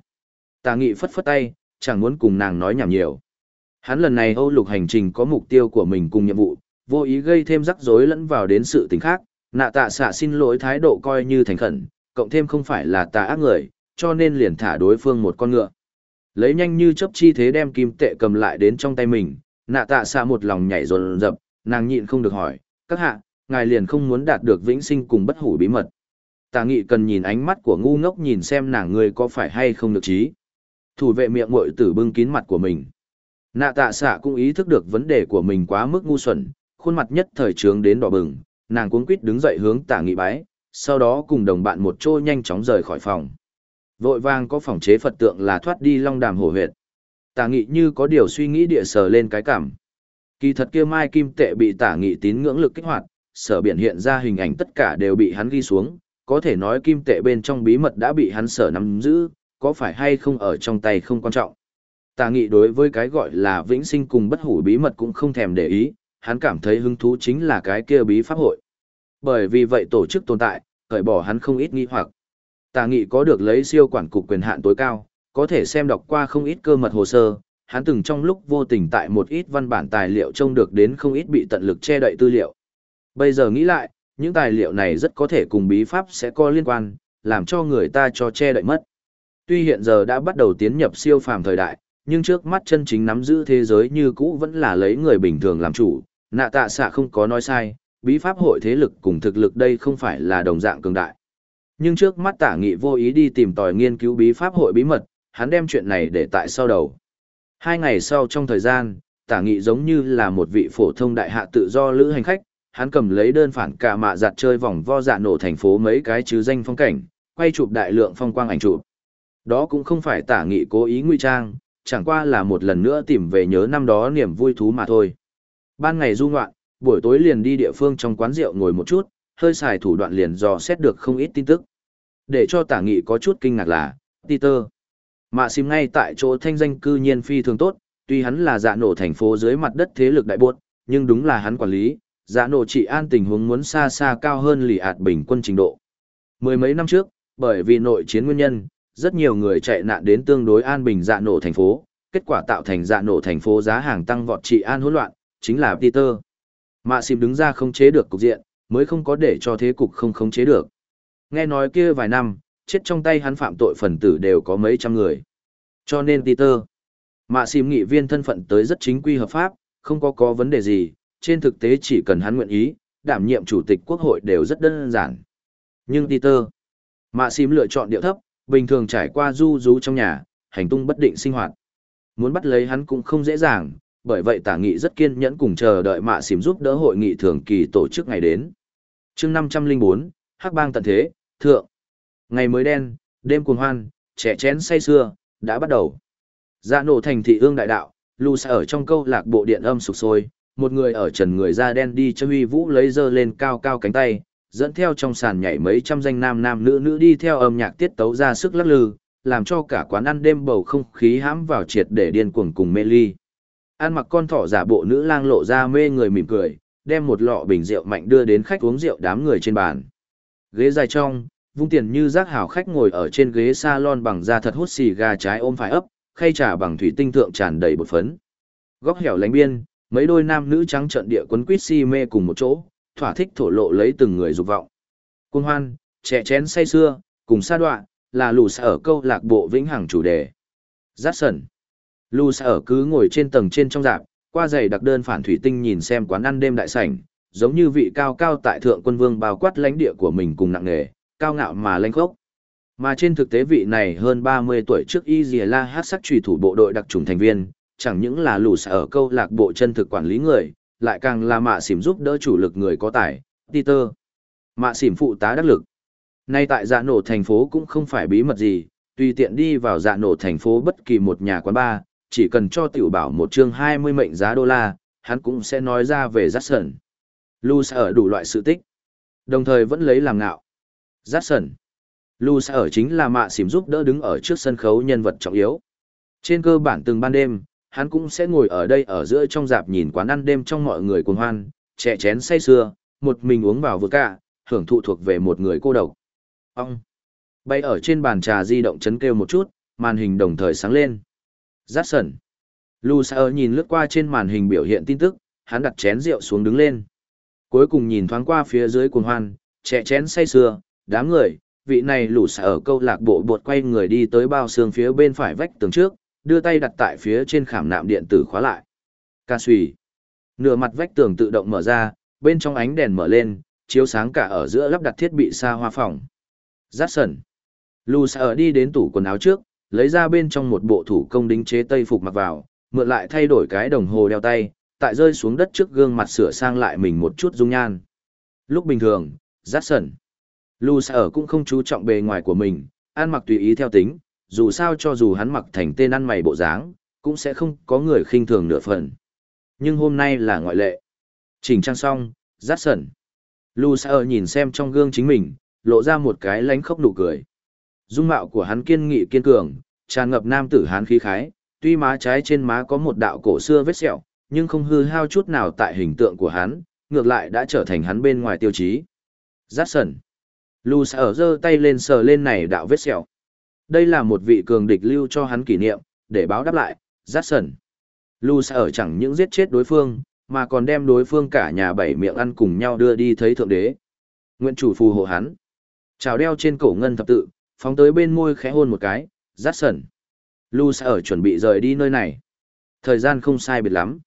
tả nghị phất phất tay, chẳng muốn cùng nàng nói nhảm nhiều. Hắn lần này Âu lục hành trình có mục tiêu của mình cùng nhiệm vụ, vô ý gây thêm rắc rối lẫn vào đến sự tình khác, nạ tạ xạ xin lỗi thái độ coi như thành khẩn, cộng thêm không phải là tà ác người, cho nên liền thả đối phương một con ngựa. Lấy nhanh như chấp chi thế đem kim tệ cầm lại đến trong tay mình, nạ tạ xạ một lòng nhảy rồn rập, nàng nhịn không được hỏi, các hạ, ngài liền không muốn đạt được vĩnh sinh cùng bất hủ bí mật. Tà nghị cần nhìn ánh mắt của ngu ngốc nhìn xem nàng người có phải hay không được trí. Thủ vệ miệng mội tử bưng kín mặt của mình. Nạ tạ xạ cũng ý thức được vấn đề của mình quá mức ngu xuẩn, khuôn mặt nhất thời trướng đến đỏ bừng, nàng cuống quýt đứng dậy hướng tả nghị bái, sau đó cùng đồng bạn một trôi nhanh chóng rời khỏi phòng. Vội vàng có phòng chế Phật tượng là thoát đi long đàm hổ huyệt. Tả nghị như có điều suy nghĩ địa sờ lên cái cảm. Kỳ thật kia mai kim tệ bị tả nghị tín ngưỡng lực kích hoạt, sở biển hiện ra hình ảnh tất cả đều bị hắn ghi xuống, có thể nói kim tệ bên trong bí mật đã bị hắn sở nắm giữ, có phải hay không ở trong tay không quan trọng. Tà nghị đối với cái gọi là vĩnh sinh cùng bất hủ bí mật cũng không thèm để ý, hắn cảm thấy hứng thú chính là cái kia bí pháp hội. Bởi vì vậy tổ chức tồn tại, cởi bỏ hắn không ít nghi hoặc. Tà nghị có được lấy siêu quản cục quyền hạn tối cao, có thể xem đọc qua không ít cơ mật hồ sơ, hắn từng trong lúc vô tình tại một ít văn bản tài liệu trông được đến không ít bị tận lực che đậy tư liệu. Bây giờ nghĩ lại, những tài liệu này rất có thể cùng bí pháp sẽ có liên quan, làm cho người ta cho che đậy mất. Tuy hiện giờ đã bắt đầu tiến nhập siêu phàm thời đại, nhưng trước mắt chân chính nắm giữ thế giới như cũ vẫn là lấy người bình thường làm chủ, nạ tạ xạ không có nói sai, bí pháp hội thế lực cùng thực lực đây không phải là đồng dạng cường đại. Nhưng trước mắt tả nghị vô ý đi tìm tòi nghiên cứu bí pháp hội bí mật, hắn đem chuyện này để tại sau đầu. Hai ngày sau trong thời gian, tả nghị giống như là một vị phổ thông đại hạ tự do lữ hành khách, hắn cầm lấy đơn phản cả mạ giặt chơi vòng vo dạ nổ thành phố mấy cái chứ danh phong cảnh, quay chụp đại lượng phong quang ảnh chụp. Đó cũng không phải tả nghị cố ý nguy trang, chẳng qua là một lần nữa tìm về nhớ năm đó niềm vui thú mà thôi. Ban ngày du ngoạn, buổi tối liền đi địa phương trong quán rượu ngồi một chút, hơi xài thủ đoạn liền dò xét được không ít tin tức. Để cho tả nghị có chút kinh ngạc là, Peter. Mạ xìm ngay tại chỗ thanh danh cư nhiên phi thường tốt, tuy hắn là dạ nổ thành phố dưới mặt đất thế lực đại buộc, nhưng đúng là hắn quản lý, dạ nổ trị an tình huống muốn xa xa cao hơn lì ạt bình quân trình độ. Mười mấy năm trước, bởi vì nội chiến nguyên nhân, rất nhiều người chạy nạn đến tương đối an bình dạ nổ thành phố, kết quả tạo thành dạ nổ thành phố giá hàng tăng vọt trị an hỗn loạn, chính là Peter. Mạ xìm đứng ra không chế được cục diện, mới không có để cho thế cục không khống chế được. Nghe nói kia vài năm, chết trong tay hắn phạm tội phần tử đều có mấy trăm người. Cho nên Peter, mạ xìm nghị viên thân phận tới rất chính quy hợp pháp, không có có vấn đề gì, trên thực tế chỉ cần hắn nguyện ý, đảm nhiệm chủ tịch quốc hội đều rất đơn giản. Nhưng Peter, mạ xìm lựa chọn điệu thấp, bình thường trải qua du rú trong nhà, hành tung bất định sinh hoạt. Muốn bắt lấy hắn cũng không dễ dàng, bởi vậy tả nghị rất kiên nhẫn cùng chờ đợi mạ xìm giúp đỡ hội nghị thường kỳ tổ chức ngày đến. chương 504, Hắc bang tận thế, thượng. Ngày mới đen, đêm cuồng hoan, trẻ chén say sưa đã bắt đầu. Dạ nổ thành thị ương đại đạo, lu xa ở trong câu lạc bộ điện âm sục sôi, một người ở trần người da đen đi cho huy vũ lấy dơ lên cao cao cánh tay, dẫn theo trong sàn nhảy mấy trăm danh nam nam nữ nữ đi theo âm nhạc tiết tấu ra sức lắc lư, làm cho cả quán ăn đêm bầu không khí hãm vào triệt để điên cuồng cùng mê ly. Ăn mặc con thỏ giả bộ nữ lang lộ ra mê người mỉm cười, đem một lọ bình rượu mạnh đưa đến khách uống rượu đám người trên bàn. Ghế dài trong, vung tiền như rác hào khách ngồi ở trên ghế salon bằng da thật hút xì gà trái ôm phải ấp, khay trà bằng thủy tinh thượng tràn đầy bột phấn. Góc hẻo lánh biên, mấy đôi nam nữ trắng trận địa quấn quýt si mê cùng một chỗ, thỏa thích thổ lộ lấy từng người dục vọng. Cung hoan, trẻ chén say xưa, cùng sa đoạn, là lù xa ở câu lạc bộ vĩnh hằng chủ đề. Giác sần. Lù sẽ ở cứ ngồi trên tầng trên trong dạp, qua giày đặc đơn phản thủy tinh nhìn xem quán ăn đêm đại sảnh, giống như vị cao cao tại thượng quân vương bao quát lãnh địa của mình cùng nặng nề, cao ngạo mà lanh khốc. Mà trên thực tế vị này hơn 30 tuổi trước Y Dìa La Hát sắc trùy thủ bộ đội đặc trùng thành viên, chẳng những là lù xa ở câu lạc bộ chân thực quản lý người, lại càng là mạ xỉm giúp đỡ chủ lực người có tài, Peter. Mạ xỉm phụ tá đắc lực. Nay tại dạ nổ thành phố cũng không phải bí mật gì, tùy tiện đi vào dạ nổ thành phố bất kỳ một nhà quán bar, chỉ cần cho tiểu bảo một chương 20 mệnh giá đô la, hắn cũng sẽ nói ra về Jackson. Lu sẽ ở đủ loại sự tích, đồng thời vẫn lấy làm ngạo. Jackson. Lu sẽ ở chính là mạ xỉm giúp đỡ đứng ở trước sân khấu nhân vật trọng yếu. Trên cơ bản từng ban đêm, hắn cũng sẽ ngồi ở đây ở giữa trong dạp nhìn quán ăn đêm trong mọi người cuồng hoan, trẻ chén say sưa, một mình uống vào vừa cả, hưởng thụ thuộc về một người cô độc. Ông. Bay ở trên bàn trà di động chấn kêu một chút, màn hình đồng thời sáng lên. Jackson. Lucer nhìn lướt qua trên màn hình biểu hiện tin tức, hắn đặt chén rượu xuống đứng lên. Cuối cùng nhìn thoáng qua phía dưới cuồng hoan, trẻ chén say sưa, đám người, vị này lũ ở câu lạc bộ bột quay người đi tới bao xương phía bên phải vách tường trước, đưa tay đặt tại phía trên khảm nạm điện tử khóa lại. Ca suy. Nửa mặt vách tường tự động mở ra, bên trong ánh đèn mở lên, chiếu sáng cả ở giữa lắp đặt thiết bị xa hoa phòng. Jackson. Lucer đi đến tủ quần áo trước, lấy ra bên trong một bộ thủ công đính chế tây phục mặc vào, mượn lại thay đổi cái đồng hồ đeo tay, tại rơi xuống đất trước gương mặt sửa sang lại mình một chút dung nhan. Lúc bình thường, Jackson. sở cũng không chú trọng bề ngoài của mình, ăn mặc tùy ý theo tính, dù sao cho dù hắn mặc thành tên ăn mày bộ dáng, cũng sẽ không có người khinh thường nửa phần. Nhưng hôm nay là ngoại lệ. Chỉnh trang xong, Jackson. sở nhìn xem trong gương chính mình, lộ ra một cái lánh khóc nụ cười. Dung mạo của hắn kiên nghị kiên cường, tràn ngập nam tử hán khí khái, tuy má trái trên má có một đạo cổ xưa vết sẹo, nhưng không hư hao chút nào tại hình tượng của hắn, ngược lại đã trở thành hắn bên ngoài tiêu chí. Jackson. sở giơ tay lên sờ lên này đạo vết sẹo. Đây là một vị cường địch lưu cho hắn kỷ niệm, để báo đáp lại, Jackson. sở chẳng những giết chết đối phương, mà còn đem đối phương cả nhà bảy miệng ăn cùng nhau đưa đi thấy thượng đế. Nguyện chủ phù hộ hắn. Chào đeo trên cổ ngân thập tự, phóng tới bên môi khẽ hôn một cái, rát sần. Lu sẽ ở chuẩn bị rời đi nơi này. Thời gian không sai biệt lắm.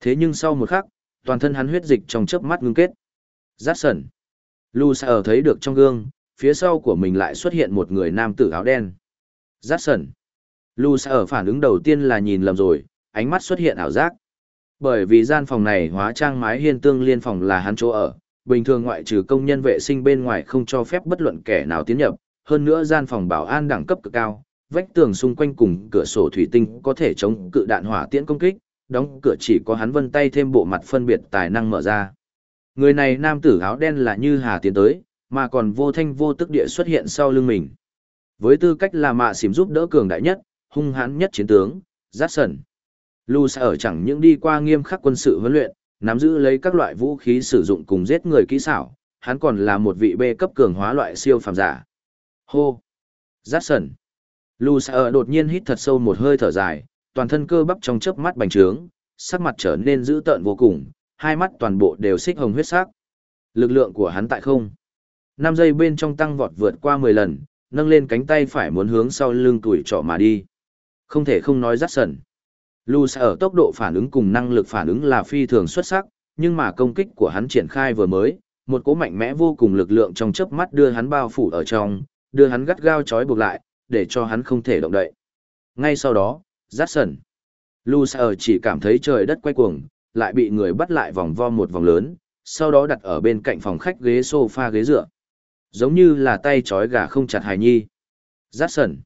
Thế nhưng sau một khắc, toàn thân hắn huyết dịch trong chớp mắt ngưng kết. Rát sần. Lu sẽ ở thấy được trong gương, phía sau của mình lại xuất hiện một người nam tử áo đen. Rát sần. Lu sẽ ở phản ứng đầu tiên là nhìn lầm rồi, ánh mắt xuất hiện ảo giác. Bởi vì gian phòng này hóa trang mái hiên tương liên phòng là hắn chỗ ở, bình thường ngoại trừ công nhân vệ sinh bên ngoài không cho phép bất luận kẻ nào tiến nhập, hơn nữa gian phòng bảo an đẳng cấp cực cao, vách tường xung quanh cùng cửa sổ thủy tinh có thể chống cự đạn hỏa tiễn công kích, đóng cửa chỉ có hắn vân tay thêm bộ mặt phân biệt tài năng mở ra. Người này nam tử áo đen là như hà tiến tới, mà còn vô thanh vô tức địa xuất hiện sau lưng mình. Với tư cách là mạ xỉm giúp đỡ cường đại nhất, hung hãn nhất chiến tướng, Giác sần. Lu sẽ ở chẳng những đi qua nghiêm khắc quân sự huấn luyện, nắm giữ lấy các loại vũ khí sử dụng cùng giết người kỹ xảo, hắn còn là một vị bê cấp cường hóa loại siêu phàm giả. Hô! Jackson! Lu sẽ ở đột nhiên hít thật sâu một hơi thở dài, toàn thân cơ bắp trong chớp mắt bành trướng, sắc mặt trở nên dữ tợn vô cùng, hai mắt toàn bộ đều xích hồng huyết sắc. Lực lượng của hắn tại không. 5 giây bên trong tăng vọt vượt qua 10 lần, nâng lên cánh tay phải muốn hướng sau lưng tuổi trọ mà đi. Không thể không nói rắt sần. Lù sẽ ở tốc độ phản ứng cùng năng lực phản ứng là phi thường xuất sắc, nhưng mà công kích của hắn triển khai vừa mới, một cỗ mạnh mẽ vô cùng lực lượng trong chớp mắt đưa hắn bao phủ ở trong, đưa hắn gắt gao trói buộc lại, để cho hắn không thể động đậy. Ngay sau đó, rát sần. Lucer chỉ cảm thấy trời đất quay cuồng, lại bị người bắt lại vòng vo một vòng lớn, sau đó đặt ở bên cạnh phòng khách ghế sofa ghế dựa. Giống như là tay trói gà không chặt hài nhi. Rát sần.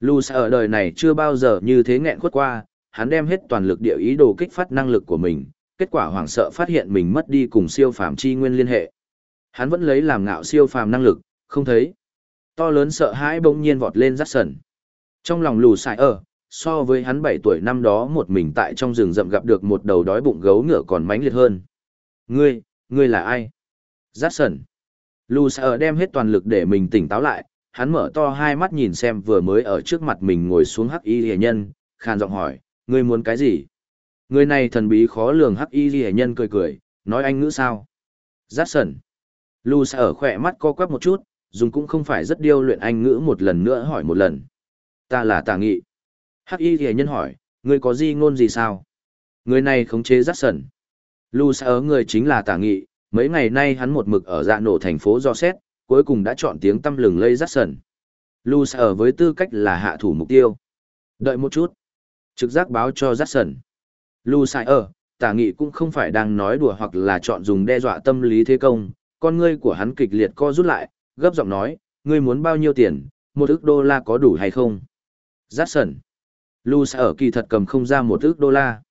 Lucer đời này chưa bao giờ như thế nghẹn khuất qua, hắn đem hết toàn lực địa ý đồ kích phát năng lực của mình, kết quả hoảng sợ phát hiện mình mất đi cùng siêu phàm chi nguyên liên hệ. Hắn vẫn lấy làm ngạo siêu phàm năng lực, không thấy. To lớn sợ hãi bỗng nhiên vọt lên rắt sần. Trong lòng lù xài ở, so với hắn 7 tuổi năm đó một mình tại trong rừng rậm gặp được một đầu đói bụng gấu ngựa còn mãnh liệt hơn. Ngươi, ngươi là ai? Rắc sần. Lù xài đem hết toàn lực để mình tỉnh táo lại, hắn mở to hai mắt nhìn xem vừa mới ở trước mặt mình ngồi xuống hắc y hề nhân, khàn giọng hỏi, ngươi muốn cái gì? Người này thần bí khó lường hắc y ghi nhân cười cười, nói anh ngữ sao? Giác sần. Lù sẽ ở khỏe mắt co quắp một chút, dùng cũng không phải rất điêu luyện anh ngữ một lần nữa hỏi một lần. Ta là tà nghị. Hắc y ghi nhân hỏi, ngươi có gì ngôn gì sao? Người này khống chế giác sần. Lu Sa ở người chính là tà nghị, mấy ngày nay hắn một mực ở dạ nổ thành phố do xét, cuối cùng đã chọn tiếng tâm lừng lây giác sần. Lu Sa ở với tư cách là hạ thủ mục tiêu. Đợi một chút. Trực giác báo cho Jackson. Lu Sa ở, tả nghị cũng không phải đang nói đùa hoặc là chọn dùng đe dọa tâm lý thế công, con ngươi của hắn kịch liệt co rút lại, gấp giọng nói, ngươi muốn bao nhiêu tiền, một ức đô la có đủ hay không? Jackson. Lu ở kỳ thật cầm không ra một ức đô la.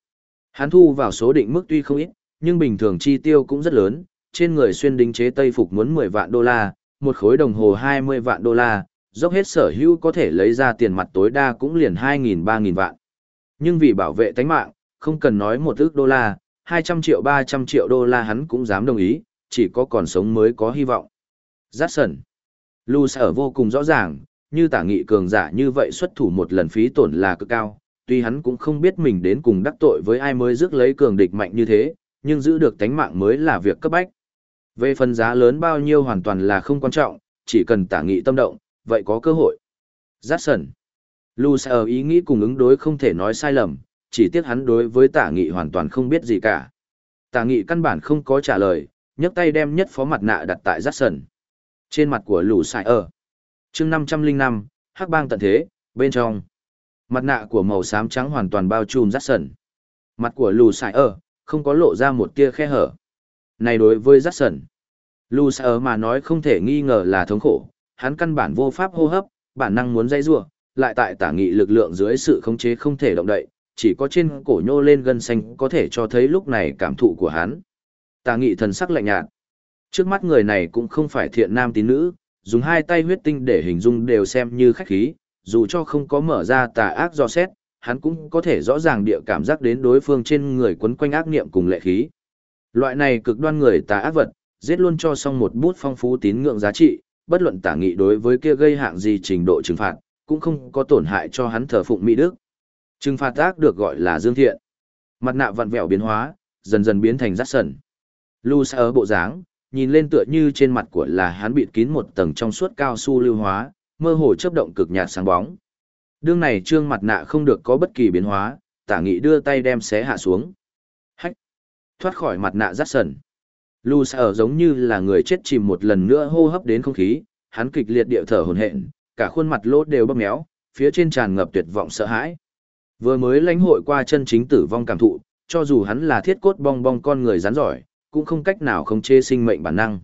Hắn thu vào số định mức tuy không ít, nhưng bình thường chi tiêu cũng rất lớn, trên người xuyên đính chế Tây Phục muốn 10 vạn đô la, một khối đồng hồ 20 vạn đô la, dốc hết sở hữu có thể lấy ra tiền mặt tối đa cũng liền 2.000-3.000 vạn. Nhưng vì bảo vệ tánh mạng, không cần nói một ức đô la, 200 triệu 300 triệu đô la hắn cũng dám đồng ý, chỉ có còn sống mới có hy vọng. Jackson. Lu sở vô cùng rõ ràng, như tả nghị cường giả như vậy xuất thủ một lần phí tổn là cực cao, tuy hắn cũng không biết mình đến cùng đắc tội với ai mới rước lấy cường địch mạnh như thế, nhưng giữ được tánh mạng mới là việc cấp bách. Về phần giá lớn bao nhiêu hoàn toàn là không quan trọng, chỉ cần tả nghị tâm động, vậy có cơ hội. Jackson. sở ý nghĩ cùng ứng đối không thể nói sai lầm, chỉ tiếc hắn đối với tả nghị hoàn toàn không biết gì cả. Tả nghị căn bản không có trả lời, nhấc tay đem nhất phó mặt nạ đặt tại Jackson. Trên mặt của Lucer, chương 505, hắc bang tận thế, bên trong. Mặt nạ của màu xám trắng hoàn toàn bao trùm Jackson. Mặt của Lucer, không có lộ ra một tia khe hở. Này đối với Jackson, Lucer mà nói không thể nghi ngờ là thống khổ, hắn căn bản vô pháp hô hấp, bản năng muốn dây rủa, lại tại tả nghị lực lượng dưới sự khống chế không thể động đậy, chỉ có trên cổ nhô lên gân xanh có thể cho thấy lúc này cảm thụ của hắn. Tả nghị thần sắc lạnh nhạt. Trước mắt người này cũng không phải thiện nam tín nữ, dùng hai tay huyết tinh để hình dung đều xem như khách khí, dù cho không có mở ra tà ác do xét, hắn cũng có thể rõ ràng địa cảm giác đến đối phương trên người quấn quanh ác niệm cùng lệ khí. Loại này cực đoan người tà ác vật, giết luôn cho xong một bút phong phú tín ngưỡng giá trị, bất luận tả nghị đối với kia gây hạng gì trình độ trừng phạt, cũng không có tổn hại cho hắn thờ phụng mỹ đức. Trừng phạt ác được gọi là dương thiện. Mặt nạ vặn vẹo biến hóa, dần dần biến thành rát sần. Lu ở bộ dáng, nhìn lên tựa như trên mặt của là hắn bịt kín một tầng trong suốt cao su lưu hóa, mơ hồ chớp động cực nhạt sáng bóng. Đương này trương mặt nạ không được có bất kỳ biến hóa, tả nghị đưa tay đem xé hạ xuống. Hách! Thoát khỏi mặt nạ rát sần. Lu sở giống như là người chết chìm một lần nữa hô hấp đến không khí, hắn kịch liệt điệu thở hồn hện, cả khuôn mặt lốt đều bóp méo, phía trên tràn ngập tuyệt vọng sợ hãi. Vừa mới lãnh hội qua chân chính tử vong cảm thụ, cho dù hắn là thiết cốt bong bong con người rắn giỏi, cũng không cách nào không chê sinh mệnh bản năng.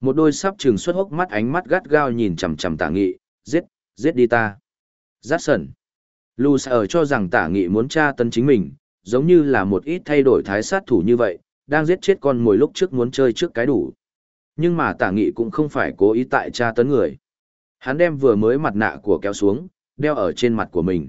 Một đôi sắp trường xuất hốc mắt ánh mắt gắt gao nhìn chằm chằm tả nghị, giết, giết đi ta. Giác sần. Lu ở cho rằng tả nghị muốn tra tấn chính mình, giống như là một ít thay đổi thái sát thủ như vậy, đang giết chết con mồi lúc trước muốn chơi trước cái đủ. Nhưng mà tả nghị cũng không phải cố ý tại tra tấn người. Hắn đem vừa mới mặt nạ của kéo xuống, đeo ở trên mặt của mình.